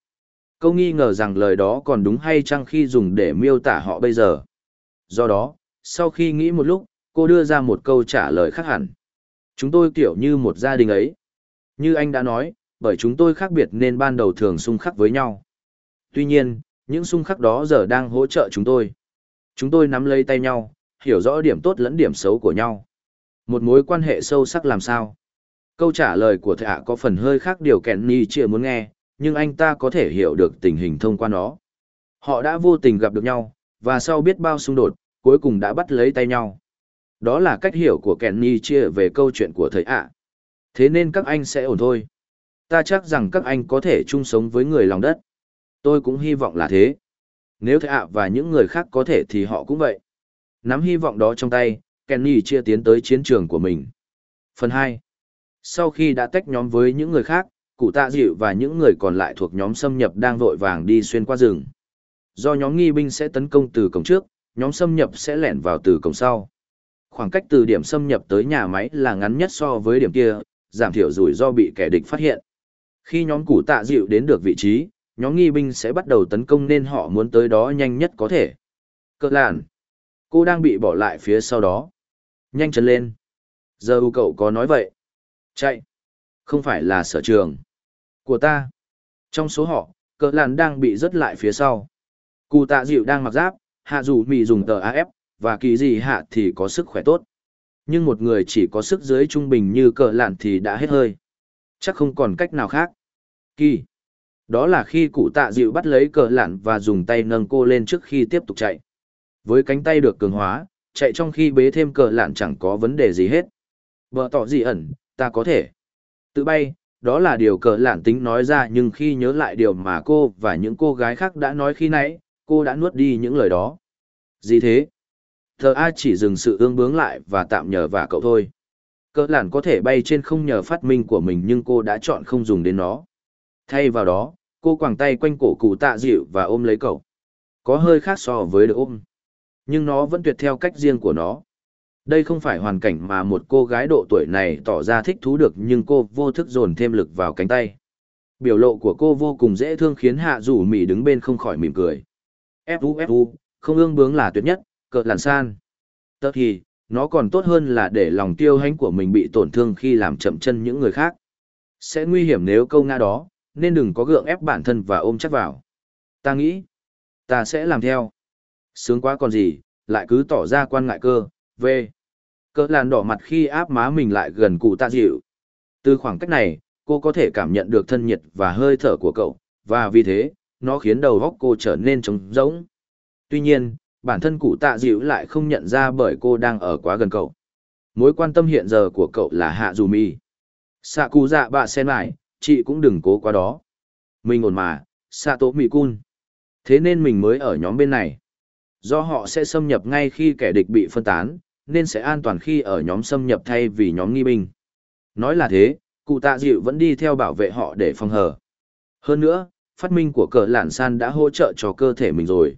Câu nghi ngờ rằng lời đó còn đúng hay chăng khi dùng để miêu tả họ bây giờ. Do đó, sau khi nghĩ một lúc, cô đưa ra một câu trả lời khác hẳn. Chúng tôi kiểu như một gia đình ấy. Như anh đã nói, bởi chúng tôi khác biệt nên ban đầu thường xung khắc với nhau. Tuy nhiên, những xung khắc đó giờ đang hỗ trợ chúng tôi. Chúng tôi nắm lấy tay nhau, hiểu rõ điểm tốt lẫn điểm xấu của nhau. Một mối quan hệ sâu sắc làm sao? Câu trả lời của thạ có phần hơi khác điều Kenny chưa muốn nghe, nhưng anh ta có thể hiểu được tình hình thông qua nó. Họ đã vô tình gặp được nhau, và sau biết bao xung đột, cuối cùng đã bắt lấy tay nhau. Đó là cách hiểu của Kenny chia về câu chuyện của thầy ạ. Thế nên các anh sẽ ổn thôi. Ta chắc rằng các anh có thể chung sống với người lòng đất. Tôi cũng hy vọng là thế. Nếu thầy ạ và những người khác có thể thì họ cũng vậy. Nắm hy vọng đó trong tay, Kenny chia tiến tới chiến trường của mình. Phần 2. Sau khi đã tách nhóm với những người khác, cụ tạ dịu và những người còn lại thuộc nhóm xâm nhập đang vội vàng đi xuyên qua rừng. Do nhóm nghi binh sẽ tấn công từ cổng trước, nhóm xâm nhập sẽ lẻn vào từ cổng sau. Khoảng cách từ điểm xâm nhập tới nhà máy là ngắn nhất so với điểm kia, giảm thiểu rủi ro bị kẻ địch phát hiện. Khi nhóm cụ tạ dịu đến được vị trí, nhóm nghi binh sẽ bắt đầu tấn công nên họ muốn tới đó nhanh nhất có thể. Cơ làn. Cô đang bị bỏ lại phía sau đó. Nhanh chân lên. Giờ u cậu có nói vậy. Chạy. Không phải là sở trường. Của ta. Trong số họ, cỡ làn đang bị rớt lại phía sau. Cụ tạ dịu đang mặc giáp, hạ dù mì dùng tờ AF, và kỳ gì hạ thì có sức khỏe tốt. Nhưng một người chỉ có sức dưới trung bình như cỡ làn thì đã hết hơi. Chắc không còn cách nào khác. Kỳ. Đó là khi cụ tạ dịu bắt lấy cờ lặn và dùng tay nâng cô lên trước khi tiếp tục chạy. Với cánh tay được cường hóa, chạy trong khi bế thêm cờ lạn chẳng có vấn đề gì hết. Vợ tỏ gì ẩn, ta có thể. Tự bay, đó là điều cờ lạn tính nói ra nhưng khi nhớ lại điều mà cô và những cô gái khác đã nói khi nãy, cô đã nuốt đi những lời đó. Gì thế? Thờ A chỉ dừng sự ương bướng lại và tạm nhờ và cậu thôi. Cờ lạn có thể bay trên không nhờ phát minh của mình nhưng cô đã chọn không dùng đến nó. Thay vào đó, cô quàng tay quanh cổ cụ tạ dịu và ôm lấy cậu. Có hơi khác so với được ôm. Nhưng nó vẫn tuyệt theo cách riêng của nó. Đây không phải hoàn cảnh mà một cô gái độ tuổi này tỏ ra thích thú được nhưng cô vô thức dồn thêm lực vào cánh tay. Biểu lộ của cô vô cùng dễ thương khiến hạ rủ mỉ đứng bên không khỏi mỉm cười. Fu Fu, không ương bướng là tuyệt nhất, cợt làn san. Tất thì, nó còn tốt hơn là để lòng tiêu hãnh của mình bị tổn thương khi làm chậm chân những người khác. Sẽ nguy hiểm nếu câu nga đó, nên đừng có gượng ép bản thân và ôm chắc vào. Ta nghĩ, ta sẽ làm theo. Sướng quá còn gì, lại cứ tỏ ra quan ngại cơ, về. Cỡ làn đỏ mặt khi áp má mình lại gần cụ tạ dịu. Từ khoảng cách này, cô có thể cảm nhận được thân nhiệt và hơi thở của cậu, và vì thế, nó khiến đầu góc cô trở nên trống rỗng. Tuy nhiên, bản thân cụ tạ dịu lại không nhận ra bởi cô đang ở quá gần cậu. Mối quan tâm hiện giờ của cậu là hạ dù mi. Sạ cụ dạ bạ sen lại, chị cũng đừng cố quá đó. Mình ổn mà, sạ tố mì cun. Thế nên mình mới ở nhóm bên này. Do họ sẽ xâm nhập ngay khi kẻ địch bị phân tán, nên sẽ an toàn khi ở nhóm xâm nhập thay vì nhóm nghi binh. Nói là thế, cụ tạ dịu vẫn đi theo bảo vệ họ để phòng hờ. Hơn nữa, phát minh của cờ lản san đã hỗ trợ cho cơ thể mình rồi.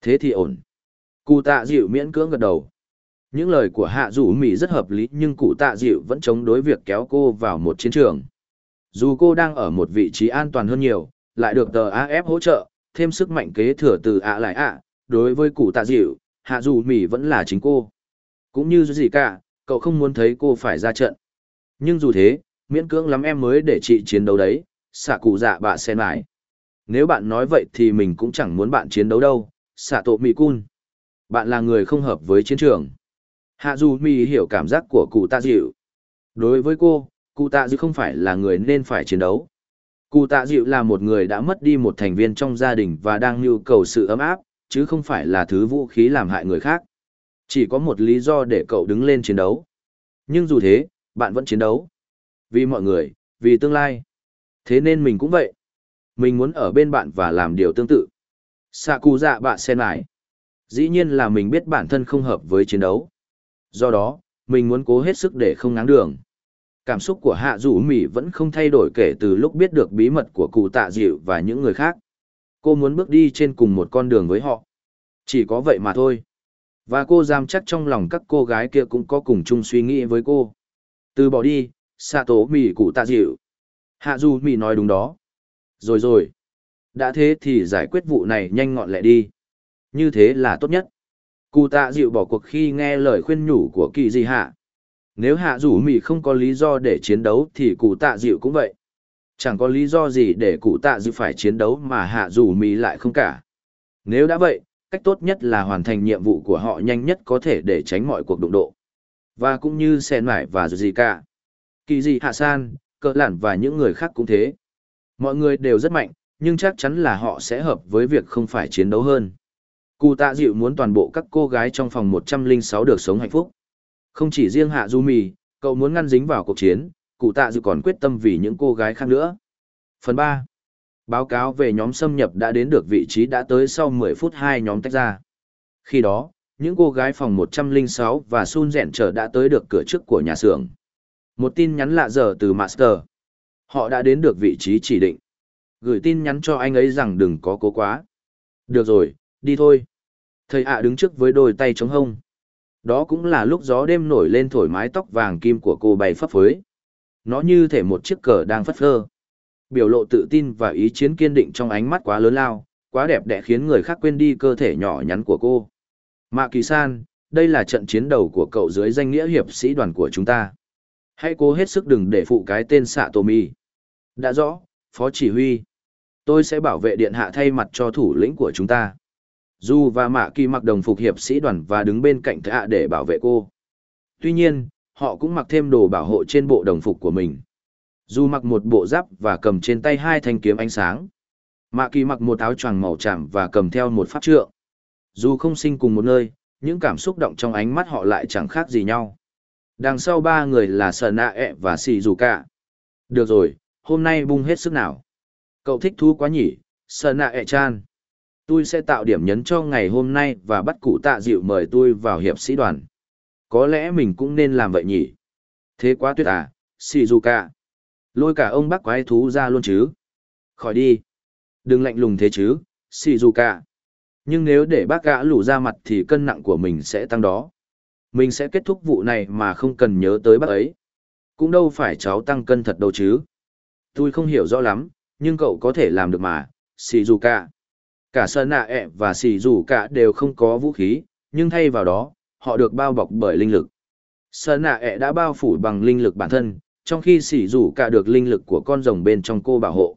Thế thì ổn. Cụ tạ dịu miễn cưỡng gật đầu. Những lời của hạ rủ Mỹ rất hợp lý nhưng cụ tạ dịu vẫn chống đối việc kéo cô vào một chiến trường. Dù cô đang ở một vị trí an toàn hơn nhiều, lại được tờ AF hỗ trợ, thêm sức mạnh kế thừa từ ạ lại ạ, đối với cụ tạ dịu, hạ dù mỉ vẫn là chính cô. Cũng như gì cả, cậu không muốn thấy cô phải ra trận. Nhưng dù thế, miễn cưỡng lắm em mới để chị chiến đấu đấy, xạ cụ dạ bạ sen lại. Nếu bạn nói vậy thì mình cũng chẳng muốn bạn chiến đấu đâu, xạ tổ mì cun. Bạn là người không hợp với chiến trường. Hạ dù mì hiểu cảm giác của cụ tạ dịu. Đối với cô, cụ tạ dịu không phải là người nên phải chiến đấu. Cụ tạ dịu là một người đã mất đi một thành viên trong gia đình và đang nhu cầu sự ấm áp, chứ không phải là thứ vũ khí làm hại người khác. Chỉ có một lý do để cậu đứng lên chiến đấu. Nhưng dù thế, bạn vẫn chiến đấu. Vì mọi người, vì tương lai. Thế nên mình cũng vậy. Mình muốn ở bên bạn và làm điều tương tự. Sạ cụ dạ bạn sen lại. Dĩ nhiên là mình biết bản thân không hợp với chiến đấu. Do đó, mình muốn cố hết sức để không ngáng đường. Cảm xúc của hạ Dũ Mỹ vẫn không thay đổi kể từ lúc biết được bí mật của cụ tạ dịu và những người khác. Cô muốn bước đi trên cùng một con đường với họ. Chỉ có vậy mà thôi. Và cô giam chắc trong lòng các cô gái kia cũng có cùng chung suy nghĩ với cô. Từ bỏ đi, xạ tố mỉ cụ tạ dịu. Hạ dù mỉ nói đúng đó. Rồi rồi. Đã thế thì giải quyết vụ này nhanh ngọn lẹ đi. Như thế là tốt nhất. Cụ tạ dịu bỏ cuộc khi nghe lời khuyên nhủ của kỳ di hạ. Nếu hạ rủ mỉ không có lý do để chiến đấu thì cụ tạ dịu cũng vậy. Chẳng có lý do gì để cụ tạ dự phải chiến đấu mà hạ Dù Mì lại không cả. Nếu đã vậy, cách tốt nhất là hoàn thành nhiệm vụ của họ nhanh nhất có thể để tránh mọi cuộc đụng độ. Và cũng như Sen Mải và gì cả. Kỳ dị hạ san, cỡ lản và những người khác cũng thế. Mọi người đều rất mạnh, nhưng chắc chắn là họ sẽ hợp với việc không phải chiến đấu hơn. Cụ tạ dịu muốn toàn bộ các cô gái trong phòng 106 được sống hạnh phúc. Không chỉ riêng Hạ Du Mì, cậu muốn ngăn dính vào cuộc chiến, cụ tạ dự còn quyết tâm vì những cô gái khác nữa. Phần 3. Báo cáo về nhóm xâm nhập đã đến được vị trí đã tới sau 10 phút hai nhóm tách ra. Khi đó, những cô gái phòng 106 và Sun Dẹn trở đã tới được cửa trước của nhà xưởng. Một tin nhắn lạ giờ từ Master. Họ đã đến được vị trí chỉ định. Gửi tin nhắn cho anh ấy rằng đừng có cố quá. Được rồi, đi thôi. Thầy ạ đứng trước với đôi tay chống hông. Đó cũng là lúc gió đêm nổi lên thổi mái tóc vàng kim của cô bay phấp phới. Nó như thể một chiếc cờ đang phất phơ. Biểu lộ tự tin và ý chiến kiên định trong ánh mắt quá lớn lao, quá đẹp đẽ khiến người khác quên đi cơ thể nhỏ nhắn của cô. Mạ Kỳ San, đây là trận chiến đầu của cậu dưới danh nghĩa hiệp sĩ đoàn của chúng ta. Hãy cố hết sức đừng để phụ cái tên xạ tổ mì. Đã rõ, Phó Chỉ huy. Tôi sẽ bảo vệ điện hạ thay mặt cho thủ lĩnh của chúng ta. Du và Mạ Kỳ mặc đồng phục hiệp sĩ đoàn và đứng bên cạnh thạ để bảo vệ cô. Tuy nhiên, họ cũng mặc thêm đồ bảo hộ trên bộ đồng phục của mình. Du mặc một bộ giáp và cầm trên tay hai thanh kiếm ánh sáng. Mạ Kỳ mặc một áo choàng màu tràm và cầm theo một pháp trượng. Dù không sinh cùng một nơi, những cảm xúc động trong ánh mắt họ lại chẳng khác gì nhau. Đằng sau ba người là Sở Nạ ẹ e và Sì Dù Cả. Được rồi, hôm nay bung hết sức nào. Cậu thích thú quá nhỉ, Sở Nạ ẹ e chan. Tôi sẽ tạo điểm nhấn cho ngày hôm nay và bắt cụ tạ dịu mời tôi vào hiệp sĩ đoàn. Có lẽ mình cũng nên làm vậy nhỉ. Thế quá tuyệt à, Shizuka. Lôi cả ông bác quái thú ra luôn chứ. Khỏi đi. Đừng lạnh lùng thế chứ, Shizuka. Nhưng nếu để bác gã lủ ra mặt thì cân nặng của mình sẽ tăng đó. Mình sẽ kết thúc vụ này mà không cần nhớ tới bác ấy. Cũng đâu phải cháu tăng cân thật đâu chứ. Tôi không hiểu rõ lắm, nhưng cậu có thể làm được mà, Shizuka. cả. Sơn nạ ẹ và xì dù cả đều không có vũ khí, nhưng thay vào đó, họ được bao bọc bởi linh lực. Sơn nạ ẹ đã bao phủ bằng linh lực bản thân, trong khi sỉ rủ cả được linh lực của con rồng bên trong cô bảo hộ.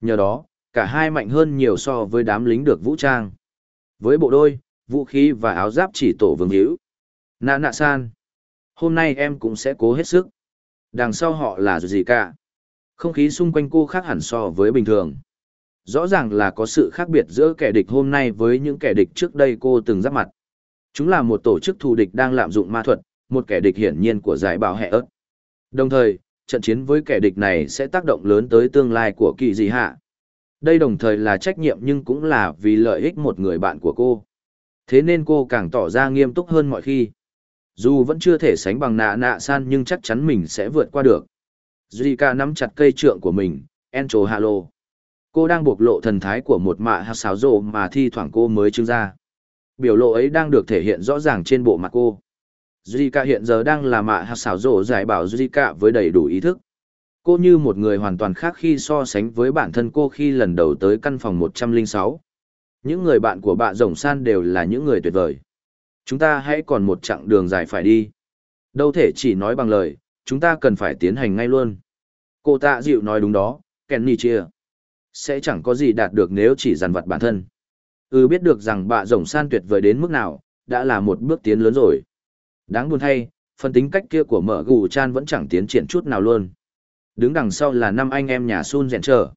Nhờ đó, cả hai mạnh hơn nhiều so với đám lính được vũ trang. Với bộ đôi, vũ khí và áo giáp chỉ tổ vương hữu. Nạ nạ san. Hôm nay em cũng sẽ cố hết sức. Đằng sau họ là gì cả. Không khí xung quanh cô khác hẳn so với bình thường. Rõ ràng là có sự khác biệt giữa kẻ địch hôm nay với những kẻ địch trước đây cô từng giáp mặt. Chúng là một tổ chức thù địch đang lạm dụng ma thuật, một kẻ địch hiển nhiên của giải bảo hệ ớt. Đồng thời, trận chiến với kẻ địch này sẽ tác động lớn tới tương lai của kỳ dị hạ. Đây đồng thời là trách nhiệm nhưng cũng là vì lợi ích một người bạn của cô. Thế nên cô càng tỏ ra nghiêm túc hơn mọi khi. Dù vẫn chưa thể sánh bằng nạ nạ san nhưng chắc chắn mình sẽ vượt qua được. Zika nắm chặt cây trượng của mình, Encho Halo. Cô đang bộc lộ thần thái của một mạ hạt xáo rộ mà thi thoảng cô mới trưng ra. Biểu lộ ấy đang được thể hiện rõ ràng trên bộ mặt cô. Zika hiện giờ đang là mạ hạt xảo rộ giải bảo Zika với đầy đủ ý thức. Cô như một người hoàn toàn khác khi so sánh với bản thân cô khi lần đầu tới căn phòng 106. Những người bạn của bà rồng san đều là những người tuyệt vời. Chúng ta hãy còn một chặng đường dài phải đi. Đâu thể chỉ nói bằng lời, chúng ta cần phải tiến hành ngay luôn. Cô tạ dịu nói đúng đó, Kenny chia. Sẽ chẳng có gì đạt được nếu chỉ dằn vặt bản thân. Ừ biết được rằng bạ rồng san tuyệt vời đến mức nào, đã là một bước tiến lớn rồi. Đáng buồn thay, phần tính cách kia của mở gù chan vẫn chẳng tiến triển chút nào luôn. Đứng đằng sau là năm anh em nhà Sun rèn trở.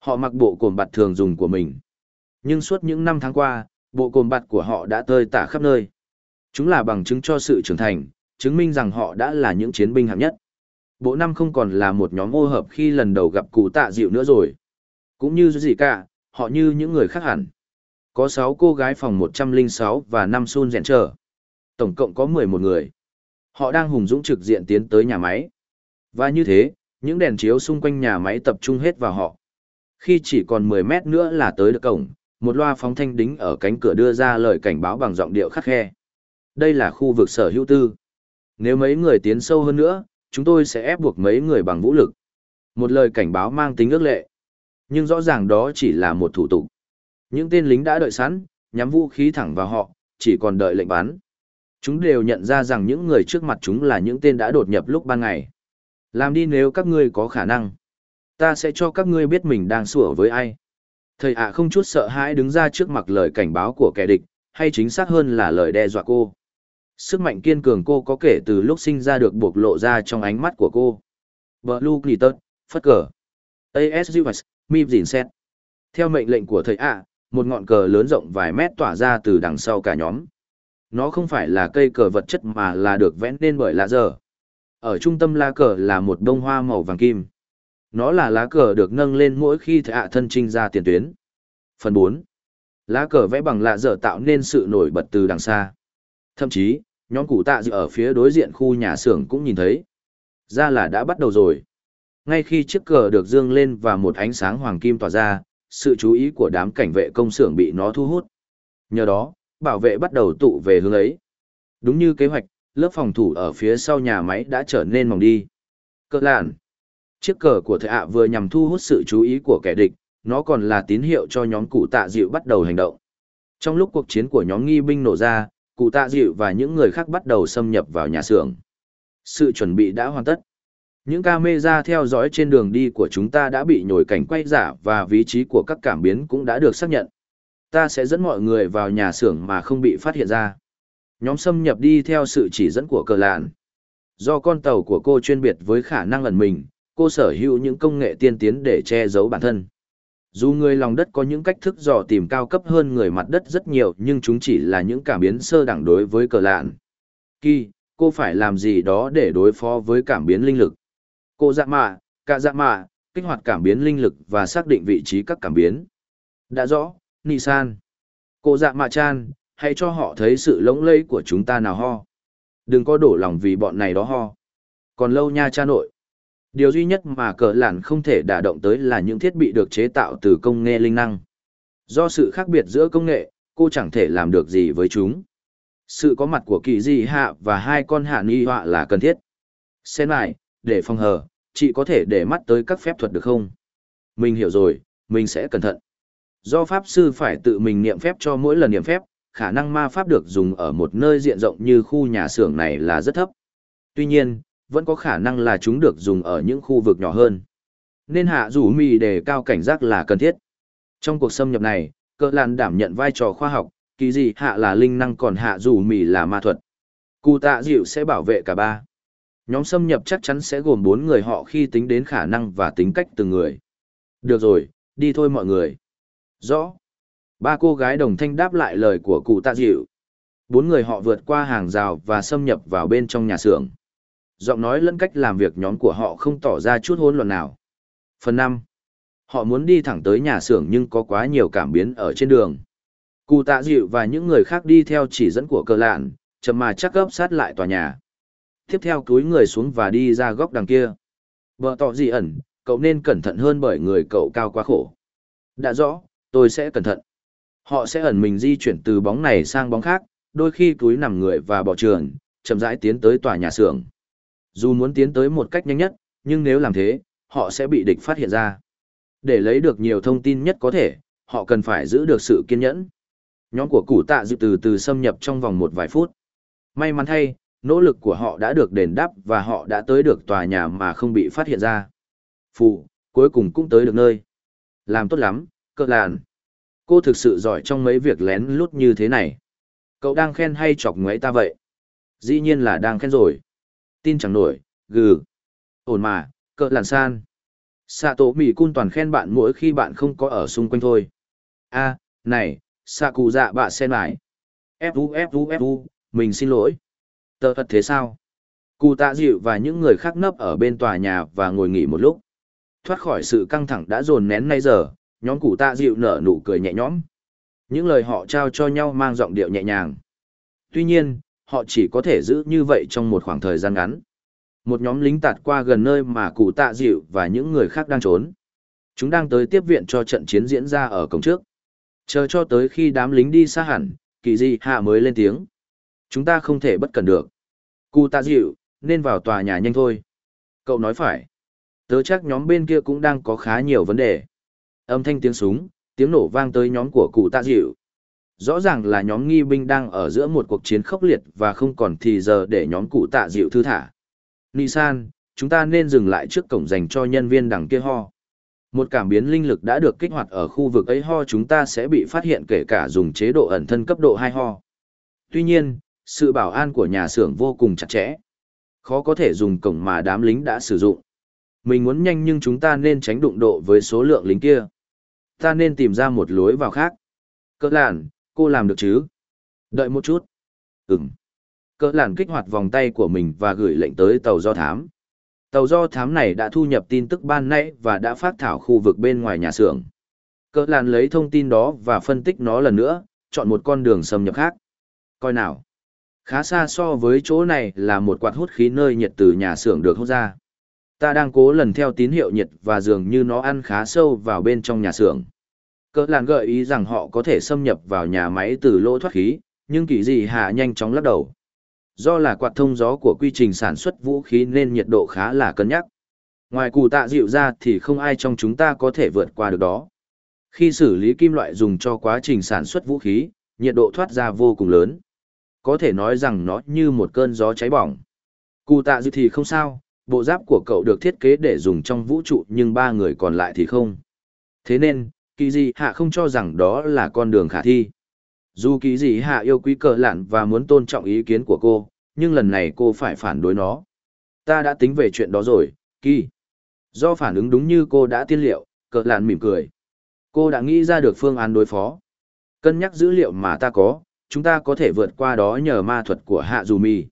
Họ mặc bộ cồn bạt thường dùng của mình. Nhưng suốt những năm tháng qua, bộ cồn bạt của họ đã tơi tả khắp nơi. Chúng là bằng chứng cho sự trưởng thành, chứng minh rằng họ đã là những chiến binh hạng nhất. Bộ năm không còn là một nhóm ô hợp khi lần đầu gặp cụ tạ dịu nữa rồi. Cũng như gì cả, họ như những người khác hẳn. Có 6 cô gái phòng 106 và 5 Sun rèn trở. Tổng cộng có 11 người. Họ đang hùng dũng trực diện tiến tới nhà máy. Và như thế, những đèn chiếu xung quanh nhà máy tập trung hết vào họ. Khi chỉ còn 10 mét nữa là tới được cổng, một loa phóng thanh đính ở cánh cửa đưa ra lời cảnh báo bằng giọng điệu khắc khe. Đây là khu vực sở hữu tư. Nếu mấy người tiến sâu hơn nữa, chúng tôi sẽ ép buộc mấy người bằng vũ lực. Một lời cảnh báo mang tính ước lệ. Nhưng rõ ràng đó chỉ là một thủ tục. Những tên lính đã đợi sẵn, nhắm vũ khí thẳng vào họ, chỉ còn đợi lệnh bắn. Chúng đều nhận ra rằng những người trước mặt chúng là những tên đã đột nhập lúc ban ngày. Làm đi nếu các ngươi có khả năng. Ta sẽ cho các ngươi biết mình đang sủa với ai. Thầy ạ không chút sợ hãi đứng ra trước mặt lời cảnh báo của kẻ địch, hay chính xác hơn là lời đe dọa cô. Sức mạnh kiên cường cô có kể từ lúc sinh ra được bộc lộ ra trong ánh mắt của cô. Blue Glitter, phất cờ. ASUS, mi dìn xét. Theo mệnh lệnh của thầy ạ, một ngọn cờ lớn rộng vài mét tỏa ra từ đằng sau cả nhóm. Nó không phải là cây cờ vật chất mà là được vẽ nên bởi lá giờ. Ở trung tâm lá cờ là một bông hoa màu vàng kim. Nó là lá cờ được nâng lên mỗi khi thạ thân trinh ra tiền tuyến. Phần 4. Lá cờ vẽ bằng lạ dở tạo nên sự nổi bật từ đằng xa. Thậm chí, nhóm cụ tạ dự ở phía đối diện khu nhà xưởng cũng nhìn thấy. Ra là đã bắt đầu rồi. Ngay khi chiếc cờ được dương lên và một ánh sáng hoàng kim tỏa ra, sự chú ý của đám cảnh vệ công xưởng bị nó thu hút. Nhờ đó, bảo vệ bắt đầu tụ về hướng ấy. Đúng như kế hoạch, lớp phòng thủ ở phía sau nhà máy đã trở nên mỏng đi. Cờ lạn. Chiếc cờ của thợ ạ vừa nhằm thu hút sự chú ý của kẻ địch, nó còn là tín hiệu cho nhóm cụ tạ dịu bắt đầu hành động. Trong lúc cuộc chiến của nhóm nghi binh nổ ra, cụ tạ dịu và những người khác bắt đầu xâm nhập vào nhà xưởng. Sự chuẩn bị đã hoàn tất. Những camera theo dõi trên đường đi của chúng ta đã bị nhồi cảnh quay giả và vị trí của các cảm biến cũng đã được xác nhận. Ta sẽ dẫn mọi người vào nhà xưởng mà không bị phát hiện ra. Nhóm xâm nhập đi theo sự chỉ dẫn của cờ lạn. Do con tàu của cô chuyên biệt với khả năng ẩn mình, cô sở hữu những công nghệ tiên tiến để che giấu bản thân. Dù người lòng đất có những cách thức dò tìm cao cấp hơn người mặt đất rất nhiều nhưng chúng chỉ là những cảm biến sơ đẳng đối với cờ lạn. Kỳ, cô phải làm gì đó để đối phó với cảm biến linh lực. Cô dạ mạ, cả dạ mạ, kích hoạt cảm biến linh lực và xác định vị trí các cảm biến. Đã rõ, Nisan. Cô dạ mạ chan, hãy cho họ thấy sự lỗng lẫy của chúng ta nào ho. Đừng có đổ lòng vì bọn này đó ho. Còn lâu nha cha nội. Điều duy nhất mà cờ lản không thể đả động tới là những thiết bị được chế tạo từ công nghệ linh năng. Do sự khác biệt giữa công nghệ, cô chẳng thể làm được gì với chúng. Sự có mặt của kỳ di hạ và hai con hạ ni họa là cần thiết. Xem lại, để phòng hờ, chị có thể để mắt tới các phép thuật được không? Mình hiểu rồi, mình sẽ cẩn thận. Do pháp sư phải tự mình niệm phép cho mỗi lần niệm phép, khả năng ma pháp được dùng ở một nơi diện rộng như khu nhà xưởng này là rất thấp. Tuy nhiên, vẫn có khả năng là chúng được dùng ở những khu vực nhỏ hơn. Nên hạ rủ mì đề cao cảnh giác là cần thiết. Trong cuộc xâm nhập này, cơ làn đảm nhận vai trò khoa học, kỳ gì hạ là linh năng còn hạ rủ mì là ma thuật. Cụ tạ dịu sẽ bảo vệ cả ba. Nhóm xâm nhập chắc chắn sẽ gồm bốn người họ khi tính đến khả năng và tính cách từng người. Được rồi, đi thôi mọi người. Rõ. Ba cô gái đồng thanh đáp lại lời của cụ tạ dịu. Bốn người họ vượt qua hàng rào và xâm nhập vào bên trong nhà xưởng. Giọng nói lẫn cách làm việc nhóm của họ không tỏ ra chút hỗn loạn nào. Phần năm, Họ muốn đi thẳng tới nhà xưởng nhưng có quá nhiều cảm biến ở trên đường. Cụ tạ dịu và những người khác đi theo chỉ dẫn của cờ lạn, chậm mà chắc gấp sát lại tòa nhà. Tiếp theo túi người xuống và đi ra góc đằng kia. Vợ tỏ gì ẩn, cậu nên cẩn thận hơn bởi người cậu cao quá khổ. Đã rõ, tôi sẽ cẩn thận. Họ sẽ ẩn mình di chuyển từ bóng này sang bóng khác, đôi khi túi nằm người và bỏ trường, chậm rãi tiến tới tòa nhà xưởng. Dù muốn tiến tới một cách nhanh nhất, nhưng nếu làm thế, họ sẽ bị địch phát hiện ra. Để lấy được nhiều thông tin nhất có thể, họ cần phải giữ được sự kiên nhẫn. Nhóm của củ tạ dự từ từ xâm nhập trong vòng một vài phút. May mắn thay, nỗ lực của họ đã được đền đáp và họ đã tới được tòa nhà mà không bị phát hiện ra. Phụ, cuối cùng cũng tới được nơi. Làm tốt lắm, cỡ làn. Cô thực sự giỏi trong mấy việc lén lút như thế này. Cậu đang khen hay chọc ngoáy ta vậy? Dĩ nhiên là đang khen rồi. Tin chẳng nổi, gừ. Ổn mà, cỡ làn san. Sạ tổ mỉ cun toàn khen bạn mỗi khi bạn không có ở xung quanh thôi. a này, sạ cụ dạ bạ sen lại. Fu fu fu, mình xin lỗi. Tờ thật thế sao? Cụ tạ dịu và những người khác nấp ở bên tòa nhà và ngồi nghỉ một lúc. Thoát khỏi sự căng thẳng đã dồn nén nay giờ, nhóm cụ tạ dịu nở nụ cười nhẹ nhõm. Những lời họ trao cho nhau mang giọng điệu nhẹ nhàng. Tuy nhiên, họ chỉ có thể giữ như vậy trong một khoảng thời gian ngắn. Một nhóm lính tạt qua gần nơi mà cụ tạ dịu và những người khác đang trốn. Chúng đang tới tiếp viện cho trận chiến diễn ra ở cổng trước. Chờ cho tới khi đám lính đi xa hẳn, kỳ di hạ mới lên tiếng. Chúng ta không thể bất cần được. Cụ tạ dịu, nên vào tòa nhà nhanh thôi. Cậu nói phải. Tớ chắc nhóm bên kia cũng đang có khá nhiều vấn đề. Âm thanh tiếng súng, tiếng nổ vang tới nhóm của cụ tạ dịu. Rõ ràng là nhóm nghi binh đang ở giữa một cuộc chiến khốc liệt và không còn thì giờ để nhóm cụ tạ dịu thư thả. Nisan, chúng ta nên dừng lại trước cổng dành cho nhân viên đằng kia ho. Một cảm biến linh lực đã được kích hoạt ở khu vực ấy ho chúng ta sẽ bị phát hiện kể cả dùng chế độ ẩn thân cấp độ 2 ho. Tuy nhiên, sự bảo an của nhà xưởng vô cùng chặt chẽ. Khó có thể dùng cổng mà đám lính đã sử dụng. Mình muốn nhanh nhưng chúng ta nên tránh đụng độ với số lượng lính kia. Ta nên tìm ra một lối vào khác. Cỡ làn, cô làm được chứ? Đợi một chút. Ừm. Cỡ làn kích hoạt vòng tay của mình và gửi lệnh tới tàu do thám. Tàu do thám này đã thu nhập tin tức ban nãy và đã phát thảo khu vực bên ngoài nhà xưởng. Cỡ làn lấy thông tin đó và phân tích nó lần nữa, chọn một con đường xâm nhập khác. Coi nào. Khá xa so với chỗ này là một quạt hút khí nơi nhiệt từ nhà xưởng được hút ra. Ta đang cố lần theo tín hiệu nhiệt và dường như nó ăn khá sâu vào bên trong nhà xưởng. Cỡ làn gợi ý rằng họ có thể xâm nhập vào nhà máy từ lỗ thoát khí, nhưng kỳ gì hạ nhanh chóng lắc đầu. Do là quạt thông gió của quy trình sản xuất vũ khí nên nhiệt độ khá là cân nhắc. Ngoài cụ tạ dịu ra thì không ai trong chúng ta có thể vượt qua được đó. Khi xử lý kim loại dùng cho quá trình sản xuất vũ khí, nhiệt độ thoát ra vô cùng lớn. Có thể nói rằng nó như một cơn gió cháy bỏng. Cụ tạ dịu thì không sao, bộ giáp của cậu được thiết kế để dùng trong vũ trụ nhưng ba người còn lại thì không. Thế nên, kỳ gì hạ không cho rằng đó là con đường khả thi. Dù kỳ gì hạ yêu quý cờ lạn và muốn tôn trọng ý kiến của cô, nhưng lần này cô phải phản đối nó. Ta đã tính về chuyện đó rồi, kỳ. Do phản ứng đúng như cô đã tiên liệu, cờ lạn mỉm cười. Cô đã nghĩ ra được phương án đối phó. Cân nhắc dữ liệu mà ta có, chúng ta có thể vượt qua đó nhờ ma thuật của hạ dù mi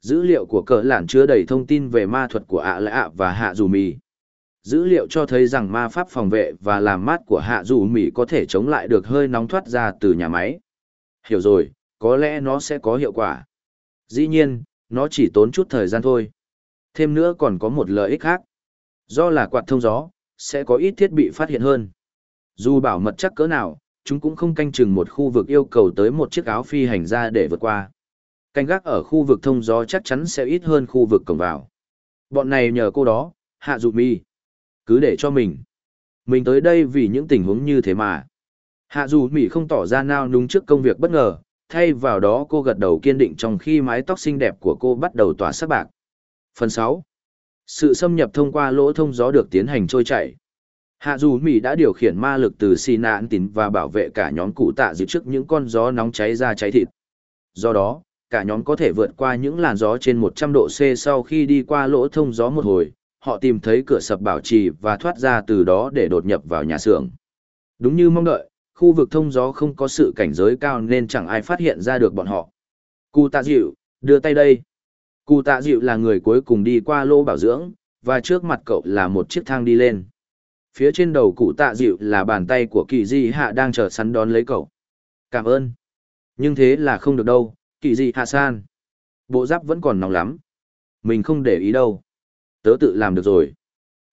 Dữ liệu của cờ lản chứa đầy thông tin về ma thuật của ạ lạ và hạ dù mi dữ liệu cho thấy rằng ma pháp phòng vệ và làm mát của hạ dù mi có thể chống lại được hơi nóng thoát ra từ nhà máy Hiểu rồi, có lẽ nó sẽ có hiệu quả. Dĩ nhiên, nó chỉ tốn chút thời gian thôi. Thêm nữa còn có một lợi ích khác. Do là quạt thông gió, sẽ có ít thiết bị phát hiện hơn. Dù bảo mật chắc cỡ nào, chúng cũng không canh chừng một khu vực yêu cầu tới một chiếc áo phi hành ra để vượt qua. Canh gác ở khu vực thông gió chắc chắn sẽ ít hơn khu vực cổng vào. Bọn này nhờ cô đó, hạ dụ mi. Cứ để cho mình. Mình tới đây vì những tình huống như thế mà. Hạ dù Mỹ không tỏ ra nao núng trước công việc bất ngờ, thay vào đó cô gật đầu kiên định trong khi mái tóc xinh đẹp của cô bắt đầu tỏa sắc bạc. Phần 6. Sự xâm nhập thông qua lỗ thông gió được tiến hành trôi chảy. Hạ dù Mỹ đã điều khiển ma lực từ xì nạn tín và bảo vệ cả nhóm cụ tạ dịp trước những con gió nóng cháy ra cháy thịt. Do đó, cả nhóm có thể vượt qua những làn gió trên 100 độ C sau khi đi qua lỗ thông gió một hồi, họ tìm thấy cửa sập bảo trì và thoát ra từ đó để đột nhập vào nhà xưởng. Đúng như mong đợi, khu vực thông gió không có sự cảnh giới cao nên chẳng ai phát hiện ra được bọn họ. Cụ tạ dịu, đưa tay đây. Cụ tạ dịu là người cuối cùng đi qua lỗ bảo dưỡng, và trước mặt cậu là một chiếc thang đi lên. Phía trên đầu cụ tạ dịu là bàn tay của kỳ di hạ đang chờ sắn đón lấy cậu. Cảm ơn. Nhưng thế là không được đâu, kỳ di hạ san. Bộ giáp vẫn còn nóng lắm. Mình không để ý đâu. Tớ tự làm được rồi.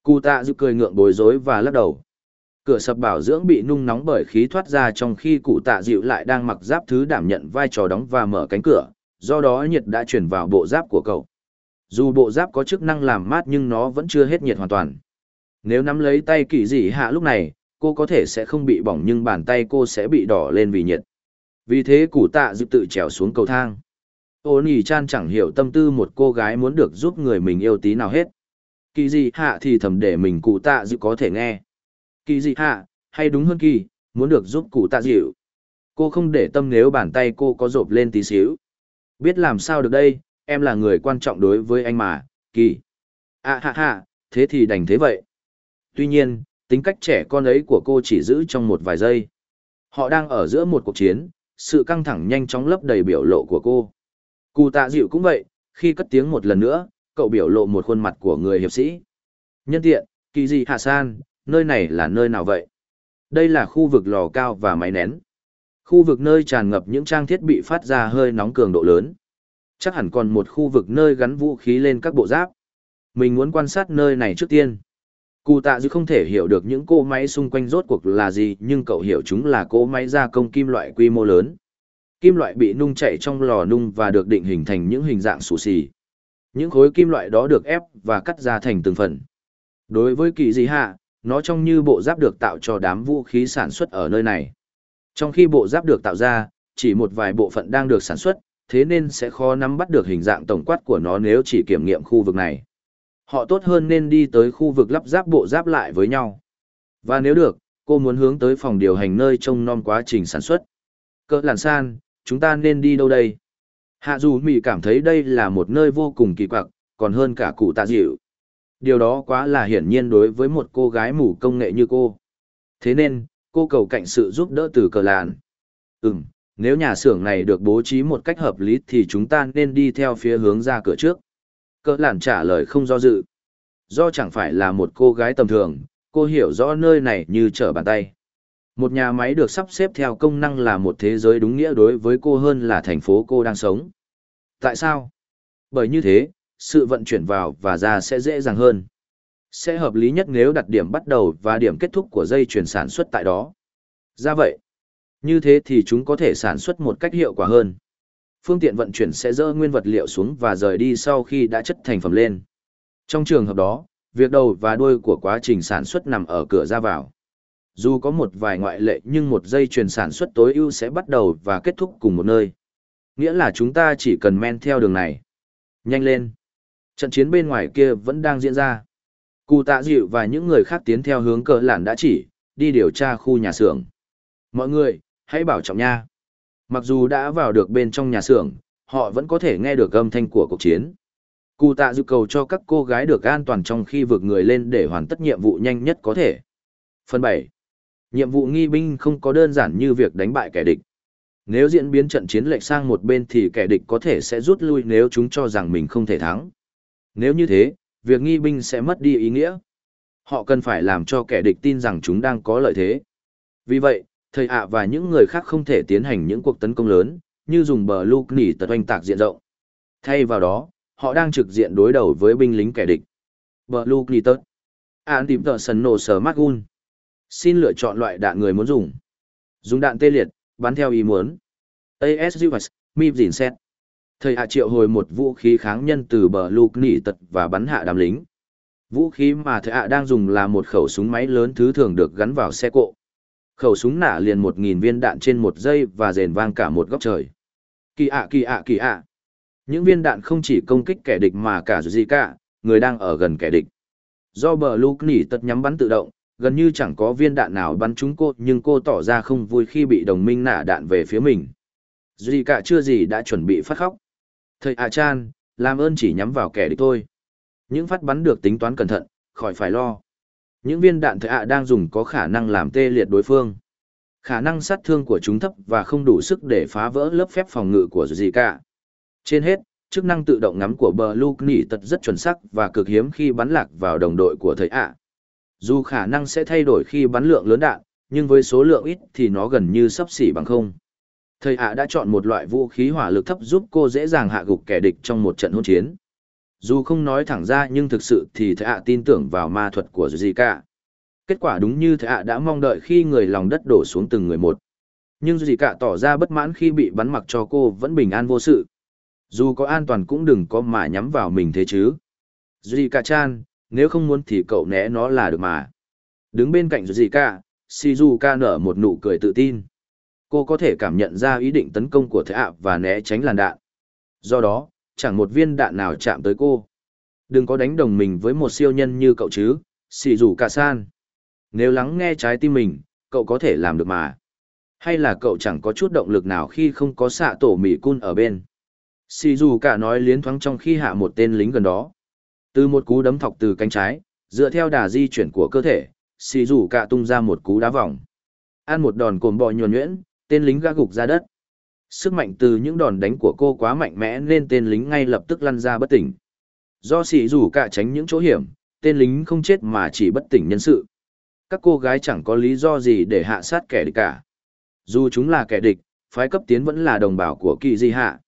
Cụ tạ dịu cười ngượng bối rối và lắc đầu. Cửa sập bảo dưỡng bị nung nóng bởi khí thoát ra trong khi cụ tạ dịu lại đang mặc giáp thứ đảm nhận vai trò đóng và mở cánh cửa, do đó nhiệt đã chuyển vào bộ giáp của cậu. Dù bộ giáp có chức năng làm mát nhưng nó vẫn chưa hết nhiệt hoàn toàn. Nếu nắm lấy tay kỳ dị hạ lúc này, cô có thể sẽ không bị bỏng nhưng bàn tay cô sẽ bị đỏ lên vì nhiệt. Vì thế củ tạ dịu tự trèo xuống cầu thang. Ô nì chan chẳng hiểu tâm tư một cô gái muốn được giúp người mình yêu tí nào hết. Kỳ dị hạ thì thầm để mình cụ tạ dịu có thể nghe. Kỳ dị hạ, hay đúng hơn kỳ, muốn được giúp cụ tạ dịu. Cô không để tâm nếu bàn tay cô có rộp lên tí xíu. Biết làm sao được đây, em là người quan trọng đối với anh mà, kỳ. À hạ hạ, thế thì đành thế vậy. Tuy nhiên, tính cách trẻ con ấy của cô chỉ giữ trong một vài giây. Họ đang ở giữa một cuộc chiến, sự căng thẳng nhanh chóng lấp đầy biểu lộ của cô. Cụ tạ dịu cũng vậy, khi cất tiếng một lần nữa, cậu biểu lộ một khuôn mặt của người hiệp sĩ. Nhân tiện, kỳ gì hạ san, nơi này là nơi nào vậy? Đây là khu vực lò cao và máy nén. Khu vực nơi tràn ngập những trang thiết bị phát ra hơi nóng cường độ lớn. Chắc hẳn còn một khu vực nơi gắn vũ khí lên các bộ giáp. Mình muốn quan sát nơi này trước tiên. Cụ tạ dư không thể hiểu được những cỗ máy xung quanh rốt cuộc là gì nhưng cậu hiểu chúng là cỗ máy gia công kim loại quy mô lớn. Kim loại bị nung chạy trong lò nung và được định hình thành những hình dạng xù xì. Những khối kim loại đó được ép và cắt ra thành từng phần. Đối với kỳ dị hạ, nó trông như bộ giáp được tạo cho đám vũ khí sản xuất ở nơi này. Trong khi bộ giáp được tạo ra, chỉ một vài bộ phận đang được sản xuất, thế nên sẽ khó nắm bắt được hình dạng tổng quát của nó nếu chỉ kiểm nghiệm khu vực này. Họ tốt hơn nên đi tới khu vực lắp ráp bộ giáp lại với nhau. Và nếu được, cô muốn hướng tới phòng điều hành nơi trông nom quá trình sản xuất. Cỡ làn san, chúng ta nên đi đâu đây? Hạ dù Mỹ cảm thấy đây là một nơi vô cùng kỳ quặc, còn hơn cả cụ tạ dịu. Điều đó quá là hiển nhiên đối với một cô gái mù công nghệ như cô. Thế nên, cô cầu cạnh sự giúp đỡ từ cờ làn. Ừm, nếu nhà xưởng này được bố trí một cách hợp lý thì chúng ta nên đi theo phía hướng ra cửa trước. Cỡ làn trả lời không do dự. Do chẳng phải là một cô gái tầm thường, cô hiểu rõ nơi này như trở bàn tay. Một nhà máy được sắp xếp theo công năng là một thế giới đúng nghĩa đối với cô hơn là thành phố cô đang sống. Tại sao? Bởi như thế, sự vận chuyển vào và ra sẽ dễ dàng hơn. Sẽ hợp lý nhất nếu đặt điểm bắt đầu và điểm kết thúc của dây chuyển sản xuất tại đó. Ra vậy, như thế thì chúng có thể sản xuất một cách hiệu quả hơn. Phương tiện vận chuyển sẽ dỡ nguyên vật liệu xuống và rời đi sau khi đã chất thành phẩm lên. Trong trường hợp đó, việc đầu và đuôi của quá trình sản xuất nằm ở cửa ra vào. Dù có một vài ngoại lệ nhưng một dây chuyền sản xuất tối ưu sẽ bắt đầu và kết thúc cùng một nơi. Nghĩa là chúng ta chỉ cần men theo đường này. Nhanh lên. Trận chiến bên ngoài kia vẫn đang diễn ra. Cụ tạ dịu và những người khác tiến theo hướng cờ lản đã chỉ, đi điều tra khu nhà xưởng. Mọi người, hãy bảo trọng nha. Mặc dù đã vào được bên trong nhà xưởng, họ vẫn có thể nghe được âm thanh của cuộc chiến. Cụ tạ dự cầu cho các cô gái được an toàn trong khi vượt người lên để hoàn tất nhiệm vụ nhanh nhất có thể. Phần 7. Nhiệm vụ nghi binh không có đơn giản như việc đánh bại kẻ địch. Nếu diễn biến trận chiến lệch sang một bên thì kẻ địch có thể sẽ rút lui nếu chúng cho rằng mình không thể thắng. Nếu như thế, việc nghi binh sẽ mất đi ý nghĩa. Họ cần phải làm cho kẻ địch tin rằng chúng đang có lợi thế. Vì vậy, thầy ạ và những người khác không thể tiến hành những cuộc tấn công lớn, như dùng bờ lục nỉ tật oanh tạc diện rộng. Thay vào đó, họ đang trực diện đối đầu với binh lính kẻ địch. Bờ lục nỉ tật. Án tìm tờ sần nổ sờ mát gun. Xin lựa chọn loại đạn người muốn dùng. Dùng đạn tê liệt, bắn theo ý muốn. ASUS, MIP dìn xét. Thầy hạ triệu hồi một vũ khí kháng nhân từ bờ lục nỉ tật và bắn hạ đám lính. Vũ khí mà thầy hạ đang dùng là một khẩu súng máy lớn thứ thường được gắn vào xe cộ. Khẩu súng nả liền một nghìn viên đạn trên một giây và rền vang cả một góc trời. Kỳ ạ kỳ ạ kỳ ạ. Những viên đạn không chỉ công kích kẻ địch mà cả gì cả, người đang ở gần kẻ địch. Do bờ lục nỉ tật nhắm bắn tự động, gần như chẳng có viên đạn nào bắn trúng cô nhưng cô tỏ ra không vui khi bị đồng minh nả đạn về phía mình. Duy cả chưa gì đã chuẩn bị phát khóc. Thầy A Chan, làm ơn chỉ nhắm vào kẻ địch thôi. Những phát bắn được tính toán cẩn thận, khỏi phải lo. Những viên đạn thệ ạ đang dùng có khả năng làm tê liệt đối phương. Khả năng sát thương của chúng thấp và không đủ sức để phá vỡ lớp phép phòng ngự của gì cả. Trên hết, chức năng tự động ngắm của bờ Luke nỉ tật rất chuẩn xác và cực hiếm khi bắn lạc vào đồng đội của thầy ạ. Dù khả năng sẽ thay đổi khi bắn lượng lớn đạn, nhưng với số lượng ít thì nó gần như sắp xỉ bằng không. Thầy ạ đã chọn một loại vũ khí hỏa lực thấp giúp cô dễ dàng hạ gục kẻ địch trong một trận hỗn chiến. Dù không nói thẳng ra nhưng thực sự thì thầy ạ tin tưởng vào ma thuật của Zika. Kết quả đúng như thầy ạ đã mong đợi khi người lòng đất đổ xuống từng người một. Nhưng Zika tỏ ra bất mãn khi bị bắn mặc cho cô vẫn bình an vô sự. Dù có an toàn cũng đừng có mà nhắm vào mình thế chứ. Zika-chan, nếu không muốn thì cậu né nó là được mà. Đứng bên cạnh Zika, Shizuka nở một nụ cười tự tin. Cô có thể cảm nhận ra ý định tấn công của thẻ ạ và né tránh làn đạn. Do đó, chẳng một viên đạn nào chạm tới cô. Đừng có đánh đồng mình với một siêu nhân như cậu chứ, xì rủ cả san. Nếu lắng nghe trái tim mình, cậu có thể làm được mà. Hay là cậu chẳng có chút động lực nào khi không có xạ tổ mỉ cun ở bên. Xì dù cả nói liến thoáng trong khi hạ một tên lính gần đó. Từ một cú đấm thọc từ cánh trái, dựa theo đà di chuyển của cơ thể, xì dù cả tung ra một cú đá vòng. Ăn một đòn cồn bò nhuồn nhuyễn, tên lính gã gục ra đất. Sức mạnh từ những đòn đánh của cô quá mạnh mẽ nên tên lính ngay lập tức lăn ra bất tỉnh. Do xì rủ cả tránh những chỗ hiểm, tên lính không chết mà chỉ bất tỉnh nhân sự. Các cô gái chẳng có lý do gì để hạ sát kẻ địch cả. Dù chúng là kẻ địch, phái cấp tiến vẫn là đồng bào của kỳ di hạ.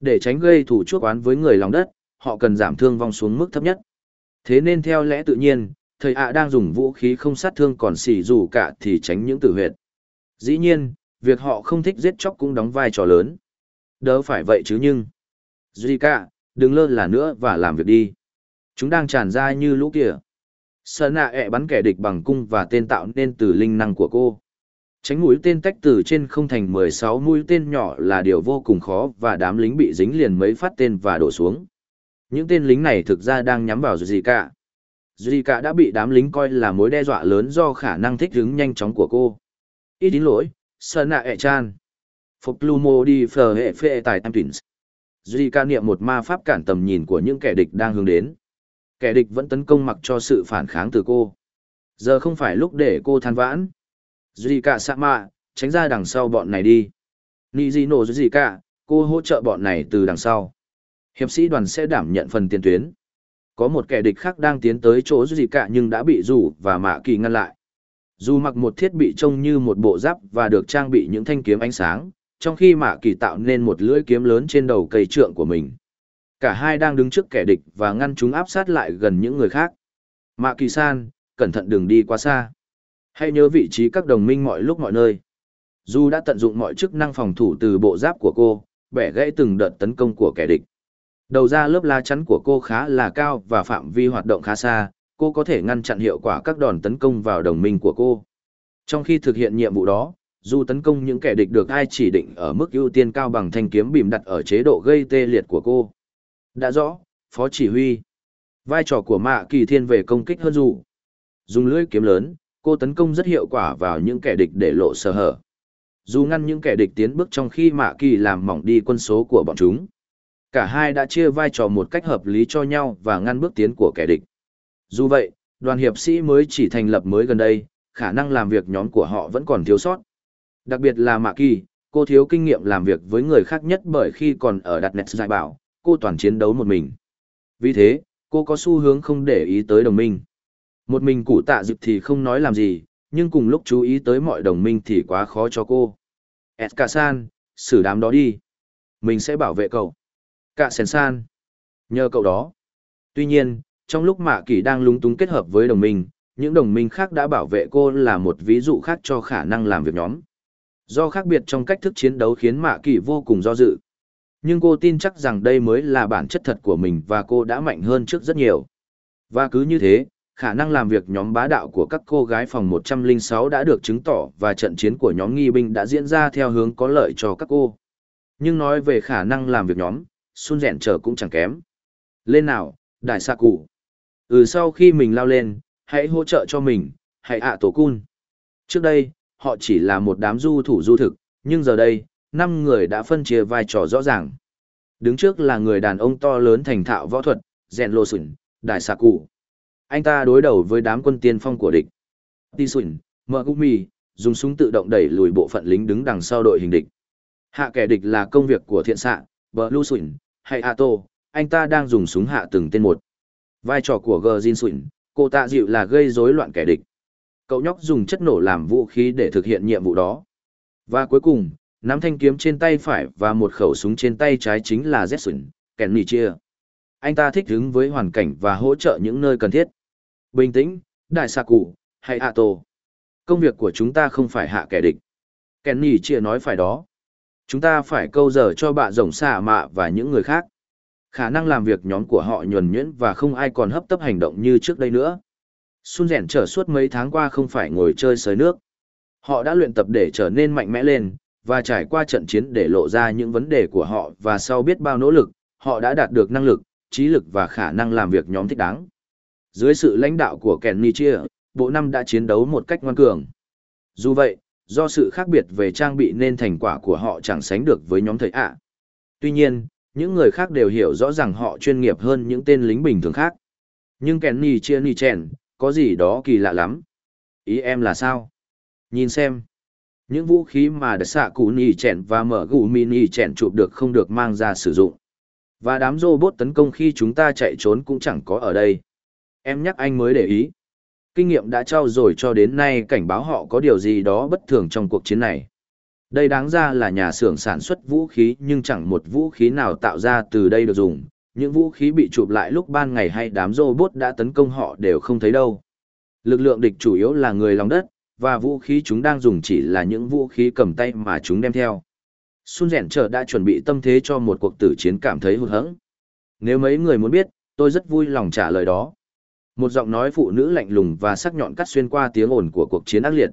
Để tránh gây thủ chuốc oán với người lòng đất, họ cần giảm thương vong xuống mức thấp nhất. Thế nên theo lẽ tự nhiên, thầy ạ đang dùng vũ khí không sát thương còn xì dù cả thì tránh những tử huyệt. Dĩ nhiên, việc họ không thích giết chóc cũng đóng vai trò lớn. Đỡ phải vậy chứ nhưng. Zika, đừng lơ là nữa và làm việc đi. Chúng đang tràn ra như lũ kìa. Sơn nạ ẹ bắn kẻ địch bằng cung và tên tạo nên từ linh năng của cô. Tránh mũi tên tách từ trên không thành 16 mũi tên nhỏ là điều vô cùng khó và đám lính bị dính liền mấy phát tên và đổ xuống. Những tên lính này thực ra đang nhắm vào Zika. Zika đã bị đám lính coi là mối đe dọa lớn do khả năng thích ứng nhanh chóng của cô. Ít đến lỗi, sơn nạ ẹ chan. Phục lumo đi phờ hệ phê tài tam tuyển. Duy ca niệm một ma pháp cản tầm nhìn của những kẻ địch đang hướng đến. Kẻ địch vẫn tấn công mặc cho sự phản kháng từ cô. Giờ không phải lúc để cô than vãn. Duy ca sa mạ tránh ra đằng sau bọn này đi. Ni di nổ duy ca, cô hỗ trợ bọn này từ đằng sau. Hiệp sĩ đoàn sẽ đảm nhận phần tiền tuyến. Có một kẻ địch khác đang tiến tới chỗ duy ca nhưng đã bị rủ và mạ kỳ ngăn lại dù mặc một thiết bị trông như một bộ giáp và được trang bị những thanh kiếm ánh sáng, trong khi mạ kỳ tạo nên một lưỡi kiếm lớn trên đầu cây trượng của mình. Cả hai đang đứng trước kẻ địch và ngăn chúng áp sát lại gần những người khác. Mạ kỳ san, cẩn thận đừng đi quá xa. Hãy nhớ vị trí các đồng minh mọi lúc mọi nơi. Dù đã tận dụng mọi chức năng phòng thủ từ bộ giáp của cô, bẻ gãy từng đợt tấn công của kẻ địch. Đầu ra lớp la chắn của cô khá là cao và phạm vi hoạt động khá xa, cô có thể ngăn chặn hiệu quả các đòn tấn công vào đồng minh của cô. Trong khi thực hiện nhiệm vụ đó, dù tấn công những kẻ địch được ai chỉ định ở mức ưu tiên cao bằng thanh kiếm bìm đặt ở chế độ gây tê liệt của cô. Đã rõ, Phó Chỉ huy. Vai trò của Mạ Kỳ Thiên về công kích hơn dù. Dùng lưỡi kiếm lớn, cô tấn công rất hiệu quả vào những kẻ địch để lộ sơ hở. Dù ngăn những kẻ địch tiến bước trong khi Mạ Kỳ làm mỏng đi quân số của bọn chúng. Cả hai đã chia vai trò một cách hợp lý cho nhau và ngăn bước tiến của kẻ địch. Dù vậy, đoàn hiệp sĩ mới chỉ thành lập mới gần đây, khả năng làm việc nhóm của họ vẫn còn thiếu sót. Đặc biệt là Mạ Kỳ, cô thiếu kinh nghiệm làm việc với người khác nhất bởi khi còn ở đặt nét giải bảo, cô toàn chiến đấu một mình. Vì thế, cô có xu hướng không để ý tới đồng minh. Một mình cụ tạ dịp thì không nói làm gì, nhưng cùng lúc chú ý tới mọi đồng minh thì quá khó cho cô. Eska-san, xử đám đó đi. Mình sẽ bảo vệ cậu. Cả Sen-san. Nhờ cậu đó. Tuy nhiên, trong lúc mạ kỳ đang lúng túng kết hợp với đồng minh những đồng minh khác đã bảo vệ cô là một ví dụ khác cho khả năng làm việc nhóm do khác biệt trong cách thức chiến đấu khiến mạ kỳ vô cùng do dự Nhưng cô tin chắc rằng đây mới là bản chất thật của mình và cô đã mạnh hơn trước rất nhiều. Và cứ như thế, khả năng làm việc nhóm bá đạo của các cô gái phòng 106 đã được chứng tỏ và trận chiến của nhóm nghi binh đã diễn ra theo hướng có lợi cho các cô. Nhưng nói về khả năng làm việc nhóm, Sun rèn trở cũng chẳng kém. Lên nào, đại xạ cụ. Ừ sau khi mình lao lên, hãy hỗ trợ cho mình, hãy ạ tổ cun. Trước đây, họ chỉ là một đám du thủ du thực, nhưng giờ đây, năm người đã phân chia vai trò rõ ràng. Đứng trước là người đàn ông to lớn thành thạo võ thuật, rèn lô sửn, đại xạ cụ. Anh ta đối đầu với đám quân tiên phong của địch. Ti mơ mở gumi, dùng súng tự động đẩy lùi bộ phận lính đứng đằng sau đội hình địch. Hạ kẻ địch là công việc của thiện xạ, bờ Lu Sửn, hay Ato, anh ta đang dùng súng hạ từng tên một. Vai trò của Gờ Jin sủn, cô tạ dịu là gây rối loạn kẻ địch. Cậu nhóc dùng chất nổ làm vũ khí để thực hiện nhiệm vụ đó. Và cuối cùng, nắm thanh kiếm trên tay phải và một khẩu súng trên tay trái chính là Zetsun, kèn nỉ chia. Anh ta thích ứng với hoàn cảnh và hỗ trợ những nơi cần thiết. Bình tĩnh, đại xạ cụ, hay Ato. Công việc của chúng ta không phải hạ kẻ địch. Kèn nỉ chia nói phải đó. Chúng ta phải câu giờ cho bạ rồng xạ mạ và những người khác. Khả năng làm việc nhóm của họ nhuần nhuyễn và không ai còn hấp tấp hành động như trước đây nữa. Sun rèn trở suốt mấy tháng qua không phải ngồi chơi sới nước. Họ đã luyện tập để trở nên mạnh mẽ lên, và trải qua trận chiến để lộ ra những vấn đề của họ và sau biết bao nỗ lực, họ đã đạt được năng lực, trí lực và khả năng làm việc nhóm thích đáng. Dưới sự lãnh đạo của Kenny Chia, bộ năm đã chiến đấu một cách ngoan cường. Dù vậy, do sự khác biệt về trang bị nên thành quả của họ chẳng sánh được với nhóm thầy ạ. Tuy nhiên, những người khác đều hiểu rõ rằng họ chuyên nghiệp hơn những tên lính bình thường khác. Nhưng Kenny Chia Ni chèn, có gì đó kỳ lạ lắm. Ý em là sao? Nhìn xem. Những vũ khí mà đặc xạ cụ Ni chèn và mở gù mini chèn chụp được không được mang ra sử dụng. Và đám robot tấn công khi chúng ta chạy trốn cũng chẳng có ở đây. Em nhắc anh mới để ý. Kinh nghiệm đã trao rồi cho đến nay cảnh báo họ có điều gì đó bất thường trong cuộc chiến này. Đây đáng ra là nhà xưởng sản xuất vũ khí nhưng chẳng một vũ khí nào tạo ra từ đây được dùng. Những vũ khí bị chụp lại lúc ban ngày hay đám robot đã tấn công họ đều không thấy đâu. Lực lượng địch chủ yếu là người lòng đất, và vũ khí chúng đang dùng chỉ là những vũ khí cầm tay mà chúng đem theo. Sun rèn trở đã chuẩn bị tâm thế cho một cuộc tử chiến cảm thấy hụt hẫng. Nếu mấy người muốn biết, tôi rất vui lòng trả lời đó. Một giọng nói phụ nữ lạnh lùng và sắc nhọn cắt xuyên qua tiếng ồn của cuộc chiến ác liệt.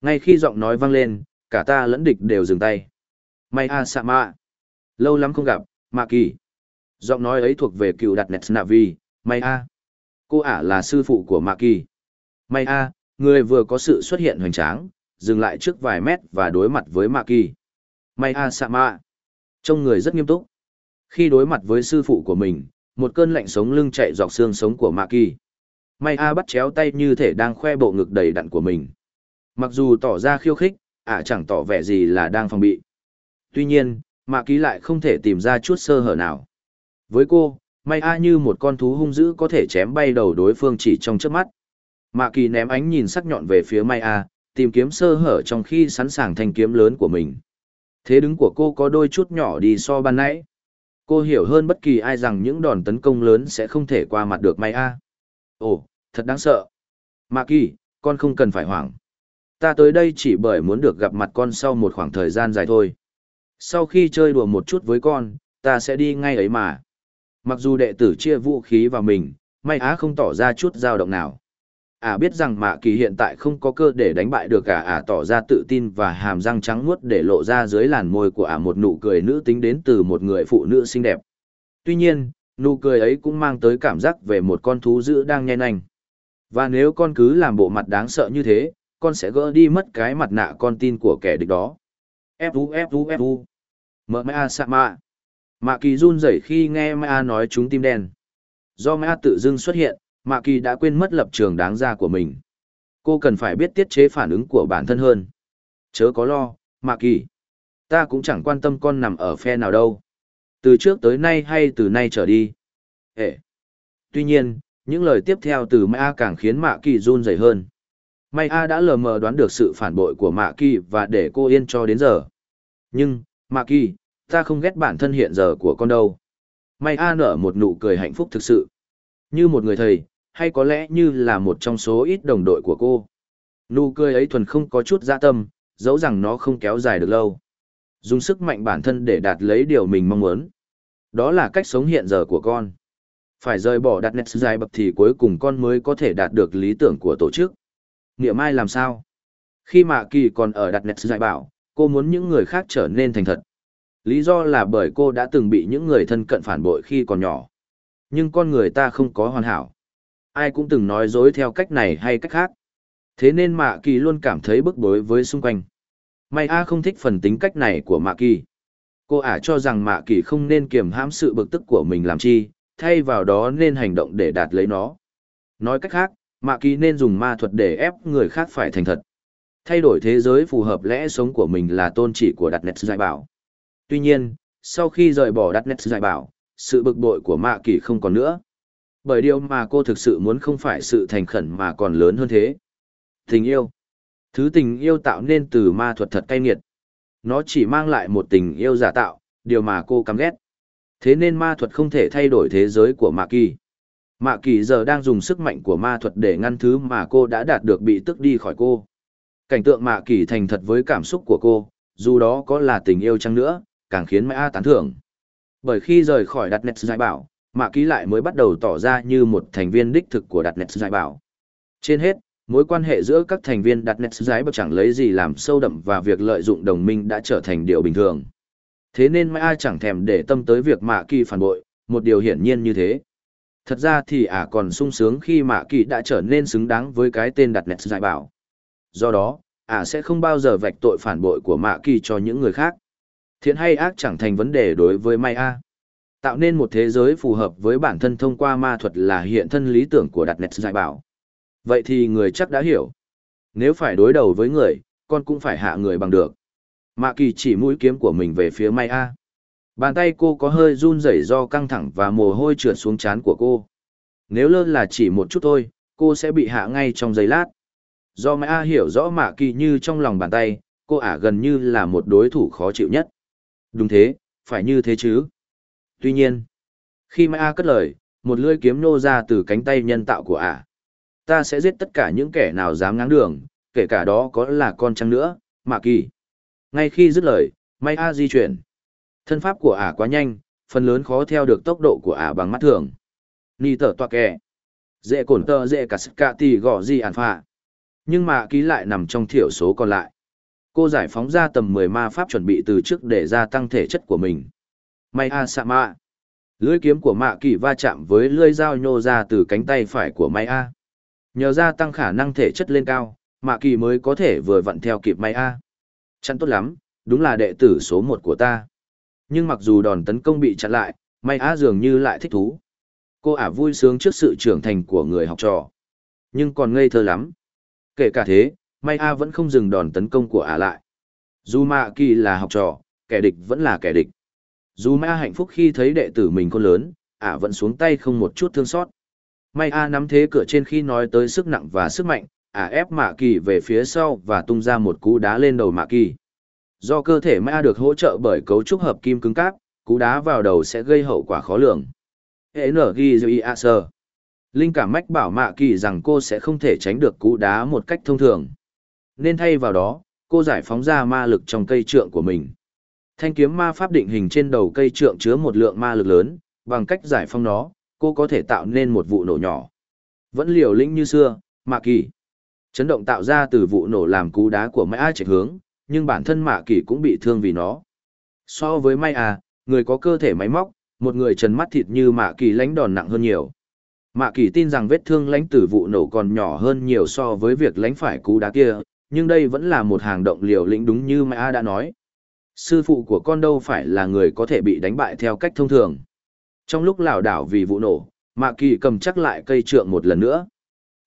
Ngay khi giọng nói vang lên, cả ta lẫn địch đều dừng tay. May a sa mạ. Lâu lắm không gặp, Mạ Kỳ. Giọng nói ấy thuộc về cựu đặt nẹt Navi, May a. Cô ả là sư phụ của Mạ Kỳ. May a, người vừa có sự xuất hiện hoành tráng, dừng lại trước vài mét và đối mặt với Mạ Kỳ. May a sa mạ. Trông người rất nghiêm túc. Khi đối mặt với sư phụ của mình, một cơn lạnh sống lưng chạy dọc xương sống của Mạ Kỳ. May A bắt chéo tay như thể đang khoe bộ ngực đầy đặn của mình. Mặc dù tỏ ra khiêu khích, ả chẳng tỏ vẻ gì là đang phòng bị. Tuy nhiên, Mạ Kỳ lại không thể tìm ra chút sơ hở nào. Với cô, May A như một con thú hung dữ có thể chém bay đầu đối phương chỉ trong chớp mắt. Mạ Kỳ ném ánh nhìn sắc nhọn về phía May A, tìm kiếm sơ hở trong khi sẵn sàng thanh kiếm lớn của mình. Thế đứng của cô có đôi chút nhỏ đi so ban nãy. Cô hiểu hơn bất kỳ ai rằng những đòn tấn công lớn sẽ không thể qua mặt được May A. Ồ, thật đáng sợ. Mạ Kỳ, con không cần phải hoảng. Ta tới đây chỉ bởi muốn được gặp mặt con sau một khoảng thời gian dài thôi. Sau khi chơi đùa một chút với con, ta sẽ đi ngay ấy mà. Mặc dù đệ tử chia vũ khí vào mình, May Á không tỏ ra chút dao động nào ả biết rằng mạ kỳ hiện tại không có cơ để đánh bại được cả ả tỏ ra tự tin và hàm răng trắng muốt để lộ ra dưới làn môi của ả một nụ cười nữ tính đến từ một người phụ nữ xinh đẹp tuy nhiên nụ cười ấy cũng mang tới cảm giác về một con thú dữ đang nhen nhanh và nếu con cứ làm bộ mặt đáng sợ như thế con sẽ gỡ đi mất cái mặt nạ con tin của kẻ địch đó fu fu fu mợ mã sa mạ kỳ run rẩy khi nghe mã nói chúng tim đen do mã tự dưng xuất hiện Mạ kỳ đã quên mất lập trường đáng ra của mình. Cô cần phải biết tiết chế phản ứng của bản thân hơn. Chớ có lo, Mạ kỳ. Ta cũng chẳng quan tâm con nằm ở phe nào đâu. Từ trước tới nay hay từ nay trở đi. Ê! Tuy nhiên, những lời tiếp theo từ Mã càng khiến Mạ kỳ run rẩy hơn. May A đã lờ mờ đoán được sự phản bội của Mạ kỳ và để cô yên cho đến giờ. Nhưng, Mạ kỳ, ta không ghét bản thân hiện giờ của con đâu. May A nở một nụ cười hạnh phúc thực sự. Như một người thầy, hay có lẽ như là một trong số ít đồng đội của cô. Nụ cười ấy thuần không có chút dạ tâm, dẫu rằng nó không kéo dài được lâu. Dùng sức mạnh bản thân để đạt lấy điều mình mong muốn. Đó là cách sống hiện giờ của con. Phải rời bỏ đặt nét dài bậc thì cuối cùng con mới có thể đạt được lý tưởng của tổ chức. Nghĩa mai làm sao? Khi Mạ Kỳ còn ở đặt nét dài bảo, cô muốn những người khác trở nên thành thật. Lý do là bởi cô đã từng bị những người thân cận phản bội khi còn nhỏ. Nhưng con người ta không có hoàn hảo. Ai cũng từng nói dối theo cách này hay cách khác. Thế nên Mạ Kỳ luôn cảm thấy bức bối với xung quanh. May A không thích phần tính cách này của Mạ Kỳ. Cô ả cho rằng Mạ Kỳ không nên kiềm hãm sự bực tức của mình làm chi, thay vào đó nên hành động để đạt lấy nó. Nói cách khác, Mạ Kỳ nên dùng ma thuật để ép người khác phải thành thật. Thay đổi thế giới phù hợp lẽ sống của mình là tôn chỉ của Đặt Nét Giải Bảo. Tuy nhiên, sau khi rời bỏ Đặt Nét Giải Bảo, sự bực bội của Mạ Kỳ không còn nữa. Bởi điều mà cô thực sự muốn không phải sự thành khẩn mà còn lớn hơn thế. Tình yêu. Thứ tình yêu tạo nên từ ma thuật thật cay nghiệt. Nó chỉ mang lại một tình yêu giả tạo, điều mà cô căm ghét. Thế nên ma thuật không thể thay đổi thế giới của Mạ Kỳ. Mạ Kỳ giờ đang dùng sức mạnh của ma thuật để ngăn thứ mà cô đã đạt được bị tức đi khỏi cô. Cảnh tượng Mạ Kỳ thành thật với cảm xúc của cô, dù đó có là tình yêu chăng nữa, càng khiến Mã tán thưởng. Bởi khi rời khỏi đặt nét giải bảo, Mạ Kỳ lại mới bắt đầu tỏ ra như một thành viên đích thực của đặt nét giải bảo. Trên hết, mối quan hệ giữa các thành viên đặt nét giải bảo chẳng lấy gì làm sâu đậm và việc lợi dụng đồng minh đã trở thành điều bình thường. Thế nên Mã chẳng thèm để tâm tới việc Mạ Kỳ phản bội, một điều hiển nhiên như thế. Thật ra thì ả còn sung sướng khi Mạ Kỳ đã trở nên xứng đáng với cái tên đặt nét giải bảo. Do đó, ả sẽ không bao giờ vạch tội phản bội của Mạ Kỳ cho những người khác. Thiện hay ác chẳng thành vấn đề đối với may A. Tạo nên một thế giới phù hợp với bản thân thông qua ma thuật là hiện thân lý tưởng của đặt nét giải bảo. Vậy thì người chắc đã hiểu. Nếu phải đối đầu với người, con cũng phải hạ người bằng được. Mạ Kỳ chỉ mũi kiếm của mình về phía may A. Bàn tay cô có hơi run rẩy do căng thẳng và mồ hôi trượt xuống trán của cô. Nếu lơ là chỉ một chút thôi, cô sẽ bị hạ ngay trong giây lát. Do Mai A hiểu rõ Mạ Kỳ như trong lòng bàn tay, cô ả gần như là một đối thủ khó chịu nhất. Đúng thế, phải như thế chứ. Tuy nhiên, khi Mai A cất lời, một lưỡi kiếm nô ra từ cánh tay nhân tạo của ả. Ta sẽ giết tất cả những kẻ nào dám ngáng đường, kể cả đó có là con trăng nữa, Mạ Kỳ. Ngay khi dứt lời, Mai A di chuyển. Thân pháp của ả quá nhanh, phần lớn khó theo được tốc độ của ả bằng mắt thường. Ni tờ toa kè. Dễ cổn tờ dễ cả sức cả tỷ gõ gì ản phạ. Nhưng mà ký lại nằm trong thiểu số còn lại. Cô giải phóng ra tầm 10 ma pháp chuẩn bị từ trước để gia tăng thể chất của mình. May a Sa Ma. Lưỡi kiếm của mạ kỳ va chạm với lưỡi dao nhô ra từ cánh tay phải của May a. Nhờ gia tăng khả năng thể chất lên cao, mạ kỳ mới có thể vừa vặn theo kịp May a. Chắn tốt lắm, đúng là đệ tử số một của ta. Nhưng mặc dù đòn tấn công bị chặn lại, May á dường như lại thích thú. Cô ả vui sướng trước sự trưởng thành của người học trò. Nhưng còn ngây thơ lắm. Kể cả thế, May A vẫn không dừng đòn tấn công của ả lại. Dù Mạ Kỳ là học trò, kẻ địch vẫn là kẻ địch. Dù ma hạnh phúc khi thấy đệ tử mình con lớn, ả vẫn xuống tay không một chút thương xót. May A nắm thế cửa trên khi nói tới sức nặng và sức mạnh, ả ép Mạ Kỳ về phía sau và tung ra một cú đá lên đầu Mạ Kỳ. Do cơ thể ma được hỗ trợ bởi cấu trúc hợp kim cứng cáp, cú đá vào đầu sẽ gây hậu quả khó lường. Hệ. Linh cảm mách bảo Mạ Kỳ rằng cô sẽ không thể tránh được cú đá một cách thông thường. Nên thay vào đó, cô giải phóng ra ma lực trong cây trượng của mình. Thanh kiếm ma pháp định hình trên đầu cây trượng chứa một lượng ma lực lớn, bằng cách giải phóng nó, cô có thể tạo nên một vụ nổ nhỏ. Vẫn liều lĩnh như xưa, Mạ Kỳ. Chấn động tạo ra từ vụ nổ làm cú đá của mã A chạy hướng, nhưng bản thân Mạ Kỳ cũng bị thương vì nó. So với may à, người có cơ thể máy móc, một người trần mắt thịt như Mạ Kỳ lánh đòn nặng hơn nhiều. Mạ Kỳ tin rằng vết thương lánh từ vụ nổ còn nhỏ hơn nhiều so với việc lánh phải cú đá kia, nhưng đây vẫn là một hàng động liều lĩnh đúng như mạ đã nói. Sư phụ của con đâu phải là người có thể bị đánh bại theo cách thông thường. Trong lúc lảo đảo vì vụ nổ, Mạ Kỳ cầm chắc lại cây trượng một lần nữa.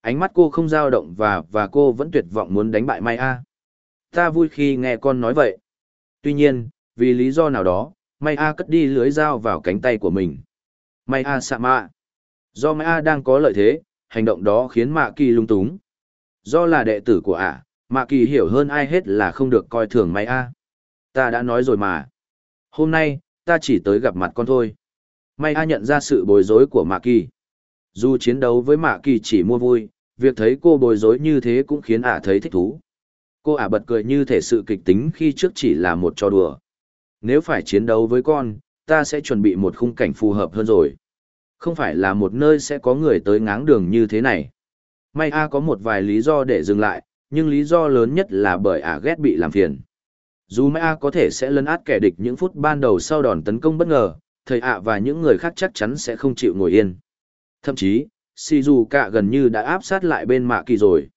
Ánh mắt cô không dao động và và cô vẫn tuyệt vọng muốn đánh bại Mai A. Ta vui khi nghe con nói vậy. Tuy nhiên, vì lý do nào đó, May A cất đi lưới dao vào cánh tay của mình. May A xạ mạ. Do May A đang có lợi thế, hành động đó khiến Mạ Kỳ lung túng. Do là đệ tử của ả, Mạ Kỳ hiểu hơn ai hết là không được coi thường May A. Ta đã nói rồi mà. Hôm nay, ta chỉ tới gặp mặt con thôi. May A nhận ra sự bối rối của Mạ Kỳ. Dù chiến đấu với Mạ Kỳ chỉ mua vui, việc thấy cô bối rối như thế cũng khiến ả thấy thích thú. Cô ả bật cười như thể sự kịch tính khi trước chỉ là một trò đùa. Nếu phải chiến đấu với con, ta sẽ chuẩn bị một khung cảnh phù hợp hơn rồi. Không phải là một nơi sẽ có người tới ngáng đường như thế này. May A có một vài lý do để dừng lại, nhưng lý do lớn nhất là bởi ả ghét bị làm phiền. Dù May A có thể sẽ lấn át kẻ địch những phút ban đầu sau đòn tấn công bất ngờ, thầy ạ và những người khác chắc chắn sẽ không chịu ngồi yên. Thậm chí, Shizuka gần như đã áp sát lại bên Mạ Kỳ rồi.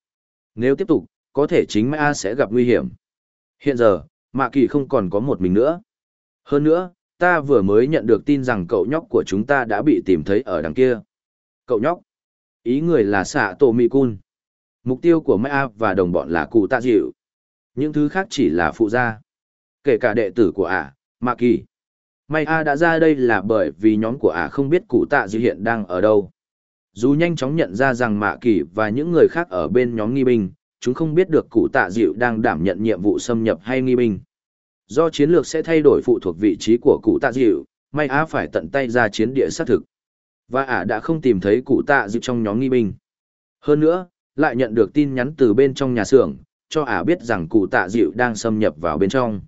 Nếu tiếp tục, có thể chính May A sẽ gặp nguy hiểm. Hiện giờ, Mạ Kỳ không còn có một mình nữa. Hơn nữa, ta vừa mới nhận được tin rằng cậu nhóc của chúng ta đã bị tìm thấy ở đằng kia. Cậu nhóc? Ý người là xạ tổ mị cun. Mục tiêu của Mai A và đồng bọn là cụ tạ dịu. Những thứ khác chỉ là phụ gia. Kể cả đệ tử của ả, Mạ Kỳ. May A đã ra đây là bởi vì nhóm của ả không biết cụ tạ dịu hiện đang ở đâu. Dù nhanh chóng nhận ra rằng Mạ Kỳ và những người khác ở bên nhóm nghi binh, chúng không biết được cụ tạ dịu đang đảm nhận nhiệm vụ xâm nhập hay nghi binh. Do chiến lược sẽ thay đổi phụ thuộc vị trí của cụ tạ dịu, may á phải tận tay ra chiến địa xác thực. Và ả đã không tìm thấy cụ tạ dịu trong nhóm nghi binh. Hơn nữa, lại nhận được tin nhắn từ bên trong nhà xưởng, cho ả biết rằng cụ tạ dịu đang xâm nhập vào bên trong.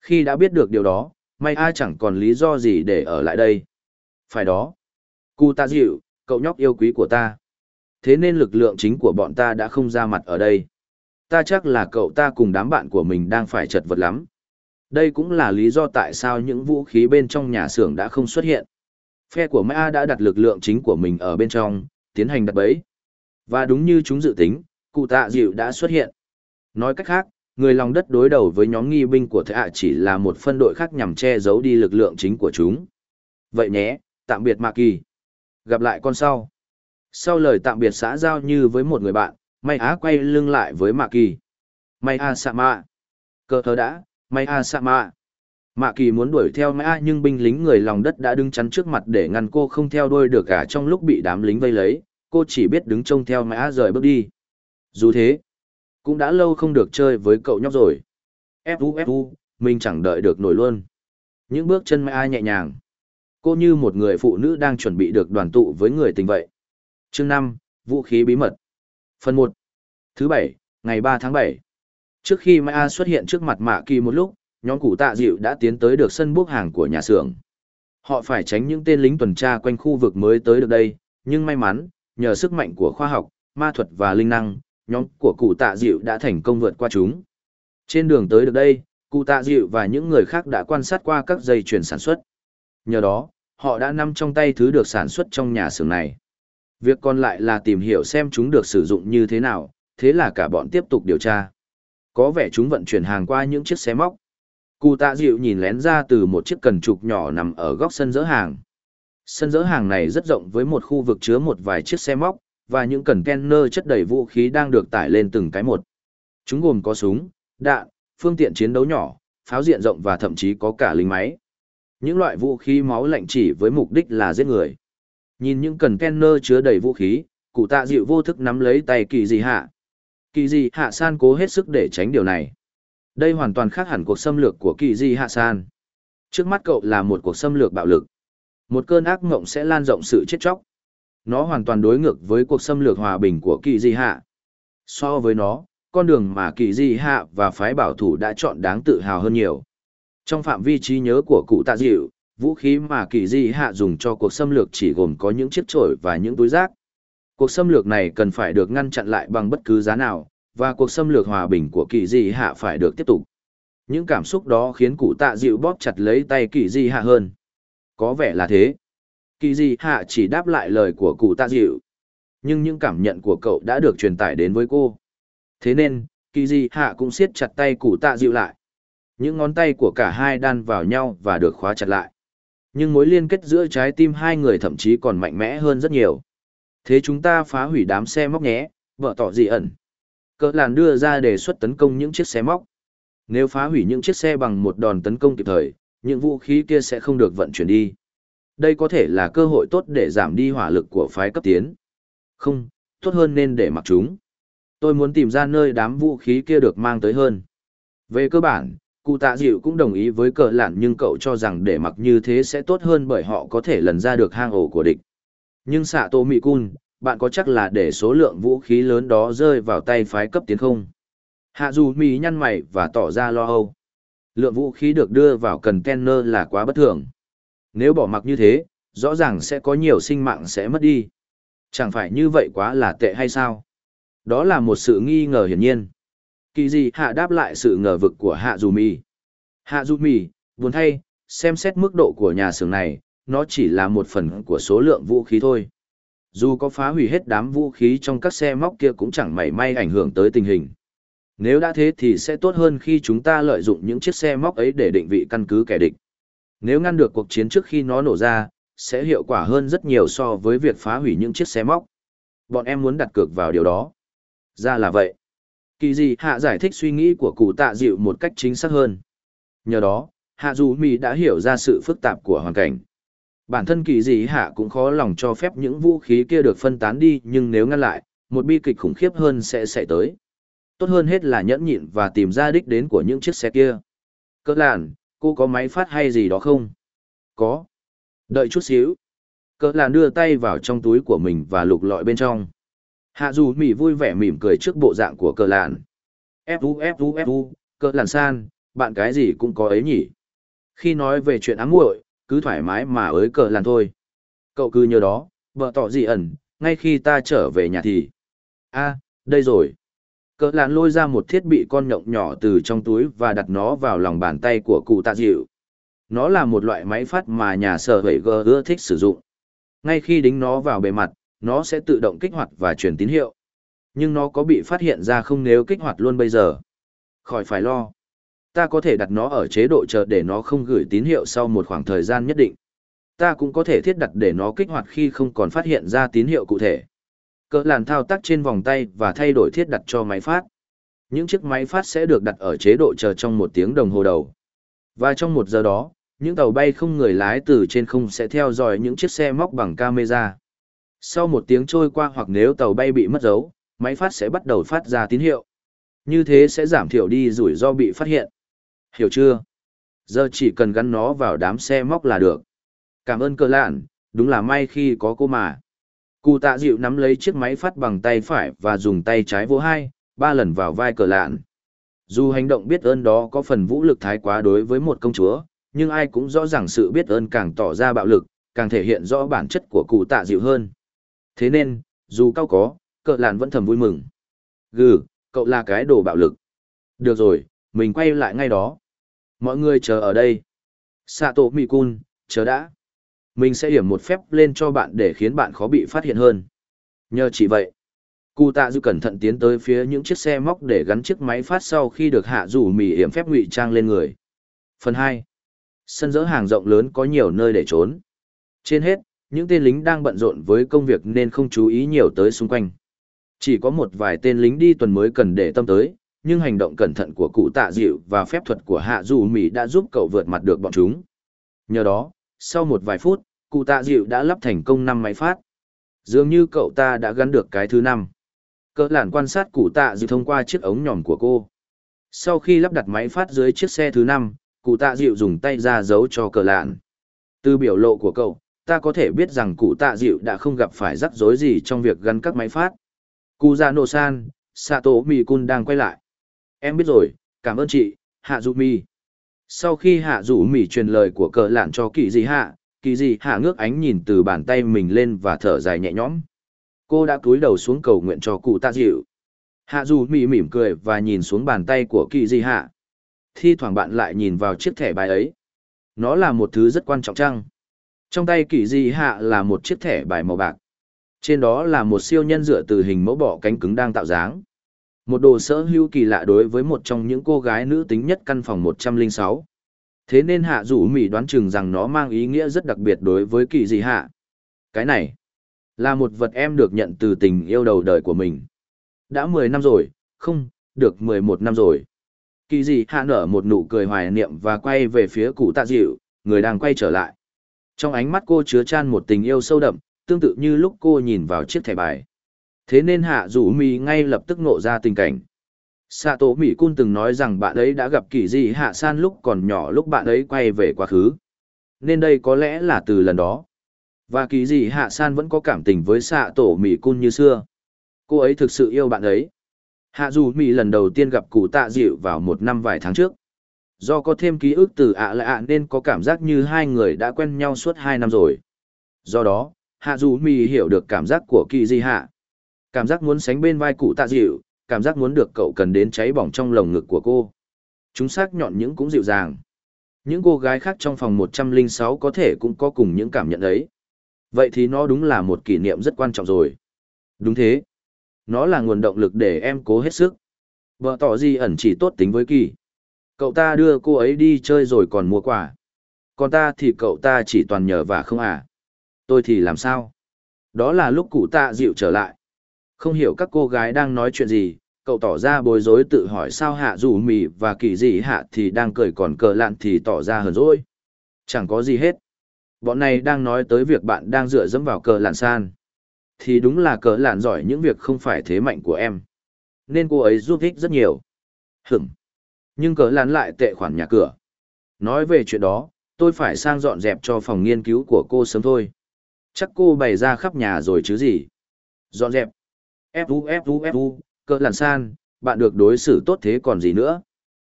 Khi đã biết được điều đó, may a chẳng còn lý do gì để ở lại đây. Phải đó. Cụ tạ dịu, cậu nhóc yêu quý của ta. Thế nên lực lượng chính của bọn ta đã không ra mặt ở đây. Ta chắc là cậu ta cùng đám bạn của mình đang phải chật vật lắm. Đây cũng là lý do tại sao những vũ khí bên trong nhà xưởng đã không xuất hiện. Phe của Mã đã đặt lực lượng chính của mình ở bên trong, tiến hành đặt bẫy. Và đúng như chúng dự tính, cụ tạ dịu đã xuất hiện. Nói cách khác, người lòng đất đối đầu với nhóm nghi binh của Thế ạ chỉ là một phân đội khác nhằm che giấu đi lực lượng chính của chúng. Vậy nhé, tạm biệt Mạc Kỳ. Gặp lại con sau. Sau lời tạm biệt xã giao như với một người bạn, May Á quay lưng lại với Mạc Kỳ. May A Sạ Mạ. Cơ thơ đã, May A Sạ Mạ. Mạ Kỳ muốn đuổi theo May A nhưng binh lính người lòng đất đã đứng chắn trước mặt để ngăn cô không theo đuôi được cả trong lúc bị đám lính vây lấy, cô chỉ biết đứng trông theo May A rời bước đi. Dù thế, cũng đã lâu không được chơi với cậu nhóc rồi. Fu Fu, mình chẳng đợi được nổi luôn. Những bước chân May A nhẹ nhàng. Cô như một người phụ nữ đang chuẩn bị được đoàn tụ với người tình vậy. Chương năm Vũ khí bí mật. Phần một Thứ bảy, ngày ba tháng bảy Trước khi Mai A xuất hiện trước mặt Mạ Kỳ một lúc, nhóm cụ tạ dịu đã tiến tới được sân buốc hàng của nhà xưởng. Họ phải tránh những tên lính tuần tra quanh khu vực mới tới được đây, nhưng may mắn, nhờ sức mạnh của khoa học, ma thuật và linh năng, nhóm của cụ tạ dịu đã thành công vượt qua chúng. Trên đường tới được đây, cụ tạ dịu và những người khác đã quan sát qua các dây chuyền sản xuất. Nhờ đó, họ đã nắm trong tay thứ được sản xuất trong nhà xưởng này. Việc còn lại là tìm hiểu xem chúng được sử dụng như thế nào, thế là cả bọn tiếp tục điều tra. Có vẻ chúng vận chuyển hàng qua những chiếc xe móc. Cụ tạ dịu nhìn lén ra từ một chiếc cần trục nhỏ nằm ở góc sân dỡ hàng. Sân dỡ hàng này rất rộng với một khu vực chứa một vài chiếc xe móc, và những cần kenner chất đầy vũ khí đang được tải lên từng cái một. Chúng gồm có súng, đạn, phương tiện chiến đấu nhỏ, pháo diện rộng và thậm chí có cả lính máy. Những loại vũ khí máu lạnh chỉ với mục đích là giết người. Nhìn những cần container chứa đầy vũ khí, cụ tạ dịu vô thức nắm lấy tay kỳ dị hạ. Kỳ dị hạ san cố hết sức để tránh điều này. Đây hoàn toàn khác hẳn cuộc xâm lược của kỳ dị hạ san. Trước mắt cậu là một cuộc xâm lược bạo lực. Một cơn ác mộng sẽ lan rộng sự chết chóc. Nó hoàn toàn đối ngược với cuộc xâm lược hòa bình của kỳ dị hạ. So với nó, con đường mà kỳ dị hạ và phái bảo thủ đã chọn đáng tự hào hơn nhiều. Trong phạm vi trí nhớ của cụ tạ dịu, vũ khí mà kỳ di hạ dùng cho cuộc xâm lược chỉ gồm có những chiếc trổi và những túi rác. Cuộc xâm lược này cần phải được ngăn chặn lại bằng bất cứ giá nào, và cuộc xâm lược hòa bình của kỳ di hạ phải được tiếp tục. Những cảm xúc đó khiến cụ tạ dịu bóp chặt lấy tay kỳ di hạ hơn. Có vẻ là thế. Kỳ di hạ chỉ đáp lại lời của cụ tạ dịu. Nhưng những cảm nhận của cậu đã được truyền tải đến với cô. Thế nên, kỳ di hạ cũng siết chặt tay cụ tạ dịu lại. Những ngón tay của cả hai đan vào nhau và được khóa chặt lại. Nhưng mối liên kết giữa trái tim hai người thậm chí còn mạnh mẽ hơn rất nhiều. Thế chúng ta phá hủy đám xe móc nhé, vợ tỏ gì ẩn. Cỡ làn đưa ra đề xuất tấn công những chiếc xe móc. Nếu phá hủy những chiếc xe bằng một đòn tấn công kịp thời, những vũ khí kia sẽ không được vận chuyển đi. Đây có thể là cơ hội tốt để giảm đi hỏa lực của phái cấp tiến. Không, tốt hơn nên để mặc chúng. Tôi muốn tìm ra nơi đám vũ khí kia được mang tới hơn. Về cơ bản, cụ tạ dịu cũng đồng ý với cờ lạn nhưng cậu cho rằng để mặc như thế sẽ tốt hơn bởi họ có thể lần ra được hang ổ của địch nhưng xạ tô mỹ cun bạn có chắc là để số lượng vũ khí lớn đó rơi vào tay phái cấp tiến không hạ dù mỹ nhăn mày và tỏ ra lo âu Lượng vũ khí được đưa vào container là quá bất thường. Nếu bỏ mặc như thế, rõ ràng sẽ có nhiều sinh mạng sẽ mất đi. Chẳng phải như vậy quá là tệ hay sao? Đó là một sự nghi ngờ hiển nhiên. Kỳ gì hạ đáp lại sự ngờ vực của hạ dù mì. Hạ dù mì, buồn thay, xem xét mức độ của nhà xưởng này, nó chỉ là một phần của số lượng vũ khí thôi. Dù có phá hủy hết đám vũ khí trong các xe móc kia cũng chẳng mảy may ảnh hưởng tới tình hình. Nếu đã thế thì sẽ tốt hơn khi chúng ta lợi dụng những chiếc xe móc ấy để định vị căn cứ kẻ địch. Nếu ngăn được cuộc chiến trước khi nó nổ ra, sẽ hiệu quả hơn rất nhiều so với việc phá hủy những chiếc xe móc. Bọn em muốn đặt cược vào điều đó. Ra là vậy. Kỳ dị hạ giải thích suy nghĩ của cụ tạ dịu một cách chính xác hơn. Nhờ đó, hạ dù mỹ đã hiểu ra sự phức tạp của hoàn cảnh. Bản thân kỳ dị hạ cũng khó lòng cho phép những vũ khí kia được phân tán đi nhưng nếu ngăn lại, một bi kịch khủng khiếp hơn sẽ xảy tới. Tốt hơn hết là nhẫn nhịn và tìm ra đích đến của những chiếc xe kia. Cỡ làn, cô có máy phát hay gì đó không? Có. Đợi chút xíu. Cỡ làn đưa tay vào trong túi của mình và lục lọi bên trong. Hạ dù mỉ vui vẻ mỉm cười trước bộ dạng của Cờ làn. Fu fu fu, Cờ làn san, bạn cái gì cũng có ấy nhỉ. Khi nói về chuyện ám muội, cứ thoải mái mà ới cờ làn thôi. Cậu cứ nhớ đó, vợ tỏ gì ẩn, ngay khi ta trở về nhà thì... a đây rồi. Cờ làn lôi ra một thiết bị con nhộng nhỏ từ trong túi và đặt nó vào lòng bàn tay của cụ tạ dịu. Nó là một loại máy phát mà nhà sở hữu gơ ưa thích sử dụng. Ngay khi đính nó vào bề mặt, nó sẽ tự động kích hoạt và truyền tín hiệu. Nhưng nó có bị phát hiện ra không nếu kích hoạt luôn bây giờ? Khỏi phải lo. Ta có thể đặt nó ở chế độ chờ để nó không gửi tín hiệu sau một khoảng thời gian nhất định. Ta cũng có thể thiết đặt để nó kích hoạt khi không còn phát hiện ra tín hiệu cụ thể. Cỡ làn thao tác trên vòng tay và thay đổi thiết đặt cho máy phát. Những chiếc máy phát sẽ được đặt ở chế độ chờ trong một tiếng đồng hồ đầu. Và trong một giờ đó, những tàu bay không người lái từ trên không sẽ theo dõi những chiếc xe móc bằng camera. Sau một tiếng trôi qua hoặc nếu tàu bay bị mất dấu, máy phát sẽ bắt đầu phát ra tín hiệu. Như thế sẽ giảm thiểu đi rủi ro bị phát hiện. Hiểu chưa? Giờ chỉ cần gắn nó vào đám xe móc là được. Cảm ơn cơ lạn, đúng là may khi có cô mà. Cụ tạ dịu nắm lấy chiếc máy phát bằng tay phải và dùng tay trái vô hai, ba lần vào vai cờ lạn. Dù hành động biết ơn đó có phần vũ lực thái quá đối với một công chúa, nhưng ai cũng rõ ràng sự biết ơn càng tỏ ra bạo lực, càng thể hiện rõ bản chất của cụ tạ dịu hơn. Thế nên, dù cao có, cậu làn vẫn thầm vui mừng. Gừ, cậu là cái đồ bạo lực. Được rồi, mình quay lại ngay đó. Mọi người chờ ở đây. Sato Mikun, chờ đã. Mình sẽ hiểm một phép lên cho bạn để khiến bạn khó bị phát hiện hơn. Nhờ chỉ vậy. Cụ tạ dư cẩn thận tiến tới phía những chiếc xe móc để gắn chiếc máy phát sau khi được hạ rủ mì hiểm phép ngụy trang lên người. Phần 2. Sân dỡ hàng rộng lớn có nhiều nơi để trốn. Trên hết, những tên lính đang bận rộn với công việc nên không chú ý nhiều tới xung quanh. Chỉ có một vài tên lính đi tuần mới cần để tâm tới, nhưng hành động cẩn thận của cụ tạ dịu và phép thuật của hạ dù mỹ đã giúp cậu vượt mặt được bọn chúng. Nhờ đó, sau một vài phút, cụ tạ dịu đã lắp thành công năm máy phát. Dường như cậu ta đã gắn được cái thứ năm. Cỡ làn quan sát cụ tạ dịu thông qua chiếc ống nhòm của cô. Sau khi lắp đặt máy phát dưới chiếc xe thứ năm, cụ tạ dịu dùng tay ra giấu cho cờ lạn. Từ biểu lộ của cậu, ta có thể biết rằng cụ tạ dịu đã không gặp phải rắc rối gì trong việc gắn các máy phát. Cụ già nổ san, Sato Mikun đang quay lại. Em biết rồi, cảm ơn chị, Hạ Dụ Mi. Sau khi Hạ Dụ Mi truyền lời của cờ lạn cho kỳ dị hạ, kỳ dị hạ ngước ánh nhìn từ bàn tay mình lên và thở dài nhẹ nhõm. Cô đã cúi đầu xuống cầu nguyện cho cụ tạ dịu. Hạ Dụ Mi mỉm cười và nhìn xuống bàn tay của kỳ dị hạ. Thi thoảng bạn lại nhìn vào chiếc thẻ bài ấy. Nó là một thứ rất quan trọng chăng? Trong tay kỳ dị hạ là một chiếc thẻ bài màu bạc. Trên đó là một siêu nhân dựa từ hình mẫu bỏ cánh cứng đang tạo dáng. Một đồ sở hữu kỳ lạ đối với một trong những cô gái nữ tính nhất căn phòng 106. Thế nên hạ rủ mỉ đoán chừng rằng nó mang ý nghĩa rất đặc biệt đối với kỳ dị hạ. Cái này là một vật em được nhận từ tình yêu đầu đời của mình. Đã 10 năm rồi, không, được 11 năm rồi. Kỳ dị hạ nở một nụ cười hoài niệm và quay về phía cụ tạ dịu, người đang quay trở lại. Trong ánh mắt cô chứa chan một tình yêu sâu đậm, tương tự như lúc cô nhìn vào chiếc thẻ bài. Thế nên hạ rủ mì ngay lập tức nộ ra tình cảnh. Sạ tổ Mỹ Cun từng nói rằng bạn ấy đã gặp kỳ dị hạ san lúc còn nhỏ lúc bạn ấy quay về quá khứ. Nên đây có lẽ là từ lần đó. Và kỳ dị hạ san vẫn có cảm tình với Sạ tổ Mỹ Cun như xưa. Cô ấy thực sự yêu bạn ấy. Hạ dù Mỹ lần đầu tiên gặp cụ tạ dịu vào một năm vài tháng trước. Do có thêm ký ức từ ạ lại ạ nên có cảm giác như hai người đã quen nhau suốt hai năm rồi. Do đó, hạ dù mì hiểu được cảm giác của kỳ di hạ. Cảm giác muốn sánh bên vai cụ tạ dịu, cảm giác muốn được cậu cần đến cháy bỏng trong lồng ngực của cô. Chúng sắc nhọn những cũng dịu dàng. Những cô gái khác trong phòng 106 có thể cũng có cùng những cảm nhận ấy. Vậy thì nó đúng là một kỷ niệm rất quan trọng rồi. Đúng thế. Nó là nguồn động lực để em cố hết sức. Vợ tỏ gì ẩn chỉ tốt tính với kỳ. Cậu ta đưa cô ấy đi chơi rồi còn mua quà. Còn ta thì cậu ta chỉ toàn nhờ và không à. Tôi thì làm sao? Đó là lúc cụ tạ dịu trở lại. Không hiểu các cô gái đang nói chuyện gì, cậu tỏ ra bối rối tự hỏi sao hạ rủ mì và kỳ dị hạ thì đang cười còn cờ lạn thì tỏ ra hờn rỗi. Chẳng có gì hết. Bọn này đang nói tới việc bạn đang dựa dẫm vào cờ lạn san. Thì đúng là cờ lạn giỏi những việc không phải thế mạnh của em. Nên cô ấy giúp ích rất nhiều. Hửng. Nhưng cỡ lán lại tệ khoản nhà cửa. Nói về chuyện đó, tôi phải sang dọn dẹp cho phòng nghiên cứu của cô sớm thôi. Chắc cô bày ra khắp nhà rồi chứ gì. Dọn dẹp. Fu Fu Fu, cỡ lán san, bạn được đối xử tốt thế còn gì nữa.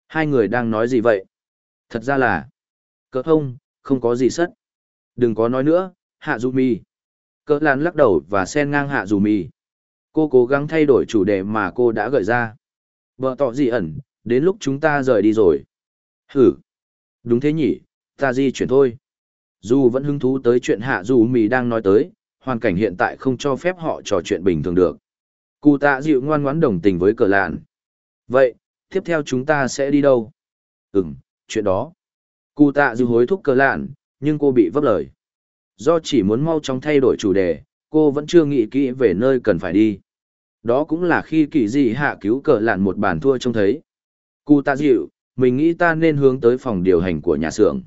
Hai người đang nói gì vậy? Thật ra là, cỡ thông, không có gì sất. Đừng có nói nữa, hạ dù mi. Cỡ lán lắc đầu và sen ngang hạ dù mi. Cô cố gắng thay đổi chủ đề mà cô đã gợi ra. Vợ tỏ gì ẩn, đến lúc chúng ta rời đi rồi. Hử. Đúng thế nhỉ, ta di chuyển thôi. Dù vẫn hứng thú tới chuyện hạ dù mì đang nói tới, hoàn cảnh hiện tại không cho phép họ trò chuyện bình thường được. Cụ tạ dịu ngoan ngoãn đồng tình với cờ lạn. Vậy, tiếp theo chúng ta sẽ đi đâu? Ừm, chuyện đó. Cụ tạ dịu hối thúc cờ lạn, nhưng cô bị vấp lời. Do chỉ muốn mau chóng thay đổi chủ đề, cô vẫn chưa nghĩ kỹ về nơi cần phải đi. Đó cũng là khi kỳ dị hạ cứu cờ lạn một bàn thua trông thấy. Cụ tạ dịu, mình nghĩ ta nên hướng tới phòng điều hành của nhà xưởng.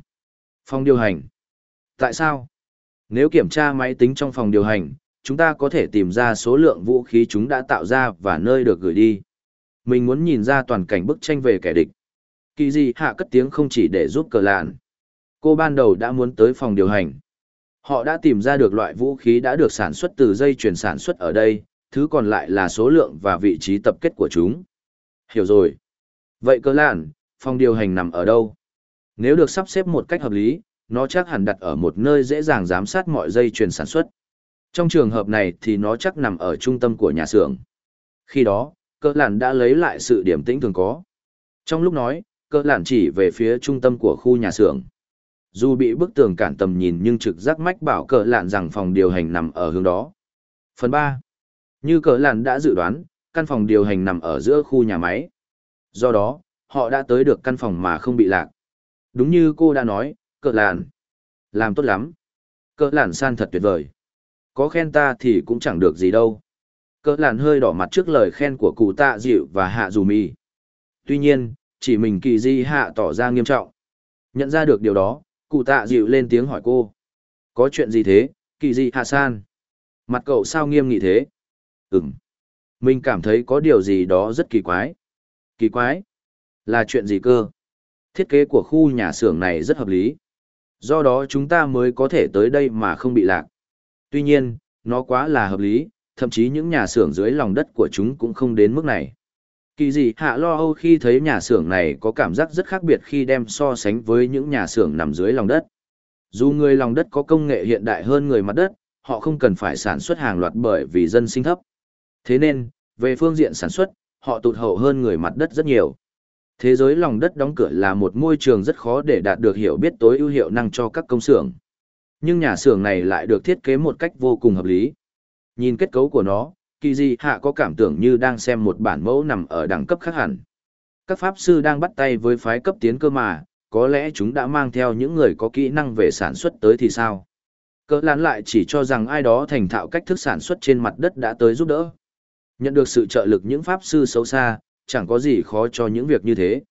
Phòng điều hành? Tại sao? Nếu kiểm tra máy tính trong phòng điều hành, chúng ta có thể tìm ra số lượng vũ khí chúng đã tạo ra và nơi được gửi đi. Mình muốn nhìn ra toàn cảnh bức tranh về kẻ địch. Kỳ gì hạ cất tiếng không chỉ để giúp cờ lạn. Cô ban đầu đã muốn tới phòng điều hành. Họ đã tìm ra được loại vũ khí đã được sản xuất từ dây chuyển sản xuất ở đây, thứ còn lại là số lượng và vị trí tập kết của chúng. Hiểu rồi. Vậy cơ lạn, phòng điều hành nằm ở đâu? Nếu được sắp xếp một cách hợp lý, nó chắc hẳn đặt ở một nơi dễ dàng giám sát mọi dây chuyền sản xuất. Trong trường hợp này thì nó chắc nằm ở trung tâm của nhà xưởng. Khi đó, cơ lạn đã lấy lại sự điểm tĩnh thường có. Trong lúc nói, cơ lạn chỉ về phía trung tâm của khu nhà xưởng. Dù bị bức tường cản tầm nhìn nhưng trực giác mách bảo cờ lạn rằng phòng điều hành nằm ở hướng đó. Phần 3. Như cờ lạn đã dự đoán, căn phòng điều hành nằm ở giữa khu nhà máy. Do đó, họ đã tới được căn phòng mà không bị lạc. Đúng như cô đã nói, cỡ làn Làm tốt lắm. cỡ làn san thật tuyệt vời có khen ta thì cũng chẳng được gì đâu. Cỡ làn hơi đỏ mặt trước lời khen của cụ tạ dịu và hạ dù mì. Tuy nhiên, chỉ mình kỳ di hạ tỏ ra nghiêm trọng. Nhận ra được điều đó, cụ tạ dịu lên tiếng hỏi cô. Có chuyện gì thế, kỳ di hạ san? Mặt cậu sao nghiêm nghị thế? Ừm. Mình cảm thấy có điều gì đó rất kỳ quái. Kỳ quái? Là chuyện gì cơ? Thiết kế của khu nhà xưởng này rất hợp lý. Do đó chúng ta mới có thể tới đây mà không bị lạc. Tuy nhiên, nó quá là hợp lý, thậm chí những nhà xưởng dưới lòng đất của chúng cũng không đến mức này. Kỳ dị hạ lo âu khi thấy nhà xưởng này có cảm giác rất khác biệt khi đem so sánh với những nhà xưởng nằm dưới lòng đất. Dù người lòng đất có công nghệ hiện đại hơn người mặt đất, họ không cần phải sản xuất hàng loạt bởi vì dân sinh thấp. Thế nên, về phương diện sản xuất, họ tụt hậu hơn người mặt đất rất nhiều. Thế giới lòng đất đóng cửa là một môi trường rất khó để đạt được hiểu biết tối ưu hiệu năng cho các công xưởng. Nhưng nhà xưởng này lại được thiết kế một cách vô cùng hợp lý. Nhìn kết cấu của nó, kỳ di hạ có cảm tưởng như đang xem một bản mẫu nằm ở đẳng cấp khác hẳn. Các pháp sư đang bắt tay với phái cấp tiến cơ mà, có lẽ chúng đã mang theo những người có kỹ năng về sản xuất tới thì sao? Cỡ lán lại chỉ cho rằng ai đó thành thạo cách thức sản xuất trên mặt đất đã tới giúp đỡ. Nhận được sự trợ lực những pháp sư xấu xa, chẳng có gì khó cho những việc như thế.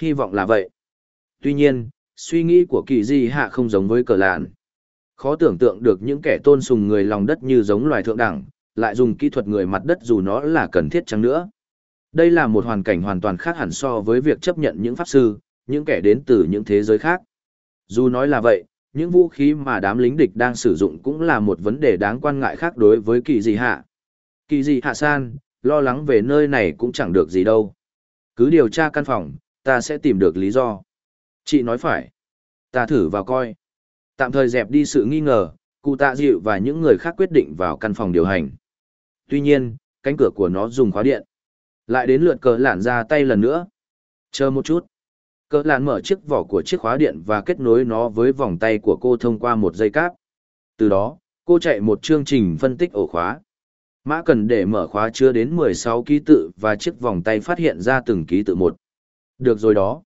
Hy vọng là vậy. Tuy nhiên, suy nghĩ của kỳ di hạ không giống với cờ lạn. Khó tưởng tượng được những kẻ tôn sùng người lòng đất như giống loài thượng đẳng, lại dùng kỹ thuật người mặt đất dù nó là cần thiết chăng nữa. Đây là một hoàn cảnh hoàn toàn khác hẳn so với việc chấp nhận những pháp sư, những kẻ đến từ những thế giới khác. Dù nói là vậy, những vũ khí mà đám lính địch đang sử dụng cũng là một vấn đề đáng quan ngại khác đối với kỳ dị hạ. Kỳ dị hạ san, lo lắng về nơi này cũng chẳng được gì đâu. Cứ điều tra căn phòng, ta sẽ tìm được lý do. Chị nói phải. Ta thử vào coi. Tạm thời dẹp đi sự nghi ngờ, cụ tạ dịu và những người khác quyết định vào căn phòng điều hành. Tuy nhiên, cánh cửa của nó dùng khóa điện. Lại đến lượt cờ lản ra tay lần nữa. Chờ một chút. Cờ lản mở chiếc vỏ của chiếc khóa điện và kết nối nó với vòng tay của cô thông qua một dây cáp. Từ đó, cô chạy một chương trình phân tích ổ khóa. Mã cần để mở khóa chứa đến 16 ký tự và chiếc vòng tay phát hiện ra từng ký tự một. Được rồi đó.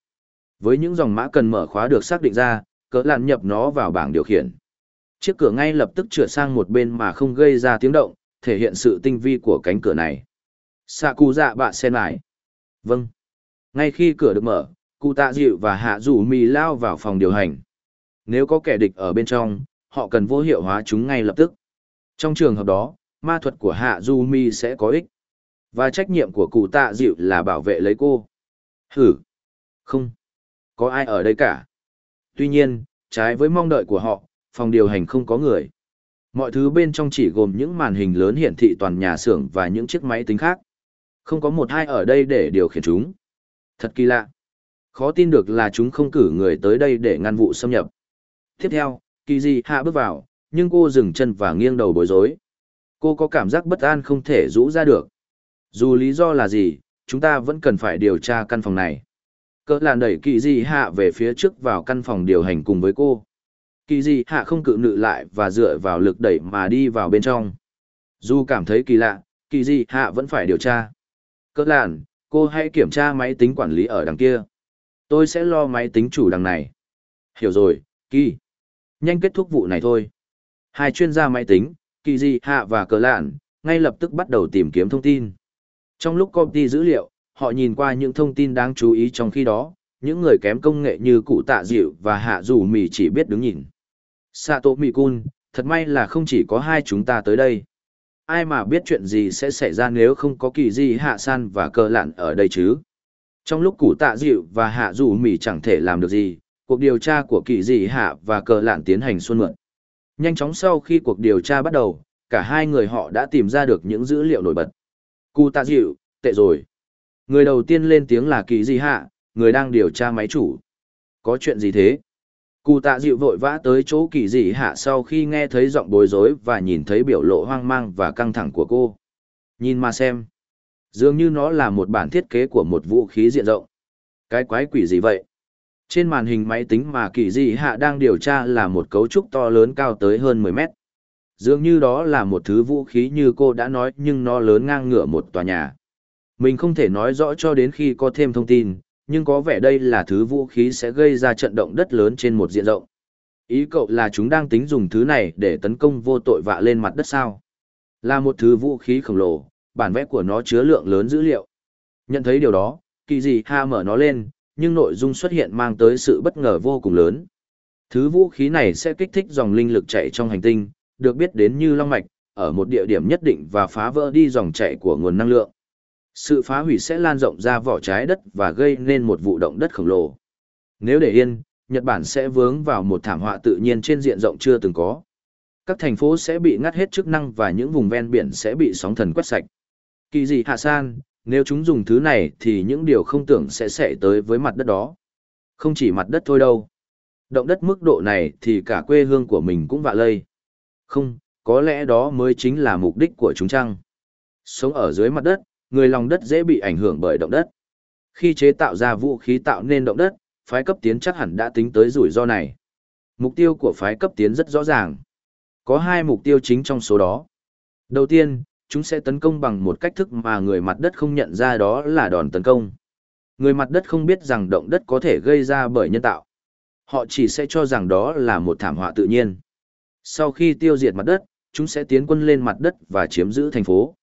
Với những dòng mã cần mở khóa được xác định ra, cỡ làn nhập nó vào bảng điều khiển. Chiếc cửa ngay lập tức trượt sang một bên mà không gây ra tiếng động, thể hiện sự tinh vi của cánh cửa này. Sạ cụ dạ bạ sen lại. Vâng. Ngay khi cửa được mở, cụ tạ dịu và hạ rủ mì lao vào phòng điều hành. Nếu có kẻ địch ở bên trong, họ cần vô hiệu hóa chúng ngay lập tức. Trong trường hợp đó, ma thuật của hạ du mi sẽ có ích. Và trách nhiệm của cụ tạ dịu là bảo vệ lấy cô. Hử. Không. Có ai ở đây cả. Tuy nhiên, trái với mong đợi của họ, phòng điều hành không có người. Mọi thứ bên trong chỉ gồm những màn hình lớn hiển thị toàn nhà xưởng và những chiếc máy tính khác. Không có một ai ở đây để điều khiển chúng. Thật kỳ lạ. Khó tin được là chúng không cử người tới đây để ngăn vụ xâm nhập. Tiếp theo, kỳ di hạ bước vào, nhưng cô dừng chân và nghiêng đầu bối rối. Cô có cảm giác bất an không thể rũ ra được. Dù lý do là gì, chúng ta vẫn cần phải điều tra căn phòng này. Cỡ là đẩy kỳ di hạ về phía trước vào căn phòng điều hành cùng với cô. Kỳ di hạ không cự nự lại và dựa vào lực đẩy mà đi vào bên trong. Dù cảm thấy kỳ lạ, kỳ di hạ vẫn phải điều tra. Cỡ làn, cô hãy kiểm tra máy tính quản lý ở đằng kia. Tôi sẽ lo máy tính chủ đằng này. Hiểu rồi, kỳ. Nhanh kết thúc vụ này thôi. Hai chuyên gia máy tính, kỳ di hạ và cờ lạn, ngay lập tức bắt đầu tìm kiếm thông tin. Trong lúc công ty dữ liệu, họ nhìn qua những thông tin đáng chú ý trong khi đó, những người kém công nghệ như cụ tạ dịu và hạ dù mì chỉ biết đứng nhìn. Sato Mikun, thật may là không chỉ có hai chúng ta tới đây. Ai mà biết chuyện gì sẽ xảy ra nếu không có kỳ di hạ san và cờ lạn ở đây chứ? Trong lúc cụ tạ dịu và hạ dù mì chẳng thể làm được gì, cuộc điều tra của kỳ di hạ và cờ lạn tiến hành xuân mượn. Nhanh chóng sau khi cuộc điều tra bắt đầu, cả hai người họ đã tìm ra được những dữ liệu nổi bật. Cụ tạ dịu, tệ rồi. Người đầu tiên lên tiếng là kỳ di hạ, người đang điều tra máy chủ. Có chuyện gì thế? Cụ tạ dịu vội vã tới chỗ kỳ dị hạ sau khi nghe thấy giọng bối rối và nhìn thấy biểu lộ hoang mang và căng thẳng của cô. Nhìn mà xem. Dường như nó là một bản thiết kế của một vũ khí diện rộng. Cái quái quỷ gì vậy? Trên màn hình máy tính mà kỳ dị hạ đang điều tra là một cấu trúc to lớn cao tới hơn 10 mét. Dường như đó là một thứ vũ khí như cô đã nói nhưng nó lớn ngang ngửa một tòa nhà. Mình không thể nói rõ cho đến khi có thêm thông tin, nhưng có vẻ đây là thứ vũ khí sẽ gây ra trận động đất lớn trên một diện rộng. Ý cậu là chúng đang tính dùng thứ này để tấn công vô tội vạ lên mặt đất sao? Là một thứ vũ khí khổng lồ, bản vẽ của nó chứa lượng lớn dữ liệu. Nhận thấy điều đó, kỳ gì ha mở nó lên, nhưng nội dung xuất hiện mang tới sự bất ngờ vô cùng lớn. Thứ vũ khí này sẽ kích thích dòng linh lực chạy trong hành tinh, được biết đến như long mạch, ở một địa điểm nhất định và phá vỡ đi dòng chạy của nguồn năng lượng. Sự phá hủy sẽ lan rộng ra vỏ trái đất và gây nên một vụ động đất khổng lồ. Nếu để yên, Nhật Bản sẽ vướng vào một thảm họa tự nhiên trên diện rộng chưa từng có. Các thành phố sẽ bị ngắt hết chức năng và những vùng ven biển sẽ bị sóng thần quét sạch. Kỳ gì hạ san, nếu chúng dùng thứ này thì những điều không tưởng sẽ xảy tới với mặt đất đó. Không chỉ mặt đất thôi đâu. Động đất mức độ này thì cả quê hương của mình cũng vạ lây. Không, có lẽ đó mới chính là mục đích của chúng chăng. Sống ở dưới mặt đất, người lòng đất dễ bị ảnh hưởng bởi động đất. Khi chế tạo ra vũ khí tạo nên động đất, phái cấp tiến chắc hẳn đã tính tới rủi ro này. Mục tiêu của phái cấp tiến rất rõ ràng. Có hai mục tiêu chính trong số đó. Đầu tiên, chúng sẽ tấn công bằng một cách thức mà người mặt đất không nhận ra đó là đòn tấn công. Người mặt đất không biết rằng động đất có thể gây ra bởi nhân tạo. Họ chỉ sẽ cho rằng đó là một thảm họa tự nhiên. Sau khi tiêu diệt mặt đất, chúng sẽ tiến quân lên mặt đất và chiếm giữ thành phố.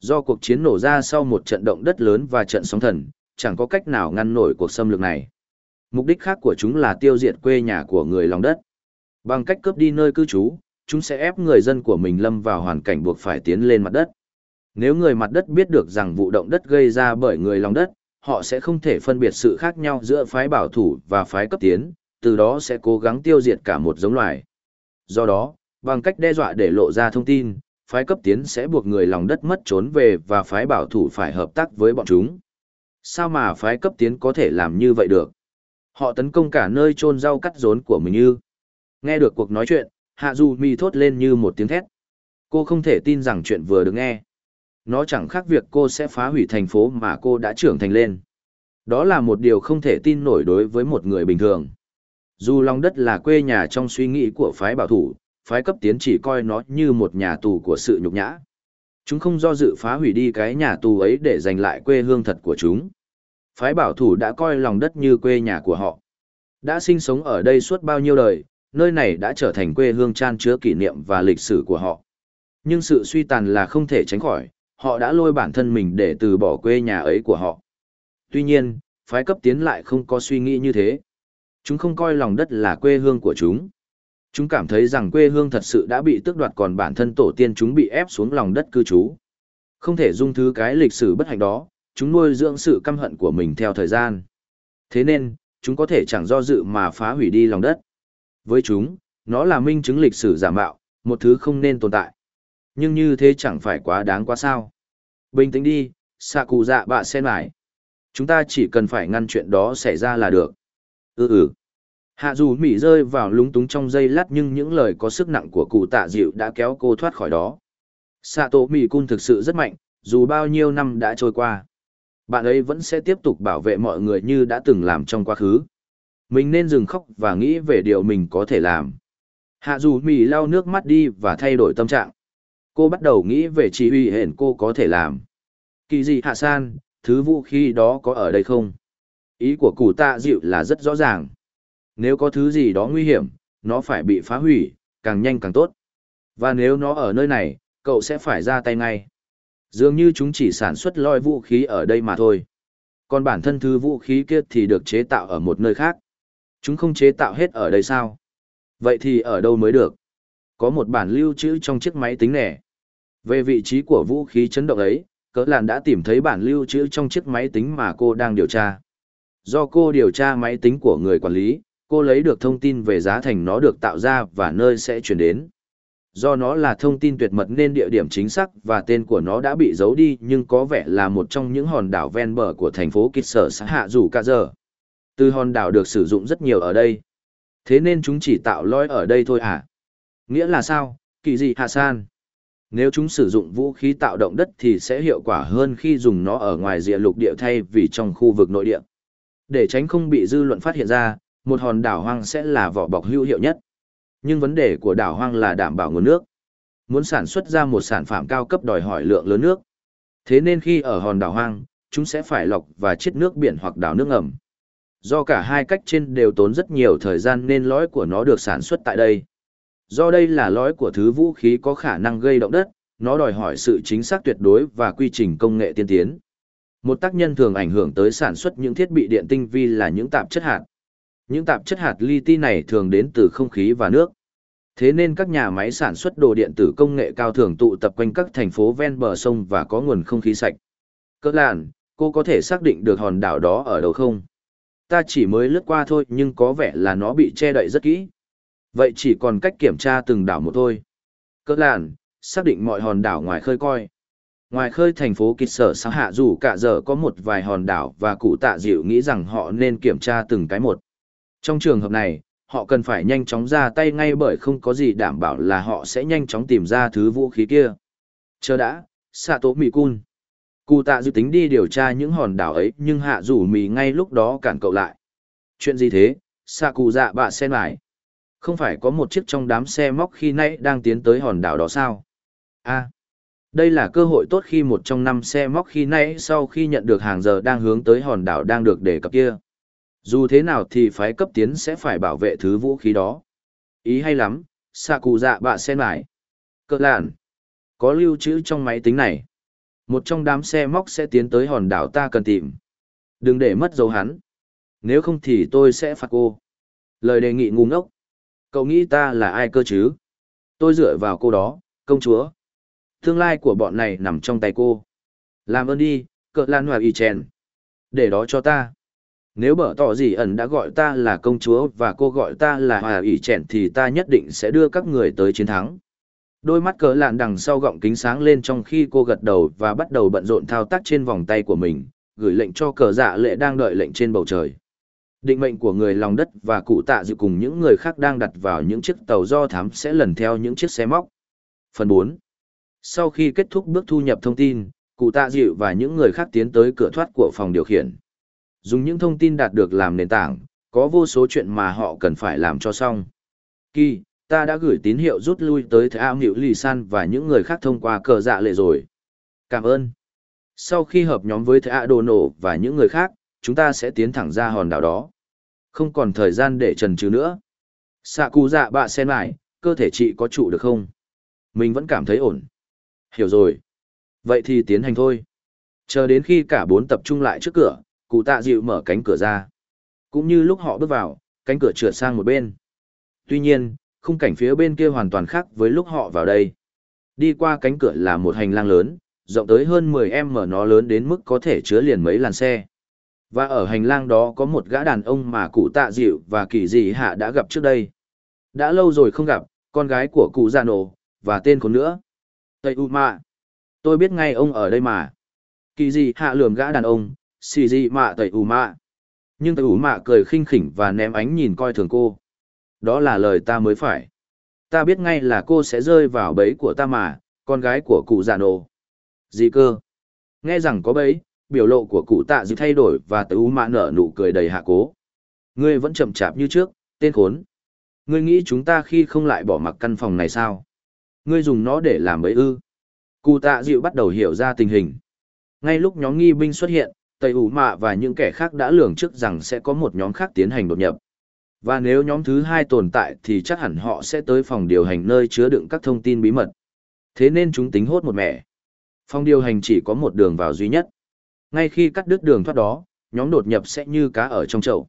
Do cuộc chiến nổ ra sau một trận động đất lớn và trận sóng thần, chẳng có cách nào ngăn nổi cuộc xâm lược này. Mục đích khác của chúng là tiêu diệt quê nhà của người lòng đất. Bằng cách cướp đi nơi cư trú, chúng sẽ ép người dân của mình lâm vào hoàn cảnh buộc phải tiến lên mặt đất. Nếu người mặt đất biết được rằng vụ động đất gây ra bởi người lòng đất, họ sẽ không thể phân biệt sự khác nhau giữa phái bảo thủ và phái cấp tiến, từ đó sẽ cố gắng tiêu diệt cả một giống loài. Do đó, bằng cách đe dọa để lộ ra thông tin, phái cấp tiến sẽ buộc người lòng đất mất trốn về và phái bảo thủ phải hợp tác với bọn chúng. Sao mà phái cấp tiến có thể làm như vậy được? Họ tấn công cả nơi trôn rau cắt rốn của mình như. Nghe được cuộc nói chuyện, Hạ Du Mi thốt lên như một tiếng thét. Cô không thể tin rằng chuyện vừa được nghe. Nó chẳng khác việc cô sẽ phá hủy thành phố mà cô đã trưởng thành lên. Đó là một điều không thể tin nổi đối với một người bình thường. Dù lòng đất là quê nhà trong suy nghĩ của phái bảo thủ, phái cấp tiến chỉ coi nó như một nhà tù của sự nhục nhã. Chúng không do dự phá hủy đi cái nhà tù ấy để giành lại quê hương thật của chúng. Phái bảo thủ đã coi lòng đất như quê nhà của họ. Đã sinh sống ở đây suốt bao nhiêu đời, nơi này đã trở thành quê hương chan chứa kỷ niệm và lịch sử của họ. Nhưng sự suy tàn là không thể tránh khỏi, họ đã lôi bản thân mình để từ bỏ quê nhà ấy của họ. Tuy nhiên, phái cấp tiến lại không có suy nghĩ như thế. Chúng không coi lòng đất là quê hương của chúng. Chúng cảm thấy rằng quê hương thật sự đã bị tước đoạt còn bản thân tổ tiên chúng bị ép xuống lòng đất cư trú. Không thể dung thứ cái lịch sử bất hạnh đó, chúng nuôi dưỡng sự căm hận của mình theo thời gian. Thế nên, chúng có thể chẳng do dự mà phá hủy đi lòng đất. Với chúng, nó là minh chứng lịch sử giả mạo, một thứ không nên tồn tại. Nhưng như thế chẳng phải quá đáng quá sao. Bình tĩnh đi, xạ cụ dạ bạ sen mải. Chúng ta chỉ cần phải ngăn chuyện đó xảy ra là được. Ừ ừ. Hạ dù mỉ rơi vào lúng túng trong giây lát nhưng những lời có sức nặng của cụ tạ dịu đã kéo cô thoát khỏi đó. Xạ tổ mỉ cun thực sự rất mạnh, dù bao nhiêu năm đã trôi qua. Bạn ấy vẫn sẽ tiếp tục bảo vệ mọi người như đã từng làm trong quá khứ. Mình nên dừng khóc và nghĩ về điều mình có thể làm. Hạ dù mì lau nước mắt đi và thay đổi tâm trạng. Cô bắt đầu nghĩ về chỉ huy hển cô có thể làm. Kỳ dị hạ san, thứ vũ khí đó có ở đây không? Ý của cụ tạ dịu là rất rõ ràng. Nếu có thứ gì đó nguy hiểm, nó phải bị phá hủy, càng nhanh càng tốt. Và nếu nó ở nơi này, cậu sẽ phải ra tay ngay. Dường như chúng chỉ sản xuất loi vũ khí ở đây mà thôi. Còn bản thân thứ vũ khí kia thì được chế tạo ở một nơi khác. Chúng không chế tạo hết ở đây sao? Vậy thì ở đâu mới được? Có một bản lưu trữ trong chiếc máy tính nẻ. Về vị trí của vũ khí chấn động ấy, cỡ làn đã tìm thấy bản lưu trữ trong chiếc máy tính mà cô đang điều tra. Do cô điều tra máy tính của người quản lý, cô lấy được thông tin về giá thành nó được tạo ra và nơi sẽ chuyển đến. Do nó là thông tin tuyệt mật nên địa điểm chính xác và tên của nó đã bị giấu đi nhưng có vẻ là một trong những hòn đảo ven bờ của thành phố Kịch Sở xã Hạ Dù Cả Giờ. Từ hòn đảo được sử dụng rất nhiều ở đây. Thế nên chúng chỉ tạo lõi ở đây thôi à? Nghĩa là sao, kỳ gì hạ san? Nếu chúng sử dụng vũ khí tạo động đất thì sẽ hiệu quả hơn khi dùng nó ở ngoài địa lục địa thay vì trong khu vực nội địa. Để tránh không bị dư luận phát hiện ra, một hòn đảo hoang sẽ là vỏ bọc hữu hiệu nhất. Nhưng vấn đề của đảo hoang là đảm bảo nguồn nước. Muốn sản xuất ra một sản phẩm cao cấp đòi hỏi lượng lớn nước. Thế nên khi ở hòn đảo hoang, chúng sẽ phải lọc và chiết nước biển hoặc đảo nước ngầm. Do cả hai cách trên đều tốn rất nhiều thời gian nên lõi của nó được sản xuất tại đây. Do đây là lõi của thứ vũ khí có khả năng gây động đất, nó đòi hỏi sự chính xác tuyệt đối và quy trình công nghệ tiên tiến. Một tác nhân thường ảnh hưởng tới sản xuất những thiết bị điện tinh vi là những tạp chất hạt. Những tạp chất hạt li ti này thường đến từ không khí và nước. Thế nên các nhà máy sản xuất đồ điện tử công nghệ cao thường tụ tập quanh các thành phố ven bờ sông và có nguồn không khí sạch. Cỡ làn, cô có thể xác định được hòn đảo đó ở đâu không? Ta chỉ mới lướt qua thôi nhưng có vẻ là nó bị che đậy rất kỹ. Vậy chỉ còn cách kiểm tra từng đảo một thôi. Cơ làn, xác định mọi hòn đảo ngoài khơi coi. Ngoài khơi thành phố Kịch Sở Sáng Hạ dù cả giờ có một vài hòn đảo và cụ tạ dịu nghĩ rằng họ nên kiểm tra từng cái một. Trong trường hợp này, họ cần phải nhanh chóng ra tay ngay bởi không có gì đảm bảo là họ sẽ nhanh chóng tìm ra thứ vũ khí kia. Chờ đã, xạ Mikun. Cụ tạ dự tính đi điều tra những hòn đảo ấy nhưng hạ rủ mì ngay lúc đó cản cậu lại. Chuyện gì thế, xạ cụ dạ bạ sen lại. Không phải có một chiếc trong đám xe móc khi nãy đang tiến tới hòn đảo đó sao? a đây là cơ hội tốt khi một trong năm xe móc khi nãy sau khi nhận được hàng giờ đang hướng tới hòn đảo đang được đề cập kia. Dù thế nào thì phái cấp tiến sẽ phải bảo vệ thứ vũ khí đó. Ý hay lắm, xạ cụ dạ bạ sen lại. Cơ lạn. Có lưu trữ trong máy tính này. Một trong đám xe móc sẽ tiến tới hòn đảo ta cần tìm. Đừng để mất dấu hắn. Nếu không thì tôi sẽ phạt cô. Lời đề nghị ngu ngốc. Cậu nghĩ ta là ai cơ chứ? Tôi dựa vào cô đó, công chúa. Tương lai của bọn này nằm trong tay cô. Làm ơn đi, cỡ lan hòa y chèn. Để đó cho ta. Nếu bở tỏ gì ẩn đã gọi ta là công chúa và cô gọi ta là hòa ỷ chèn thì ta nhất định sẽ đưa các người tới chiến thắng. Đôi mắt cỡ lạn đằng sau gọng kính sáng lên trong khi cô gật đầu và bắt đầu bận rộn thao tác trên vòng tay của mình, gửi lệnh cho cờ dạ lệ đang đợi lệnh trên bầu trời. Định mệnh của người lòng đất và cụ tạ dự cùng những người khác đang đặt vào những chiếc tàu do thám sẽ lần theo những chiếc xe móc. Phần 4. Sau khi kết thúc bước thu nhập thông tin, cụ tạ dịu và những người khác tiến tới cửa thoát của phòng điều khiển. Dùng những thông tin đạt được làm nền tảng, có vô số chuyện mà họ cần phải làm cho xong. Kỳ, ta đã gửi tín hiệu rút lui tới Thế Ao Nghịu Lì San và những người khác thông qua cờ dạ lệ rồi. Cảm ơn. Sau khi hợp nhóm với Thế A Đồ Nổ và những người khác, chúng ta sẽ tiến thẳng ra hòn đảo đó. Không còn thời gian để trần trừ nữa. Sạ cụ dạ bạ sen lại, cơ thể chị có trụ được không? Mình vẫn cảm thấy ổn. Hiểu rồi. Vậy thì tiến hành thôi. Chờ đến khi cả bốn tập trung lại trước cửa, cụ tạ dịu mở cánh cửa ra. Cũng như lúc họ bước vào, cánh cửa trượt sang một bên. Tuy nhiên, khung cảnh phía bên kia hoàn toàn khác với lúc họ vào đây. Đi qua cánh cửa là một hành lang lớn, rộng tới hơn 10 em mở nó lớn đến mức có thể chứa liền mấy làn xe. Và ở hành lang đó có một gã đàn ông mà cụ tạ dịu và kỳ dị hạ đã gặp trước đây. Đã lâu rồi không gặp, con gái của cụ già nổ, và tên con nữa. Tây U Mạ. Tôi biết ngay ông ở đây mà. Kỳ dị hạ lườm gã đàn ông, xì dị mạ Tây U Mạ. Nhưng Tây U Mạ cười khinh khỉnh và ném ánh nhìn coi thường cô. Đó là lời ta mới phải. Ta biết ngay là cô sẽ rơi vào bẫy của ta mà, con gái của cụ già nổ. Gì cơ? Nghe rằng có bẫy, biểu lộ của cụ tạ dự thay đổi và tứ mạ nở nụ cười đầy hạ cố. Ngươi vẫn chậm chạp như trước, tên khốn. Ngươi nghĩ chúng ta khi không lại bỏ mặc căn phòng này sao? Ngươi dùng nó để làm bẫy ư? Cụ tạ dịu bắt đầu hiểu ra tình hình. Ngay lúc nhóm nghi binh xuất hiện, Tây ủ mạ và những kẻ khác đã lường trước rằng sẽ có một nhóm khác tiến hành đột nhập. Và nếu nhóm thứ hai tồn tại thì chắc hẳn họ sẽ tới phòng điều hành nơi chứa đựng các thông tin bí mật. Thế nên chúng tính hốt một mẻ. Phòng điều hành chỉ có một đường vào duy nhất. Ngay khi cắt đứt đường thoát đó, nhóm đột nhập sẽ như cá ở trong chậu.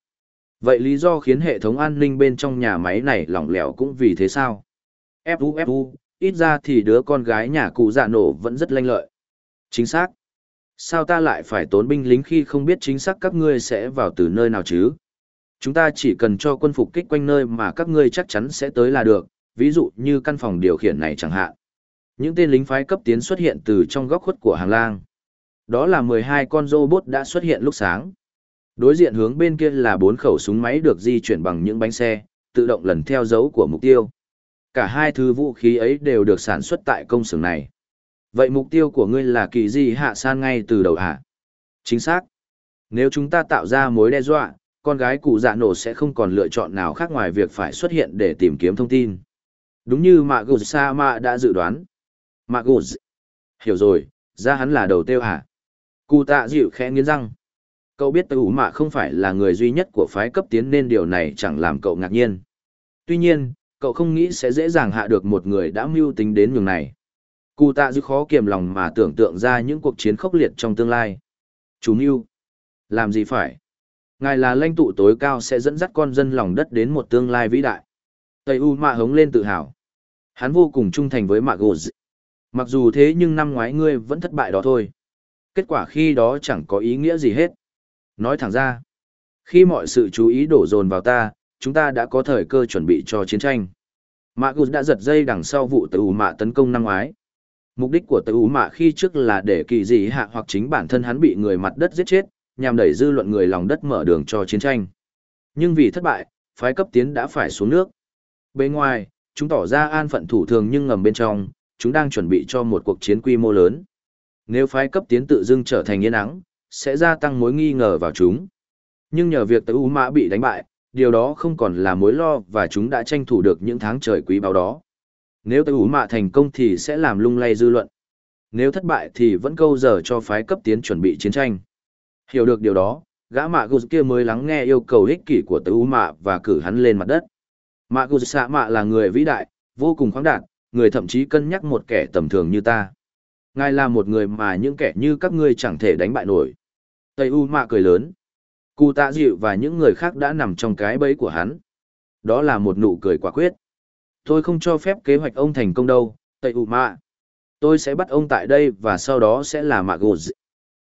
Vậy lý do khiến hệ thống an ninh bên trong nhà máy này lỏng lẻo cũng vì thế sao? Fu Fu, ít ra thì đứa con gái nhà cụ dạ nổ vẫn rất lanh lợi. Chính xác. Sao ta lại phải tốn binh lính khi không biết chính xác các ngươi sẽ vào từ nơi nào chứ? Chúng ta chỉ cần cho quân phục kích quanh nơi mà các ngươi chắc chắn sẽ tới là được, ví dụ như căn phòng điều khiển này chẳng hạn. Những tên lính phái cấp tiến xuất hiện từ trong góc khuất của hàng lang. Đó là 12 con robot đã xuất hiện lúc sáng. Đối diện hướng bên kia là bốn khẩu súng máy được di chuyển bằng những bánh xe, tự động lần theo dấu của mục tiêu. Cả hai thứ vũ khí ấy đều được sản xuất tại công xưởng này. Vậy mục tiêu của ngươi là kỳ gì hạ san ngay từ đầu hả? Chính xác. Nếu chúng ta tạo ra mối đe dọa, con gái cụ dạ nổ sẽ không còn lựa chọn nào khác ngoài việc phải xuất hiện để tìm kiếm thông tin. Đúng như Mạ Gột Sa Mạ đã dự đoán. Mạ Gột. Hiểu rồi, ra hắn là đầu tiêu hả? Cụ tạ dịu khẽ nghiến răng. Cậu biết tờ ủ mạ không phải là người duy nhất của phái cấp tiến nên điều này chẳng làm cậu ngạc nhiên. Tuy nhiên, cậu không nghĩ sẽ dễ dàng hạ được một người đã mưu tính đến nhường này. Cụ tạ dịu khó kiềm lòng mà tưởng tượng ra những cuộc chiến khốc liệt trong tương lai. Chú mưu. Làm gì phải? Ngài là lãnh tụ tối cao sẽ dẫn dắt con dân lòng đất đến một tương lai vĩ đại. Tây U Mạ hống lên tự hào. Hắn vô cùng trung thành với Mạc Gồ Mặc dù thế nhưng năm ngoái ngươi vẫn thất bại đó thôi kết quả khi đó chẳng có ý nghĩa gì hết. Nói thẳng ra, khi mọi sự chú ý đổ dồn vào ta, chúng ta đã có thời cơ chuẩn bị cho chiến tranh. Magus đã giật dây đằng sau vụ tử mạ tấn công năm ngoái. Mục đích của tử mạ khi trước là để kỳ dị hạ hoặc chính bản thân hắn bị người mặt đất giết chết, nhằm đẩy dư luận người lòng đất mở đường cho chiến tranh. Nhưng vì thất bại, phái cấp tiến đã phải xuống nước. Bên ngoài, chúng tỏ ra an phận thủ thường nhưng ngầm bên trong, chúng đang chuẩn bị cho một cuộc chiến quy mô lớn. Nếu phái cấp tiến tự dưng trở thành yên ắng, sẽ gia tăng mối nghi ngờ vào chúng. Nhưng nhờ việc tới U Mã bị đánh bại, điều đó không còn là mối lo và chúng đã tranh thủ được những tháng trời quý báu đó. Nếu tới U Mã thành công thì sẽ làm lung lay dư luận. Nếu thất bại thì vẫn câu giờ cho phái cấp tiến chuẩn bị chiến tranh. Hiểu được điều đó, gã mạ Gus kia mới lắng nghe yêu cầu ích kỷ của tử U Mã và cử hắn lên mặt đất. Mạ Gus xạ mạ là người vĩ đại, vô cùng khoáng đạt, người thậm chí cân nhắc một kẻ tầm thường như ta. Ngài là một người mà những kẻ như các ngươi chẳng thể đánh bại nổi. Tây U Mạ cười lớn. Cụ tạ dịu và những người khác đã nằm trong cái bẫy của hắn. Đó là một nụ cười quả quyết. Tôi không cho phép kế hoạch ông thành công đâu, Tây U Mạ. Tôi sẽ bắt ông tại đây và sau đó sẽ là Mạ Gồ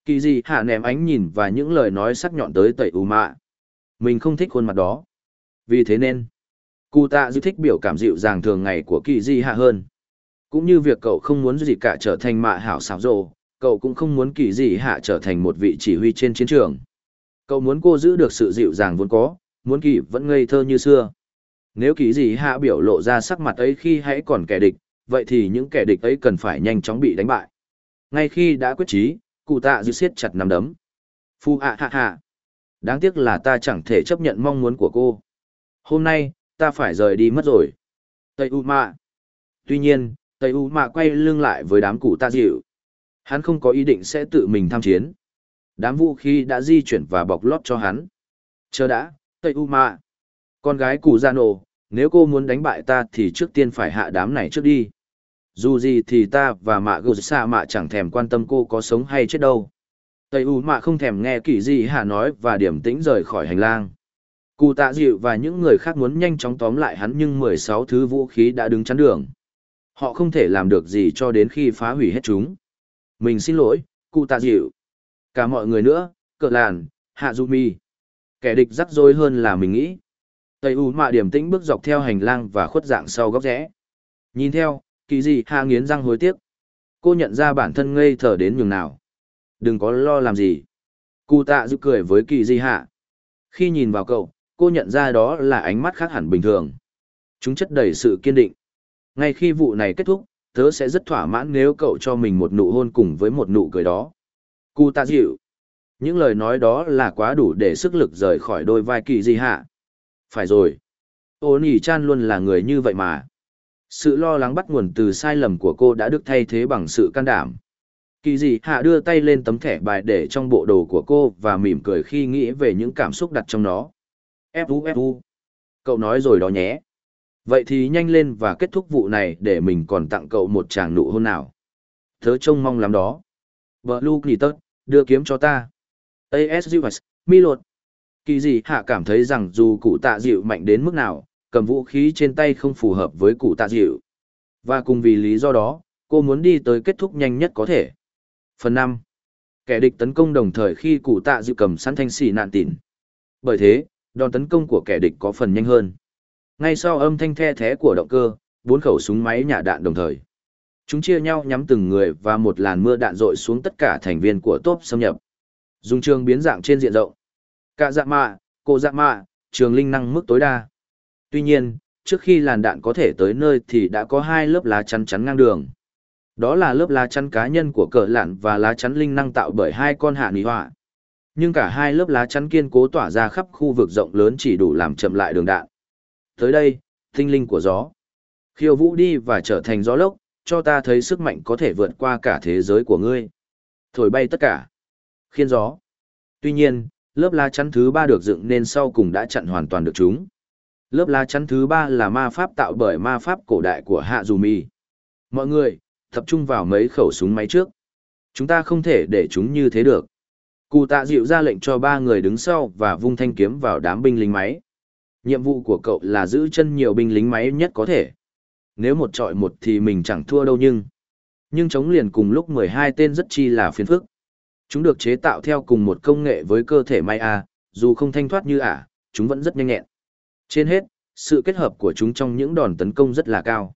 Kỳ gì hạ ném ánh nhìn và những lời nói sắc nhọn tới Tẩy U Mạ. Mình không thích khuôn mặt đó. Vì thế nên, cụ tạ dư thích biểu cảm dịu dàng thường ngày của kỳ di hạ hơn cũng như việc cậu không muốn gì cả trở thành mạ hảo xảo rộ, cậu cũng không muốn kỳ di hạ trở thành một vị chỉ huy trên chiến trường. Cậu muốn cô giữ được sự dịu dàng vốn có, muốn kỳ vẫn ngây thơ như xưa. Nếu kỳ di hạ biểu lộ ra sắc mặt ấy khi hãy còn kẻ địch, vậy thì những kẻ địch ấy cần phải nhanh chóng bị đánh bại. Ngay khi đã quyết chí, cụ tạ dư siết chặt nằm đấm. Phu ạ hạ hạ. Đáng tiếc là ta chẳng thể chấp nhận mong muốn của cô. Hôm nay, ta phải rời đi mất rồi. Tây U Mạ. Tuy nhiên, Tây U Mạ quay lưng lại với đám cụ tạ dịu. Hắn không có ý định sẽ tự mình tham chiến. Đám vũ khí đã di chuyển và bọc lót cho hắn. Chờ đã, Tây U Mạ. Con gái cụ Gia Nổ, nếu cô muốn đánh bại ta thì trước tiên phải hạ đám này trước đi. Dù gì thì ta và mạ gờ xa mạ chẳng thèm quan tâm cô có sống hay chết đâu. Tây U mạ không thèm nghe kỳ gì hạ nói và điểm tĩnh rời khỏi hành lang. Cụ tạ dịu và những người khác muốn nhanh chóng tóm lại hắn nhưng 16 thứ vũ khí đã đứng chắn đường. Họ không thể làm được gì cho đến khi phá hủy hết chúng. Mình xin lỗi, cụ tạ dịu. Cả mọi người nữa, cờ làn, hạ du mi. Kẻ địch rắc rối hơn là mình nghĩ. Tây U mạ điểm tĩnh bước dọc theo hành lang và khuất dạng sau góc rẽ. Nhìn theo, kỳ gì hạ nghiến răng hối tiếc. Cô nhận ra bản thân ngây thở đến nhường nào. Đừng có lo làm gì. Cụ tạ giúp cười với kỳ di hạ. Khi nhìn vào cậu, cô nhận ra đó là ánh mắt khác hẳn bình thường. Chúng chất đầy sự kiên định. Ngay khi vụ này kết thúc, tớ sẽ rất thỏa mãn nếu cậu cho mình một nụ hôn cùng với một nụ cười đó. Cụ tạ dịu. Những lời nói đó là quá đủ để sức lực rời khỏi đôi vai kỳ di hạ. Phải rồi. Ô nỉ chan luôn là người như vậy mà. Sự lo lắng bắt nguồn từ sai lầm của cô đã được thay thế bằng sự can đảm. Kỳ dị hạ đưa tay lên tấm thẻ bài để trong bộ đồ của cô và mỉm cười khi nghĩ về những cảm xúc đặt trong nó. Fu Fu. Cậu nói rồi đó nhé. Vậy thì nhanh lên và kết thúc vụ này để mình còn tặng cậu một chàng nụ hôn nào. Thớ trông mong lắm đó. Vợ lu kỳ Tớt, đưa kiếm cho ta. ASUS, mi lột. Kỳ dị hạ cảm thấy rằng dù cụ tạ dịu mạnh đến mức nào, cầm vũ khí trên tay không phù hợp với cụ tạ dịu. Và cùng vì lý do đó, cô muốn đi tới kết thúc nhanh nhất có thể. Phần 5. Kẻ địch tấn công đồng thời khi cụ tạ dịu cầm sẵn thanh xì nạn tỉn. Bởi thế, đòn tấn công của kẻ địch có phần nhanh hơn. Ngay sau âm thanh the thé của động cơ, bốn khẩu súng máy nhả đạn đồng thời. Chúng chia nhau nhắm từng người và một làn mưa đạn rội xuống tất cả thành viên của tốp xâm nhập. Dùng trường biến dạng trên diện rộng. Cả dạng mạ, cô dạng mạ, trường linh năng mức tối đa. Tuy nhiên, trước khi làn đạn có thể tới nơi thì đã có hai lớp lá chắn chắn ngang đường. Đó là lớp lá chắn cá nhân của cờ lạn và lá chắn linh năng tạo bởi hai con hạ nỉ họa. Nhưng cả hai lớp lá chắn kiên cố tỏa ra khắp khu vực rộng lớn chỉ đủ làm chậm lại đường đạn. Tới đây, tinh linh của gió. Khiêu vũ đi và trở thành gió lốc, cho ta thấy sức mạnh có thể vượt qua cả thế giới của ngươi. Thổi bay tất cả. Khiên gió. Tuy nhiên, lớp lá chắn thứ ba được dựng nên sau cùng đã chặn hoàn toàn được chúng. Lớp lá chắn thứ ba là ma pháp tạo bởi ma pháp cổ đại của Hạ Dù Mi. Mọi người, tập trung vào mấy khẩu súng máy trước. Chúng ta không thể để chúng như thế được. Cụ tạ dịu ra lệnh cho ba người đứng sau và vung thanh kiếm vào đám binh lính máy. Nhiệm vụ của cậu là giữ chân nhiều binh lính máy nhất có thể. Nếu một trọi một thì mình chẳng thua đâu nhưng... Nhưng chống liền cùng lúc 12 tên rất chi là phiền phức. Chúng được chế tạo theo cùng một công nghệ với cơ thể may A, dù không thanh thoát như ả, chúng vẫn rất nhanh nhẹn. Trên hết, sự kết hợp của chúng trong những đòn tấn công rất là cao.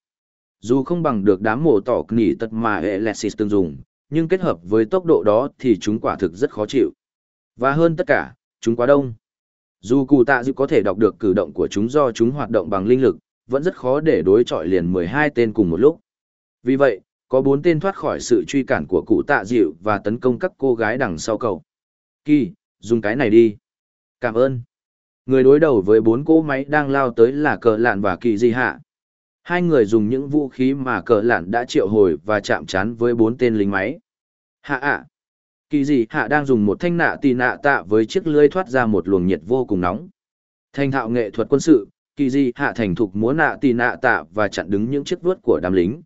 Dù không bằng được đám mổ tỏ nỉ tật mà Alexis tương dùng, nhưng kết hợp với tốc độ đó thì chúng quả thực rất khó chịu. Và hơn tất cả, chúng quá đông. Dù cụ tạ dịu có thể đọc được cử động của chúng do chúng hoạt động bằng linh lực, vẫn rất khó để đối chọi liền 12 tên cùng một lúc. Vì vậy, có 4 tên thoát khỏi sự truy cản của cụ tạ dịu và tấn công các cô gái đằng sau cậu. Kỳ, dùng cái này đi. Cảm ơn. Người đối đầu với bốn cỗ máy đang lao tới là cờ lạn và kỳ di hạ. Hai người dùng những vũ khí mà cờ lạn đã triệu hồi và chạm trán với bốn tên lính máy. Hạ ạ. Kỳ di hạ đang dùng một thanh nạ tì nạ tạ với chiếc lưới thoát ra một luồng nhiệt vô cùng nóng. Thành thạo nghệ thuật quân sự, kỳ di hạ thành thục múa nạ tì nạ tạ và chặn đứng những chiếc vuốt của đám lính.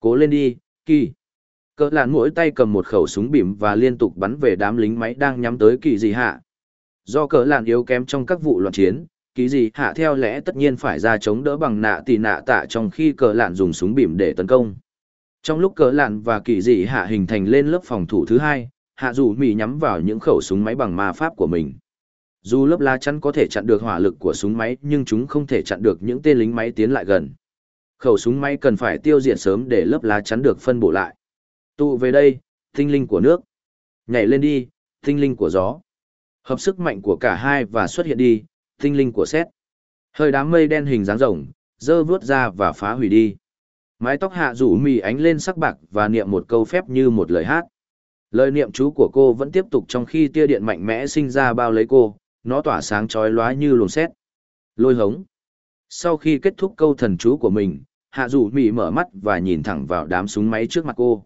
Cố lên đi, kỳ. Cờ lạn mỗi tay cầm một khẩu súng bìm và liên tục bắn về đám lính máy đang nhắm tới kỳ di hạ Do cỡ làn yếu kém trong các vụ loạn chiến, ký gì hạ theo lẽ tất nhiên phải ra chống đỡ bằng nạ tì nạ tạ trong khi cờ lạn dùng súng bìm để tấn công. Trong lúc cờ lạn và kỳ dị hạ hình thành lên lớp phòng thủ thứ hai, hạ dù mỹ nhắm vào những khẩu súng máy bằng ma pháp của mình. Dù lớp lá chắn có thể chặn được hỏa lực của súng máy nhưng chúng không thể chặn được những tên lính máy tiến lại gần. Khẩu súng máy cần phải tiêu diệt sớm để lớp lá chắn được phân bổ lại. Tụ về đây, tinh linh của nước. Nhảy lên đi, tinh linh của gió. Hợp sức mạnh của cả hai và xuất hiện đi, tinh linh của xét. Hơi đám mây đen hình dáng rồng, dơ vuốt ra và phá hủy đi. Mái tóc hạ rủ mì ánh lên sắc bạc và niệm một câu phép như một lời hát. Lời niệm chú của cô vẫn tiếp tục trong khi tia điện mạnh mẽ sinh ra bao lấy cô, nó tỏa sáng chói lóa như luồng xét. Lôi hống. Sau khi kết thúc câu thần chú của mình, hạ rủ mì mở mắt và nhìn thẳng vào đám súng máy trước mặt cô.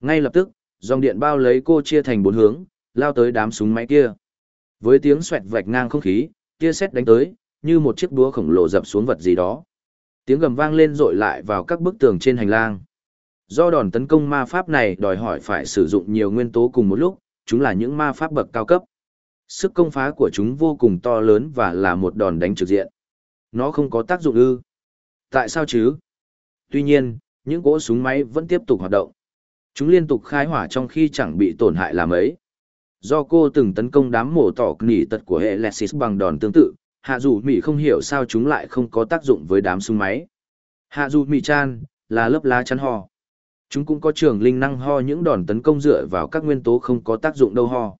Ngay lập tức, dòng điện bao lấy cô chia thành bốn hướng, lao tới đám súng máy kia. Với tiếng xoẹt vạch ngang không khí, tia sét đánh tới, như một chiếc búa khổng lồ dập xuống vật gì đó. Tiếng gầm vang lên rội lại vào các bức tường trên hành lang. Do đòn tấn công ma pháp này đòi hỏi phải sử dụng nhiều nguyên tố cùng một lúc, chúng là những ma pháp bậc cao cấp. Sức công phá của chúng vô cùng to lớn và là một đòn đánh trực diện. Nó không có tác dụng ư. Tại sao chứ? Tuy nhiên, những cỗ súng máy vẫn tiếp tục hoạt động. Chúng liên tục khai hỏa trong khi chẳng bị tổn hại làm ấy. Do cô từng tấn công đám mổ tỏ nỉ tật của hệ Lexis bằng đòn tương tự, hạ dù Mỹ không hiểu sao chúng lại không có tác dụng với đám súng máy. Hạ dù Mỹ chan, là lớp lá chắn ho. Chúng cũng có trường linh năng ho những đòn tấn công dựa vào các nguyên tố không có tác dụng đâu ho.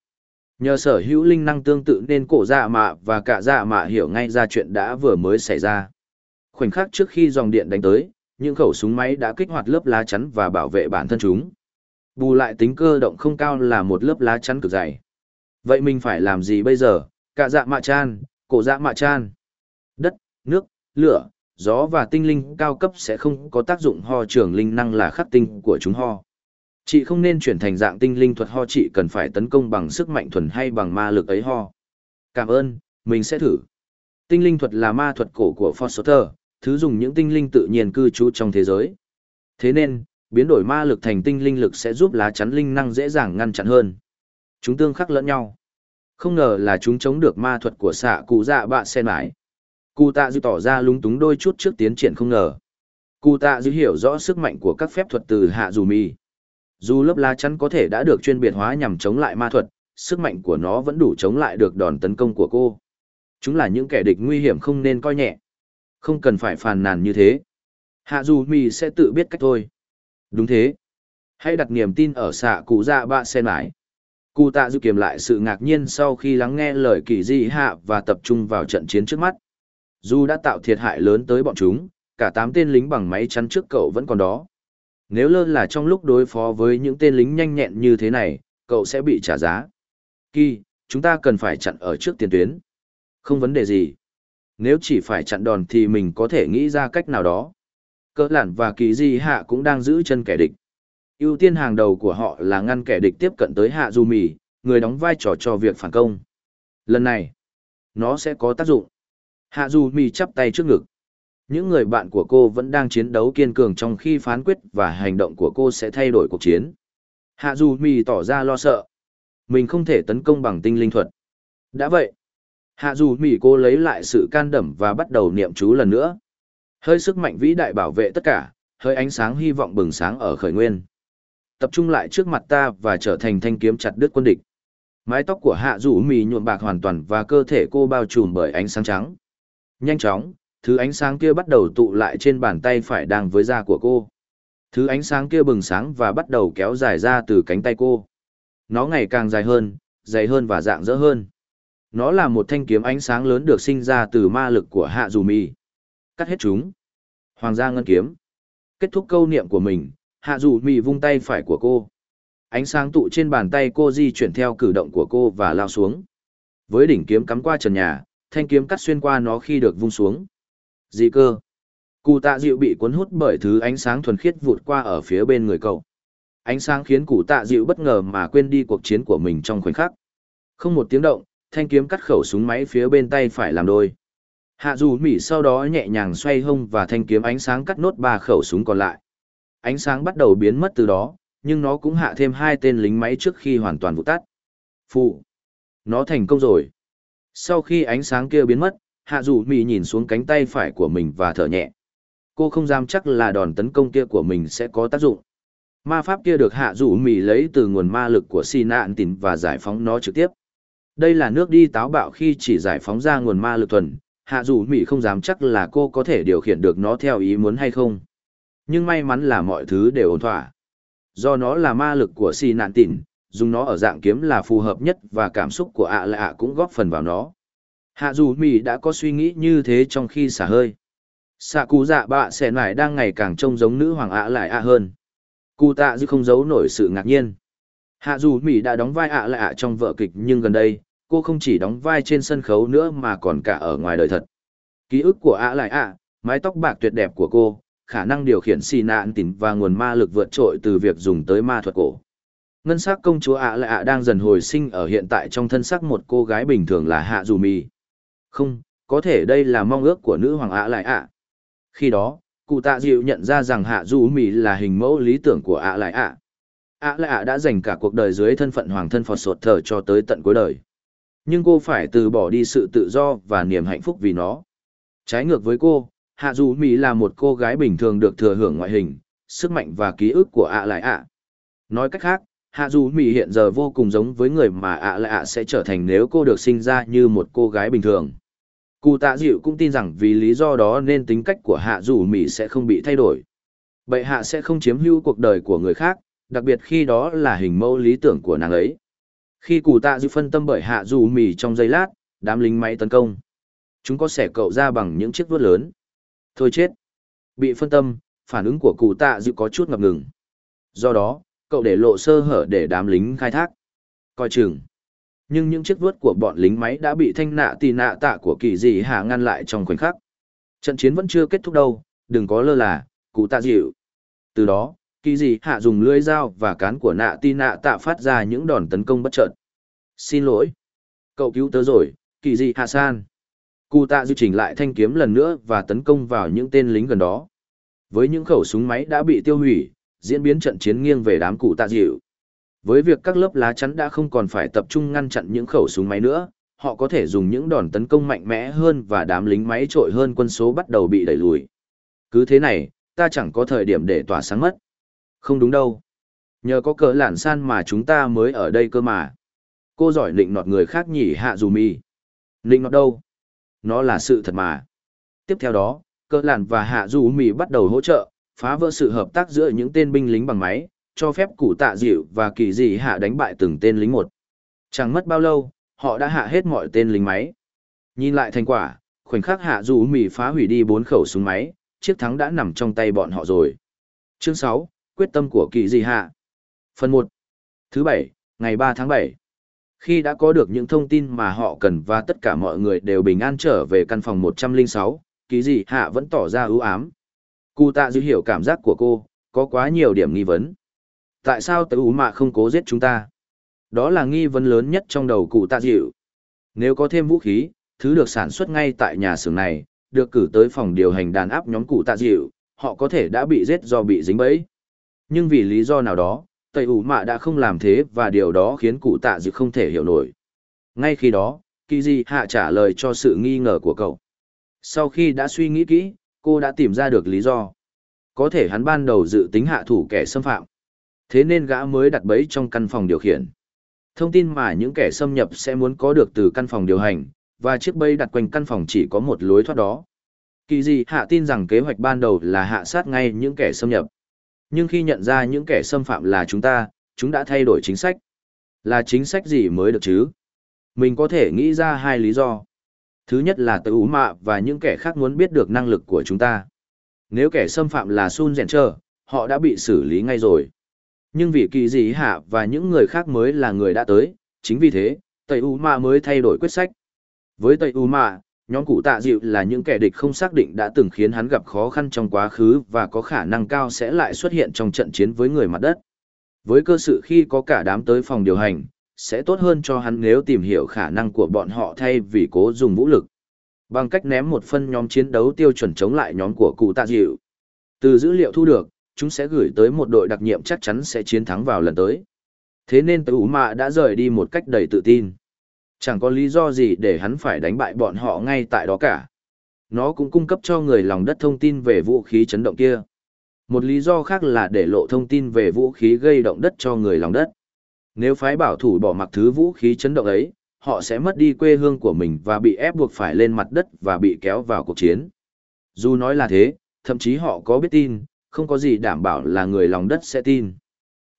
Nhờ sở hữu linh năng tương tự nên cổ dạ mạ và cả dạ mạ hiểu ngay ra chuyện đã vừa mới xảy ra. Khoảnh khắc trước khi dòng điện đánh tới, những khẩu súng máy đã kích hoạt lớp lá chắn và bảo vệ bản thân chúng. Bù lại tính cơ động không cao là một lớp lá chắn cực dày. Vậy mình phải làm gì bây giờ? Cả dạ mạ chan, cổ dạ mạ chan. Đất, nước, lửa, gió và tinh linh cao cấp sẽ không có tác dụng ho trường linh năng là khắc tinh của chúng ho. Chị không nên chuyển thành dạng tinh linh thuật ho chị cần phải tấn công bằng sức mạnh thuần hay bằng ma lực ấy ho. Cảm ơn, mình sẽ thử. Tinh linh thuật là ma thuật cổ của Foster, thứ dùng những tinh linh tự nhiên cư trú trong thế giới. Thế nên, biến đổi ma lực thành tinh linh lực sẽ giúp lá chắn linh năng dễ dàng ngăn chặn hơn. Chúng tương khắc lẫn nhau. Không ngờ là chúng chống được ma thuật của xạ cụ dạ bạ sen mãi. Cụ tạ dư tỏ ra lúng túng đôi chút trước tiến triển không ngờ. Cụ tạ dư hiểu rõ sức mạnh của các phép thuật từ hạ dù mi. Dù lớp lá chắn có thể đã được chuyên biệt hóa nhằm chống lại ma thuật, sức mạnh của nó vẫn đủ chống lại được đòn tấn công của cô. Chúng là những kẻ địch nguy hiểm không nên coi nhẹ. Không cần phải phàn nàn như thế. Hạ dù mi sẽ tự biết cách thôi. Đúng thế. Hãy đặt niềm tin ở xạ cụ dạ bạ sen mãi. Cụ tạ dự kiềm lại sự ngạc nhiên sau khi lắng nghe lời kỳ di hạ và tập trung vào trận chiến trước mắt. Dù đã tạo thiệt hại lớn tới bọn chúng, cả tám tên lính bằng máy chắn trước cậu vẫn còn đó. Nếu lơ là trong lúc đối phó với những tên lính nhanh nhẹn như thế này, cậu sẽ bị trả giá. Kỳ, chúng ta cần phải chặn ở trước tiền tuyến. Không vấn đề gì. Nếu chỉ phải chặn đòn thì mình có thể nghĩ ra cách nào đó. Cỡ lản và kỳ di hạ cũng đang giữ chân kẻ địch. ưu tiên hàng đầu của họ là ngăn kẻ địch tiếp cận tới hạ du mì, người đóng vai trò cho việc phản công. Lần này, nó sẽ có tác dụng. Hạ Du mì chắp tay trước ngực. Những người bạn của cô vẫn đang chiến đấu kiên cường trong khi phán quyết và hành động của cô sẽ thay đổi cuộc chiến. Hạ Du mì tỏ ra lo sợ. Mình không thể tấn công bằng tinh linh thuật. Đã vậy, Hạ Du Mi cô lấy lại sự can đảm và bắt đầu niệm chú lần nữa. Hơi sức mạnh vĩ đại bảo vệ tất cả, hơi ánh sáng hy vọng bừng sáng ở khởi nguyên. Tập trung lại trước mặt ta và trở thành thanh kiếm chặt đứt quân địch. Mái tóc của Hạ Du Mì nhuộm bạc hoàn toàn và cơ thể cô bao trùm bởi ánh sáng trắng. Nhanh chóng, thứ ánh sáng kia bắt đầu tụ lại trên bàn tay phải đang với da của cô. Thứ ánh sáng kia bừng sáng và bắt đầu kéo dài ra từ cánh tay cô. Nó ngày càng dài hơn, dày hơn và dạng dỡ hơn. Nó là một thanh kiếm ánh sáng lớn được sinh ra từ ma lực của Hạ Dù Mì. Cắt hết chúng. Hoàng gia ngân kiếm. Kết thúc câu niệm của mình, Hạ Dù Mì vung tay phải của cô. Ánh sáng tụ trên bàn tay cô di chuyển theo cử động của cô và lao xuống. Với đỉnh kiếm cắm qua trần nhà, thanh kiếm cắt xuyên qua nó khi được vung xuống. Gì cơ? Cụ tạ dịu bị cuốn hút bởi thứ ánh sáng thuần khiết vụt qua ở phía bên người cậu. Ánh sáng khiến cụ tạ dịu bất ngờ mà quên đi cuộc chiến của mình trong khoảnh khắc. Không một tiếng động, thanh kiếm cắt khẩu súng máy phía bên tay phải làm đôi. Hạ dù mỉ sau đó nhẹ nhàng xoay hông và thanh kiếm ánh sáng cắt nốt ba khẩu súng còn lại. Ánh sáng bắt đầu biến mất từ đó, nhưng nó cũng hạ thêm hai tên lính máy trước khi hoàn toàn vụ tắt. Phụ! Nó thành công rồi sau khi ánh sáng kia biến mất hạ dù mỉ nhìn xuống cánh tay phải của mình và thở nhẹ cô không dám chắc là đòn tấn công kia của mình sẽ có tác dụng ma pháp kia được hạ dù mỉ lấy từ nguồn ma lực của Si nạn tín và giải phóng nó trực tiếp đây là nước đi táo bạo khi chỉ giải phóng ra nguồn ma lực thuần hạ dù mỹ không dám chắc là cô có thể điều khiển được nó theo ý muốn hay không nhưng may mắn là mọi thứ đều ổn thỏa do nó là ma lực của xì nạn tỉn dùng nó ở dạng kiếm là phù hợp nhất và cảm xúc của ạ lạ ạ cũng góp phần vào nó. Hạ dù mỹ đã có suy nghĩ như thế trong khi xả hơi. Xạ cụ dạ bạ xẻ nải đang ngày càng trông giống nữ hoàng ạ lại ạ hơn. Cụ tạ dư không giấu nổi sự ngạc nhiên. Hạ dù mỹ đã đóng vai ạ lại ạ trong vở kịch nhưng gần đây, cô không chỉ đóng vai trên sân khấu nữa mà còn cả ở ngoài đời thật. Ký ức của ạ lại ạ, mái tóc bạc tuyệt đẹp của cô, khả năng điều khiển xì nạn tín và nguồn ma lực vượt trội từ việc dùng tới ma thuật cổ. Ngân sắc công chúa ạ lại ạ đang dần hồi sinh ở hiện tại trong thân sắc một cô gái bình thường là Hạ Dù Mì. Không, có thể đây là mong ước của nữ hoàng ạ lại ạ. Khi đó, cụ tạ dịu nhận ra rằng Hạ Dù Mì là hình mẫu lý tưởng của ạ lại ạ. ạ lại ạ đã dành cả cuộc đời dưới thân phận hoàng thân phật sột thờ cho tới tận cuối đời. Nhưng cô phải từ bỏ đi sự tự do và niềm hạnh phúc vì nó. Trái ngược với cô, Hạ Dù Mỹ là một cô gái bình thường được thừa hưởng ngoại hình, sức mạnh và ký ức của ạ lại ạ. Nói cách khác, Hạ Dù Mỹ hiện giờ vô cùng giống với người mà ạ lại ạ sẽ trở thành nếu cô được sinh ra như một cô gái bình thường. Cụ tạ dịu cũng tin rằng vì lý do đó nên tính cách của Hạ Dù Mỹ sẽ không bị thay đổi. Bệ hạ sẽ không chiếm hữu cuộc đời của người khác, đặc biệt khi đó là hình mẫu lý tưởng của nàng ấy. Khi cụ tạ dư phân tâm bởi Hạ Dù mì trong giây lát, đám lính máy tấn công. Chúng có xẻ cậu ra bằng những chiếc vuốt lớn. Thôi chết. Bị phân tâm, phản ứng của cụ tạ dư có chút ngập ngừng. Do đó, cậu để lộ sơ hở để đám lính khai thác. Coi chừng. Nhưng những chiếc vuốt của bọn lính máy đã bị thanh nạ tì nạ tạ của kỳ dị hạ ngăn lại trong khoảnh khắc. Trận chiến vẫn chưa kết thúc đâu, đừng có lơ là, cụ tạ dịu. Từ đó, kỳ dị hạ dùng lưỡi dao và cán của nạ ti nạ tạ phát ra những đòn tấn công bất chợt. Xin lỗi. Cậu cứu tớ rồi, kỳ dị hạ san. Cụ tạ dịu chỉnh lại thanh kiếm lần nữa và tấn công vào những tên lính gần đó. Với những khẩu súng máy đã bị tiêu hủy, diễn biến trận chiến nghiêng về đám cụ tạ dịu. Với việc các lớp lá chắn đã không còn phải tập trung ngăn chặn những khẩu súng máy nữa, họ có thể dùng những đòn tấn công mạnh mẽ hơn và đám lính máy trội hơn quân số bắt đầu bị đẩy lùi. Cứ thế này, ta chẳng có thời điểm để tỏa sáng mất. Không đúng đâu. Nhờ có cỡ lản san mà chúng ta mới ở đây cơ mà. Cô giỏi nịnh nọt người khác nhỉ hạ dù mi. Nịnh nọt đâu? Nó là sự thật mà. Tiếp theo đó, cỡ lản và hạ dù mi bắt đầu hỗ trợ, phá vỡ sự hợp tác giữa những tên binh lính bằng máy, cho phép cụ tạ dịu và kỳ dị hạ đánh bại từng tên lính một. Chẳng mất bao lâu, họ đã hạ hết mọi tên lính máy. Nhìn lại thành quả, khoảnh khắc hạ dù mì phá hủy đi bốn khẩu súng máy, chiếc thắng đã nằm trong tay bọn họ rồi. Chương 6, quyết tâm của kỳ dị hạ. Phần một. Thứ bảy, ngày ba tháng bảy. Khi đã có được những thông tin mà họ cần và tất cả mọi người đều bình an trở về căn phòng 106, kỳ dị hạ vẫn tỏ ra ưu ám. Cụ tạ dữ hiểu cảm giác của cô, có quá nhiều điểm nghi vấn. Tại sao tớ ú mạ không cố giết chúng ta? Đó là nghi vấn lớn nhất trong đầu cụ tạ dịu. Nếu có thêm vũ khí, thứ được sản xuất ngay tại nhà xưởng này, được cử tới phòng điều hành đàn áp nhóm cụ tạ dịu, họ có thể đã bị giết do bị dính bẫy. Nhưng vì lý do nào đó, Tây ủ mạ đã không làm thế và điều đó khiến cụ tạ dự không thể hiểu nổi. Ngay khi đó, Kỳ Di hạ trả lời cho sự nghi ngờ của cậu. Sau khi đã suy nghĩ kỹ, cô đã tìm ra được lý do. Có thể hắn ban đầu dự tính hạ thủ kẻ xâm phạm. Thế nên gã mới đặt bẫy trong căn phòng điều khiển. Thông tin mà những kẻ xâm nhập sẽ muốn có được từ căn phòng điều hành, và chiếc bẫy đặt quanh căn phòng chỉ có một lối thoát đó. Kỳ gì hạ tin rằng kế hoạch ban đầu là hạ sát ngay những kẻ xâm nhập. Nhưng khi nhận ra những kẻ xâm phạm là chúng ta, chúng đã thay đổi chính sách. Là chính sách gì mới được chứ? Mình có thể nghĩ ra hai lý do. Thứ nhất là tự ủ mạ và những kẻ khác muốn biết được năng lực của chúng ta. Nếu kẻ xâm phạm là Sun Dẹn Trơ, họ đã bị xử lý ngay rồi. Nhưng vì kỳ dị hạ và những người khác mới là người đã tới, chính vì thế, Tây U Mạ mới thay đổi quyết sách. Với Tây U Mạ, nhóm cụ tạ dịu là những kẻ địch không xác định đã từng khiến hắn gặp khó khăn trong quá khứ và có khả năng cao sẽ lại xuất hiện trong trận chiến với người mặt đất. Với cơ sự khi có cả đám tới phòng điều hành, sẽ tốt hơn cho hắn nếu tìm hiểu khả năng của bọn họ thay vì cố dùng vũ lực. Bằng cách ném một phân nhóm chiến đấu tiêu chuẩn chống lại nhóm của cụ tạ dịu. Từ dữ liệu thu được, chúng sẽ gửi tới một đội đặc nhiệm chắc chắn sẽ chiến thắng vào lần tới. Thế nên Tử Mạ đã rời đi một cách đầy tự tin. Chẳng có lý do gì để hắn phải đánh bại bọn họ ngay tại đó cả. Nó cũng cung cấp cho người lòng đất thông tin về vũ khí chấn động kia. Một lý do khác là để lộ thông tin về vũ khí gây động đất cho người lòng đất. Nếu phái bảo thủ bỏ mặc thứ vũ khí chấn động ấy, họ sẽ mất đi quê hương của mình và bị ép buộc phải lên mặt đất và bị kéo vào cuộc chiến. Dù nói là thế, thậm chí họ có biết tin, không có gì đảm bảo là người lòng đất sẽ tin.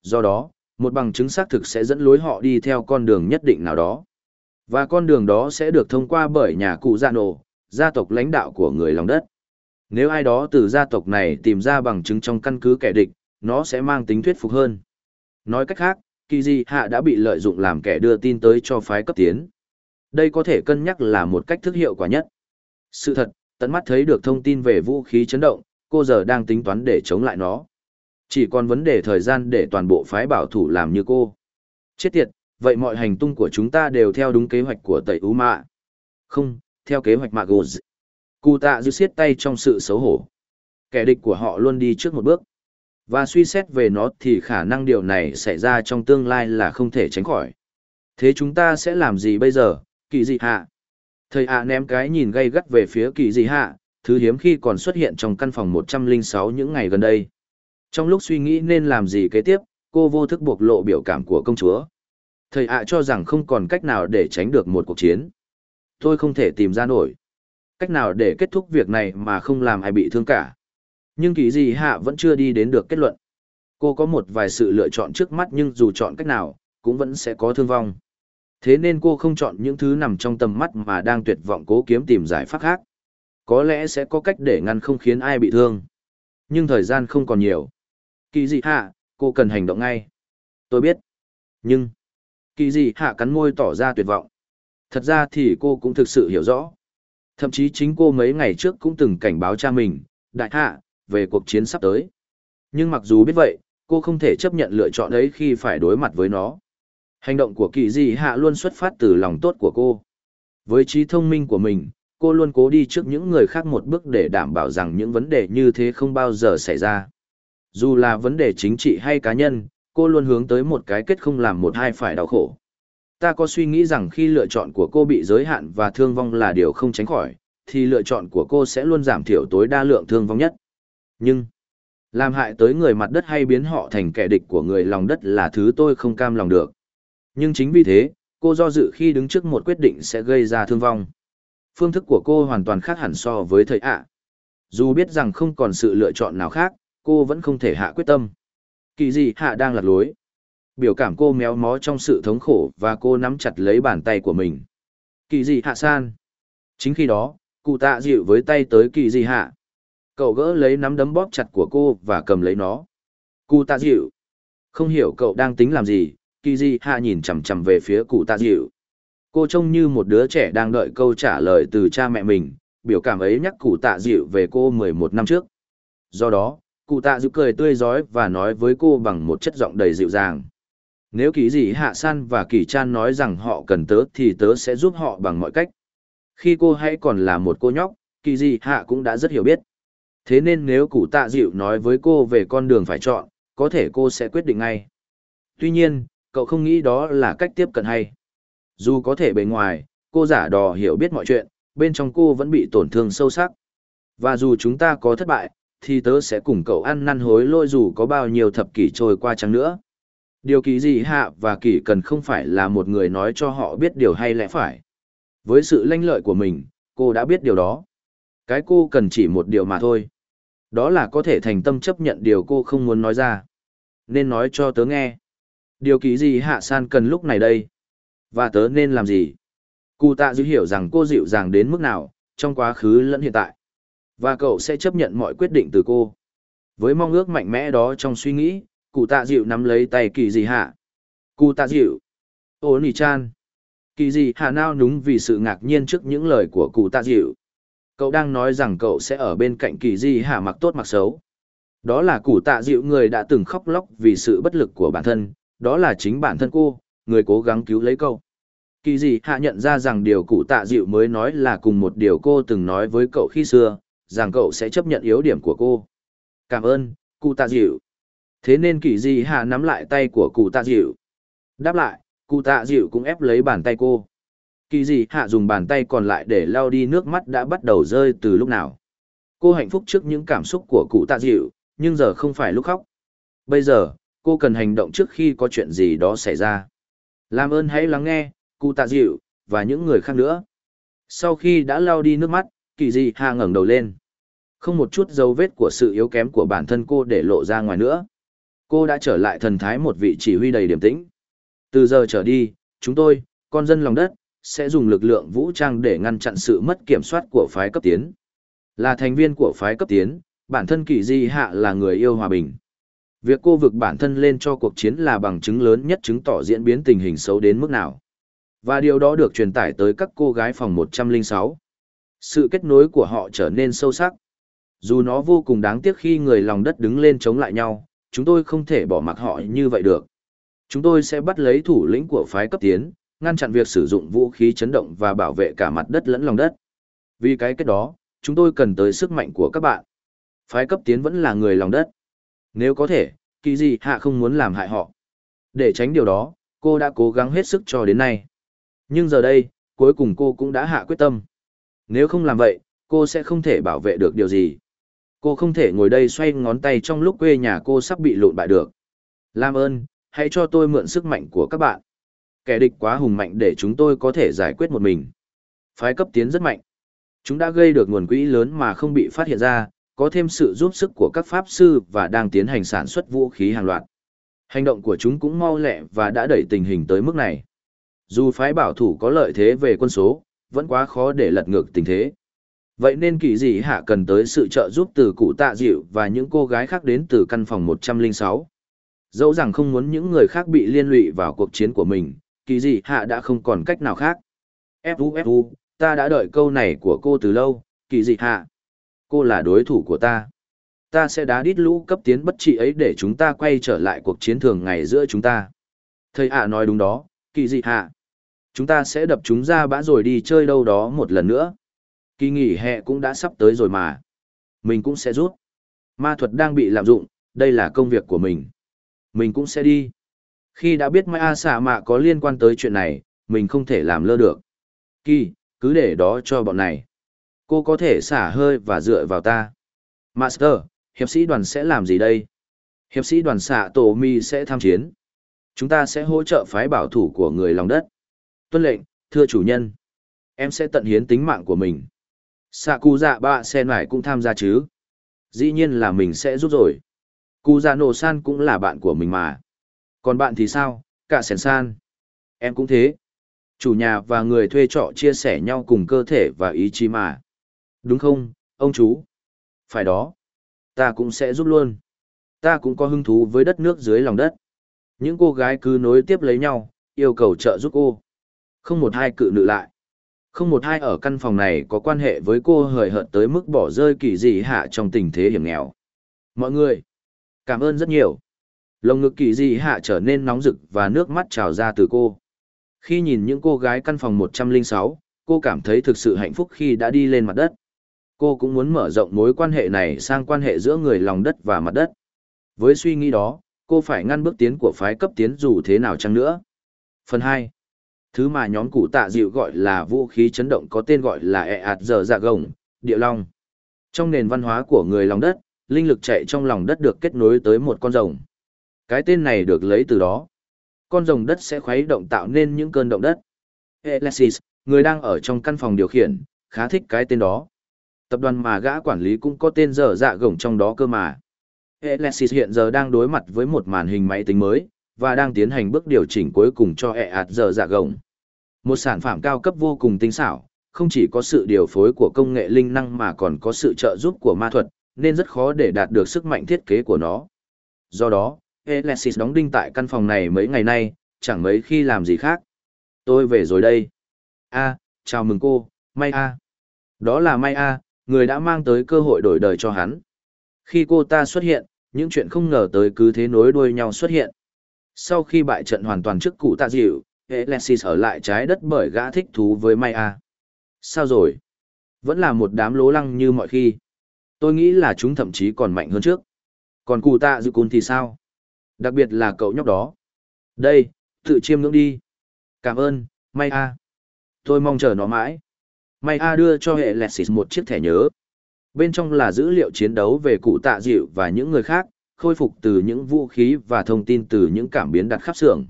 Do đó, một bằng chứng xác thực sẽ dẫn lối họ đi theo con đường nhất định nào đó. Và con đường đó sẽ được thông qua bởi nhà cụ dạ nổ, gia tộc lãnh đạo của người lòng đất. Nếu ai đó từ gia tộc này tìm ra bằng chứng trong căn cứ kẻ địch, nó sẽ mang tính thuyết phục hơn. Nói cách khác, kỳ di hạ đã bị lợi dụng làm kẻ đưa tin tới cho phái cấp tiến. Đây có thể cân nhắc là một cách thức hiệu quả nhất. Sự thật, tận mắt thấy được thông tin về vũ khí chấn động, cô giờ đang tính toán để chống lại nó. Chỉ còn vấn đề thời gian để toàn bộ phái bảo thủ làm như cô. Chết tiệt, vậy mọi hành tung của chúng ta đều theo đúng kế hoạch của tẩy ú mạ. Không, theo kế hoạch mạ gồ Cụ tạ giữ xiết tay trong sự xấu hổ. Kẻ địch của họ luôn đi trước một bước. Và suy xét về nó thì khả năng điều này xảy ra trong tương lai là không thể tránh khỏi. Thế chúng ta sẽ làm gì bây giờ, kỳ dị hạ? Thầy hạ ném cái nhìn gay gắt về phía kỳ dị hạ, thứ hiếm khi còn xuất hiện trong căn phòng 106 những ngày gần đây. Trong lúc suy nghĩ nên làm gì kế tiếp, cô vô thức bộc lộ biểu cảm của công chúa. Thầy ạ cho rằng không còn cách nào để tránh được một cuộc chiến. Tôi không thể tìm ra nổi. Cách nào để kết thúc việc này mà không làm ai bị thương cả. Nhưng kỳ gì hạ vẫn chưa đi đến được kết luận. Cô có một vài sự lựa chọn trước mắt nhưng dù chọn cách nào, cũng vẫn sẽ có thương vong. Thế nên cô không chọn những thứ nằm trong tầm mắt mà đang tuyệt vọng cố kiếm tìm giải pháp khác. Có lẽ sẽ có cách để ngăn không khiến ai bị thương. Nhưng thời gian không còn nhiều. Kỳ dị hạ, cô cần hành động ngay. Tôi biết. Nhưng, kỳ dị hạ cắn môi tỏ ra tuyệt vọng. Thật ra thì cô cũng thực sự hiểu rõ. Thậm chí chính cô mấy ngày trước cũng từng cảnh báo cha mình, đại hạ, về cuộc chiến sắp tới. Nhưng mặc dù biết vậy, cô không thể chấp nhận lựa chọn ấy khi phải đối mặt với nó. Hành động của kỳ dị hạ luôn xuất phát từ lòng tốt của cô. Với trí thông minh của mình, cô luôn cố đi trước những người khác một bước để đảm bảo rằng những vấn đề như thế không bao giờ xảy ra. Dù là vấn đề chính trị hay cá nhân, cô luôn hướng tới một cái kết không làm một hai phải đau khổ. Ta có suy nghĩ rằng khi lựa chọn của cô bị giới hạn và thương vong là điều không tránh khỏi, thì lựa chọn của cô sẽ luôn giảm thiểu tối đa lượng thương vong nhất. Nhưng, làm hại tới người mặt đất hay biến họ thành kẻ địch của người lòng đất là thứ tôi không cam lòng được. Nhưng chính vì thế, cô do dự khi đứng trước một quyết định sẽ gây ra thương vong. Phương thức của cô hoàn toàn khác hẳn so với thầy ạ. Dù biết rằng không còn sự lựa chọn nào khác, cô vẫn không thể hạ quyết tâm. Kỳ dị hạ đang lạc lối. Biểu cảm cô méo mó trong sự thống khổ và cô nắm chặt lấy bàn tay của mình. Kỳ dị hạ san. Chính khi đó, cụ tạ dịu với tay tới kỳ dị hạ. Cậu gỡ lấy nắm đấm bóp chặt của cô và cầm lấy nó. Cụ tạ dịu. Không hiểu cậu đang tính làm gì, kỳ dị hạ nhìn chằm chằm về phía cụ tạ dịu. Cô trông như một đứa trẻ đang đợi câu trả lời từ cha mẹ mình, biểu cảm ấy nhắc cụ tạ dịu về cô 11 năm trước. Do đó, cụ tạ dịu cười tươi rói và nói với cô bằng một chất giọng đầy dịu dàng. Nếu kỳ dị hạ san và kỳ chan nói rằng họ cần tớ thì tớ sẽ giúp họ bằng mọi cách. Khi cô hãy còn là một cô nhóc, kỳ dị hạ cũng đã rất hiểu biết. Thế nên nếu cụ tạ dịu nói với cô về con đường phải chọn, có thể cô sẽ quyết định ngay. Tuy nhiên, cậu không nghĩ đó là cách tiếp cận hay. Dù có thể bề ngoài, cô giả đò hiểu biết mọi chuyện, bên trong cô vẫn bị tổn thương sâu sắc. Và dù chúng ta có thất bại, thì tớ sẽ cùng cậu ăn năn hối lôi dù có bao nhiêu thập kỷ trôi qua chăng nữa. Điều kỳ gì hạ và kỳ cần không phải là một người nói cho họ biết điều hay lẽ phải. Với sự lanh lợi của mình, cô đã biết điều đó. Cái cô cần chỉ một điều mà thôi. Đó là có thể thành tâm chấp nhận điều cô không muốn nói ra. Nên nói cho tớ nghe. Điều kỳ gì hạ san cần lúc này đây. Và tớ nên làm gì? Cụ tạ dữ hiểu rằng cô dịu dàng đến mức nào, trong quá khứ lẫn hiện tại. Và cậu sẽ chấp nhận mọi quyết định từ cô. Với mong ước mạnh mẽ đó trong suy nghĩ, cụ tạ dịu nắm lấy tay kỳ dị hạ. Cụ tạ dịu. Ô nì chan. Kỳ dị hạ nao núng vì sự ngạc nhiên trước những lời của cụ tạ dịu. Cậu đang nói rằng cậu sẽ ở bên cạnh kỳ dị hạ mặc tốt mặc xấu. Đó là cụ tạ dịu người đã từng khóc lóc vì sự bất lực của bản thân, đó là chính bản thân cô, người cố gắng cứu lấy cậu. Kỳ dị hạ nhận ra rằng điều cụ tạ dịu mới nói là cùng một điều cô từng nói với cậu khi xưa, rằng cậu sẽ chấp nhận yếu điểm của cô. Cảm ơn, cụ tạ dịu. Thế nên kỳ dị hạ nắm lại tay của cụ tạ dịu. Đáp lại, cụ tạ dịu cũng ép lấy bàn tay cô. Kỳ dị hạ dùng bàn tay còn lại để lau đi nước mắt đã bắt đầu rơi từ lúc nào. Cô hạnh phúc trước những cảm xúc của cụ tạ dịu, nhưng giờ không phải lúc khóc. Bây giờ, cô cần hành động trước khi có chuyện gì đó xảy ra. Làm ơn hãy lắng nghe, cụ tạ dịu, và những người khác nữa. Sau khi đã lau đi nước mắt, kỳ dị hạ ngẩng đầu lên. Không một chút dấu vết của sự yếu kém của bản thân cô để lộ ra ngoài nữa. Cô đã trở lại thần thái một vị chỉ huy đầy điểm tĩnh. Từ giờ trở đi, chúng tôi, con dân lòng đất, sẽ dùng lực lượng vũ trang để ngăn chặn sự mất kiểm soát của phái cấp tiến. Là thành viên của phái cấp tiến, bản thân kỳ di hạ là người yêu hòa bình. Việc cô vực bản thân lên cho cuộc chiến là bằng chứng lớn nhất chứng tỏ diễn biến tình hình xấu đến mức nào. Và điều đó được truyền tải tới các cô gái phòng 106. Sự kết nối của họ trở nên sâu sắc. Dù nó vô cùng đáng tiếc khi người lòng đất đứng lên chống lại nhau, chúng tôi không thể bỏ mặc họ như vậy được. Chúng tôi sẽ bắt lấy thủ lĩnh của phái cấp tiến, ngăn chặn việc sử dụng vũ khí chấn động và bảo vệ cả mặt đất lẫn lòng đất. Vì cái kết đó, chúng tôi cần tới sức mạnh của các bạn. Phái cấp tiến vẫn là người lòng đất. Nếu có thể, kỳ gì hạ không muốn làm hại họ. Để tránh điều đó, cô đã cố gắng hết sức cho đến nay. Nhưng giờ đây, cuối cùng cô cũng đã hạ quyết tâm. Nếu không làm vậy, cô sẽ không thể bảo vệ được điều gì. Cô không thể ngồi đây xoay ngón tay trong lúc quê nhà cô sắp bị lộn bại được. Làm ơn, hãy cho tôi mượn sức mạnh của các bạn. Kẻ địch quá hùng mạnh để chúng tôi có thể giải quyết một mình. Phái cấp tiến rất mạnh. Chúng đã gây được nguồn quỹ lớn mà không bị phát hiện ra, có thêm sự giúp sức của các pháp sư và đang tiến hành sản xuất vũ khí hàng loạt. Hành động của chúng cũng mau lẹ và đã đẩy tình hình tới mức này. Dù phái bảo thủ có lợi thế về quân số, vẫn quá khó để lật ngược tình thế. Vậy nên kỳ dị hạ cần tới sự trợ giúp từ cụ tạ dịu và những cô gái khác đến từ căn phòng 106. Dẫu rằng không muốn những người khác bị liên lụy vào cuộc chiến của mình, kỳ dị hạ đã không còn cách nào khác. Fu Fu, ta đã đợi câu này của cô từ lâu, kỳ dị hạ. Cô là đối thủ của ta. Ta sẽ đá đít lũ cấp tiến bất trị ấy để chúng ta quay trở lại cuộc chiến thường ngày giữa chúng ta. Thầy hạ nói đúng đó, kỳ dị hạ. Chúng ta sẽ đập chúng ra bã rồi đi chơi đâu đó một lần nữa. Kỳ nghỉ hè cũng đã sắp tới rồi mà. Mình cũng sẽ rút. Ma thuật đang bị lạm dụng, đây là công việc của mình. Mình cũng sẽ đi. Khi đã biết Mai A xạ mạ có liên quan tới chuyện này, mình không thể làm lơ được. Kỳ, cứ để đó cho bọn này. Cô có thể xả hơi và dựa vào ta. Master, hiệp sĩ đoàn sẽ làm gì đây? Hiệp sĩ đoàn xạ tổ mi sẽ tham chiến. Chúng ta sẽ hỗ trợ phái bảo thủ của người lòng đất. Tuân lệnh, thưa chủ nhân. Em sẽ tận hiến tính mạng của mình. Xạ cụ dạ ba xe nải cũng tham gia chứ. Dĩ nhiên là mình sẽ giúp rồi. Cụ dạ nổ san cũng là bạn của mình mà. Còn bạn thì sao, cả sèn san? Em cũng thế. Chủ nhà và người thuê trọ chia sẻ nhau cùng cơ thể và ý chí mà. Đúng không, ông chú? Phải đó. Ta cũng sẽ giúp luôn. Ta cũng có hứng thú với đất nước dưới lòng đất. Những cô gái cứ nối tiếp lấy nhau, yêu cầu trợ giúp cô. Không một hai cự nữ lại. Không một hai ở căn phòng này có quan hệ với cô hời hợt tới mức bỏ rơi kỳ dị hạ trong tình thế hiểm nghèo. Mọi người, cảm ơn rất nhiều. Lồng ngực kỳ dị hạ trở nên nóng rực và nước mắt trào ra từ cô. Khi nhìn những cô gái căn phòng 106, cô cảm thấy thực sự hạnh phúc khi đã đi lên mặt đất. Cô cũng muốn mở rộng mối quan hệ này sang quan hệ giữa người lòng đất và mặt đất. Với suy nghĩ đó, cô phải ngăn bước tiến của phái cấp tiến dù thế nào chăng nữa. Phần 2. Thứ mà nhóm cụ tạ dịu gọi là vũ khí chấn động có tên gọi là ẹ ạt giờ dạ gồng, địa long. Trong nền văn hóa của người lòng đất, linh lực chạy trong lòng đất được kết nối tới một con rồng. Cái tên này được lấy từ đó. Con rồng đất sẽ khuấy động tạo nên những cơn động đất. Alexis, người đang ở trong căn phòng điều khiển, khá thích cái tên đó. Tập đoàn mà gã quản lý cũng có tên dở dạ gồng trong đó cơ mà. Alexis hiện giờ đang đối mặt với một màn hình máy tính mới, và đang tiến hành bước điều chỉnh cuối cùng cho ẹ ạt dở dạ gồng. Một sản phẩm cao cấp vô cùng tinh xảo, không chỉ có sự điều phối của công nghệ linh năng mà còn có sự trợ giúp của ma thuật, nên rất khó để đạt được sức mạnh thiết kế của nó. Do đó, Alexis đóng đinh tại căn phòng này mấy ngày nay, chẳng mấy khi làm gì khác. Tôi về rồi đây. A, chào mừng cô, May A. Đó là May A, người đã mang tới cơ hội đổi đời cho hắn. Khi cô ta xuất hiện, những chuyện không ngờ tới cứ thế nối đuôi nhau xuất hiện. Sau khi bại trận hoàn toàn trước cụ tạ dịu, Alexis ở lại trái đất bởi gã thích thú với Maya. Sao rồi? Vẫn là một đám lố lăng như mọi khi. Tôi nghĩ là chúng thậm chí còn mạnh hơn trước. Còn cụ tạ dự cùn thì sao? Đặc biệt là cậu nhóc đó. Đây, tự chiêm ngưỡng đi. Cảm ơn, Maya. Tôi mong chờ nó mãi. Maya đưa cho hệ Alexis một chiếc thẻ nhớ. Bên trong là dữ liệu chiến đấu về cụ tạ dịu và những người khác, khôi phục từ những vũ khí và thông tin từ những cảm biến đặt khắp xưởng.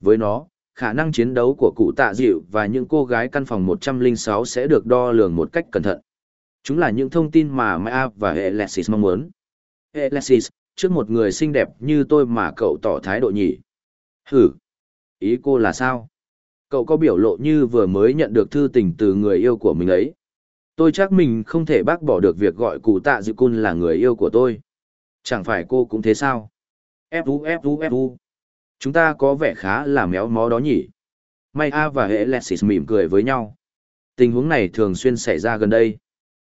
Với nó, khả năng chiến đấu của cụ tạ dịu và những cô gái căn phòng 106 sẽ được đo lường một cách cẩn thận. Chúng là những thông tin mà Maya và Alexis mong muốn. Alexis, trước một người xinh đẹp như tôi mà cậu tỏ thái độ nhỉ. Hử! Ý cô là sao? Cậu có biểu lộ như vừa mới nhận được thư tình từ người yêu của mình ấy. Tôi chắc mình không thể bác bỏ được việc gọi cụ tạ dịu cun là người yêu của tôi. Chẳng phải cô cũng thế sao? Fu Fu Fu. Chúng ta có vẻ khá là méo mó đó nhỉ? May A và hệ Lexis mỉm cười với nhau. Tình huống này thường xuyên xảy ra gần đây.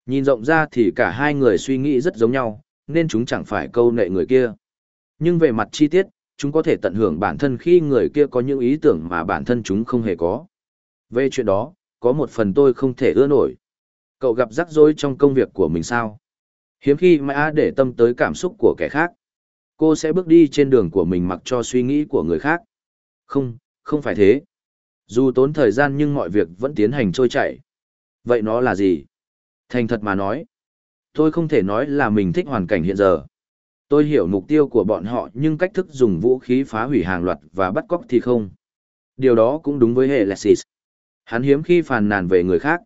Nhìn rộng ra thì cả hai người suy nghĩ rất giống nhau, nên chúng chẳng phải câu nệ người kia. Nhưng về mặt chi tiết, chúng có thể tận hưởng bản thân khi người kia có những ý tưởng mà bản thân chúng không hề có. Về chuyện đó, có một phần tôi không thể ưa nổi. Cậu gặp rắc rối trong công việc của mình sao? Hiếm khi mãi để tâm tới cảm xúc của kẻ khác. Cô sẽ bước đi trên đường của mình mặc cho suy nghĩ của người khác. Không, không phải thế. Dù tốn thời gian nhưng mọi việc vẫn tiến hành trôi chảy. Vậy nó là gì? Thành thật mà nói. Tôi không thể nói là mình thích hoàn cảnh hiện giờ. Tôi hiểu mục tiêu của bọn họ nhưng cách thức dùng vũ khí phá hủy hàng loạt và bắt cóc thì không. Điều đó cũng đúng với hệ Lexis. Hắn hiếm khi phàn nàn về người khác.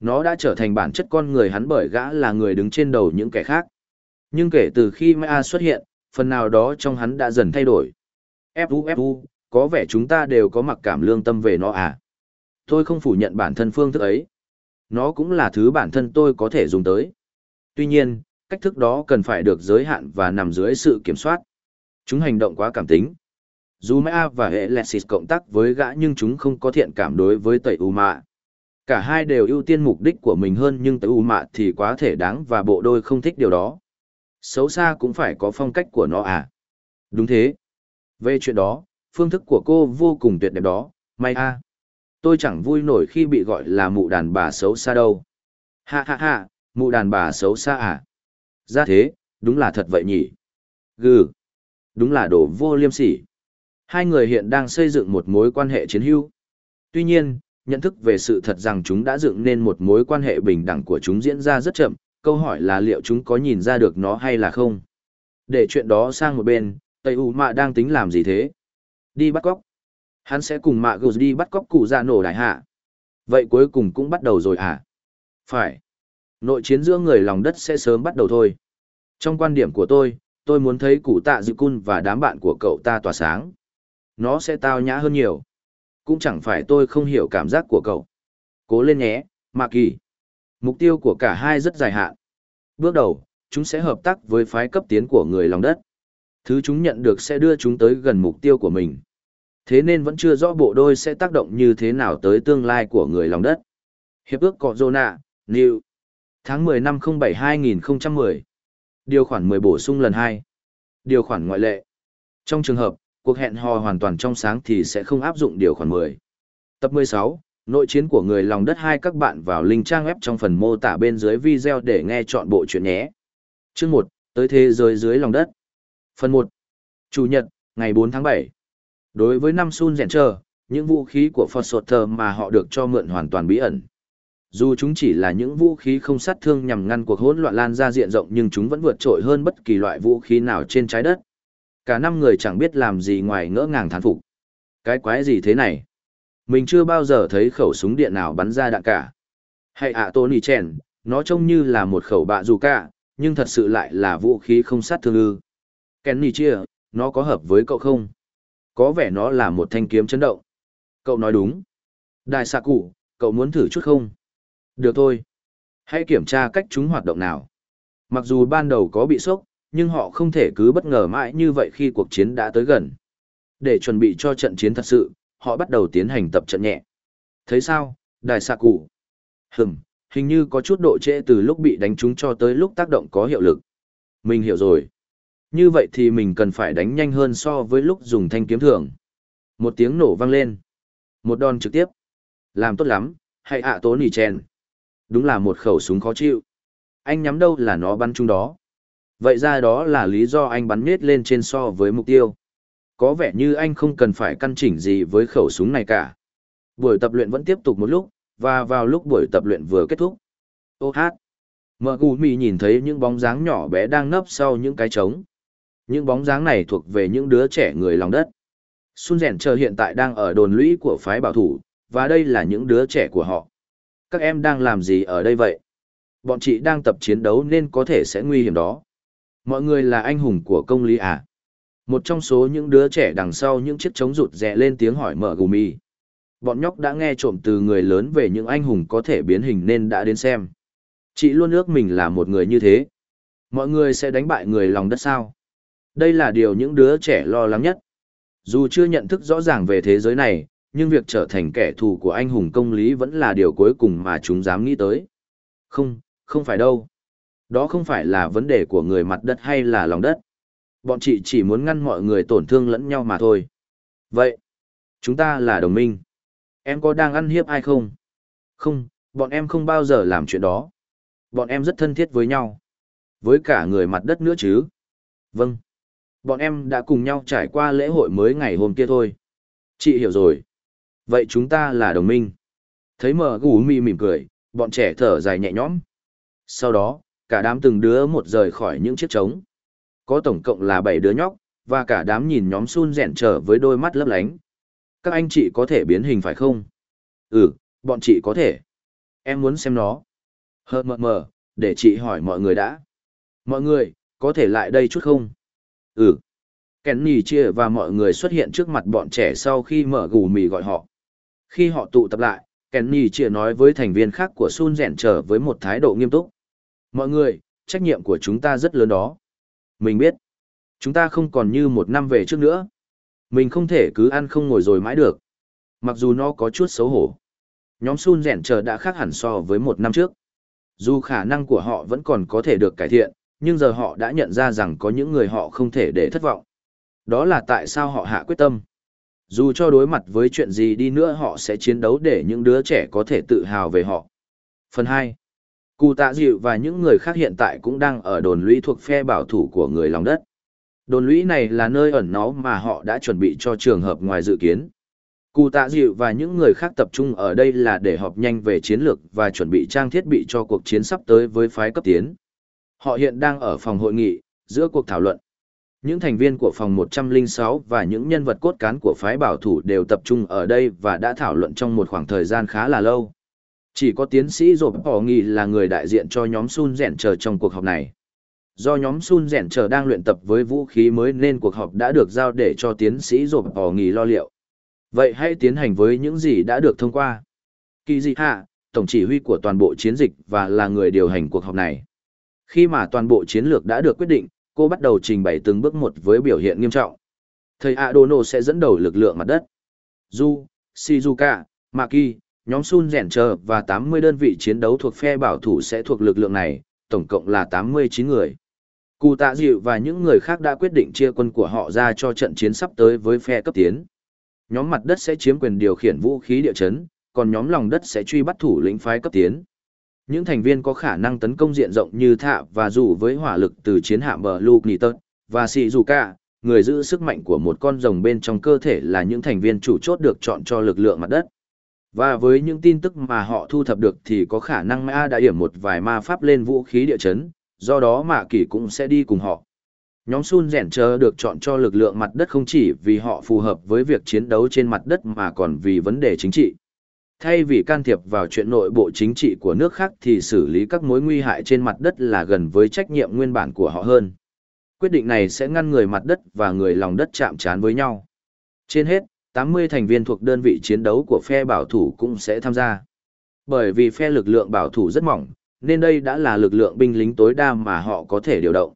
Nó đã trở thành bản chất con người hắn bởi gã là người đứng trên đầu những kẻ khác. Nhưng kể từ khi Maya xuất hiện, phần nào đó trong hắn đã dần thay đổi. Fu Fu, có vẻ chúng ta đều có mặc cảm lương tâm về nó à. Tôi không phủ nhận bản thân phương thức ấy. Nó cũng là thứ bản thân tôi có thể dùng tới. Tuy nhiên, cách thức đó cần phải được giới hạn và nằm dưới sự kiểm soát. Chúng hành động quá cảm tính. Dù Maya và hệ Lexis cộng tác với gã nhưng chúng không có thiện cảm đối với tẩy U Mạ. Cả hai đều ưu tiên mục đích của mình hơn nhưng tẩy U Mạ thì quá thể đáng và bộ đôi không thích điều đó. Xấu xa cũng phải có phong cách của nó à. Đúng thế. Về chuyện đó, phương thức của cô vô cùng tuyệt đẹp đó, may a. Tôi chẳng vui nổi khi bị gọi là mụ đàn bà xấu xa đâu. Ha ha ha, mụ đàn bà xấu xa à? Ra thế, đúng là thật vậy nhỉ? Gừ, đúng là đồ vô liêm sỉ. Hai người hiện đang xây dựng một mối quan hệ chiến hữu. Tuy nhiên, nhận thức về sự thật rằng chúng đã dựng nên một mối quan hệ bình đẳng của chúng diễn ra rất chậm, câu hỏi là liệu chúng có nhìn ra được nó hay là không? Để chuyện đó sang một bên, Tây U Mạ đang tính làm gì thế? Đi bắt cóc. Hắn sẽ cùng Mạ Guz đi bắt cóc cụ già nổ đại hạ. Vậy cuối cùng cũng bắt đầu rồi à? Phải. Nội chiến giữa người lòng đất sẽ sớm bắt đầu thôi. Trong quan điểm của tôi, tôi muốn thấy cụ tạ dự cun và đám bạn của cậu ta tỏa sáng. Nó sẽ tao nhã hơn nhiều. Cũng chẳng phải tôi không hiểu cảm giác của cậu. Cố lên nhé, Mạ Kỳ. Mục tiêu của cả hai rất dài hạn. Bước đầu, chúng sẽ hợp tác với phái cấp tiến của người lòng đất. Thứ chúng nhận được sẽ đưa chúng tới gần mục tiêu của mình. Thế nên vẫn chưa rõ bộ đôi sẽ tác động như thế nào tới tương lai của người lòng đất. Hiệp ước Cọ Zona, New. Tháng 10 năm 07-2010. Điều khoản 10 bổ sung lần 2. Điều khoản ngoại lệ. Trong trường hợp, cuộc hẹn hò hoàn toàn trong sáng thì sẽ không áp dụng điều khoản 10. Tập 16, nội chiến của người lòng đất hai các bạn vào link trang web trong phần mô tả bên dưới video để nghe chọn bộ chuyện nhé. Chương 1, tới thế giới dưới lòng đất. Phần 1. Chủ nhật, ngày 4 tháng 7. Đối với năm Sun Rèn Trơ, những vũ khí của Foster mà họ được cho mượn hoàn toàn bí ẩn. Dù chúng chỉ là những vũ khí không sát thương nhằm ngăn cuộc hỗn loạn lan ra diện rộng nhưng chúng vẫn vượt trội hơn bất kỳ loại vũ khí nào trên trái đất. Cả năm người chẳng biết làm gì ngoài ngỡ ngàng thán phục. Cái quái gì thế này? Mình chưa bao giờ thấy khẩu súng điện nào bắn ra đạn cả. Hay ạ à, Tony Chen, nó trông như là một khẩu bạ dù cả, nhưng thật sự lại là vũ khí không sát thương ư. Kenny chia, nó có hợp với cậu không? Có vẻ nó là một thanh kiếm chấn động. Cậu nói đúng. Đại xạ cụ, cậu muốn thử chút không? Được thôi. Hãy kiểm tra cách chúng hoạt động nào. Mặc dù ban đầu có bị sốc, nhưng họ không thể cứ bất ngờ mãi như vậy khi cuộc chiến đã tới gần. Để chuẩn bị cho trận chiến thật sự, họ bắt đầu tiến hành tập trận nhẹ. Thấy sao, đại xạ cụ? Hừm, hình như có chút độ trễ từ lúc bị đánh trúng cho tới lúc tác động có hiệu lực. Mình hiểu rồi. Như vậy thì mình cần phải đánh nhanh hơn so với lúc dùng thanh kiếm thường. Một tiếng nổ vang lên. Một đòn trực tiếp. Làm tốt lắm, hãy ạ tố nỉ Chèn. Đúng là một khẩu súng khó chịu. Anh nhắm đâu là nó bắn chung đó. Vậy ra đó là lý do anh bắn nết lên trên so với mục tiêu. Có vẻ như anh không cần phải căn chỉnh gì với khẩu súng này cả. Buổi tập luyện vẫn tiếp tục một lúc, và vào lúc buổi tập luyện vừa kết thúc. Ô hát. Mờ gù mì nhìn thấy những bóng dáng nhỏ bé đang nấp sau những cái trống. Những bóng dáng này thuộc về những đứa trẻ người lòng đất. Sun rèn chờ hiện tại đang ở đồn lũy của phái bảo thủ, và đây là những đứa trẻ của họ. Các em đang làm gì ở đây vậy? Bọn chị đang tập chiến đấu nên có thể sẽ nguy hiểm đó. Mọi người là anh hùng của công lý à? Một trong số những đứa trẻ đằng sau những chiếc trống rụt rè lên tiếng hỏi mở gùi Bọn nhóc đã nghe trộm từ người lớn về những anh hùng có thể biến hình nên đã đến xem. Chị luôn ước mình là một người như thế. Mọi người sẽ đánh bại người lòng đất sao? Đây là điều những đứa trẻ lo lắng nhất. Dù chưa nhận thức rõ ràng về thế giới này, nhưng việc trở thành kẻ thù của anh hùng công lý vẫn là điều cuối cùng mà chúng dám nghĩ tới. Không, không phải đâu. Đó không phải là vấn đề của người mặt đất hay là lòng đất. Bọn chị chỉ muốn ngăn mọi người tổn thương lẫn nhau mà thôi. Vậy, chúng ta là đồng minh. Em có đang ăn hiếp ai không? Không, bọn em không bao giờ làm chuyện đó. Bọn em rất thân thiết với nhau. Với cả người mặt đất nữa chứ. Vâng. Bọn em đã cùng nhau trải qua lễ hội mới ngày hôm kia thôi. Chị hiểu rồi. Vậy chúng ta là đồng minh. Thấy mờ gù mì mỉm cười, bọn trẻ thở dài nhẹ nhõm. Sau đó, cả đám từng đứa một rời khỏi những chiếc trống. Có tổng cộng là bảy đứa nhóc, và cả đám nhìn nhóm sun rèn trở với đôi mắt lấp lánh. Các anh chị có thể biến hình phải không? Ừ, bọn chị có thể. Em muốn xem nó. Hờ mờ mờ, để chị hỏi mọi người đã. Mọi người, có thể lại đây chút không? Ừ. Kenny chia và mọi người xuất hiện trước mặt bọn trẻ sau khi mở gù mì gọi họ. Khi họ tụ tập lại, Kenny chia nói với thành viên khác của Sun rèn trở với một thái độ nghiêm túc. Mọi người, trách nhiệm của chúng ta rất lớn đó. Mình biết, chúng ta không còn như một năm về trước nữa. Mình không thể cứ ăn không ngồi rồi mãi được. Mặc dù nó có chút xấu hổ. Nhóm Sun rèn chờ đã khác hẳn so với một năm trước. Dù khả năng của họ vẫn còn có thể được cải thiện, nhưng giờ họ đã nhận ra rằng có những người họ không thể để thất vọng. Đó là tại sao họ hạ quyết tâm. Dù cho đối mặt với chuyện gì đi nữa họ sẽ chiến đấu để những đứa trẻ có thể tự hào về họ. Phần 2. Cụ tạ dịu và những người khác hiện tại cũng đang ở đồn lũy thuộc phe bảo thủ của người lòng đất. Đồn lũy này là nơi ẩn náu mà họ đã chuẩn bị cho trường hợp ngoài dự kiến. Cụ tạ dịu và những người khác tập trung ở đây là để họp nhanh về chiến lược và chuẩn bị trang thiết bị cho cuộc chiến sắp tới với phái cấp tiến. Họ hiện đang ở phòng hội nghị, giữa cuộc thảo luận. Những thành viên của phòng 106 và những nhân vật cốt cán của phái bảo thủ đều tập trung ở đây và đã thảo luận trong một khoảng thời gian khá là lâu. Chỉ có tiến sĩ Rộp Bỏ Nghị là người đại diện cho nhóm Sun Rèn Chờ trong cuộc họp này. Do nhóm Sun Rèn Chờ đang luyện tập với vũ khí mới nên cuộc họp đã được giao để cho tiến sĩ Rộp Bỏ Nghị lo liệu. Vậy hãy tiến hành với những gì đã được thông qua. Kỳ dị hạ, tổng chỉ huy của toàn bộ chiến dịch và là người điều hành cuộc họp này. Khi mà toàn bộ chiến lược đã được quyết định, cô bắt đầu trình bày từng bước một với biểu hiện nghiêm trọng. Thầy Adono sẽ dẫn đầu lực lượng mặt đất. Du, Shizuka, Maki, nhóm Sun Rèn Chờ và 80 đơn vị chiến đấu thuộc phe bảo thủ sẽ thuộc lực lượng này, tổng cộng là 89 người. Cụ tạ dịu và những người khác đã quyết định chia quân của họ ra cho trận chiến sắp tới với phe cấp tiến. Nhóm mặt đất sẽ chiếm quyền điều khiển vũ khí địa chấn, còn nhóm lòng đất sẽ truy bắt thủ lĩnh phái cấp tiến. Những thành viên có khả năng tấn công diện rộng như Thạ và dù với hỏa lực từ chiến hạm bờ Luke Nitert và Cả, người giữ sức mạnh của một con rồng bên trong cơ thể là những thành viên chủ chốt được chọn cho lực lượng mặt đất. Và với những tin tức mà họ thu thập được thì có khả năng Ma đã hiểm một vài ma pháp lên vũ khí địa chấn, do đó Mạ Kỳ cũng sẽ đi cùng họ. Nhóm Sun Rèn Chờ được chọn cho lực lượng mặt đất không chỉ vì họ phù hợp với việc chiến đấu trên mặt đất mà còn vì vấn đề chính trị. Thay vì can thiệp vào chuyện nội bộ chính trị của nước khác thì xử lý các mối nguy hại trên mặt đất là gần với trách nhiệm nguyên bản của họ hơn. Quyết định này sẽ ngăn người mặt đất và người lòng đất chạm trán với nhau. Trên hết, 80 thành viên thuộc đơn vị chiến đấu của phe bảo thủ cũng sẽ tham gia. Bởi vì phe lực lượng bảo thủ rất mỏng, nên đây đã là lực lượng binh lính tối đa mà họ có thể điều động.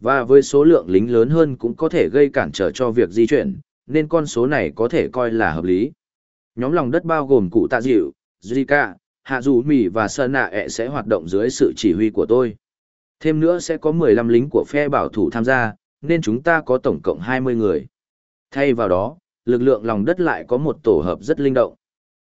Và với số lượng lính lớn hơn cũng có thể gây cản trở cho việc di chuyển, nên con số này có thể coi là hợp lý. Nhóm lòng đất bao gồm cụ tạ dịu, Zika, Hạ Dù Mì và Sơn Nạ ẹ e sẽ hoạt động dưới sự chỉ huy của tôi. Thêm nữa sẽ có 15 lính của phe bảo thủ tham gia, nên chúng ta có tổng cộng 20 người. Thay vào đó, lực lượng lòng đất lại có một tổ hợp rất linh động.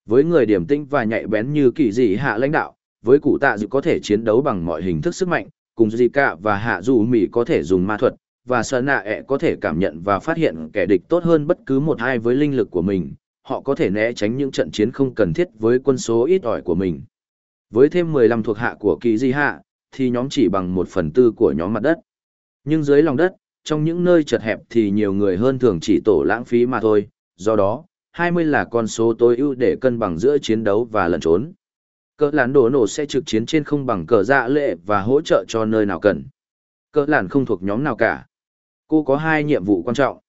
Với người điểm tinh và nhạy bén như kỳ dị hạ lãnh đạo, với cụ tạ dự có thể chiến đấu bằng mọi hình thức sức mạnh, cùng Zika và Hạ Dù Mỉ có thể dùng ma thuật, và Sơn Nạ ẹ có thể cảm nhận và phát hiện kẻ địch tốt hơn bất cứ một ai với linh lực của mình họ có thể né tránh những trận chiến không cần thiết với quân số ít ỏi của mình. Với thêm 15 thuộc hạ của kỳ di hạ, thì nhóm chỉ bằng một phần tư của nhóm mặt đất. Nhưng dưới lòng đất, trong những nơi chật hẹp thì nhiều người hơn thường chỉ tổ lãng phí mà thôi, do đó, 20 là con số tối ưu để cân bằng giữa chiến đấu và lẩn trốn. Cỡ lán đổ nổ sẽ trực chiến trên không bằng cờ dạ lệ và hỗ trợ cho nơi nào cần. Cỡ làn không thuộc nhóm nào cả. Cô có hai nhiệm vụ quan trọng.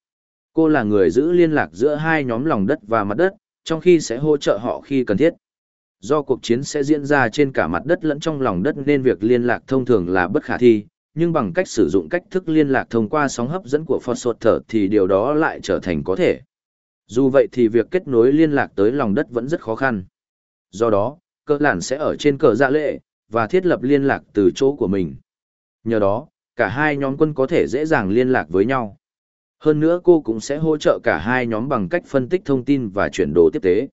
Cô là người giữ liên lạc giữa hai nhóm lòng đất và mặt đất, trong khi sẽ hỗ trợ họ khi cần thiết. Do cuộc chiến sẽ diễn ra trên cả mặt đất lẫn trong lòng đất nên việc liên lạc thông thường là bất khả thi, nhưng bằng cách sử dụng cách thức liên lạc thông qua sóng hấp dẫn của Phosphor thì điều đó lại trở thành có thể. Dù vậy thì việc kết nối liên lạc tới lòng đất vẫn rất khó khăn. Do đó, cơ lản sẽ ở trên cờ dạ lệ, và thiết lập liên lạc từ chỗ của mình. Nhờ đó, cả hai nhóm quân có thể dễ dàng liên lạc với nhau. Hơn nữa cô cũng sẽ hỗ trợ cả hai nhóm bằng cách phân tích thông tin và chuyển đồ tiếp tế.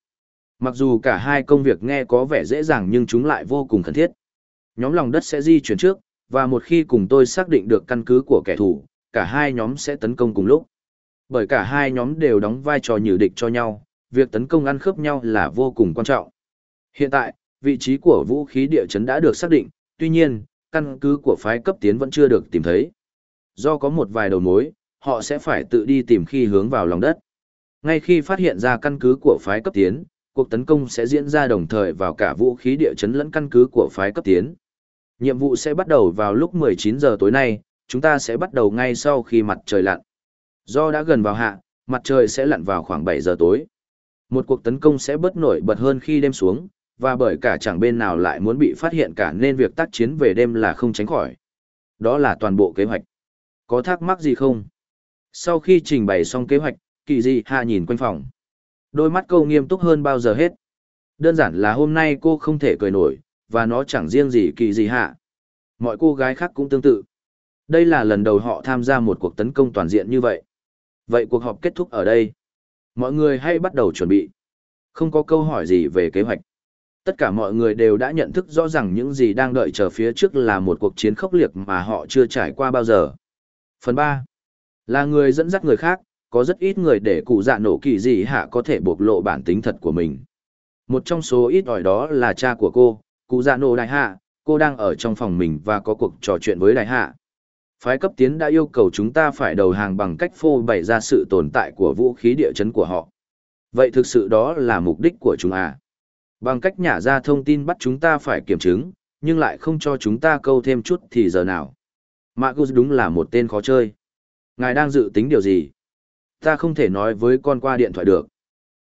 Mặc dù cả hai công việc nghe có vẻ dễ dàng nhưng chúng lại vô cùng cần thiết. Nhóm lòng đất sẽ di chuyển trước, và một khi cùng tôi xác định được căn cứ của kẻ thù, cả hai nhóm sẽ tấn công cùng lúc. Bởi cả hai nhóm đều đóng vai trò nhử địch cho nhau, việc tấn công ăn khớp nhau là vô cùng quan trọng. Hiện tại, vị trí của vũ khí địa chấn đã được xác định, tuy nhiên, căn cứ của phái cấp tiến vẫn chưa được tìm thấy. Do có một vài đầu mối, họ sẽ phải tự đi tìm khi hướng vào lòng đất. Ngay khi phát hiện ra căn cứ của phái cấp tiến, cuộc tấn công sẽ diễn ra đồng thời vào cả vũ khí địa chấn lẫn căn cứ của phái cấp tiến. Nhiệm vụ sẽ bắt đầu vào lúc 19 giờ tối nay, chúng ta sẽ bắt đầu ngay sau khi mặt trời lặn. Do đã gần vào hạ, mặt trời sẽ lặn vào khoảng 7 giờ tối. Một cuộc tấn công sẽ bớt nổi bật hơn khi đêm xuống, và bởi cả chẳng bên nào lại muốn bị phát hiện cả nên việc tác chiến về đêm là không tránh khỏi. Đó là toàn bộ kế hoạch. Có thắc mắc gì không? Sau khi trình bày xong kế hoạch, kỳ dị hạ nhìn quanh phòng. Đôi mắt cô nghiêm túc hơn bao giờ hết. Đơn giản là hôm nay cô không thể cười nổi, và nó chẳng riêng gì kỳ gì hạ. Mọi cô gái khác cũng tương tự. Đây là lần đầu họ tham gia một cuộc tấn công toàn diện như vậy. Vậy cuộc họp kết thúc ở đây. Mọi người hãy bắt đầu chuẩn bị. Không có câu hỏi gì về kế hoạch. Tất cả mọi người đều đã nhận thức rõ ràng những gì đang đợi chờ phía trước là một cuộc chiến khốc liệt mà họ chưa trải qua bao giờ. Phần 3. Là người dẫn dắt người khác, có rất ít người để cụ dạ nổ kỳ gì hạ có thể bộc lộ bản tính thật của mình. Một trong số ít ỏi đó là cha của cô, cụ dạ nổ đại hạ, cô đang ở trong phòng mình và có cuộc trò chuyện với đại hạ. Phái cấp tiến đã yêu cầu chúng ta phải đầu hàng bằng cách phô bày ra sự tồn tại của vũ khí địa chấn của họ. Vậy thực sự đó là mục đích của chúng à? Bằng cách nhả ra thông tin bắt chúng ta phải kiểm chứng, nhưng lại không cho chúng ta câu thêm chút thì giờ nào. Magus đúng là một tên khó chơi. Ngài đang dự tính điều gì? Ta không thể nói với con qua điện thoại được.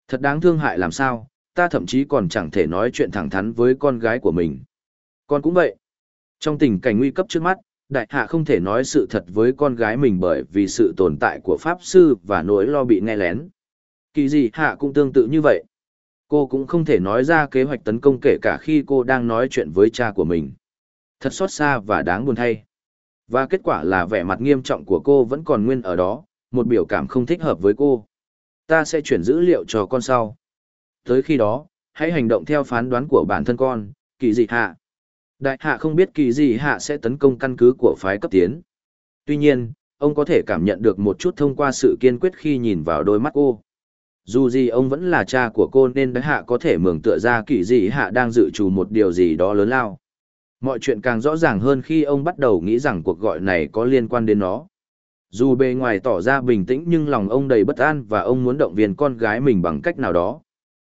Thật đáng thương hại làm sao, ta thậm chí còn chẳng thể nói chuyện thẳng thắn với con gái của mình. Con cũng vậy. Trong tình cảnh nguy cấp trước mắt, đại hạ không thể nói sự thật với con gái mình bởi vì sự tồn tại của pháp sư và nỗi lo bị nghe lén. Kỳ gì hạ cũng tương tự như vậy. Cô cũng không thể nói ra kế hoạch tấn công kể cả khi cô đang nói chuyện với cha của mình. Thật xót xa và đáng buồn thay. Và kết quả là vẻ mặt nghiêm trọng của cô vẫn còn nguyên ở đó, một biểu cảm không thích hợp với cô. Ta sẽ chuyển dữ liệu cho con sau. Tới khi đó, hãy hành động theo phán đoán của bản thân con, kỳ dị hạ. Đại hạ không biết kỳ dị hạ sẽ tấn công căn cứ của phái cấp tiến. Tuy nhiên, ông có thể cảm nhận được một chút thông qua sự kiên quyết khi nhìn vào đôi mắt cô. Dù gì ông vẫn là cha của cô nên đại hạ có thể mường tựa ra kỳ dị hạ đang dự trù một điều gì đó lớn lao. Mọi chuyện càng rõ ràng hơn khi ông bắt đầu nghĩ rằng cuộc gọi này có liên quan đến nó. Dù bề ngoài tỏ ra bình tĩnh nhưng lòng ông đầy bất an và ông muốn động viên con gái mình bằng cách nào đó.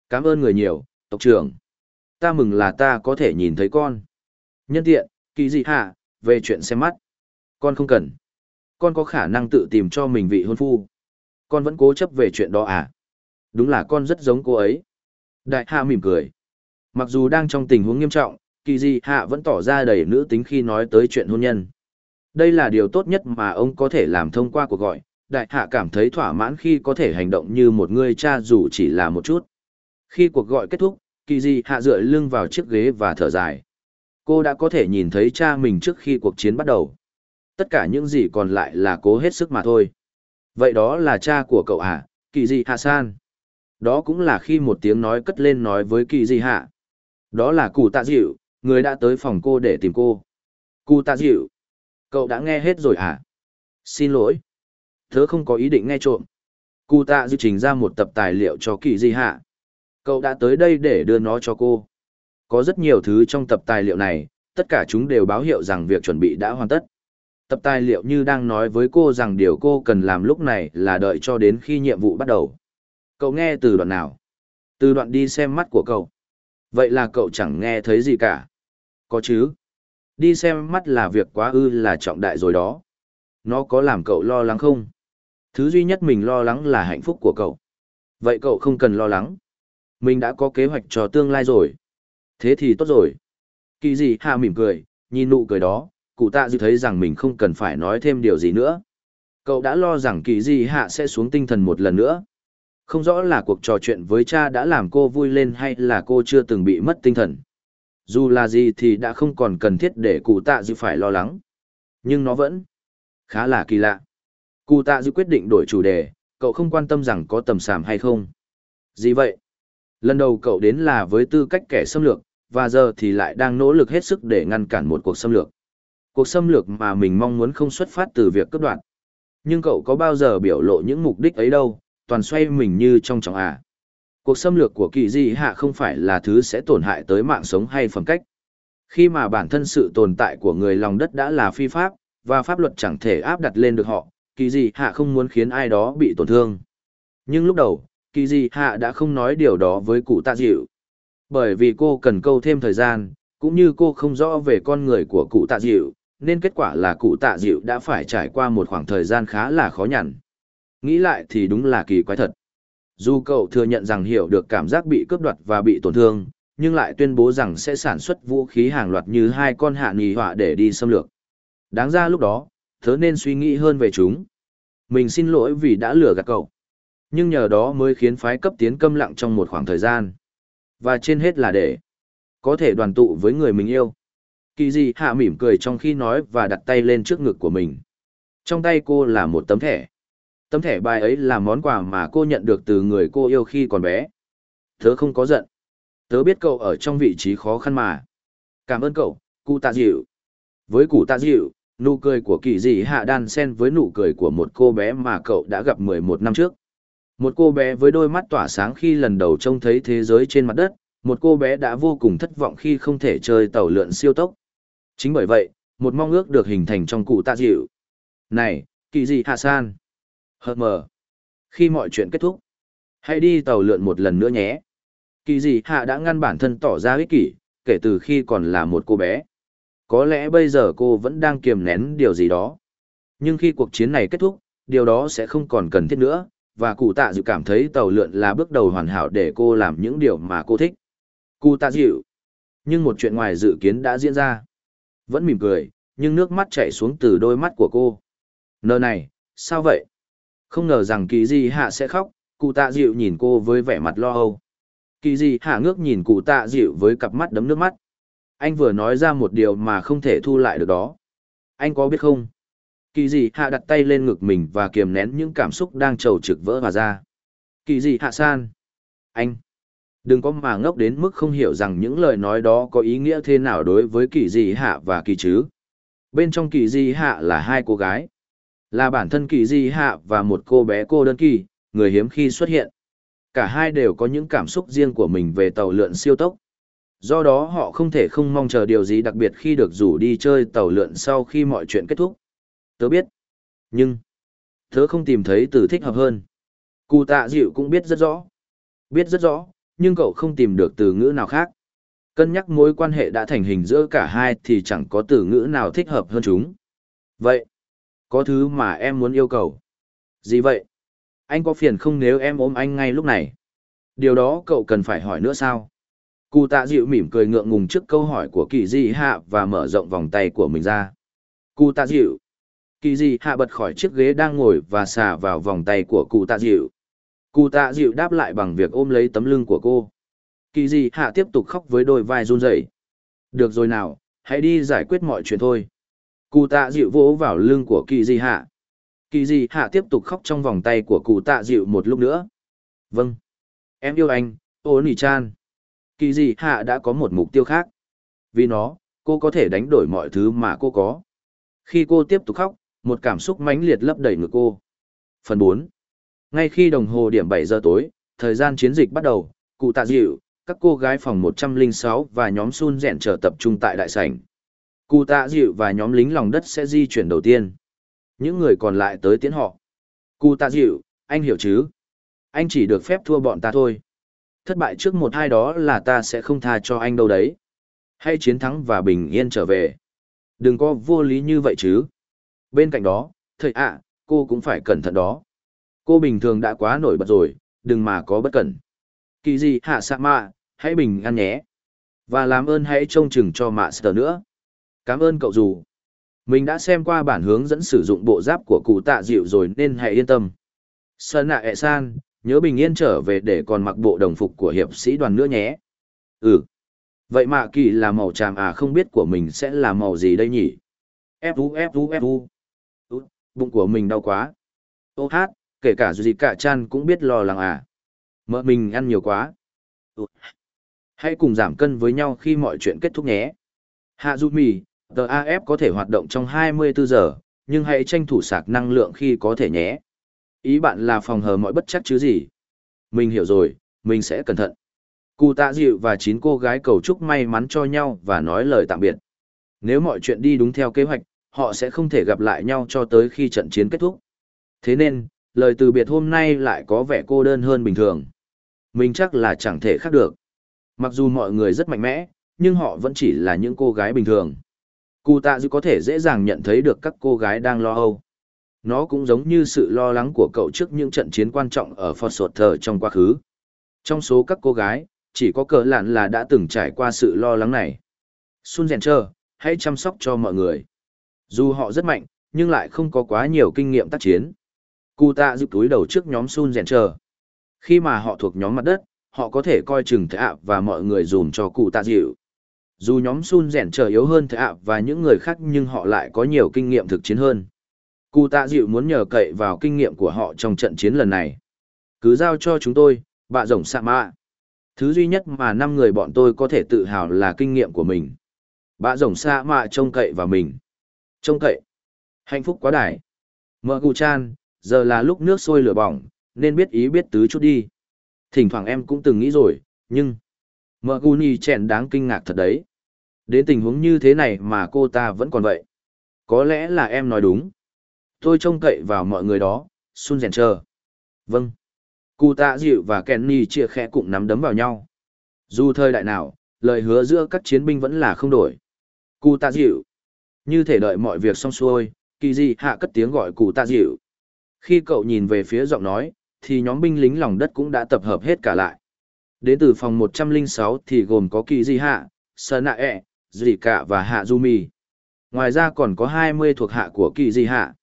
Cảm ơn người nhiều, tộc trưởng. Ta mừng là ta có thể nhìn thấy con. Nhân tiện, kỳ dị hạ, về chuyện xem mắt. Con không cần. Con có khả năng tự tìm cho mình vị hôn phu. Con vẫn cố chấp về chuyện đó à? Đúng là con rất giống cô ấy. Đại hạ mỉm cười. Mặc dù đang trong tình huống nghiêm trọng, kỳ dị hạ vẫn tỏ ra đầy nữ tính khi nói tới chuyện hôn nhân. Đây là điều tốt nhất mà ông có thể làm thông qua cuộc gọi. Đại hạ cảm thấy thỏa mãn khi có thể hành động như một người cha dù chỉ là một chút. Khi cuộc gọi kết thúc, kỳ Di hạ dựa lưng vào chiếc ghế và thở dài. Cô đã có thể nhìn thấy cha mình trước khi cuộc chiến bắt đầu. Tất cả những gì còn lại là cố hết sức mà thôi. Vậy đó là cha của cậu à, kỳ Di hạ san. Đó cũng là khi một tiếng nói cất lên nói với kỳ Di hạ. Đó là cụ tạ dịu, người đã tới phòng cô để tìm cô. Cụ tạ dịu. Cậu đã nghe hết rồi à? Xin lỗi. thớ không có ý định nghe trộm. Cụ tạ dịu trình ra một tập tài liệu cho kỳ Di hạ. Cậu đã tới đây để đưa nó cho cô. Có rất nhiều thứ trong tập tài liệu này, tất cả chúng đều báo hiệu rằng việc chuẩn bị đã hoàn tất. Tập tài liệu như đang nói với cô rằng điều cô cần làm lúc này là đợi cho đến khi nhiệm vụ bắt đầu. Cậu nghe từ đoạn nào? Từ đoạn đi xem mắt của cậu. Vậy là cậu chẳng nghe thấy gì cả. Có chứ. Đi xem mắt là việc quá ư là trọng đại rồi đó. Nó có làm cậu lo lắng không? Thứ duy nhất mình lo lắng là hạnh phúc của cậu. Vậy cậu không cần lo lắng. Mình đã có kế hoạch cho tương lai rồi. Thế thì tốt rồi. Kỳ Dị hạ mỉm cười, nhìn nụ cười đó, cụ tạ dư thấy rằng mình không cần phải nói thêm điều gì nữa. Cậu đã lo rằng kỳ Dị hạ sẽ xuống tinh thần một lần nữa. Không rõ là cuộc trò chuyện với cha đã làm cô vui lên hay là cô chưa từng bị mất tinh thần. Dù là gì thì đã không còn cần thiết để cụ tạ dư phải lo lắng. Nhưng nó vẫn khá là kỳ lạ. Cụ tạ dư quyết định đổi chủ đề, cậu không quan tâm rằng có tầm sàm hay không. Gì vậy? Lần đầu cậu đến là với tư cách kẻ xâm lược, và giờ thì lại đang nỗ lực hết sức để ngăn cản một cuộc xâm lược. Cuộc xâm lược mà mình mong muốn không xuất phát từ việc cướp đoạt. Nhưng cậu có bao giờ biểu lộ những mục đích ấy đâu, toàn xoay mình như trong trọng à. Cuộc xâm lược của kỳ di hạ không phải là thứ sẽ tổn hại tới mạng sống hay phẩm cách. Khi mà bản thân sự tồn tại của người lòng đất đã là phi pháp, và pháp luật chẳng thể áp đặt lên được họ, kỳ di hạ không muốn khiến ai đó bị tổn thương. Nhưng lúc đầu, kỳ di hạ đã không nói điều đó với cụ tạ dịu. Bởi vì cô cần câu thêm thời gian, cũng như cô không rõ về con người của cụ tạ dịu, nên kết quả là cụ tạ dịu đã phải trải qua một khoảng thời gian khá là khó nhằn. Nghĩ lại thì đúng là kỳ quái thật. Dù cậu thừa nhận rằng hiểu được cảm giác bị cướp đoạt và bị tổn thương, nhưng lại tuyên bố rằng sẽ sản xuất vũ khí hàng loạt như hai con hạ nghỉ họa để đi xâm lược. Đáng ra lúc đó, thớ nên suy nghĩ hơn về chúng. Mình xin lỗi vì đã lừa gạt cậu. Nhưng nhờ đó mới khiến phái cấp tiến câm lặng trong một khoảng thời gian. Và trên hết là để có thể đoàn tụ với người mình yêu. Kỳ gì hạ mỉm cười trong khi nói và đặt tay lên trước ngực của mình. Trong tay cô là một tấm thẻ. Tấm thẻ bài ấy là món quà mà cô nhận được từ người cô yêu khi còn bé. Tớ không có giận. Tớ biết cậu ở trong vị trí khó khăn mà. Cảm ơn cậu, cụ tạ dịu. Với cụ tạ dịu, nụ cười của kỳ dị hạ đan sen với nụ cười của một cô bé mà cậu đã gặp 11 năm trước. Một cô bé với đôi mắt tỏa sáng khi lần đầu trông thấy thế giới trên mặt đất, một cô bé đã vô cùng thất vọng khi không thể chơi tàu lượn siêu tốc. Chính bởi vậy, một mong ước được hình thành trong cụ tạ dịu. Này, kỳ dị hạ san. Hờ mờ. Khi mọi chuyện kết thúc, hãy đi tàu lượn một lần nữa nhé. Kỳ dị hạ đã ngăn bản thân tỏ ra ích kỷ, kể từ khi còn là một cô bé. Có lẽ bây giờ cô vẫn đang kiềm nén điều gì đó. Nhưng khi cuộc chiến này kết thúc, điều đó sẽ không còn cần thiết nữa, và cụ tạ dịu cảm thấy tàu lượn là bước đầu hoàn hảo để cô làm những điều mà cô thích. Cụ tạ dịu. Nhưng một chuyện ngoài dự kiến đã diễn ra. Vẫn mỉm cười, nhưng nước mắt chảy xuống từ đôi mắt của cô. Nờ này, sao vậy? Không ngờ rằng kỳ gì hạ sẽ khóc, cụ tạ dịu nhìn cô với vẻ mặt lo âu. Kỳ gì hạ ngước nhìn cụ tạ dịu với cặp mắt đấm nước mắt. Anh vừa nói ra một điều mà không thể thu lại được đó. Anh có biết không? Kỳ Dị hạ đặt tay lên ngực mình và kiềm nén những cảm xúc đang trầu trực vỡ hòa ra. Kỳ Dị hạ san. Anh. Đừng có mà ngốc đến mức không hiểu rằng những lời nói đó có ý nghĩa thế nào đối với kỳ Dị hạ và kỳ chứ. Bên trong kỳ Dị hạ là hai cô gái. Là bản thân kỳ Dị hạ và một cô bé cô đơn kỳ, người hiếm khi xuất hiện. Cả hai đều có những cảm xúc riêng của mình về tàu lượn siêu tốc. Do đó họ không thể không mong chờ điều gì đặc biệt khi được rủ đi chơi tàu lượn sau khi mọi chuyện kết thúc. Tớ biết. Nhưng, tớ không tìm thấy từ thích hợp hơn. Cụ tạ dịu cũng biết rất rõ. Biết rất rõ, nhưng cậu không tìm được từ ngữ nào khác. Cân nhắc mối quan hệ đã thành hình giữa cả hai thì chẳng có từ ngữ nào thích hợp hơn chúng. Vậy, có thứ mà em muốn yêu cầu. Gì vậy? Anh có phiền không nếu em ôm anh ngay lúc này? Điều đó cậu cần phải hỏi nữa sao? Cụ tạ dịu mỉm cười ngượng ngùng trước câu hỏi của kỳ di hạ và mở rộng vòng tay của mình ra. Cụ tạ dịu. Kỳ Dị hạ bật khỏi chiếc ghế đang ngồi và xả vào vòng tay của cụ tạ dịu. Cụ tạ dịu đáp lại bằng việc ôm lấy tấm lưng của cô. Kỳ Dị hạ tiếp tục khóc với đôi vai run rẩy. Được rồi nào, hãy đi giải quyết mọi chuyện thôi. Cụ tạ dịu vỗ vào lưng của kỳ Dị hạ. Kỳ Dị hạ tiếp tục khóc trong vòng tay của cụ tạ dịu một lúc nữa. Vâng. Em yêu anh, ô nỉ chan. Kỳ Dị hạ đã có một mục tiêu khác. Vì nó, cô có thể đánh đổi mọi thứ mà cô có. Khi cô tiếp tục khóc, một cảm xúc mãnh liệt lấp đầy ngực cô. Phần 4. Ngay khi đồng hồ điểm 7 giờ tối, thời gian chiến dịch bắt đầu, cụ tạ dịu, các cô gái phòng 106 và nhóm Sun rèn trở tập trung tại đại sảnh. Cụ tạ dịu và nhóm lính lòng đất sẽ di chuyển đầu tiên. Những người còn lại tới tiến họ. Cụ tạ dịu, anh hiểu chứ? Anh chỉ được phép thua bọn ta thôi. Thất bại trước một hai đó là ta sẽ không tha cho anh đâu đấy. Hay chiến thắng và bình yên trở về. Đừng có vô lý như vậy chứ. Bên cạnh đó, thầy ạ, cô cũng phải cẩn thận đó. Cô bình thường đã quá nổi bật rồi, đừng mà có bất cẩn. Kỳ gì hạ sạ mạ, hãy bình an nhé. Và làm ơn hãy trông chừng cho mạ sờ nữa. Cảm ơn cậu dù. Mình đã xem qua bản hướng dẫn sử dụng bộ giáp của cụ tạ dịu rồi nên hãy yên tâm. Sơn nạ ẹ san, nhớ bình yên trở về để còn mặc bộ đồng phục của hiệp sĩ đoàn nữa nhé. Ừ. Vậy mạ kỳ là màu tràm à không biết của mình sẽ là màu gì đây nhỉ? Fu Fu u. Bụng của mình đau quá. Ô hát, kể cả gì cả chan cũng biết lo lắng à. Mỡ mình ăn nhiều quá. Hãy cùng giảm cân với nhau khi mọi chuyện kết thúc nhé. Hạ Du Mì, TAF có thể hoạt động trong 24 giờ, nhưng hãy tranh thủ sạc năng lượng khi có thể nhé. Ý bạn là phòng hờ mọi bất chắc chứ gì? Mình hiểu rồi, mình sẽ cẩn thận. Cụ tạ dịu và chín cô gái cầu chúc may mắn cho nhau và nói lời tạm biệt. Nếu mọi chuyện đi đúng theo kế hoạch, họ sẽ không thể gặp lại nhau cho tới khi trận chiến kết thúc. Thế nên, lời từ biệt hôm nay lại có vẻ cô đơn hơn bình thường. Mình chắc là chẳng thể khác được. Mặc dù mọi người rất mạnh mẽ, nhưng họ vẫn chỉ là những cô gái bình thường. Cụ tạ dư có thể dễ dàng nhận thấy được các cô gái đang lo âu. Nó cũng giống như sự lo lắng của cậu trước những trận chiến quan trọng ở Fort Sutter trong quá khứ. Trong số các cô gái, chỉ có cờ lạn là đã từng trải qua sự lo lắng này. Sun trơ, hãy chăm sóc cho mọi người. Dù họ rất mạnh, nhưng lại không có quá nhiều kinh nghiệm tác chiến. Cụ tạ giúp túi đầu trước nhóm Sun Gencher. Khi mà họ thuộc nhóm mặt đất, họ có thể coi chừng thế ạ và mọi người dùm cho cụ tạ dịu. Dù nhóm Sun rèn chờ yếu hơn thế ạ và những người khác nhưng họ lại có nhiều kinh nghiệm thực chiến hơn. Cụ tạ dịu muốn nhờ cậy vào kinh nghiệm của họ trong trận chiến lần này. Cứ giao cho chúng tôi, bạ rồng sạ mạ. Thứ duy nhất mà năm người bọn tôi có thể tự hào là kinh nghiệm của mình. Bạ rồng sạ mạ trông cậy vào mình. Trông cậy. Hạnh phúc quá đài. Mợ cụ chan, giờ là lúc nước sôi lửa bỏng, nên biết ý biết tứ chút đi. Thỉnh thoảng em cũng từng nghĩ rồi, nhưng... Mợ cụ nhì chèn đáng kinh ngạc thật đấy. Đến tình huống như thế này mà cô ta vẫn còn vậy. Có lẽ là em nói đúng. Tôi trông cậy vào mọi người đó, Sun rèn chờ. Vâng. Cụ tạ dịu và Kenny chia khẽ cụm nắm đấm vào nhau. Dù thời đại nào, lời hứa giữa các chiến binh vẫn là không đổi. Cụ tạ dịu. Như thể đợi mọi việc xong xuôi, kỳ dị hạ cất tiếng gọi cụ tạ dịu. Khi cậu nhìn về phía giọng nói, thì nhóm binh lính lòng đất cũng đã tập hợp hết cả lại. Đến từ phòng 106 thì gồm có kỳ dị hạ, sơ nạ ẹ, dị cả và hạ du mì. Ngoài ra còn có 20 thuộc hạ của kỳ dị hạ.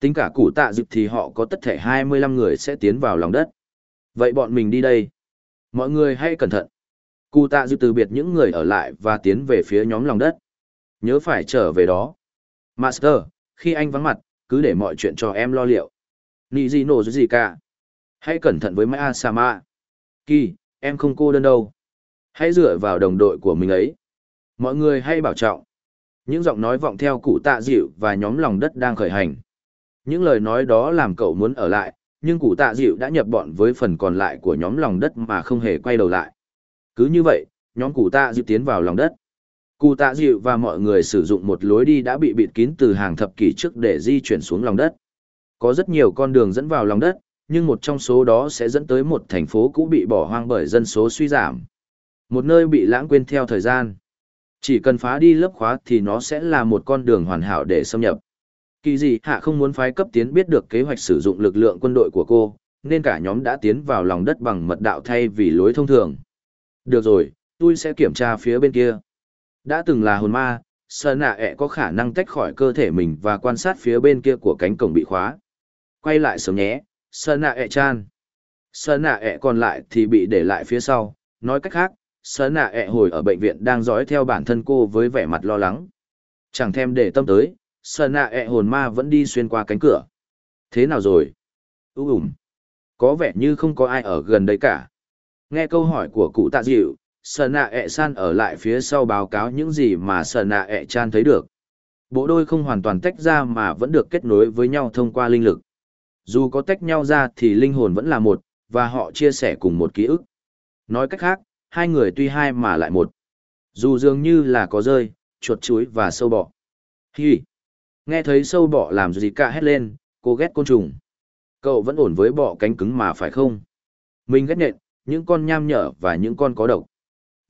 Tính cả cụ tạ dịp thì họ có tất thể 25 người sẽ tiến vào lòng đất. Vậy bọn mình đi đây. Mọi người hãy cẩn thận. Cụ tạ dịp từ biệt những người ở lại và tiến về phía nhóm lòng đất. Nhớ phải trở về đó. Master, khi anh vắng mặt, cứ để mọi chuyện cho em lo liệu. Nị gì nổ gì cả. Hãy cẩn thận với Maya Sama. Kỳ, em không cô đơn đâu. Hãy dựa vào đồng đội của mình ấy. Mọi người hãy bảo trọng. Những giọng nói vọng theo cụ tạ dịu và nhóm lòng đất đang khởi hành. Những lời nói đó làm cậu muốn ở lại, nhưng cụ tạ dịu đã nhập bọn với phần còn lại của nhóm lòng đất mà không hề quay đầu lại. Cứ như vậy, nhóm cụ tạ dịu tiến vào lòng đất. Cụ tạ dịu và mọi người sử dụng một lối đi đã bị bịt kín từ hàng thập kỷ trước để di chuyển xuống lòng đất. Có rất nhiều con đường dẫn vào lòng đất, nhưng một trong số đó sẽ dẫn tới một thành phố cũ bị bỏ hoang bởi dân số suy giảm. Một nơi bị lãng quên theo thời gian. Chỉ cần phá đi lớp khóa thì nó sẽ là một con đường hoàn hảo để xâm nhập. Kỳ dị hạ không muốn phái cấp tiến biết được kế hoạch sử dụng lực lượng quân đội của cô, nên cả nhóm đã tiến vào lòng đất bằng mật đạo thay vì lối thông thường. Được rồi, tôi sẽ kiểm tra phía bên kia. Đã từng là hồn ma, Sơn nạ ẹ có khả năng tách khỏi cơ thể mình và quan sát phía bên kia của cánh cổng bị khóa. Quay lại sớm nhé, Sơn nạ ẹ chan. Sơn nạ ẹ còn lại thì bị để lại phía sau, nói cách khác, Sơn nạ ẹ hồi ở bệnh viện đang dõi theo bản thân cô với vẻ mặt lo lắng. Chẳng thèm để tâm tới, Sơn nạ ẹ hồn ma vẫn đi xuyên qua cánh cửa. Thế nào rồi? Ú ủm. Có vẻ như không có ai ở gần đấy cả. Nghe câu hỏi của cụ tạ dịu, sợ nạ ẹ san ở lại phía sau báo cáo những gì mà sợ nạ ẹ chan thấy được. Bộ đôi không hoàn toàn tách ra mà vẫn được kết nối với nhau thông qua linh lực. Dù có tách nhau ra thì linh hồn vẫn là một, và họ chia sẻ cùng một ký ức. Nói cách khác, hai người tuy hai mà lại một. Dù dường như là có rơi, chuột chuối và sâu bọ. Hi! Nghe thấy sâu bọ làm gì cả hét lên, cô ghét côn trùng. Cậu vẫn ổn với bọ cánh cứng mà phải không? Mình ghét nhện, những con nham nhở và những con có độc.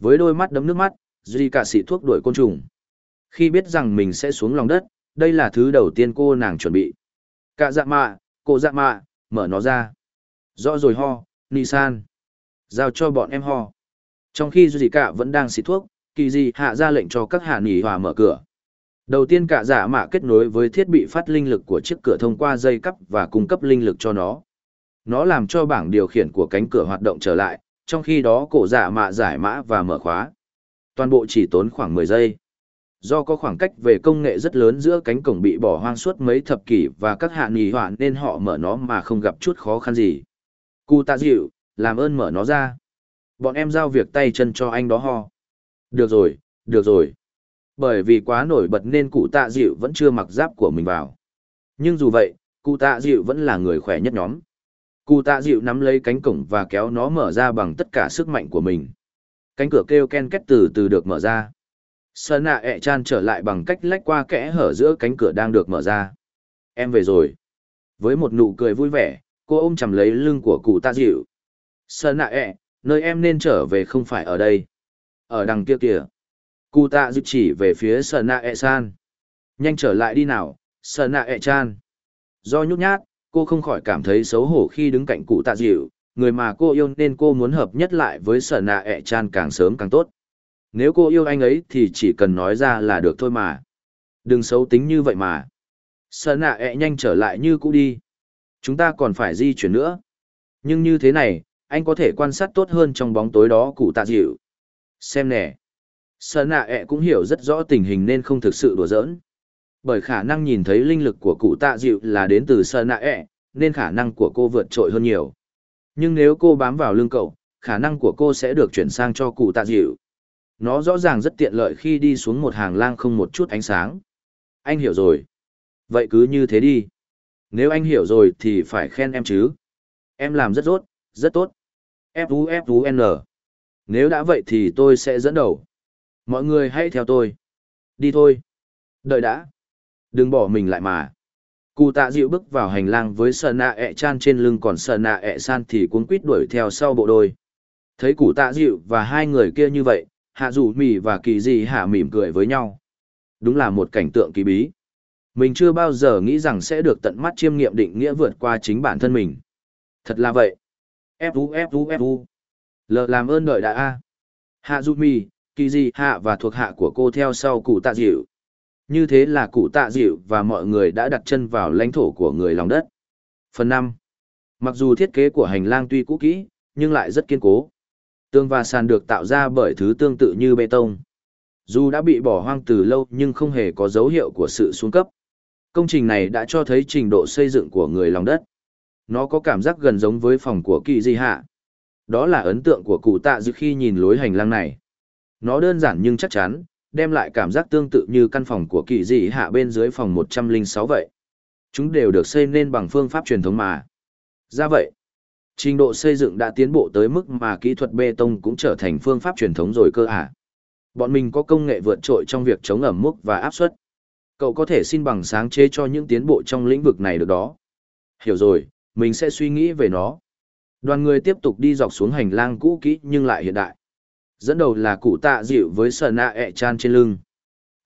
Với đôi mắt đấm nước mắt, Duy cả xị thuốc đuổi côn trùng. Khi biết rằng mình sẽ xuống lòng đất, đây là thứ đầu tiên cô nàng chuẩn bị. Cả dạ mạ, cô dạ mạ, mở nó ra. Rõ rồi ho, Nisan. Giao cho bọn em ho. Trong khi Duy Cả vẫn đang xịt thuốc, kỳ dị hạ ra lệnh cho các hạ nỉ hòa mở cửa. Đầu tiên cả giả mạ kết nối với thiết bị phát linh lực của chiếc cửa thông qua dây cắp và cung cấp linh lực cho nó. Nó làm cho bảng điều khiển của cánh cửa hoạt động trở lại, trong khi đó cổ dạ mạ giải mã và mở khóa. Toàn bộ chỉ tốn khoảng 10 giây. Do có khoảng cách về công nghệ rất lớn giữa cánh cổng bị bỏ hoang suốt mấy thập kỷ và các hạ nghỉ hoạn nên họ mở nó mà không gặp chút khó khăn gì. Cụ tạ dịu, làm ơn mở nó ra. Bọn em giao việc tay chân cho anh đó ho. Được rồi, được rồi. Bởi vì quá nổi bật nên cụ tạ dịu vẫn chưa mặc giáp của mình vào. Nhưng dù vậy, cụ tạ dịu vẫn là người khỏe nhất nhóm. Cụ tạ dịu nắm lấy cánh cổng và kéo nó mở ra bằng tất cả sức mạnh của mình. Cánh cửa kêu ken két từ từ được mở ra. Sơn nạ ẹ chan trở lại bằng cách lách qua kẽ hở giữa cánh cửa đang được mở ra. Em về rồi. Với một nụ cười vui vẻ, cô ôm chầm lấy lưng của cụ tạ dịu. Sơn nạ ẹ, nơi em nên trở về không phải ở đây. Ở đằng kia kìa. Cụ tạ dịu chỉ về phía Sơn nạ ẹ san. Nhanh trở lại đi nào, Sơn nạ ẹ chan. Do nhút nhát, cô không khỏi cảm thấy xấu hổ khi đứng cạnh cụ tạ dịu, người mà cô yêu nên cô muốn hợp nhất lại với sở nạ ẹ chan càng sớm càng tốt. Nếu cô yêu anh ấy thì chỉ cần nói ra là được thôi mà. Đừng xấu tính như vậy mà. Sở nạ ẹ nhanh trở lại như cũ đi. Chúng ta còn phải di chuyển nữa. Nhưng như thế này, anh có thể quan sát tốt hơn trong bóng tối đó cụ tạ dịu. Xem nè. Sở nạ ẹ cũng hiểu rất rõ tình hình nên không thực sự đùa giỡn bởi khả năng nhìn thấy linh lực của cụ tạ dịu là đến từ sơ nạ ẹ, nên khả năng của cô vượt trội hơn nhiều. Nhưng nếu cô bám vào lưng cậu, khả năng của cô sẽ được chuyển sang cho cụ tạ dịu. Nó rõ ràng rất tiện lợi khi đi xuống một hàng lang không một chút ánh sáng. Anh hiểu rồi. Vậy cứ như thế đi. Nếu anh hiểu rồi thì phải khen em chứ. Em làm rất tốt rất tốt. Fu fu n. Nếu đã vậy thì tôi sẽ dẫn đầu. Mọi người hãy theo tôi. Đi thôi. Đợi đã. Đừng bỏ mình lại mà. Cụ tạ dịu bước vào hành lang với sờ nạ ẹ chan trên lưng còn sờ nạ ẹ san thì cuốn quít đuổi theo sau bộ đôi. Thấy cụ tạ dịu và hai người kia như vậy, hạ dù mì và kỳ dị hạ mỉm cười với nhau. Đúng là một cảnh tượng kỳ bí. Mình chưa bao giờ nghĩ rằng sẽ được tận mắt chiêm nghiệm định nghĩa vượt qua chính bản thân mình. Thật là vậy. Fu Fu Fu. L làm ơn đợi đã a. Hạ dù mì, kỳ dị hạ và thuộc hạ của cô theo sau cụ tạ dịu, như thế là cụ tạ dịu và mọi người đã đặt chân vào lãnh thổ của người lòng đất. Phần năm, Mặc dù thiết kế của hành lang tuy cũ kỹ, nhưng lại rất kiên cố. Tường và sàn được tạo ra bởi thứ tương tự như bê tông. Dù đã bị bỏ hoang từ lâu nhưng không hề có dấu hiệu của sự xuống cấp. Công trình này đã cho thấy trình độ xây dựng của người lòng đất. Nó có cảm giác gần giống với phòng của kỳ di hạ. Đó là ấn tượng của cụ tạ dự khi nhìn lối hành lang này. Nó đơn giản nhưng chắc chắn, đem lại cảm giác tương tự như căn phòng của kỳ dị hạ bên dưới phòng 106 vậy. Chúng đều được xây nên bằng phương pháp truyền thống mà. Ra vậy, trình độ xây dựng đã tiến bộ tới mức mà kỹ thuật bê tông cũng trở thành phương pháp truyền thống rồi cơ à. Bọn mình có công nghệ vượt trội trong việc chống ẩm mốc và áp suất. Cậu có thể xin bằng sáng chế cho những tiến bộ trong lĩnh vực này được đó. Hiểu rồi, mình sẽ suy nghĩ về nó. Đoàn người tiếp tục đi dọc xuống hành lang cũ kỹ nhưng lại hiện đại dẫn đầu là cụ tạ dịu với sờ nạ ẹ chan trên lưng.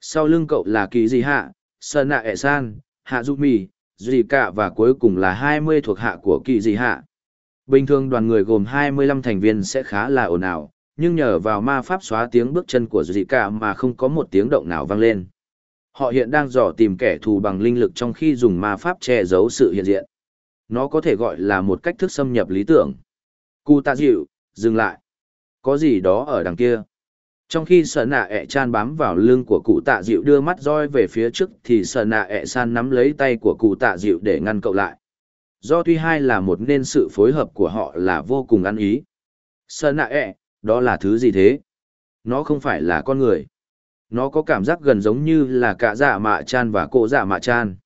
Sau lưng cậu là kỳ dị hạ sờ nạ ẹ san, hạ du mì duy cả và cuối cùng là hai mươi thuộc hạ của kỳ dị hạ. Bình thường đoàn người gồm hai mươi lăm thành viên sẽ khá là ồn ào, nhưng nhờ vào ma pháp xóa tiếng bước chân của duy cả mà không có một tiếng động nào vang lên. Họ hiện đang dò tìm kẻ thù bằng linh lực trong khi dùng ma pháp che giấu sự hiện diện. Nó có thể gọi là một cách thức xâm nhập lý tưởng. Cụ tạ dịu, dừng lại có gì đó ở đằng kia. Trong khi sợ nạ ẹ chan bám vào lưng của cụ tạ dịu đưa mắt roi về phía trước thì sợ nạ ẹ san nắm lấy tay của cụ tạ dịu để ngăn cậu lại. Do tuy hai là một nên sự phối hợp của họ là vô cùng ăn ý. Sợ nạ ẹ, đó là thứ gì thế? Nó không phải là con người. Nó có cảm giác gần giống như là cả dạ mạ chan và cổ dạ mạ chan.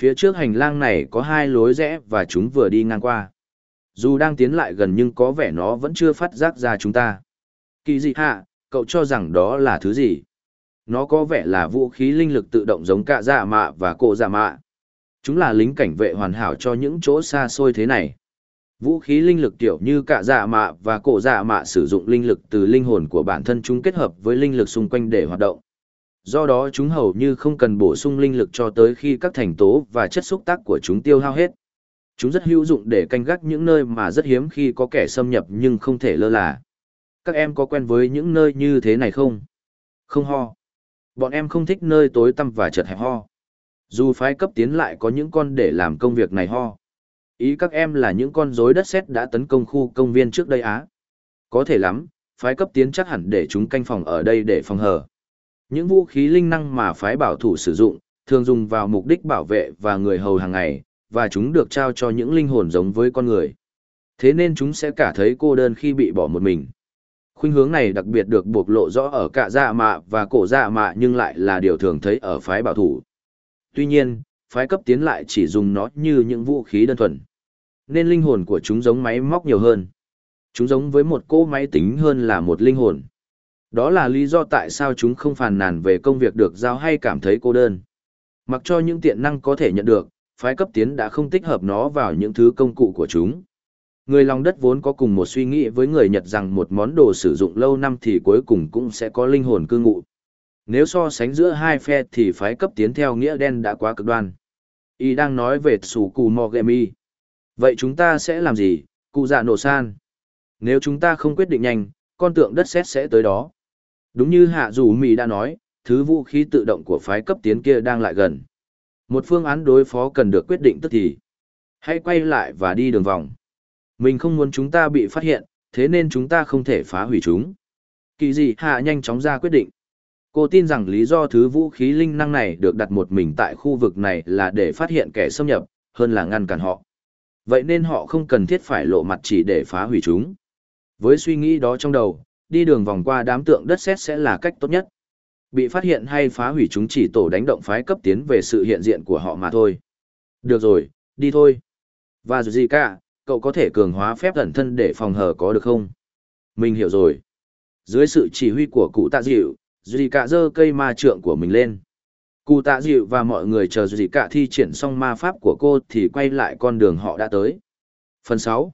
Phía trước hành lang này có hai lối rẽ và chúng vừa đi ngang qua. Dù đang tiến lại gần nhưng có vẻ nó vẫn chưa phát giác ra chúng ta. Kỳ dị hạ, cậu cho rằng đó là thứ gì? Nó có vẻ là vũ khí linh lực tự động giống cạ dạ mạ và cộ dạ mạ. Chúng là lính cảnh vệ hoàn hảo cho những chỗ xa xôi thế này. Vũ khí linh lực kiểu như cạ dạ mạ và cổ dạ mạ sử dụng linh lực từ linh hồn của bản thân chúng kết hợp với linh lực xung quanh để hoạt động. Do đó chúng hầu như không cần bổ sung linh lực cho tới khi các thành tố và chất xúc tác của chúng tiêu hao hết. Chúng rất hữu dụng để canh gác những nơi mà rất hiếm khi có kẻ xâm nhập nhưng không thể lơ là. Các em có quen với những nơi như thế này không? Không ho. Bọn em không thích nơi tối tăm và chật hẹp ho. Dù phái cấp tiến lại có những con để làm công việc này ho. Ý các em là những con rối đất sét đã tấn công khu công viên trước đây á. Có thể lắm, phái cấp tiến chắc hẳn để chúng canh phòng ở đây để phòng hờ. Những vũ khí linh năng mà phái bảo thủ sử dụng, thường dùng vào mục đích bảo vệ và người hầu hàng ngày, và chúng được trao cho những linh hồn giống với con người. Thế nên chúng sẽ cả thấy cô đơn khi bị bỏ một mình. Khuynh hướng này đặc biệt được bộc lộ rõ ở cả dạ mạ và cổ dạ mạ nhưng lại là điều thường thấy ở phái bảo thủ. Tuy nhiên, phái cấp tiến lại chỉ dùng nó như những vũ khí đơn thuần. Nên linh hồn của chúng giống máy móc nhiều hơn. Chúng giống với một cỗ máy tính hơn là một linh hồn. Đó là lý do tại sao chúng không phàn nàn về công việc được giao hay cảm thấy cô đơn. Mặc cho những tiện năng có thể nhận được, phái cấp tiến đã không tích hợp nó vào những thứ công cụ của chúng. Người lòng đất vốn có cùng một suy nghĩ với người Nhật rằng một món đồ sử dụng lâu năm thì cuối cùng cũng sẽ có linh hồn cư ngụ. Nếu so sánh giữa hai phe thì phái cấp tiến theo nghĩa đen đã quá cực đoan. Y đang nói về sủ cù Mogami. Vậy chúng ta sẽ làm gì, cụ dạ nổ san? Nếu chúng ta không quyết định nhanh, con tượng đất sét sẽ tới đó. Đúng như Hạ Dù Mì đã nói, thứ vũ khí tự động của phái cấp tiến kia đang lại gần. Một phương án đối phó cần được quyết định tức thì. Hãy quay lại và đi đường vòng. Mình không muốn chúng ta bị phát hiện, thế nên chúng ta không thể phá hủy chúng. Kỳ dị hạ nhanh chóng ra quyết định. Cô tin rằng lý do thứ vũ khí linh năng này được đặt một mình tại khu vực này là để phát hiện kẻ xâm nhập, hơn là ngăn cản họ. Vậy nên họ không cần thiết phải lộ mặt chỉ để phá hủy chúng. Với suy nghĩ đó trong đầu, đi đường vòng qua đám tượng đất sét sẽ là cách tốt nhất. Bị phát hiện hay phá hủy chúng chỉ tổ đánh động phái cấp tiến về sự hiện diện của họ mà thôi. Được rồi, đi thôi. Và dù gì cả, cậu có thể cường hóa phép thần thân để phòng hở có được không? Mình hiểu rồi. Dưới sự chỉ huy của cụ tạ dịu, Duy cả giơ cây ma trượng của mình lên. Cụ tạ dịu và mọi người chờ Duy cả thi triển xong ma pháp của cô thì quay lại con đường họ đã tới. Phần 6.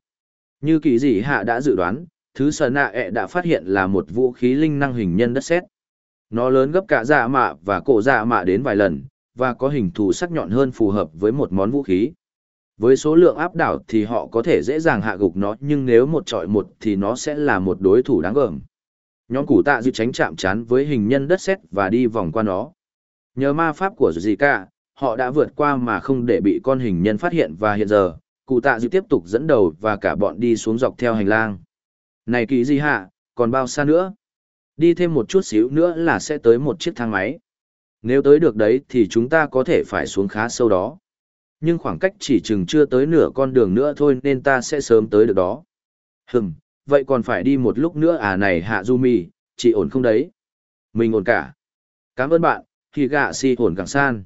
Như kỳ dị hạ đã dự đoán, thứ sở nạ ẹ đã phát hiện là một vũ khí linh năng hình nhân đất sét. Nó lớn gấp cả dạ mạ và cổ dạ mạ đến vài lần, và có hình thù sắc nhọn hơn phù hợp với một món vũ khí. Với số lượng áp đảo thì họ có thể dễ dàng hạ gục nó nhưng nếu một trọi một thì nó sẽ là một đối thủ đáng gờm. Nhóm củ tạ dịu tránh chạm chán với hình nhân đất sét và đi vòng qua nó. Nhờ ma pháp của Zika, họ đã vượt qua mà không để bị con hình nhân phát hiện và hiện giờ, cụ tạ dịu tiếp tục dẫn đầu và cả bọn đi xuống dọc theo hành lang. Này kỳ gì hạ, còn bao xa nữa? Đi thêm một chút xíu nữa là sẽ tới một chiếc thang máy. Nếu tới được đấy thì chúng ta có thể phải xuống khá sâu đó. Nhưng khoảng cách chỉ chừng chưa tới nửa con đường nữa thôi nên ta sẽ sớm tới được đó. Hừm, vậy còn phải đi một lúc nữa à này Hạ Du Mi, chị ổn không đấy? Mình ổn cả. Cảm ơn bạn, khi gạ si ổn càng san.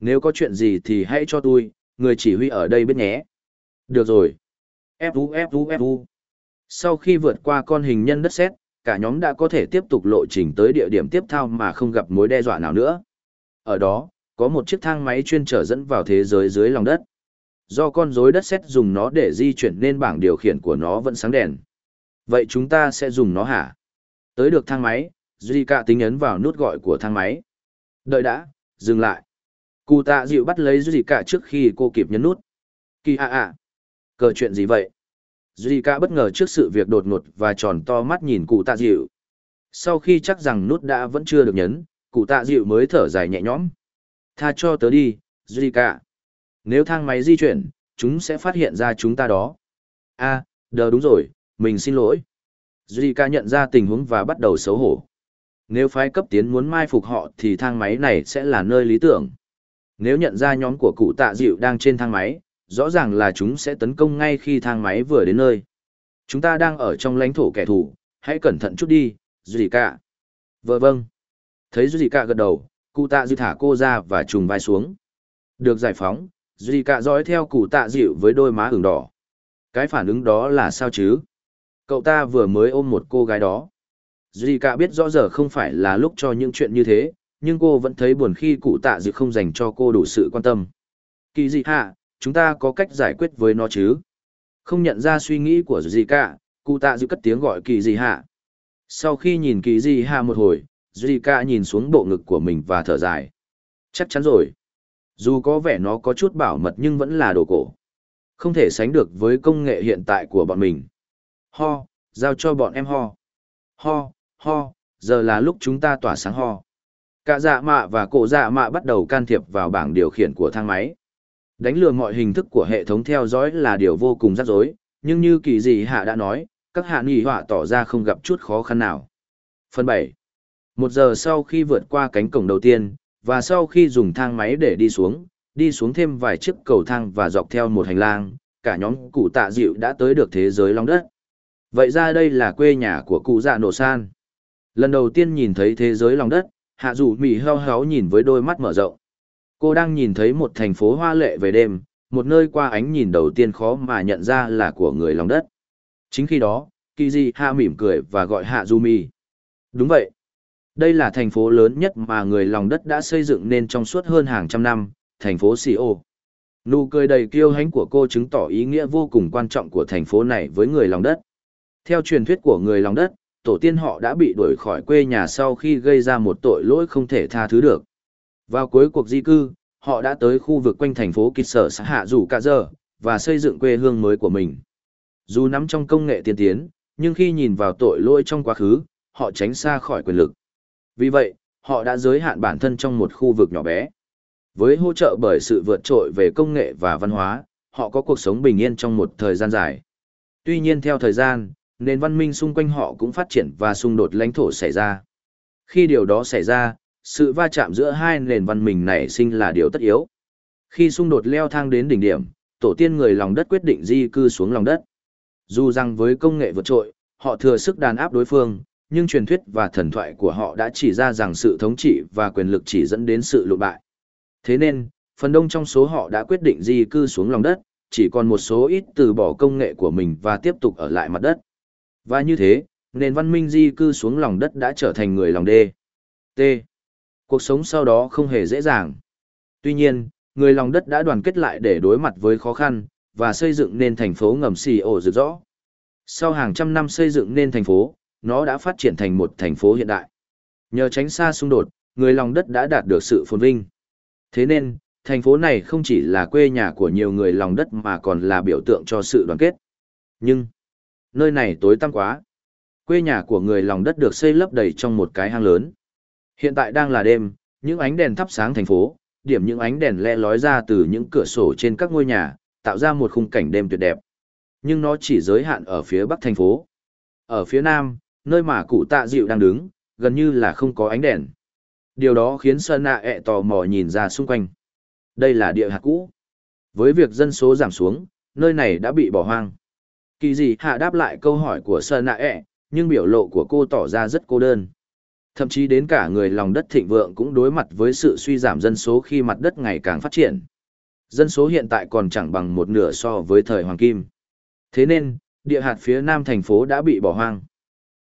Nếu có chuyện gì thì hãy cho tôi, người chỉ huy ở đây biết nhé. Được rồi. Fu Fu Fu. Sau khi vượt qua con hình nhân đất sét, cả nhóm đã có thể tiếp tục lộ trình tới địa điểm tiếp theo mà không gặp mối đe dọa nào nữa. Ở đó, có một chiếc thang máy chuyên trở dẫn vào thế giới dưới lòng đất. Do con rối đất sét dùng nó để di chuyển nên bảng điều khiển của nó vẫn sáng đèn. Vậy chúng ta sẽ dùng nó hả? Tới được thang máy, Zika tính ấn vào nút gọi của thang máy. Đợi đã, dừng lại. Cụ tạ dịu bắt lấy Zika trước khi cô kịp nhấn nút. Kỳ ạ ạ. Cờ chuyện gì vậy? Zika bất ngờ trước sự việc đột ngột và tròn to mắt nhìn cụ tạ dịu. Sau khi chắc rằng nút đã vẫn chưa được nhấn, cụ tạ dịu mới thở dài nhẹ nhõm. Tha cho tớ đi, Zika. Nếu thang máy di chuyển, chúng sẽ phát hiện ra chúng ta đó. a à, đờ đúng rồi, mình xin lỗi. Zika nhận ra tình huống và bắt đầu xấu hổ. Nếu phái cấp tiến muốn mai phục họ thì thang máy này sẽ là nơi lý tưởng. Nếu nhận ra nhóm của cụ tạ dịu đang trên thang máy, rõ ràng là chúng sẽ tấn công ngay khi thang máy vừa đến nơi. Chúng ta đang ở trong lãnh thổ kẻ thù, hãy cẩn thận chút đi, Zika. Vâng vâng. Thấy Zika gật đầu, cụ tạ dịu thả cô ra và trùng vai xuống. Được giải phóng, Zika dõi theo cụ tạ dịu với đôi má ửng đỏ. Cái phản ứng đó là sao chứ? Cậu ta vừa mới ôm một cô gái đó. Zika biết rõ giờ không phải là lúc cho những chuyện như thế, nhưng cô vẫn thấy buồn khi cụ tạ dịu không dành cho cô đủ sự quan tâm. Kỳ dị hạ, chúng ta có cách giải quyết với nó chứ? Không nhận ra suy nghĩ của Zika, cụ tạ dịu cất tiếng gọi kỳ dị hạ. Sau khi nhìn kỳ dị hạ một hồi, Zika nhìn xuống bộ ngực của mình và thở dài. Chắc chắn rồi. Dù có vẻ nó có chút bảo mật nhưng vẫn là đồ cổ. Không thể sánh được với công nghệ hiện tại của bọn mình. Ho, giao cho bọn em ho. Ho, ho, giờ là lúc chúng ta tỏa sáng ho. Cả dạ mạ và cổ dạ mạ bắt đầu can thiệp vào bảng điều khiển của thang máy. Đánh lừa mọi hình thức của hệ thống theo dõi là điều vô cùng rắc rối, nhưng như kỳ dị hạ đã nói, các hạ nghỉ họa tỏ ra không gặp chút khó khăn nào. Phần bảy. Một giờ sau khi vượt qua cánh cổng đầu tiên, và sau khi dùng thang máy để đi xuống, đi xuống thêm vài chiếc cầu thang và dọc theo một hành lang, cả nhóm cụ tạ dịu đã tới được thế giới long đất. Vậy ra đây là quê nhà của cụ dạ nổ san. Lần đầu tiên nhìn thấy thế giới lòng đất, hạ dù mỹ heo héo nhìn với đôi mắt mở rộng. Cô đang nhìn thấy một thành phố hoa lệ về đêm, một nơi qua ánh nhìn đầu tiên khó mà nhận ra là của người lòng đất. Chính khi đó, Kiji Hạ mỉm cười và gọi Hạ Du Mi. Đúng vậy. Đây là thành phố lớn nhất mà người lòng đất đã xây dựng nên trong suốt hơn hàng trăm năm, thành phố Sio. Nụ cười đầy kiêu hãnh của cô chứng tỏ ý nghĩa vô cùng quan trọng của thành phố này với người lòng đất. Theo truyền thuyết của người lòng đất, tổ tiên họ đã bị đuổi khỏi quê nhà sau khi gây ra một tội lỗi không thể tha thứ được. Vào cuối cuộc di cư, họ đã tới khu vực quanh thành phố Kịch Sở xã Hạ Dù Cả Giờ, và xây dựng quê hương mới của mình. Dù nắm trong công nghệ tiên tiến, nhưng khi nhìn vào tội lỗi trong quá khứ, họ tránh xa khỏi quyền lực. Vì vậy, họ đã giới hạn bản thân trong một khu vực nhỏ bé. Với hỗ trợ bởi sự vượt trội về công nghệ và văn hóa, họ có cuộc sống bình yên trong một thời gian dài. Tuy nhiên theo thời gian, nền văn minh xung quanh họ cũng phát triển và xung đột lãnh thổ xảy ra. Khi điều đó xảy ra, sự va chạm giữa hai nền văn minh này sinh là điều tất yếu. Khi xung đột leo thang đến đỉnh điểm, tổ tiên người lòng đất quyết định di cư xuống lòng đất. Dù rằng với công nghệ vượt trội, họ thừa sức đàn áp đối phương, nhưng truyền thuyết và thần thoại của họ đã chỉ ra rằng sự thống trị và quyền lực chỉ dẫn đến sự lụ bại. Thế nên, phần đông trong số họ đã quyết định di cư xuống lòng đất, chỉ còn một số ít từ bỏ công nghệ của mình và tiếp tục ở lại mặt đất. Và như thế, nền văn minh di cư xuống lòng đất đã trở thành người lòng đê. T. Cuộc sống sau đó không hề dễ dàng. Tuy nhiên, người lòng đất đã đoàn kết lại để đối mặt với khó khăn, và xây dựng nên thành phố ngầm xì ổ rực rõ. Sau hàng trăm năm xây dựng nên thành phố, nó đã phát triển thành một thành phố hiện đại. Nhờ tránh xa xung đột, người lòng đất đã đạt được sự phồn vinh. Thế nên, thành phố này không chỉ là quê nhà của nhiều người lòng đất mà còn là biểu tượng cho sự đoàn kết. Nhưng, nơi này tối tăm quá. Quê nhà của người lòng đất được xây lấp đầy trong một cái hang lớn. Hiện tại đang là đêm, những ánh đèn thắp sáng thành phố, điểm những ánh đèn le lói ra từ những cửa sổ trên các ngôi nhà, tạo ra một khung cảnh đêm tuyệt đẹp. Nhưng nó chỉ giới hạn ở phía bắc thành phố. Ở phía nam, nơi mà cụ tạ dịu đang đứng, gần như là không có ánh đèn. Điều đó khiến Sơn Nạ ẹ tò mò nhìn ra xung quanh. Đây là địa hạt cũ. Với việc dân số giảm xuống, nơi này đã bị bỏ hoang. Kỳ dị hạ đáp lại câu hỏi của Sơn Nạ ẹ, nhưng biểu lộ của cô tỏ ra rất cô đơn. Thậm chí đến cả người lòng đất thịnh vượng cũng đối mặt với sự suy giảm dân số khi mặt đất ngày càng phát triển. Dân số hiện tại còn chẳng bằng một nửa so với thời Hoàng Kim. Thế nên, địa hạt phía nam thành phố đã bị bỏ hoang.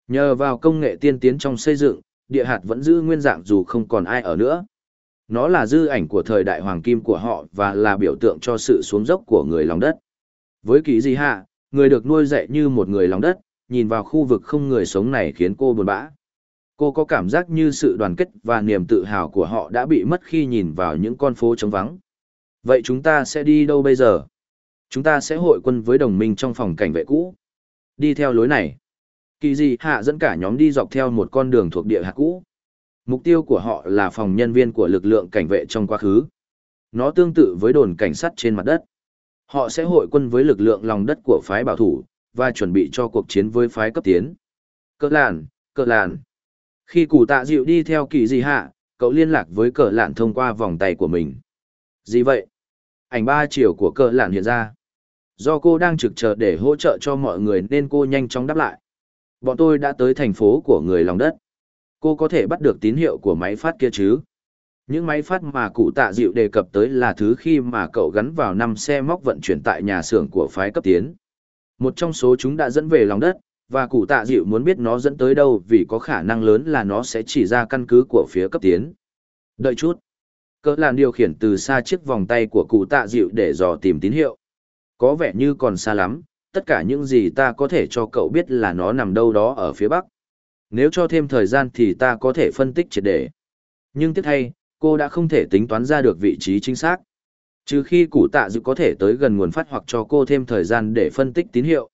Nhờ vào công nghệ tiên tiến trong xây dựng, địa hạt vẫn giữ nguyên dạng dù không còn ai ở nữa. Nó là dư ảnh của thời đại hoàng kim của họ và là biểu tượng cho sự xuống dốc của người lòng đất. Với kỳ di hạ, người được nuôi dạy như một người lòng đất, nhìn vào khu vực không người sống này khiến cô buồn bã. Cô có cảm giác như sự đoàn kết và niềm tự hào của họ đã bị mất khi nhìn vào những con phố trống vắng. Vậy chúng ta sẽ đi đâu bây giờ? Chúng ta sẽ hội quân với đồng minh trong phòng cảnh vệ cũ. Đi theo lối này. Kỳ gì hạ dẫn cả nhóm đi dọc theo một con đường thuộc địa hạt cũ. Mục tiêu của họ là phòng nhân viên của lực lượng cảnh vệ trong quá khứ. Nó tương tự với đồn cảnh sát trên mặt đất. Họ sẽ hội quân với lực lượng lòng đất của phái bảo thủ, và chuẩn bị cho cuộc chiến với phái cấp tiến. Cơ làn, cơ làn. Khi cụ tạ dịu đi theo kỳ dị hạ, cậu liên lạc với Cờ lạn thông qua vòng tay của mình. Gì vậy? Ảnh ba chiều của Cờ lạn hiện ra. Do cô đang trực chờ để hỗ trợ cho mọi người nên cô nhanh chóng đáp lại. Bọn tôi đã tới thành phố của người lòng đất. Cô có thể bắt được tín hiệu của máy phát kia chứ? Những máy phát mà cụ tạ dịu đề cập tới là thứ khi mà cậu gắn vào năm xe móc vận chuyển tại nhà xưởng của phái cấp tiến. Một trong số chúng đã dẫn về lòng đất, và cụ tạ dịu muốn biết nó dẫn tới đâu vì có khả năng lớn là nó sẽ chỉ ra căn cứ của phía cấp tiến. Đợi chút. Cỡ làn điều khiển từ xa chiếc vòng tay của cụ tạ dịu để dò tìm tín hiệu. Có vẻ như còn xa lắm, tất cả những gì ta có thể cho cậu biết là nó nằm đâu đó ở phía bắc. Nếu cho thêm thời gian thì ta có thể phân tích triệt để. Nhưng tiếc thay, cô đã không thể tính toán ra được vị trí chính xác. Trừ khi cụ tạ dịu có thể tới gần nguồn phát hoặc cho cô thêm thời gian để phân tích tín hiệu.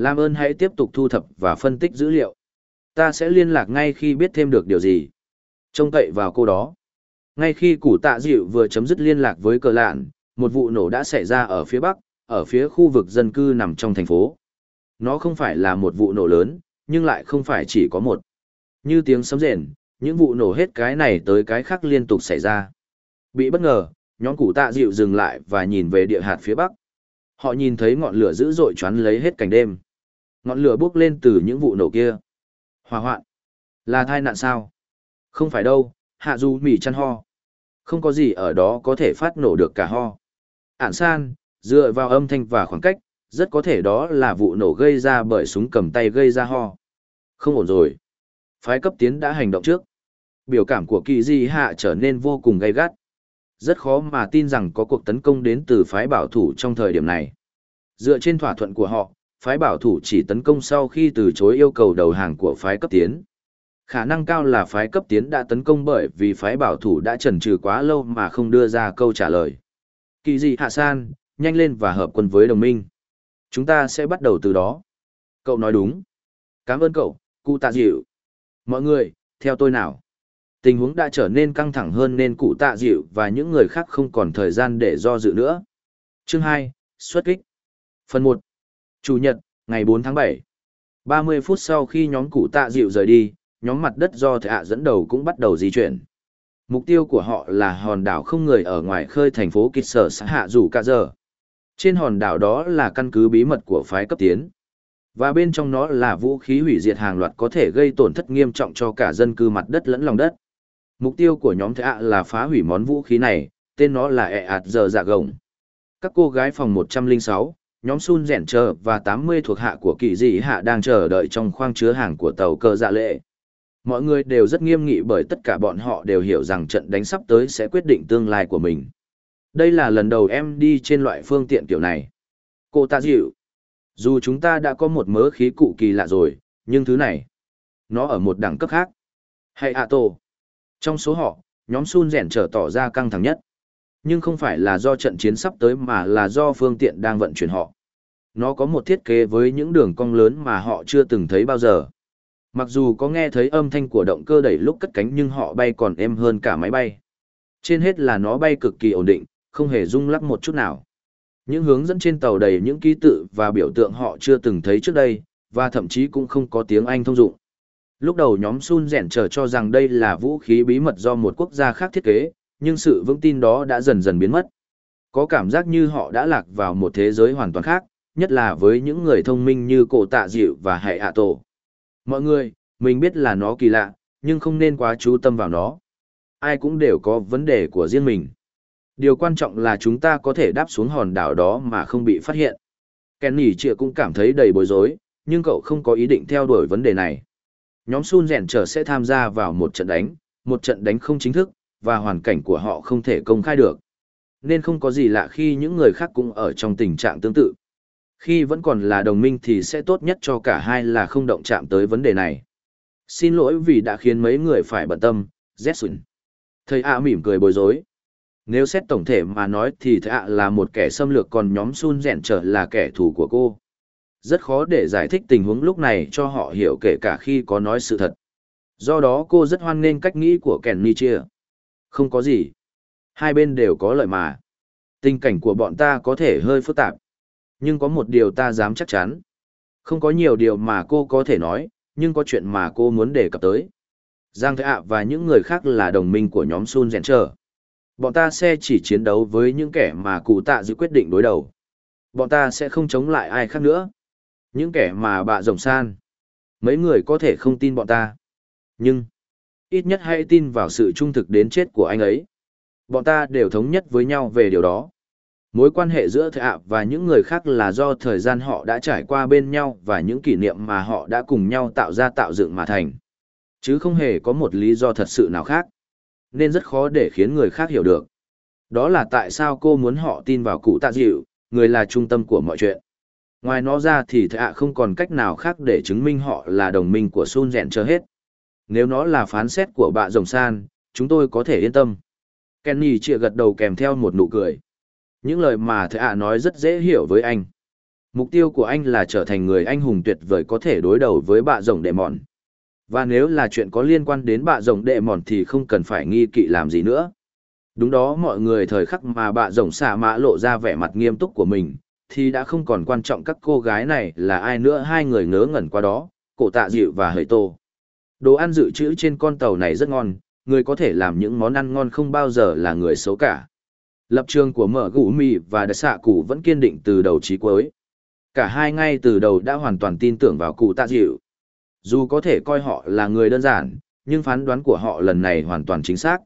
Làm ơn hãy tiếp tục thu thập và phân tích dữ liệu. Ta sẽ liên lạc ngay khi biết thêm được điều gì. Trông cậy vào cô đó. Ngay khi củ tạ dịu vừa chấm dứt liên lạc với cờ lạn, một vụ nổ đã xảy ra ở phía bắc, ở phía khu vực dân cư nằm trong thành phố. Nó không phải là một vụ nổ lớn, nhưng lại không phải chỉ có một. Như tiếng sấm rền, những vụ nổ hết cái này tới cái khác liên tục xảy ra. Bị bất ngờ, nhóm củ tạ dịu dừng lại và nhìn về địa hạt phía bắc. Họ nhìn thấy ngọn lửa dữ dội choán lấy hết cảnh đêm. Ngọn lửa bốc lên từ những vụ nổ kia. Hòa hoạn. Là thai nạn sao? Không phải đâu, hạ du mỉ chăn ho. Không có gì ở đó có thể phát nổ được cả ho. Ản san, dựa vào âm thanh và khoảng cách, rất có thể đó là vụ nổ gây ra bởi súng cầm tay gây ra ho. Không ổn rồi. Phái cấp tiến đã hành động trước. Biểu cảm của kỳ di hạ trở nên vô cùng gay gắt. Rất khó mà tin rằng có cuộc tấn công đến từ phái bảo thủ trong thời điểm này. Dựa trên thỏa thuận của họ, phái bảo thủ chỉ tấn công sau khi từ chối yêu cầu đầu hàng của phái cấp tiến. Khả năng cao là phái cấp tiến đã tấn công bởi vì phái bảo thủ đã chần chừ quá lâu mà không đưa ra câu trả lời. Kỳ dị hạ san, nhanh lên và hợp quân với đồng minh. Chúng ta sẽ bắt đầu từ đó. Cậu nói đúng. Cảm ơn cậu, cụ tạ dịu. Mọi người, theo tôi nào. Tình huống đã trở nên căng thẳng hơn nên cụ tạ dịu và những người khác không còn thời gian để do dự nữa. Chương 2, xuất kích. Phần 1. Chủ nhật, ngày 4 tháng 7. 30 phút sau khi nhóm cụ tạ dịu rời đi, nhóm mặt đất do thạ dẫn đầu cũng bắt đầu di chuyển. Mục tiêu của họ là hòn đảo không người ở ngoài khơi thành phố Kịch Sở xã Hạ Dù Cả Giờ. Trên hòn đảo đó là căn cứ bí mật của phái cấp tiến. Và bên trong nó là vũ khí hủy diệt hàng loạt có thể gây tổn thất nghiêm trọng cho cả dân cư mặt đất lẫn lòng đất. Mục tiêu của nhóm thạ là phá hủy món vũ khí này, tên nó là ẹ ạt giờ dạ gồng. Các cô gái phòng 106, nhóm Sun rèn chờ và 80 thuộc hạ của kỳ dị hạ đang chờ đợi trong khoang chứa hàng của tàu cơ dạ lệ. Mọi người đều rất nghiêm nghị bởi tất cả bọn họ đều hiểu rằng trận đánh sắp tới sẽ quyết định tương lai của mình. Đây là lần đầu em đi trên loại phương tiện kiểu này. Cô ta dịu. Dù chúng ta đã có một mớ khí cụ kỳ lạ rồi, nhưng thứ này, nó ở một đẳng cấp khác. Hay à tổ. Trong số họ, nhóm Sun rèn trở tỏ ra căng thẳng nhất. Nhưng không phải là do trận chiến sắp tới mà là do phương tiện đang vận chuyển họ. Nó có một thiết kế với những đường cong lớn mà họ chưa từng thấy bao giờ. Mặc dù có nghe thấy âm thanh của động cơ đẩy lúc cất cánh nhưng họ bay còn êm hơn cả máy bay. Trên hết là nó bay cực kỳ ổn định, không hề rung lắc một chút nào. Những hướng dẫn trên tàu đầy những ký tự và biểu tượng họ chưa từng thấy trước đây, và thậm chí cũng không có tiếng Anh thông dụng. Lúc đầu nhóm Sun rèn chờ cho rằng đây là vũ khí bí mật do một quốc gia khác thiết kế, nhưng sự vững tin đó đã dần dần biến mất. Có cảm giác như họ đã lạc vào một thế giới hoàn toàn khác, nhất là với những người thông minh như cổ tạ dịu và hệ hạ tổ. Mọi người, mình biết là nó kỳ lạ, nhưng không nên quá chú tâm vào nó. Ai cũng đều có vấn đề của riêng mình. Điều quan trọng là chúng ta có thể đáp xuống hòn đảo đó mà không bị phát hiện. Kenny chịa cũng cảm thấy đầy bối rối, nhưng cậu không có ý định theo đuổi vấn đề này. Nhóm Sun rèn trở sẽ tham gia vào một trận đánh, một trận đánh không chính thức, và hoàn cảnh của họ không thể công khai được. Nên không có gì lạ khi những người khác cũng ở trong tình trạng tương tự. Khi vẫn còn là đồng minh thì sẽ tốt nhất cho cả hai là không động chạm tới vấn đề này. Xin lỗi vì đã khiến mấy người phải bận tâm, Jetson. Thầy ạ mỉm cười bối rối. Nếu xét tổng thể mà nói thì thầy ạ là một kẻ xâm lược còn nhóm Sun rèn trở là kẻ thù của cô. Rất khó để giải thích tình huống lúc này cho họ hiểu kể cả khi có nói sự thật. Do đó cô rất hoan nghênh cách nghĩ của Kenny chia. Không có gì. Hai bên đều có lợi mà. Tình cảnh của bọn ta có thể hơi phức tạp. Nhưng có một điều ta dám chắc chắn. Không có nhiều điều mà cô có thể nói, nhưng có chuyện mà cô muốn đề cập tới. Giang Thế ạ và những người khác là đồng minh của nhóm Sun Dẹn Trở. Bọn ta sẽ chỉ chiến đấu với những kẻ mà cụ tạ giữ quyết định đối đầu. Bọn ta sẽ không chống lại ai khác nữa. Những kẻ mà bạ rồng san. Mấy người có thể không tin bọn ta. Nhưng, ít nhất hãy tin vào sự trung thực đến chết của anh ấy. Bọn ta đều thống nhất với nhau về điều đó. Mối quan hệ giữa thệ ạ và những người khác là do thời gian họ đã trải qua bên nhau và những kỷ niệm mà họ đã cùng nhau tạo ra tạo dựng mà thành. Chứ không hề có một lý do thật sự nào khác. Nên rất khó để khiến người khác hiểu được. Đó là tại sao cô muốn họ tin vào cụ tạ dịu, người là trung tâm của mọi chuyện. Ngoài nó ra thì thệ ạ không còn cách nào khác để chứng minh họ là đồng minh của Sun Rèn chờ hết nếu nó là phán xét của bạ rồng san, chúng tôi có thể yên tâm. Kenny chịa gật đầu kèm theo một nụ cười. Những lời mà thầy ạ nói rất dễ hiểu với anh. Mục tiêu của anh là trở thành người anh hùng tuyệt vời có thể đối đầu với bạ rồng đệ mòn. Và nếu là chuyện có liên quan đến bạ rồng đệ mòn thì không cần phải nghi kỵ làm gì nữa. Đúng đó mọi người thời khắc mà bạ rồng xả mã lộ ra vẻ mặt nghiêm túc của mình, thì đã không còn quan trọng các cô gái này là ai nữa hai người ngớ ngẩn qua đó, cổ tạ dịu và hời tô. Đồ ăn dự trữ trên con tàu này rất ngon, người có thể làm những món ăn ngon không bao giờ là người xấu cả. Lập trường của mở gũ mì và đại xạ cụ vẫn kiên định từ đầu chí cuối. Cả hai ngay từ đầu đã hoàn toàn tin tưởng vào cụ tạ dịu. Dù có thể coi họ là người đơn giản, nhưng phán đoán của họ lần này hoàn toàn chính xác.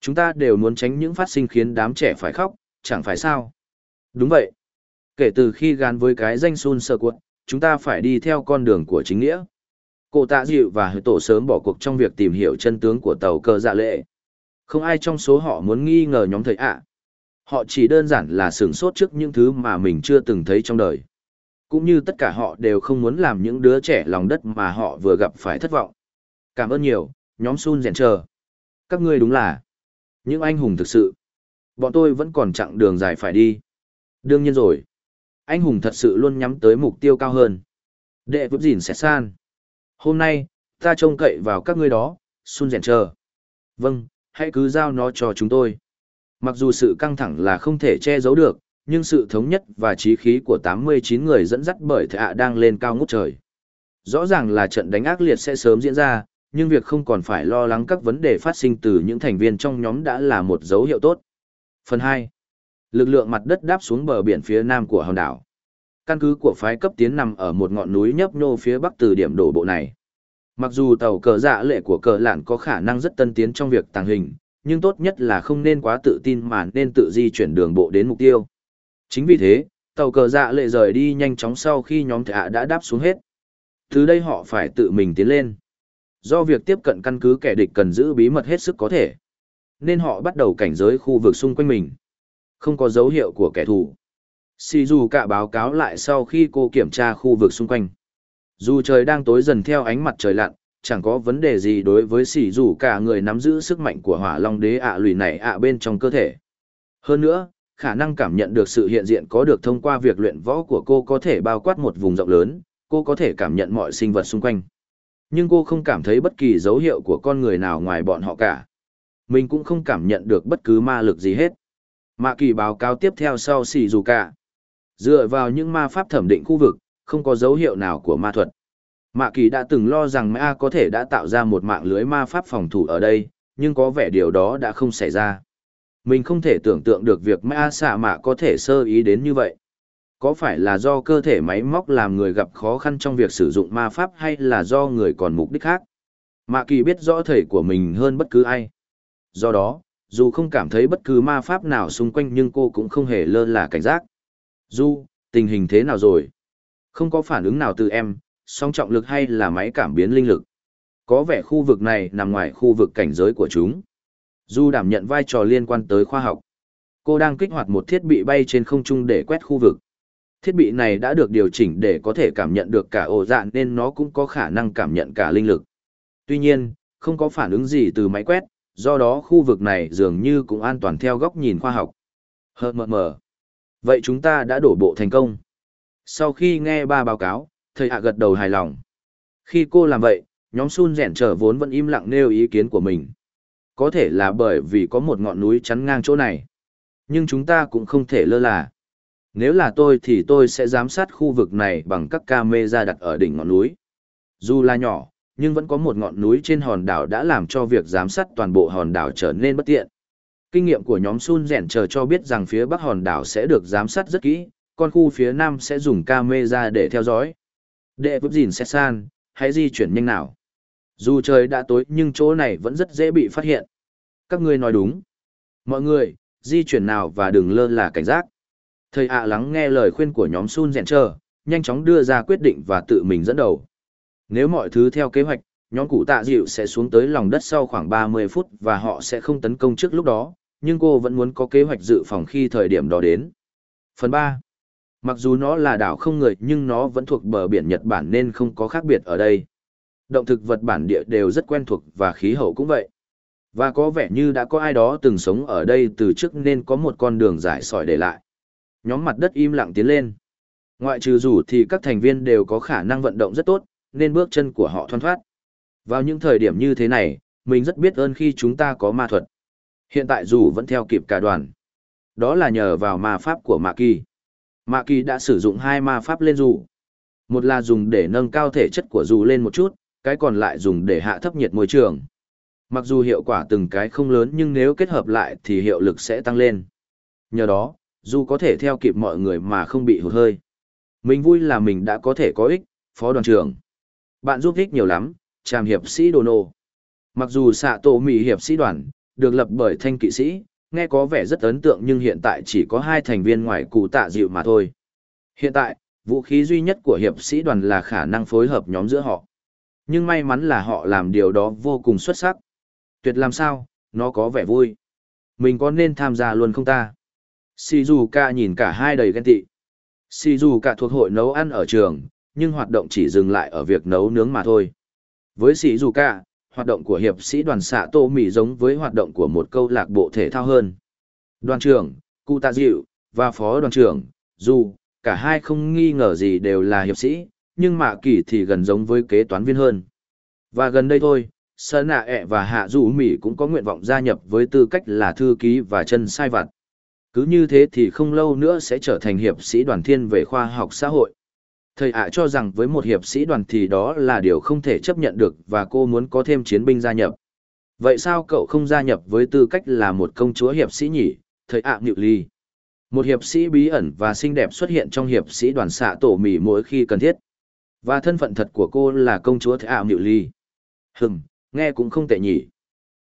Chúng ta đều muốn tránh những phát sinh khiến đám trẻ phải khóc, chẳng phải sao? Đúng vậy. Kể từ khi gắn với cái danh Sun Sơ cuộn, chúng ta phải đi theo con đường của chính nghĩa. Cô tạ dịu và hơi tổ sớm bỏ cuộc trong việc tìm hiểu chân tướng của tàu cơ dạ lệ. Không ai trong số họ muốn nghi ngờ nhóm thầy ạ. Họ chỉ đơn giản là sửng sốt trước những thứ mà mình chưa từng thấy trong đời. Cũng như tất cả họ đều không muốn làm những đứa trẻ lòng đất mà họ vừa gặp phải thất vọng. Cảm ơn nhiều, nhóm Sun rèn chờ. Các ngươi đúng là những anh hùng thực sự. Bọn tôi vẫn còn chặng đường dài phải đi. Đương nhiên rồi. Anh hùng thật sự luôn nhắm tới mục tiêu cao hơn. Đệ vấp dìn sẽ san. Hôm nay, ta trông cậy vào các ngươi đó, Sun rèn chờ. Vâng, hãy cứ giao nó cho chúng tôi. Mặc dù sự căng thẳng là không thể che giấu được, nhưng sự thống nhất và trí khí của 89 người dẫn dắt bởi thệ ạ đang lên cao ngút trời. Rõ ràng là trận đánh ác liệt sẽ sớm diễn ra, nhưng việc không còn phải lo lắng các vấn đề phát sinh từ những thành viên trong nhóm đã là một dấu hiệu tốt. Phần 2. Lực lượng mặt đất đáp xuống bờ biển phía nam của hòn đảo. Căn cứ của phái cấp tiến nằm ở một ngọn núi nhấp nhô phía bắc từ điểm đổ bộ này. Mặc dù tàu cờ dạ lệ của cờ lạn có khả năng rất tân tiến trong việc tàng hình, nhưng tốt nhất là không nên quá tự tin mà nên tự di chuyển đường bộ đến mục tiêu. Chính vì thế, tàu cờ dạ lệ rời đi nhanh chóng sau khi nhóm thạ đã đáp xuống hết. Từ đây họ phải tự mình tiến lên. Do việc tiếp cận căn cứ kẻ địch cần giữ bí mật hết sức có thể. Nên họ bắt đầu cảnh giới khu vực xung quanh mình. Không có dấu hiệu của kẻ thù. Sì dù cả báo cáo lại sau khi cô kiểm tra khu vực xung quanh. Dù trời đang tối dần theo ánh mặt trời lặn, chẳng có vấn đề gì đối với Sì dù cả người nắm giữ sức mạnh của hỏa long đế ạ lùi này ạ bên trong cơ thể. Hơn nữa, khả năng cảm nhận được sự hiện diện có được thông qua việc luyện võ của cô có thể bao quát một vùng rộng lớn, cô có thể cảm nhận mọi sinh vật xung quanh. Nhưng cô không cảm thấy bất kỳ dấu hiệu của con người nào ngoài bọn họ cả. Mình cũng không cảm nhận được bất cứ ma lực gì hết. Mạ kỳ báo cáo tiếp theo sau xì dù cả. Dựa vào những ma pháp thẩm định khu vực, không có dấu hiệu nào của ma thuật. Mạ kỳ đã từng lo rằng ma có thể đã tạo ra một mạng lưới ma pháp phòng thủ ở đây, nhưng có vẻ điều đó đã không xảy ra. Mình không thể tưởng tượng được việc ma xạ mạ có thể sơ ý đến như vậy. Có phải là do cơ thể máy móc làm người gặp khó khăn trong việc sử dụng ma pháp hay là do người còn mục đích khác? Mạ kỳ biết rõ thầy của mình hơn bất cứ ai. Do đó, dù không cảm thấy bất cứ ma pháp nào xung quanh nhưng cô cũng không hề lơ là cảnh giác. Du, tình hình thế nào rồi? Không có phản ứng nào từ em, song trọng lực hay là máy cảm biến linh lực. Có vẻ khu vực này nằm ngoài khu vực cảnh giới của chúng. Du đảm nhận vai trò liên quan tới khoa học. Cô đang kích hoạt một thiết bị bay trên không trung để quét khu vực. Thiết bị này đã được điều chỉnh để có thể cảm nhận được cả ổ dạng nên nó cũng có khả năng cảm nhận cả linh lực. Tuy nhiên, không có phản ứng gì từ máy quét, do đó khu vực này dường như cũng an toàn theo góc nhìn khoa học. Hờ mờ mờ. Vậy chúng ta đã đổ bộ thành công. Sau khi nghe ba báo cáo, thầy hạ gật đầu hài lòng. Khi cô làm vậy, nhóm Sun rèn trở vốn vẫn im lặng nêu ý kiến của mình. Có thể là bởi vì có một ngọn núi chắn ngang chỗ này. Nhưng chúng ta cũng không thể lơ là. Nếu là tôi thì tôi sẽ giám sát khu vực này bằng các camera đặt ở đỉnh ngọn núi. Dù là nhỏ, nhưng vẫn có một ngọn núi trên hòn đảo đã làm cho việc giám sát toàn bộ hòn đảo trở nên bất tiện. Kinh nghiệm của nhóm Sun rèn chờ cho biết rằng phía bắc hòn đảo sẽ được giám sát rất kỹ, còn khu phía nam sẽ dùng camera để theo dõi. Đệ vấp gìn sẽ san, hãy di chuyển nhanh nào. Dù trời đã tối nhưng chỗ này vẫn rất dễ bị phát hiện. Các ngươi nói đúng. Mọi người, di chuyển nào và đừng lơ là cảnh giác. Thầy ạ lắng nghe lời khuyên của nhóm Sun rèn chờ, nhanh chóng đưa ra quyết định và tự mình dẫn đầu. Nếu mọi thứ theo kế hoạch, nhóm cụ tạ dịu sẽ xuống tới lòng đất sau khoảng 30 phút và họ sẽ không tấn công trước lúc đó, nhưng cô vẫn muốn có kế hoạch dự phòng khi thời điểm đó đến. Phần 3. Mặc dù nó là đảo không người nhưng nó vẫn thuộc bờ biển Nhật Bản nên không có khác biệt ở đây. Động thực vật bản địa đều rất quen thuộc và khí hậu cũng vậy. Và có vẻ như đã có ai đó từng sống ở đây từ trước nên có một con đường giải sỏi để lại. Nhóm mặt đất im lặng tiến lên. Ngoại trừ rủ thì các thành viên đều có khả năng vận động rất tốt, nên bước chân của họ thoăn thoát. Vào những thời điểm như thế này, mình rất biết ơn khi chúng ta có ma thuật. Hiện tại dù vẫn theo kịp cả đoàn. Đó là nhờ vào ma pháp của Mạ Kỳ. Mạ Kỳ đã sử dụng hai ma pháp lên dù. Một là dùng để nâng cao thể chất của dù lên một chút, cái còn lại dùng để hạ thấp nhiệt môi trường. Mặc dù hiệu quả từng cái không lớn nhưng nếu kết hợp lại thì hiệu lực sẽ tăng lên. Nhờ đó, dù có thể theo kịp mọi người mà không bị hụt hơi. Mình vui là mình đã có thể có ích, phó đoàn trưởng. Bạn giúp ích nhiều lắm, tràm hiệp sĩ đồ nô. Mặc dù xạ tổ mì hiệp sĩ đoàn, được lập bởi thanh kỵ sĩ, nghe có vẻ rất ấn tượng nhưng hiện tại chỉ có hai thành viên ngoài cụ tạ dịu mà thôi. Hiện tại, vũ khí duy nhất của hiệp sĩ đoàn là khả năng phối hợp nhóm giữa họ. Nhưng may mắn là họ làm điều đó vô cùng xuất sắc. Tuyệt làm sao, nó có vẻ vui. Mình có nên tham gia luôn không ta? Shizuka nhìn cả hai đầy ghen tị. Shizuka thuộc hội nấu ăn ở trường, nhưng hoạt động chỉ dừng lại ở việc nấu nướng mà thôi. Với Shizuka, hoạt động của hiệp sĩ đoàn xạ tô mỹ giống với hoạt động của một câu lạc bộ thể thao hơn. Đoàn trưởng, Cụ Tạ Dịu và phó đoàn trưởng, dù, cả hai không nghi ngờ gì đều là hiệp sĩ, nhưng Mạ Kỳ thì gần giống với kế toán viên hơn. Và gần đây thôi, Sơn Nạ ẹ và Hạ Dù Mỹ cũng có nguyện vọng gia nhập với tư cách là thư ký và chân sai vặt. Cứ như thế thì không lâu nữa sẽ trở thành hiệp sĩ đoàn thiên về khoa học xã hội. Thầy ạ cho rằng với một hiệp sĩ đoàn thì đó là điều không thể chấp nhận được và cô muốn có thêm chiến binh gia nhập. Vậy sao cậu không gia nhập với tư cách là một công chúa hiệp sĩ nhỉ, thầy ạ à ly. Một hiệp sĩ bí ẩn và xinh đẹp xuất hiện trong hiệp sĩ đoàn xạ tổ mỉ mỗi khi cần thiết. Và thân phận thật của cô là công chúa thầy ạ à ly. Hừm, nghe cũng không tệ nhỉ.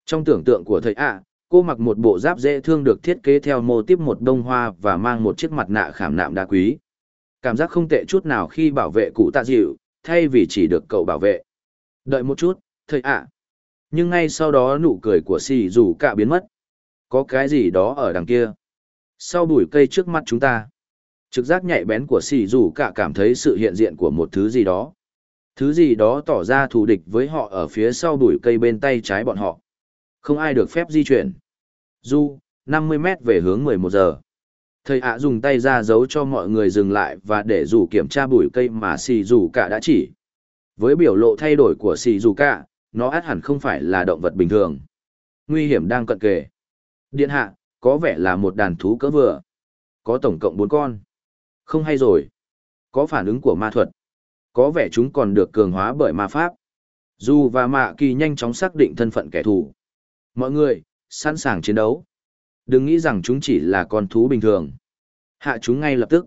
Trong tưởng tượng của thầy ạ, cô mặc một bộ giáp dễ thương được thiết kế theo mô típ một đông hoa và mang một chiếc mặt nạ khảm nạm đá quý. Cảm giác không tệ chút nào khi bảo vệ cụ tạ dịu, thay vì chỉ được cậu bảo vệ. Đợi một chút, thầy ạ. Nhưng ngay sau đó nụ cười của xì rủ cả biến mất. Có cái gì đó ở đằng kia. Sau bụi cây trước mắt chúng ta. Trực giác nhạy bén của xì rủ cả cảm thấy sự hiện diện của một thứ gì đó. Thứ gì đó tỏ ra thù địch với họ ở phía sau bụi cây bên tay trái bọn họ. Không ai được phép di chuyển. Du, 50 mét về hướng 11 giờ. Thầy ạ dùng tay ra giấu cho mọi người dừng lại và để rủ kiểm tra bụi cây mà xì rủ cả đã chỉ. Với biểu lộ thay đổi của xì rủ cả, nó át hẳn không phải là động vật bình thường. Nguy hiểm đang cận kề. Điện hạ, có vẻ là một đàn thú cỡ vừa. Có tổng cộng bốn con. Không hay rồi. Có phản ứng của ma thuật. Có vẻ chúng còn được cường hóa bởi ma pháp. Dù và Mạ Kỳ nhanh chóng xác định thân phận kẻ thù. Mọi người, sẵn sàng chiến đấu. Đừng nghĩ rằng chúng chỉ là con thú bình thường. Hạ chúng ngay lập tức.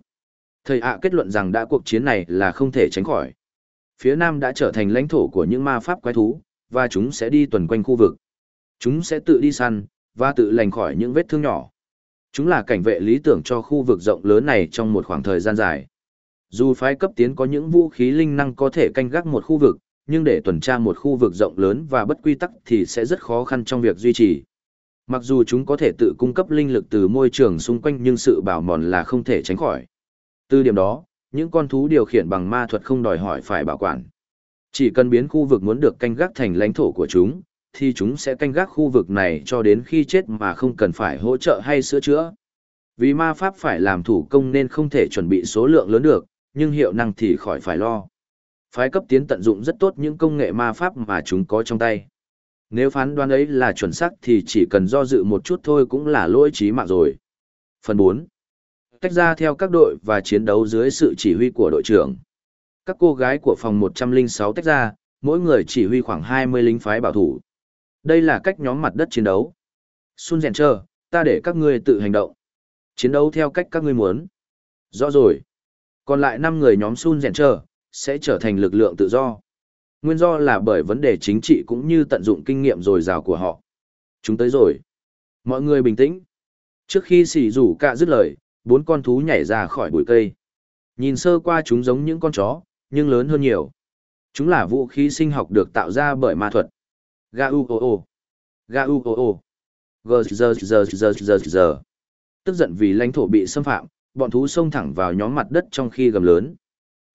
Thầy ạ kết luận rằng đã cuộc chiến này là không thể tránh khỏi. Phía Nam đã trở thành lãnh thổ của những ma pháp quái thú, và chúng sẽ đi tuần quanh khu vực. Chúng sẽ tự đi săn, và tự lành khỏi những vết thương nhỏ. Chúng là cảnh vệ lý tưởng cho khu vực rộng lớn này trong một khoảng thời gian dài. Dù phái cấp tiến có những vũ khí linh năng có thể canh gác một khu vực, nhưng để tuần tra một khu vực rộng lớn và bất quy tắc thì sẽ rất khó khăn trong việc duy trì. Mặc dù chúng có thể tự cung cấp linh lực từ môi trường xung quanh nhưng sự bảo mòn là không thể tránh khỏi. Từ điểm đó, những con thú điều khiển bằng ma thuật không đòi hỏi phải bảo quản. Chỉ cần biến khu vực muốn được canh gác thành lãnh thổ của chúng, thì chúng sẽ canh gác khu vực này cho đến khi chết mà không cần phải hỗ trợ hay sửa chữa. Vì ma pháp phải làm thủ công nên không thể chuẩn bị số lượng lớn được, nhưng hiệu năng thì khỏi phải lo. Phái cấp tiến tận dụng rất tốt những công nghệ ma pháp mà chúng có trong tay. Nếu phán đoán ấy là chuẩn xác thì chỉ cần do dự một chút thôi cũng là lỗi trí mạng rồi. Phần 4. Tách ra theo các đội và chiến đấu dưới sự chỉ huy của đội trưởng. Các cô gái của phòng 106 tách ra, mỗi người chỉ huy khoảng 20 lính phái bảo thủ. Đây là cách nhóm mặt đất chiến đấu. Sun rèn Trơ, ta để các ngươi tự hành động. Chiến đấu theo cách các ngươi muốn. Rõ rồi. Còn lại 5 người nhóm Sun rèn Trơ sẽ trở thành lực lượng tự do. Nguyên do là bởi vấn đề chính trị cũng như tận dụng kinh nghiệm dồi dào của họ. Chúng tới rồi. Mọi người bình tĩnh. Trước khi xỉ rủ cả dứt lời, bốn con thú nhảy ra khỏi bụi cây. Nhìn sơ qua chúng giống những con chó, nhưng lớn hơn nhiều. Chúng là vũ khí sinh học được tạo ra bởi ma thuật. Ga u o o. Ga u o o. Gờ gờ gờ gờ gờ gờ. Tức giận vì lãnh thổ bị xâm phạm, bọn thú xông thẳng vào nhóm mặt đất trong khi gầm lớn.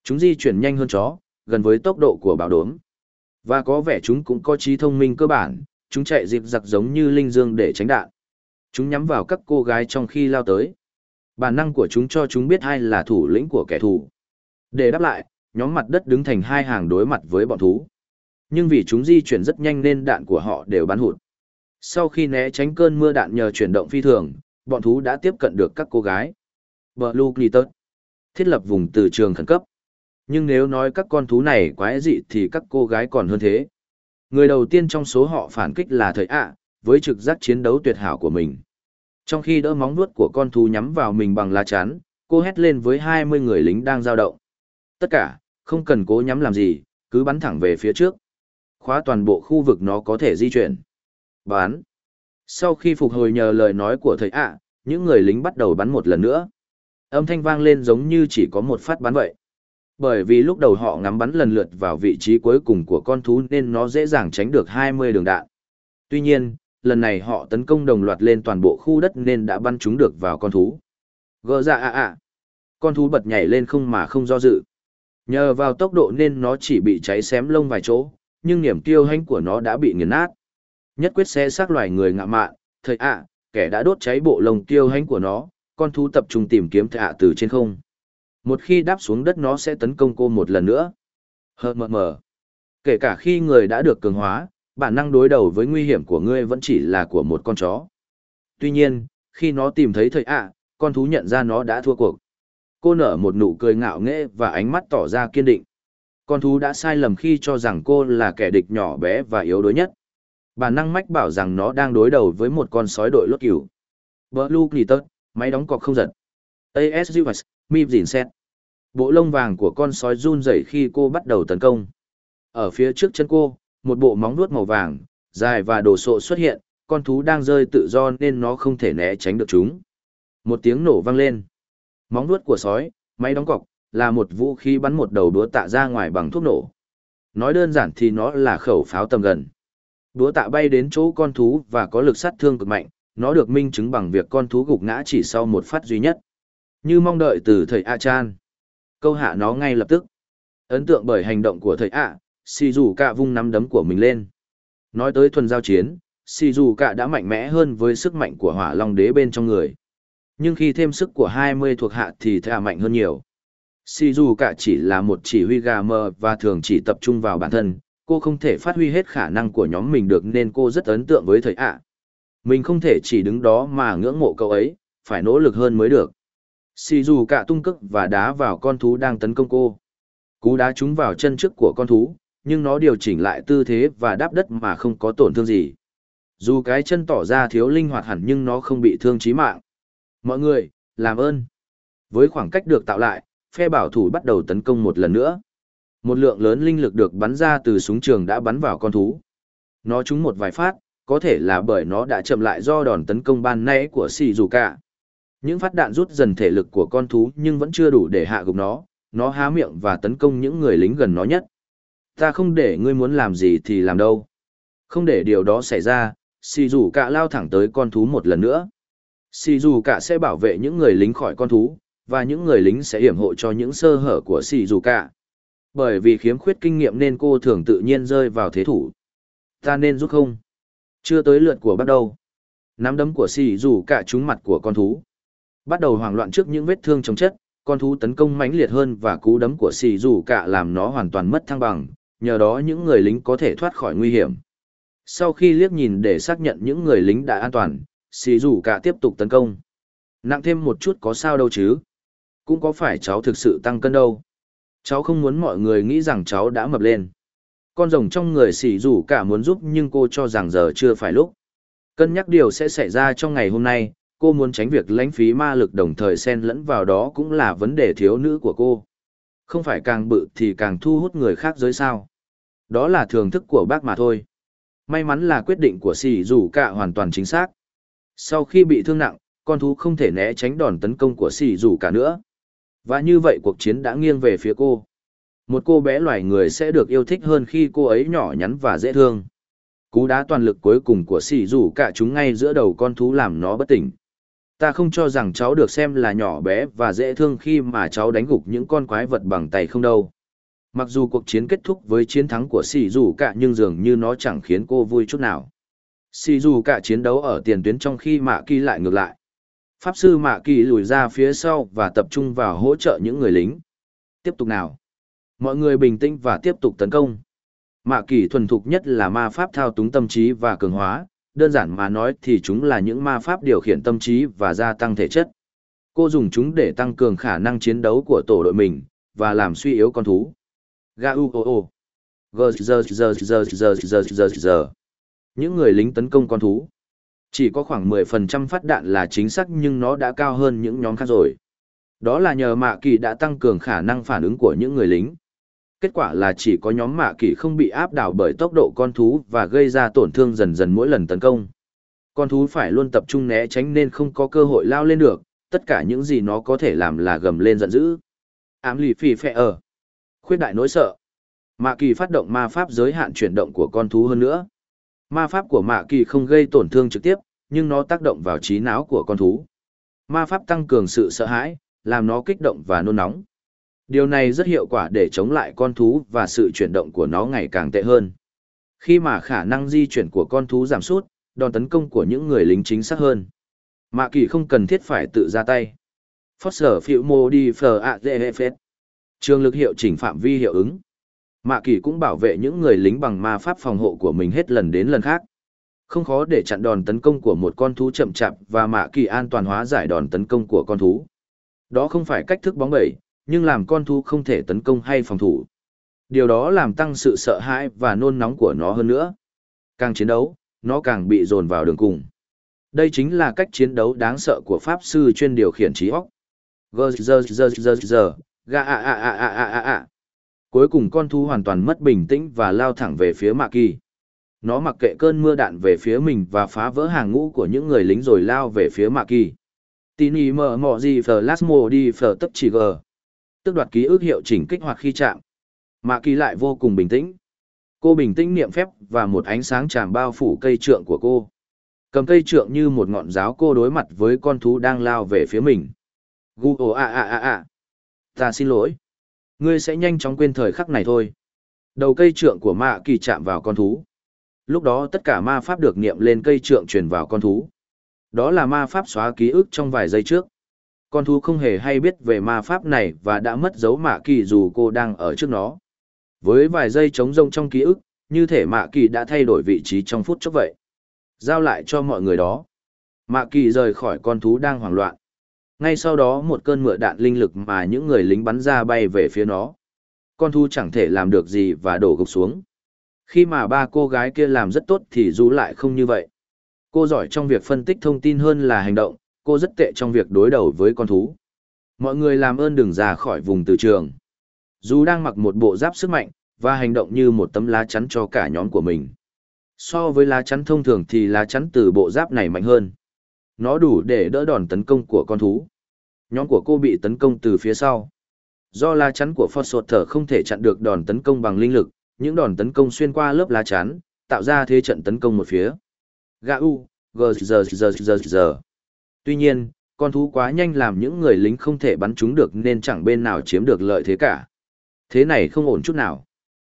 Chúng di chuyển nhanh hơn chó, gần với tốc độ của bão đốm. Và có vẻ chúng cũng có trí thông minh cơ bản, chúng chạy dịp giặc giống như linh dương để tránh đạn. Chúng nhắm vào các cô gái trong khi lao tới. Bản năng của chúng cho chúng biết ai là thủ lĩnh của kẻ thù. Để đáp lại, nhóm mặt đất đứng thành hai hàng đối mặt với bọn thú. Nhưng vì chúng di chuyển rất nhanh nên đạn của họ đều bắn hụt. Sau khi né tránh cơn mưa đạn nhờ chuyển động phi thường, bọn thú đã tiếp cận được các cô gái. Blue Glitter thiết lập vùng từ trường khẩn cấp. Nhưng nếu nói các con thú này quái dị thì các cô gái còn hơn thế. Người đầu tiên trong số họ phản kích là thời ạ, với trực giác chiến đấu tuyệt hảo của mình. Trong khi đỡ móng vuốt của con thú nhắm vào mình bằng lá chắn, cô hét lên với 20 người lính đang giao động. Tất cả, không cần cố nhắm làm gì, cứ bắn thẳng về phía trước. Khóa toàn bộ khu vực nó có thể di chuyển. Bán. Sau khi phục hồi nhờ lời nói của thầy ạ, những người lính bắt đầu bắn một lần nữa. Âm thanh vang lên giống như chỉ có một phát bắn vậy. Bởi vì lúc đầu họ ngắm bắn lần lượt vào vị trí cuối cùng của con thú nên nó dễ dàng tránh được 20 đường đạn. Tuy nhiên, lần này họ tấn công đồng loạt lên toàn bộ khu đất nên đã bắn chúng được vào con thú. Gỡ ra dạ ạ ạ. Con thú bật nhảy lên không mà không do dự. Nhờ vào tốc độ nên nó chỉ bị cháy xém lông vài chỗ, nhưng niềm tiêu hãnh của nó đã bị nghiền nát. Nhất quyết sẽ xác loài người ngạ mạn, thời ạ, kẻ đã đốt cháy bộ lông tiêu hãnh của nó, con thú tập trung tìm kiếm thạ từ trên không. Một khi đáp xuống đất nó sẽ tấn công cô một lần nữa. Hờ mờ mờ. Kể cả khi người đã được cường hóa, bản năng đối đầu với nguy hiểm của ngươi vẫn chỉ là của một con chó. Tuy nhiên, khi nó tìm thấy thầy ạ, con thú nhận ra nó đã thua cuộc. Cô nở một nụ cười ngạo nghễ và ánh mắt tỏ ra kiên định. Con thú đã sai lầm khi cho rằng cô là kẻ địch nhỏ bé và yếu đuối nhất. Bản năng mách bảo rằng nó đang đối đầu với một con sói đội lốt cửu. Blue Glitter, máy đóng cọc không giật. ASUS, MIP dìn xét. Bộ lông vàng của con sói run rẩy khi cô bắt đầu tấn công. Ở phía trước chân cô, một bộ móng vuốt màu vàng, dài và đồ sộ xuất hiện, con thú đang rơi tự do nên nó không thể né tránh được chúng. Một tiếng nổ vang lên. Móng vuốt của sói, máy đóng cọc, là một vũ khí bắn một đầu đúa tạ ra ngoài bằng thuốc nổ. Nói đơn giản thì nó là khẩu pháo tầm gần. Đúa tạ bay đến chỗ con thú và có lực sát thương cực mạnh, nó được minh chứng bằng việc con thú gục ngã chỉ sau một phát duy nhất. Như mong đợi từ thầy A Chan. Câu hạ nó ngay lập tức. Ấn tượng bởi hành động của thầy ạ. xì dù cả vung nắm đấm của mình lên. Nói tới thuần giao chiến, xì dù cả đã mạnh mẽ hơn với sức mạnh của hỏa long đế bên trong người. Nhưng khi thêm sức của 20 thuộc hạ thì thà mạnh hơn nhiều. Xì dù cả chỉ là một chỉ huy gà mờ và thường chỉ tập trung vào bản thân, cô không thể phát huy hết khả năng của nhóm mình được nên cô rất ấn tượng với thầy ạ. Mình không thể chỉ đứng đó mà ngưỡng mộ cậu ấy, phải nỗ lực hơn mới được. Xì dù cả tung cức và đá vào con thú đang tấn công cô. Cú đá trúng vào chân trước của con thú, nhưng nó điều chỉnh lại tư thế và đáp đất mà không có tổn thương gì. Dù cái chân tỏ ra thiếu linh hoạt hẳn nhưng nó không bị thương chí mạng. Mọi người, làm ơn. Với khoảng cách được tạo lại, phe bảo thủ bắt đầu tấn công một lần nữa. Một lượng lớn linh lực được bắn ra từ súng trường đã bắn vào con thú. Nó trúng một vài phát, có thể là bởi nó đã chậm lại do đòn tấn công ban nãy của xì dù cả. Những phát đạn rút dần thể lực của con thú nhưng vẫn chưa đủ để hạ gục nó, nó há miệng và tấn công những người lính gần nó nhất. Ta không để ngươi muốn làm gì thì làm đâu. Không để điều đó xảy ra, xì dù cả lao thẳng tới con thú một lần nữa. Xì dù cả sẽ bảo vệ những người lính khỏi con thú, và những người lính sẽ hiểm hộ cho những sơ hở của xì dù cả. Bởi vì khiếm khuyết kinh nghiệm nên cô thường tự nhiên rơi vào thế thủ. Ta nên giúp không? Chưa tới lượt của bắt đầu. Nắm đấm của xì dù cả trúng mặt của con thú. Bắt đầu hoảng loạn trước những vết thương chống chất, con thú tấn công mãnh liệt hơn và cú đấm của xì dù cả làm nó hoàn toàn mất thăng bằng, nhờ đó những người lính có thể thoát khỏi nguy hiểm. Sau khi liếc nhìn để xác nhận những người lính đã an toàn, xì dù cả tiếp tục tấn công. Nặng thêm một chút có sao đâu chứ. Cũng có phải cháu thực sự tăng cân đâu. Cháu không muốn mọi người nghĩ rằng cháu đã mập lên. Con rồng trong người xì dù cả muốn giúp nhưng cô cho rằng giờ chưa phải lúc. Cân nhắc điều sẽ xảy ra trong ngày hôm nay, cô muốn tránh việc lãnh phí ma lực đồng thời xen lẫn vào đó cũng là vấn đề thiếu nữ của cô. Không phải càng bự thì càng thu hút người khác giới sao. Đó là thưởng thức của bác mà thôi. May mắn là quyết định của xì dù cả hoàn toàn chính xác. Sau khi bị thương nặng, con thú không thể né tránh đòn tấn công của xì dù cả nữa. Và như vậy cuộc chiến đã nghiêng về phía cô. Một cô bé loài người sẽ được yêu thích hơn khi cô ấy nhỏ nhắn và dễ thương. Cú đá toàn lực cuối cùng của xì dù cả chúng ngay giữa đầu con thú làm nó bất tỉnh. Ta không cho rằng cháu được xem là nhỏ bé và dễ thương khi mà cháu đánh gục những con quái vật bằng tay không đâu. Mặc dù cuộc chiến kết thúc với chiến thắng của Sì Dù cả nhưng dường như nó chẳng khiến cô vui chút nào. Sì Dù cả chiến đấu ở tiền tuyến trong khi Mạ Kỳ lại ngược lại. Pháp sư Mạ Kỳ lùi ra phía sau và tập trung vào hỗ trợ những người lính. Tiếp tục nào. Mọi người bình tĩnh và tiếp tục tấn công. Mạ Kỳ thuần thục nhất là ma pháp thao túng tâm trí và cường hóa, đơn giản mà nói thì chúng là những ma pháp điều khiển tâm trí và gia tăng thể chất. Cô dùng chúng để tăng cường khả năng chiến đấu của tổ đội mình, và làm suy yếu con thú. Ga u o o. Giờ giờ giờ giờ giờ giờ giờ giờ. Những người lính tấn công con thú. Chỉ có khoảng 10% phát đạn là chính xác nhưng nó đã cao hơn những nhóm khác rồi. Đó là nhờ mạ kỳ đã tăng cường khả năng phản ứng của những người lính. Kết quả là chỉ có nhóm mạ kỳ không bị áp đảo bởi tốc độ con thú và gây ra tổn thương dần dần mỗi lần tấn công. Con thú phải luôn tập trung né tránh nên không có cơ hội lao lên được, tất cả những gì nó có thể làm là gầm lên giận dữ. Ám lì phì phẹ ở. Khuyết đại nỗi sợ. Mạ kỳ phát động ma pháp giới hạn chuyển động của con thú hơn nữa. Ma pháp của mạ kỳ không gây tổn thương trực tiếp, nhưng nó tác động vào trí não của con thú. Ma pháp tăng cường sự sợ hãi, làm nó kích động và nôn nóng. Điều này rất hiệu quả để chống lại con thú và sự chuyển động của nó ngày càng tệ hơn. Khi mà khả năng di chuyển của con thú giảm sút, đòn tấn công của những người lính chính xác hơn. Mạ kỳ không cần thiết phải tự ra tay. Foster phiệu mô đi phờ ạ dê phết. Trường lực hiệu chỉnh phạm vi hiệu ứng. Mạ kỳ cũng bảo vệ những người lính bằng ma pháp phòng hộ của mình hết lần đến lần khác. Không khó để chặn đòn tấn công của một con thú chậm chạp và mạ kỳ an toàn hóa giải đòn tấn công của con thú. Đó không phải cách thức bóng bẩy, nhưng làm con thú không thể tấn công hay phòng thủ. Điều đó làm tăng sự sợ hãi và nôn nóng của nó hơn nữa. Càng chiến đấu, nó càng bị dồn vào đường cùng. Đây chính là cách chiến đấu đáng sợ của pháp sư chuyên điều khiển trí óc. Gơ ga a a a a a a. Cuối cùng con thú hoàn toàn mất bình tĩnh và lao thẳng về phía Mạ Kỳ. Nó mặc kệ cơn mưa đạn về phía mình và phá vỡ hàng ngũ của những người lính rồi lao về phía Mạ Kỳ. Tini mở mọ gì phở lasmo đi phở tấp chỉ gờ. Tức đoạt ký ức hiệu chỉnh kích hoạt khi chạm. Mạ Kỳ lại vô cùng bình tĩnh. Cô bình tĩnh niệm phép và một ánh sáng tràn bao phủ cây trượng của cô. Cầm cây trượng như một ngọn giáo cô đối mặt với con thú đang lao về phía mình. Gu ồ a a a a. Ta xin lỗi. Ngươi sẽ nhanh chóng quên thời khắc này thôi. Đầu cây trượng của mạ kỳ chạm vào con thú. Lúc đó tất cả ma pháp được niệm lên cây trượng truyền vào con thú. Đó là ma pháp xóa ký ức trong vài giây trước. Con thú không hề hay biết về ma pháp này và đã mất dấu mạ kỳ dù cô đang ở trước nó. Với vài giây trống rông trong ký ức, như thể mạ kỳ đã thay đổi vị trí trong phút chốc vậy. Giao lại cho mọi người đó. Mạ kỳ rời khỏi con thú đang hoảng loạn. Ngay sau đó một cơn mưa đạn linh lực mà những người lính bắn ra bay về phía nó. Con thú chẳng thể làm được gì và đổ gục xuống. Khi mà ba cô gái kia làm rất tốt thì Du lại không như vậy. Cô giỏi trong việc phân tích thông tin hơn là hành động, cô rất tệ trong việc đối đầu với con thú. Mọi người làm ơn đừng ra khỏi vùng từ trường. Dù đang mặc một bộ giáp sức mạnh, và hành động như một tấm lá chắn cho cả nhóm của mình. So với lá chắn thông thường thì lá chắn từ bộ giáp này mạnh hơn. Nó đủ để đỡ đòn tấn công của con thú. Nhóm của cô bị tấn công từ phía sau. Do lá chắn của Phật sột thở không thể chặn được đòn tấn công bằng linh lực, những đòn tấn công xuyên qua lớp lá chắn, tạo ra thế trận tấn công một phía. Gà u, gờ giờ giờ giờ giờ. Tuy nhiên, con thú quá nhanh làm những người lính không thể bắn chúng được nên chẳng bên nào chiếm được lợi thế cả. Thế này không ổn chút nào.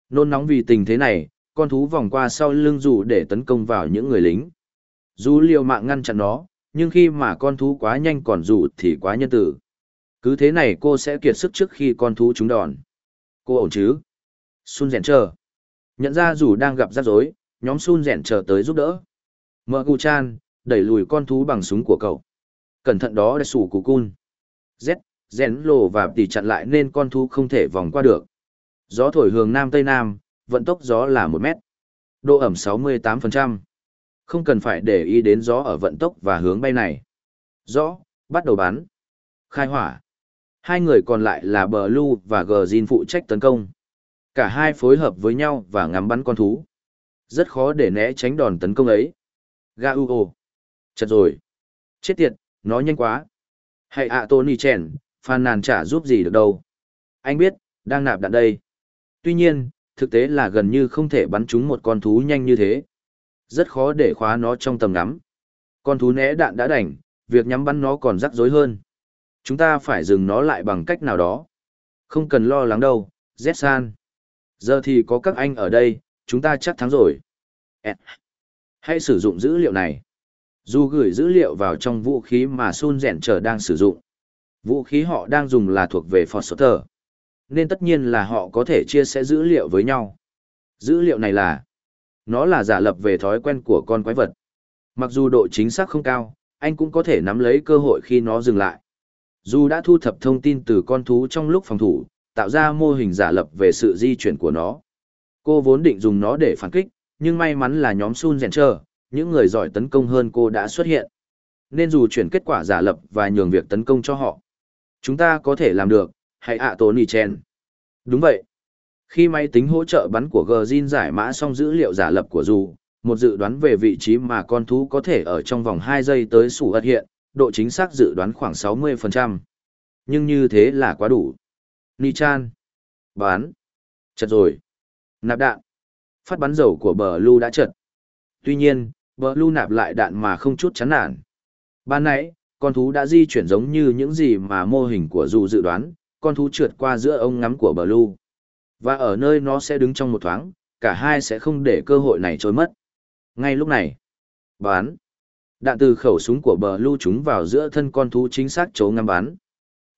Nôn nóng vì tình thế này, con thú vòng qua sau lưng dù để tấn công vào những người lính. Dù liều mạng ngăn chặn nó, nhưng khi mà con thú quá nhanh còn dù thì quá nhân tử. Cứ thế này cô sẽ kiệt sức trước khi con thú trúng đòn. Cô ổn chứ? Sun rèn chờ. Nhận ra dù đang gặp rắc rối, nhóm Sun rèn chờ tới giúp đỡ. Mơ Gu Chan, đẩy lùi con thú bằng súng của cậu. Cẩn thận đó là sủ của cun. Z, rèn lồ và tỉ chặn lại nên con thú không thể vòng qua được. Gió thổi hướng nam tây nam, vận tốc gió là 1 mét. Độ ẩm 68%. Không cần phải để ý đến gió ở vận tốc và hướng bay này. Rõ, bắt đầu bắn. Khai hỏa. Hai người còn lại là Blue và Gjin phụ trách tấn công. Cả hai phối hợp với nhau và ngắm bắn con thú. Rất khó để né tránh đòn tấn công ấy. Gauo. Chật rồi. Chết tiệt, nó nhanh quá. Hãy ạ Tony Chen, phàn nàn chả giúp gì được đâu. Anh biết, đang nạp đạn đây. Tuy nhiên, thực tế là gần như không thể bắn trúng một con thú nhanh như thế. Rất khó để khóa nó trong tầm ngắm. Con thú né đạn đã đành, việc nhắm bắn nó còn rắc rối hơn. Chúng ta phải dừng nó lại bằng cách nào đó. Không cần lo lắng đâu, Z-san. Giờ thì có các anh ở đây, chúng ta chắc thắng rồi. Hãy sử dụng dữ liệu này. Dù gửi dữ liệu vào trong vũ khí mà Sun Rèn Trở đang sử dụng. Vũ khí họ đang dùng là thuộc về Foster. Nên tất nhiên là họ có thể chia sẻ dữ liệu với nhau. Dữ liệu này là Nó là giả lập về thói quen của con quái vật. Mặc dù độ chính xác không cao, anh cũng có thể nắm lấy cơ hội khi nó dừng lại. Dù đã thu thập thông tin từ con thú trong lúc phòng thủ, tạo ra mô hình giả lập về sự di chuyển của nó. Cô vốn định dùng nó để phản kích, nhưng may mắn là nhóm Sun Rèn Trở, những người giỏi tấn công hơn cô đã xuất hiện. Nên dù chuyển kết quả giả lập và nhường việc tấn công cho họ, chúng ta có thể làm được, hãy ạ Tony Chen. Đúng vậy. Khi máy tính hỗ trợ bắn của Gjin giải mã xong dữ liệu giả lập của dù, một dự đoán về vị trí mà con thú có thể ở trong vòng 2 giây tới sủ ật hiện, độ chính xác dự đoán khoảng 60%. Nhưng như thế là quá đủ. Nichan. Bán. Chật rồi. Nạp đạn. Phát bắn dầu của bờ lưu đã chật. Tuy nhiên, bờ lưu nạp lại đạn mà không chút chán nản. Ban nãy, con thú đã di chuyển giống như những gì mà mô hình của dù dự đoán, con thú trượt qua giữa ống ngắm của bờ lưu. Và ở nơi nó sẽ đứng trong một thoáng, cả hai sẽ không để cơ hội này trôi mất. Ngay lúc này, bán. Đạn từ khẩu súng của bờ lưu trúng vào giữa thân con thú chính xác chỗ ngắm bắn.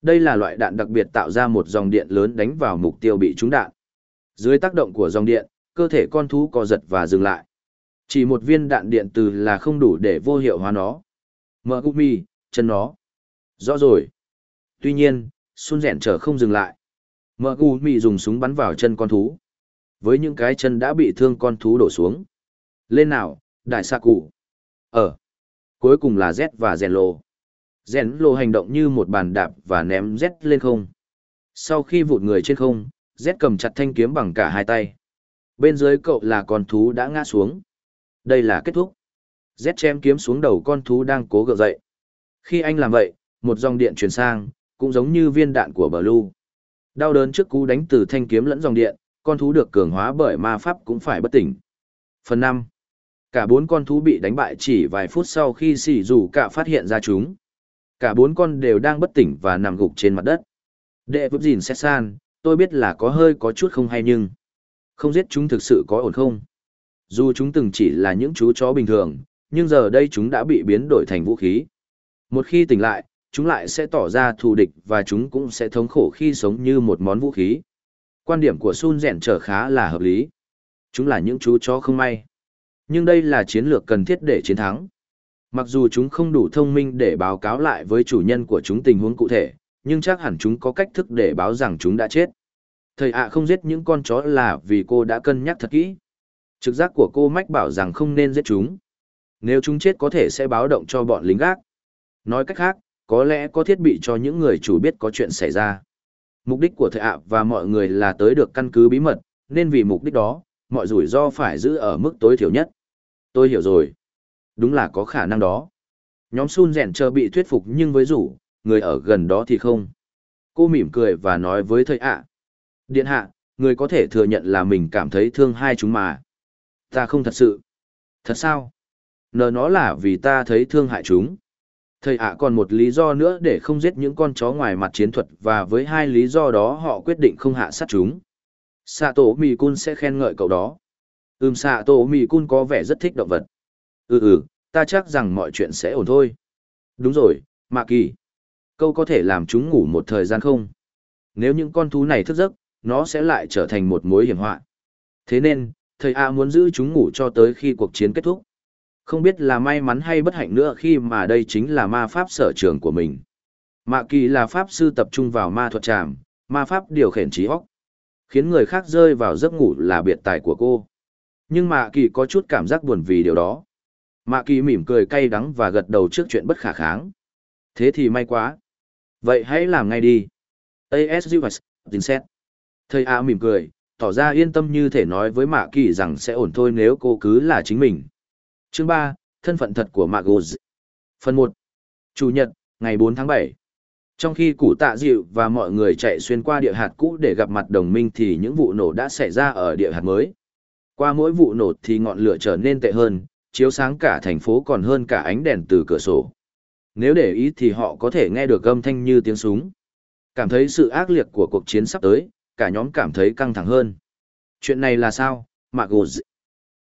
Đây là loại đạn đặc biệt tạo ra một dòng điện lớn đánh vào mục tiêu bị trúng đạn. Dưới tác động của dòng điện, cơ thể con thú co giật và dừng lại. Chỉ một viên đạn điện từ là không đủ để vô hiệu hóa nó. Mở gumi, chân nó. Rõ rồi. Tuy nhiên, Sun rèn trở không dừng lại. Mở gumi dùng súng bắn vào chân con thú. Với những cái chân đã bị thương con thú đổ xuống. Lên nào, đại xa cụ. Ở. Cuối cùng là Z và rèn lộ. Rèn lộ hành động như một bàn đạp và ném Z lên không. Sau khi vụt người trên không, Z cầm chặt thanh kiếm bằng cả hai tay. Bên dưới cậu là con thú đã ngã xuống. Đây là kết thúc. Z chém kiếm xuống đầu con thú đang cố gượng dậy. Khi anh làm vậy, một dòng điện truyền sang, cũng giống như viên đạn của Blue. Đau đớn trước cú đánh từ thanh kiếm lẫn dòng điện, con thú được cường hóa bởi ma pháp cũng phải bất tỉnh. Phần 5. Cả bốn con thú bị đánh bại chỉ vài phút sau khi xỉ rủ cả phát hiện ra chúng. Cả bốn con đều đang bất tỉnh và nằm gục trên mặt đất. Đệ vấp gìn xét san, tôi biết là có hơi có chút không hay nhưng... Không giết chúng thực sự có ổn không? Dù chúng từng chỉ là những chú chó bình thường, nhưng giờ đây chúng đã bị biến đổi thành vũ khí. Một khi tỉnh lại, chúng lại sẽ tỏ ra thù địch và chúng cũng sẽ thống khổ khi sống như một món vũ khí. Quan điểm của Sun rèn trở khá là hợp lý. Chúng là những chú chó không may. Nhưng đây là chiến lược cần thiết để chiến thắng. Mặc dù chúng không đủ thông minh để báo cáo lại với chủ nhân của chúng tình huống cụ thể, nhưng chắc hẳn chúng có cách thức để báo rằng chúng đã chết. Thầy ạ không giết những con chó là vì cô đã cân nhắc thật kỹ. Trực giác của cô mách bảo rằng không nên giết chúng. Nếu chúng chết có thể sẽ báo động cho bọn lính gác. Nói cách khác, có lẽ có thiết bị cho những người chủ biết có chuyện xảy ra. Mục đích của thầy ạ và mọi người là tới được căn cứ bí mật, nên vì mục đích đó, mọi rủi ro phải giữ ở mức tối thiểu nhất. Tôi hiểu rồi. Đúng là có khả năng đó. Nhóm Sun rèn chờ bị thuyết phục nhưng với rủ, người ở gần đó thì không. Cô mỉm cười và nói với thầy ạ. Điện hạ, người có thể thừa nhận là mình cảm thấy thương hai chúng mà. Ta không thật sự. Thật sao? Nờ nó là vì ta thấy thương hại chúng. Thầy ạ còn một lý do nữa để không giết những con chó ngoài mặt chiến thuật và với hai lý do đó họ quyết định không hạ sát chúng. Sato Mikun sẽ khen ngợi cậu đó. Ừm Sato Mikun có vẻ rất thích động vật. Ừ ừ, ta chắc rằng mọi chuyện sẽ ổn thôi. Đúng rồi, Mạ Kỳ. Câu có thể làm chúng ngủ một thời gian không? Nếu những con thú này thức giấc, nó sẽ lại trở thành một mối hiểm họa. Thế nên, thầy A muốn giữ chúng ngủ cho tới khi cuộc chiến kết thúc. Không biết là may mắn hay bất hạnh nữa khi mà đây chính là ma pháp sở trường của mình. Mạ kỳ là pháp sư tập trung vào ma thuật tràm, ma pháp điều khiển trí óc. Khiến người khác rơi vào giấc ngủ là biệt tài của cô. Nhưng mạ kỳ có chút cảm giác buồn vì điều đó. Mạ kỳ mỉm cười cay đắng và gật đầu trước chuyện bất khả kháng. Thế thì may quá. Vậy hãy làm ngay đi. ASUS, Vincent. Thầy A mỉm cười, tỏ ra yên tâm như thể nói với Mạ Kỳ rằng sẽ ổn thôi nếu cô cứ là chính mình. Chương ba, Thân phận thật của Mạ gô Phần một, Chủ nhật, ngày bốn tháng bảy. Trong khi củ tạ dịu và mọi người chạy xuyên qua địa hạt cũ để gặp mặt đồng minh thì những vụ nổ đã xảy ra ở địa hạt mới. Qua mỗi vụ nổ thì ngọn lửa trở nên tệ hơn, chiếu sáng cả thành phố còn hơn cả ánh đèn từ cửa sổ. Nếu để ý thì họ có thể nghe được âm thanh như tiếng súng. Cảm thấy sự ác liệt của cuộc chiến sắp tới, cả nhóm cảm thấy căng thẳng hơn. Chuyện này là sao, Mạc Gồ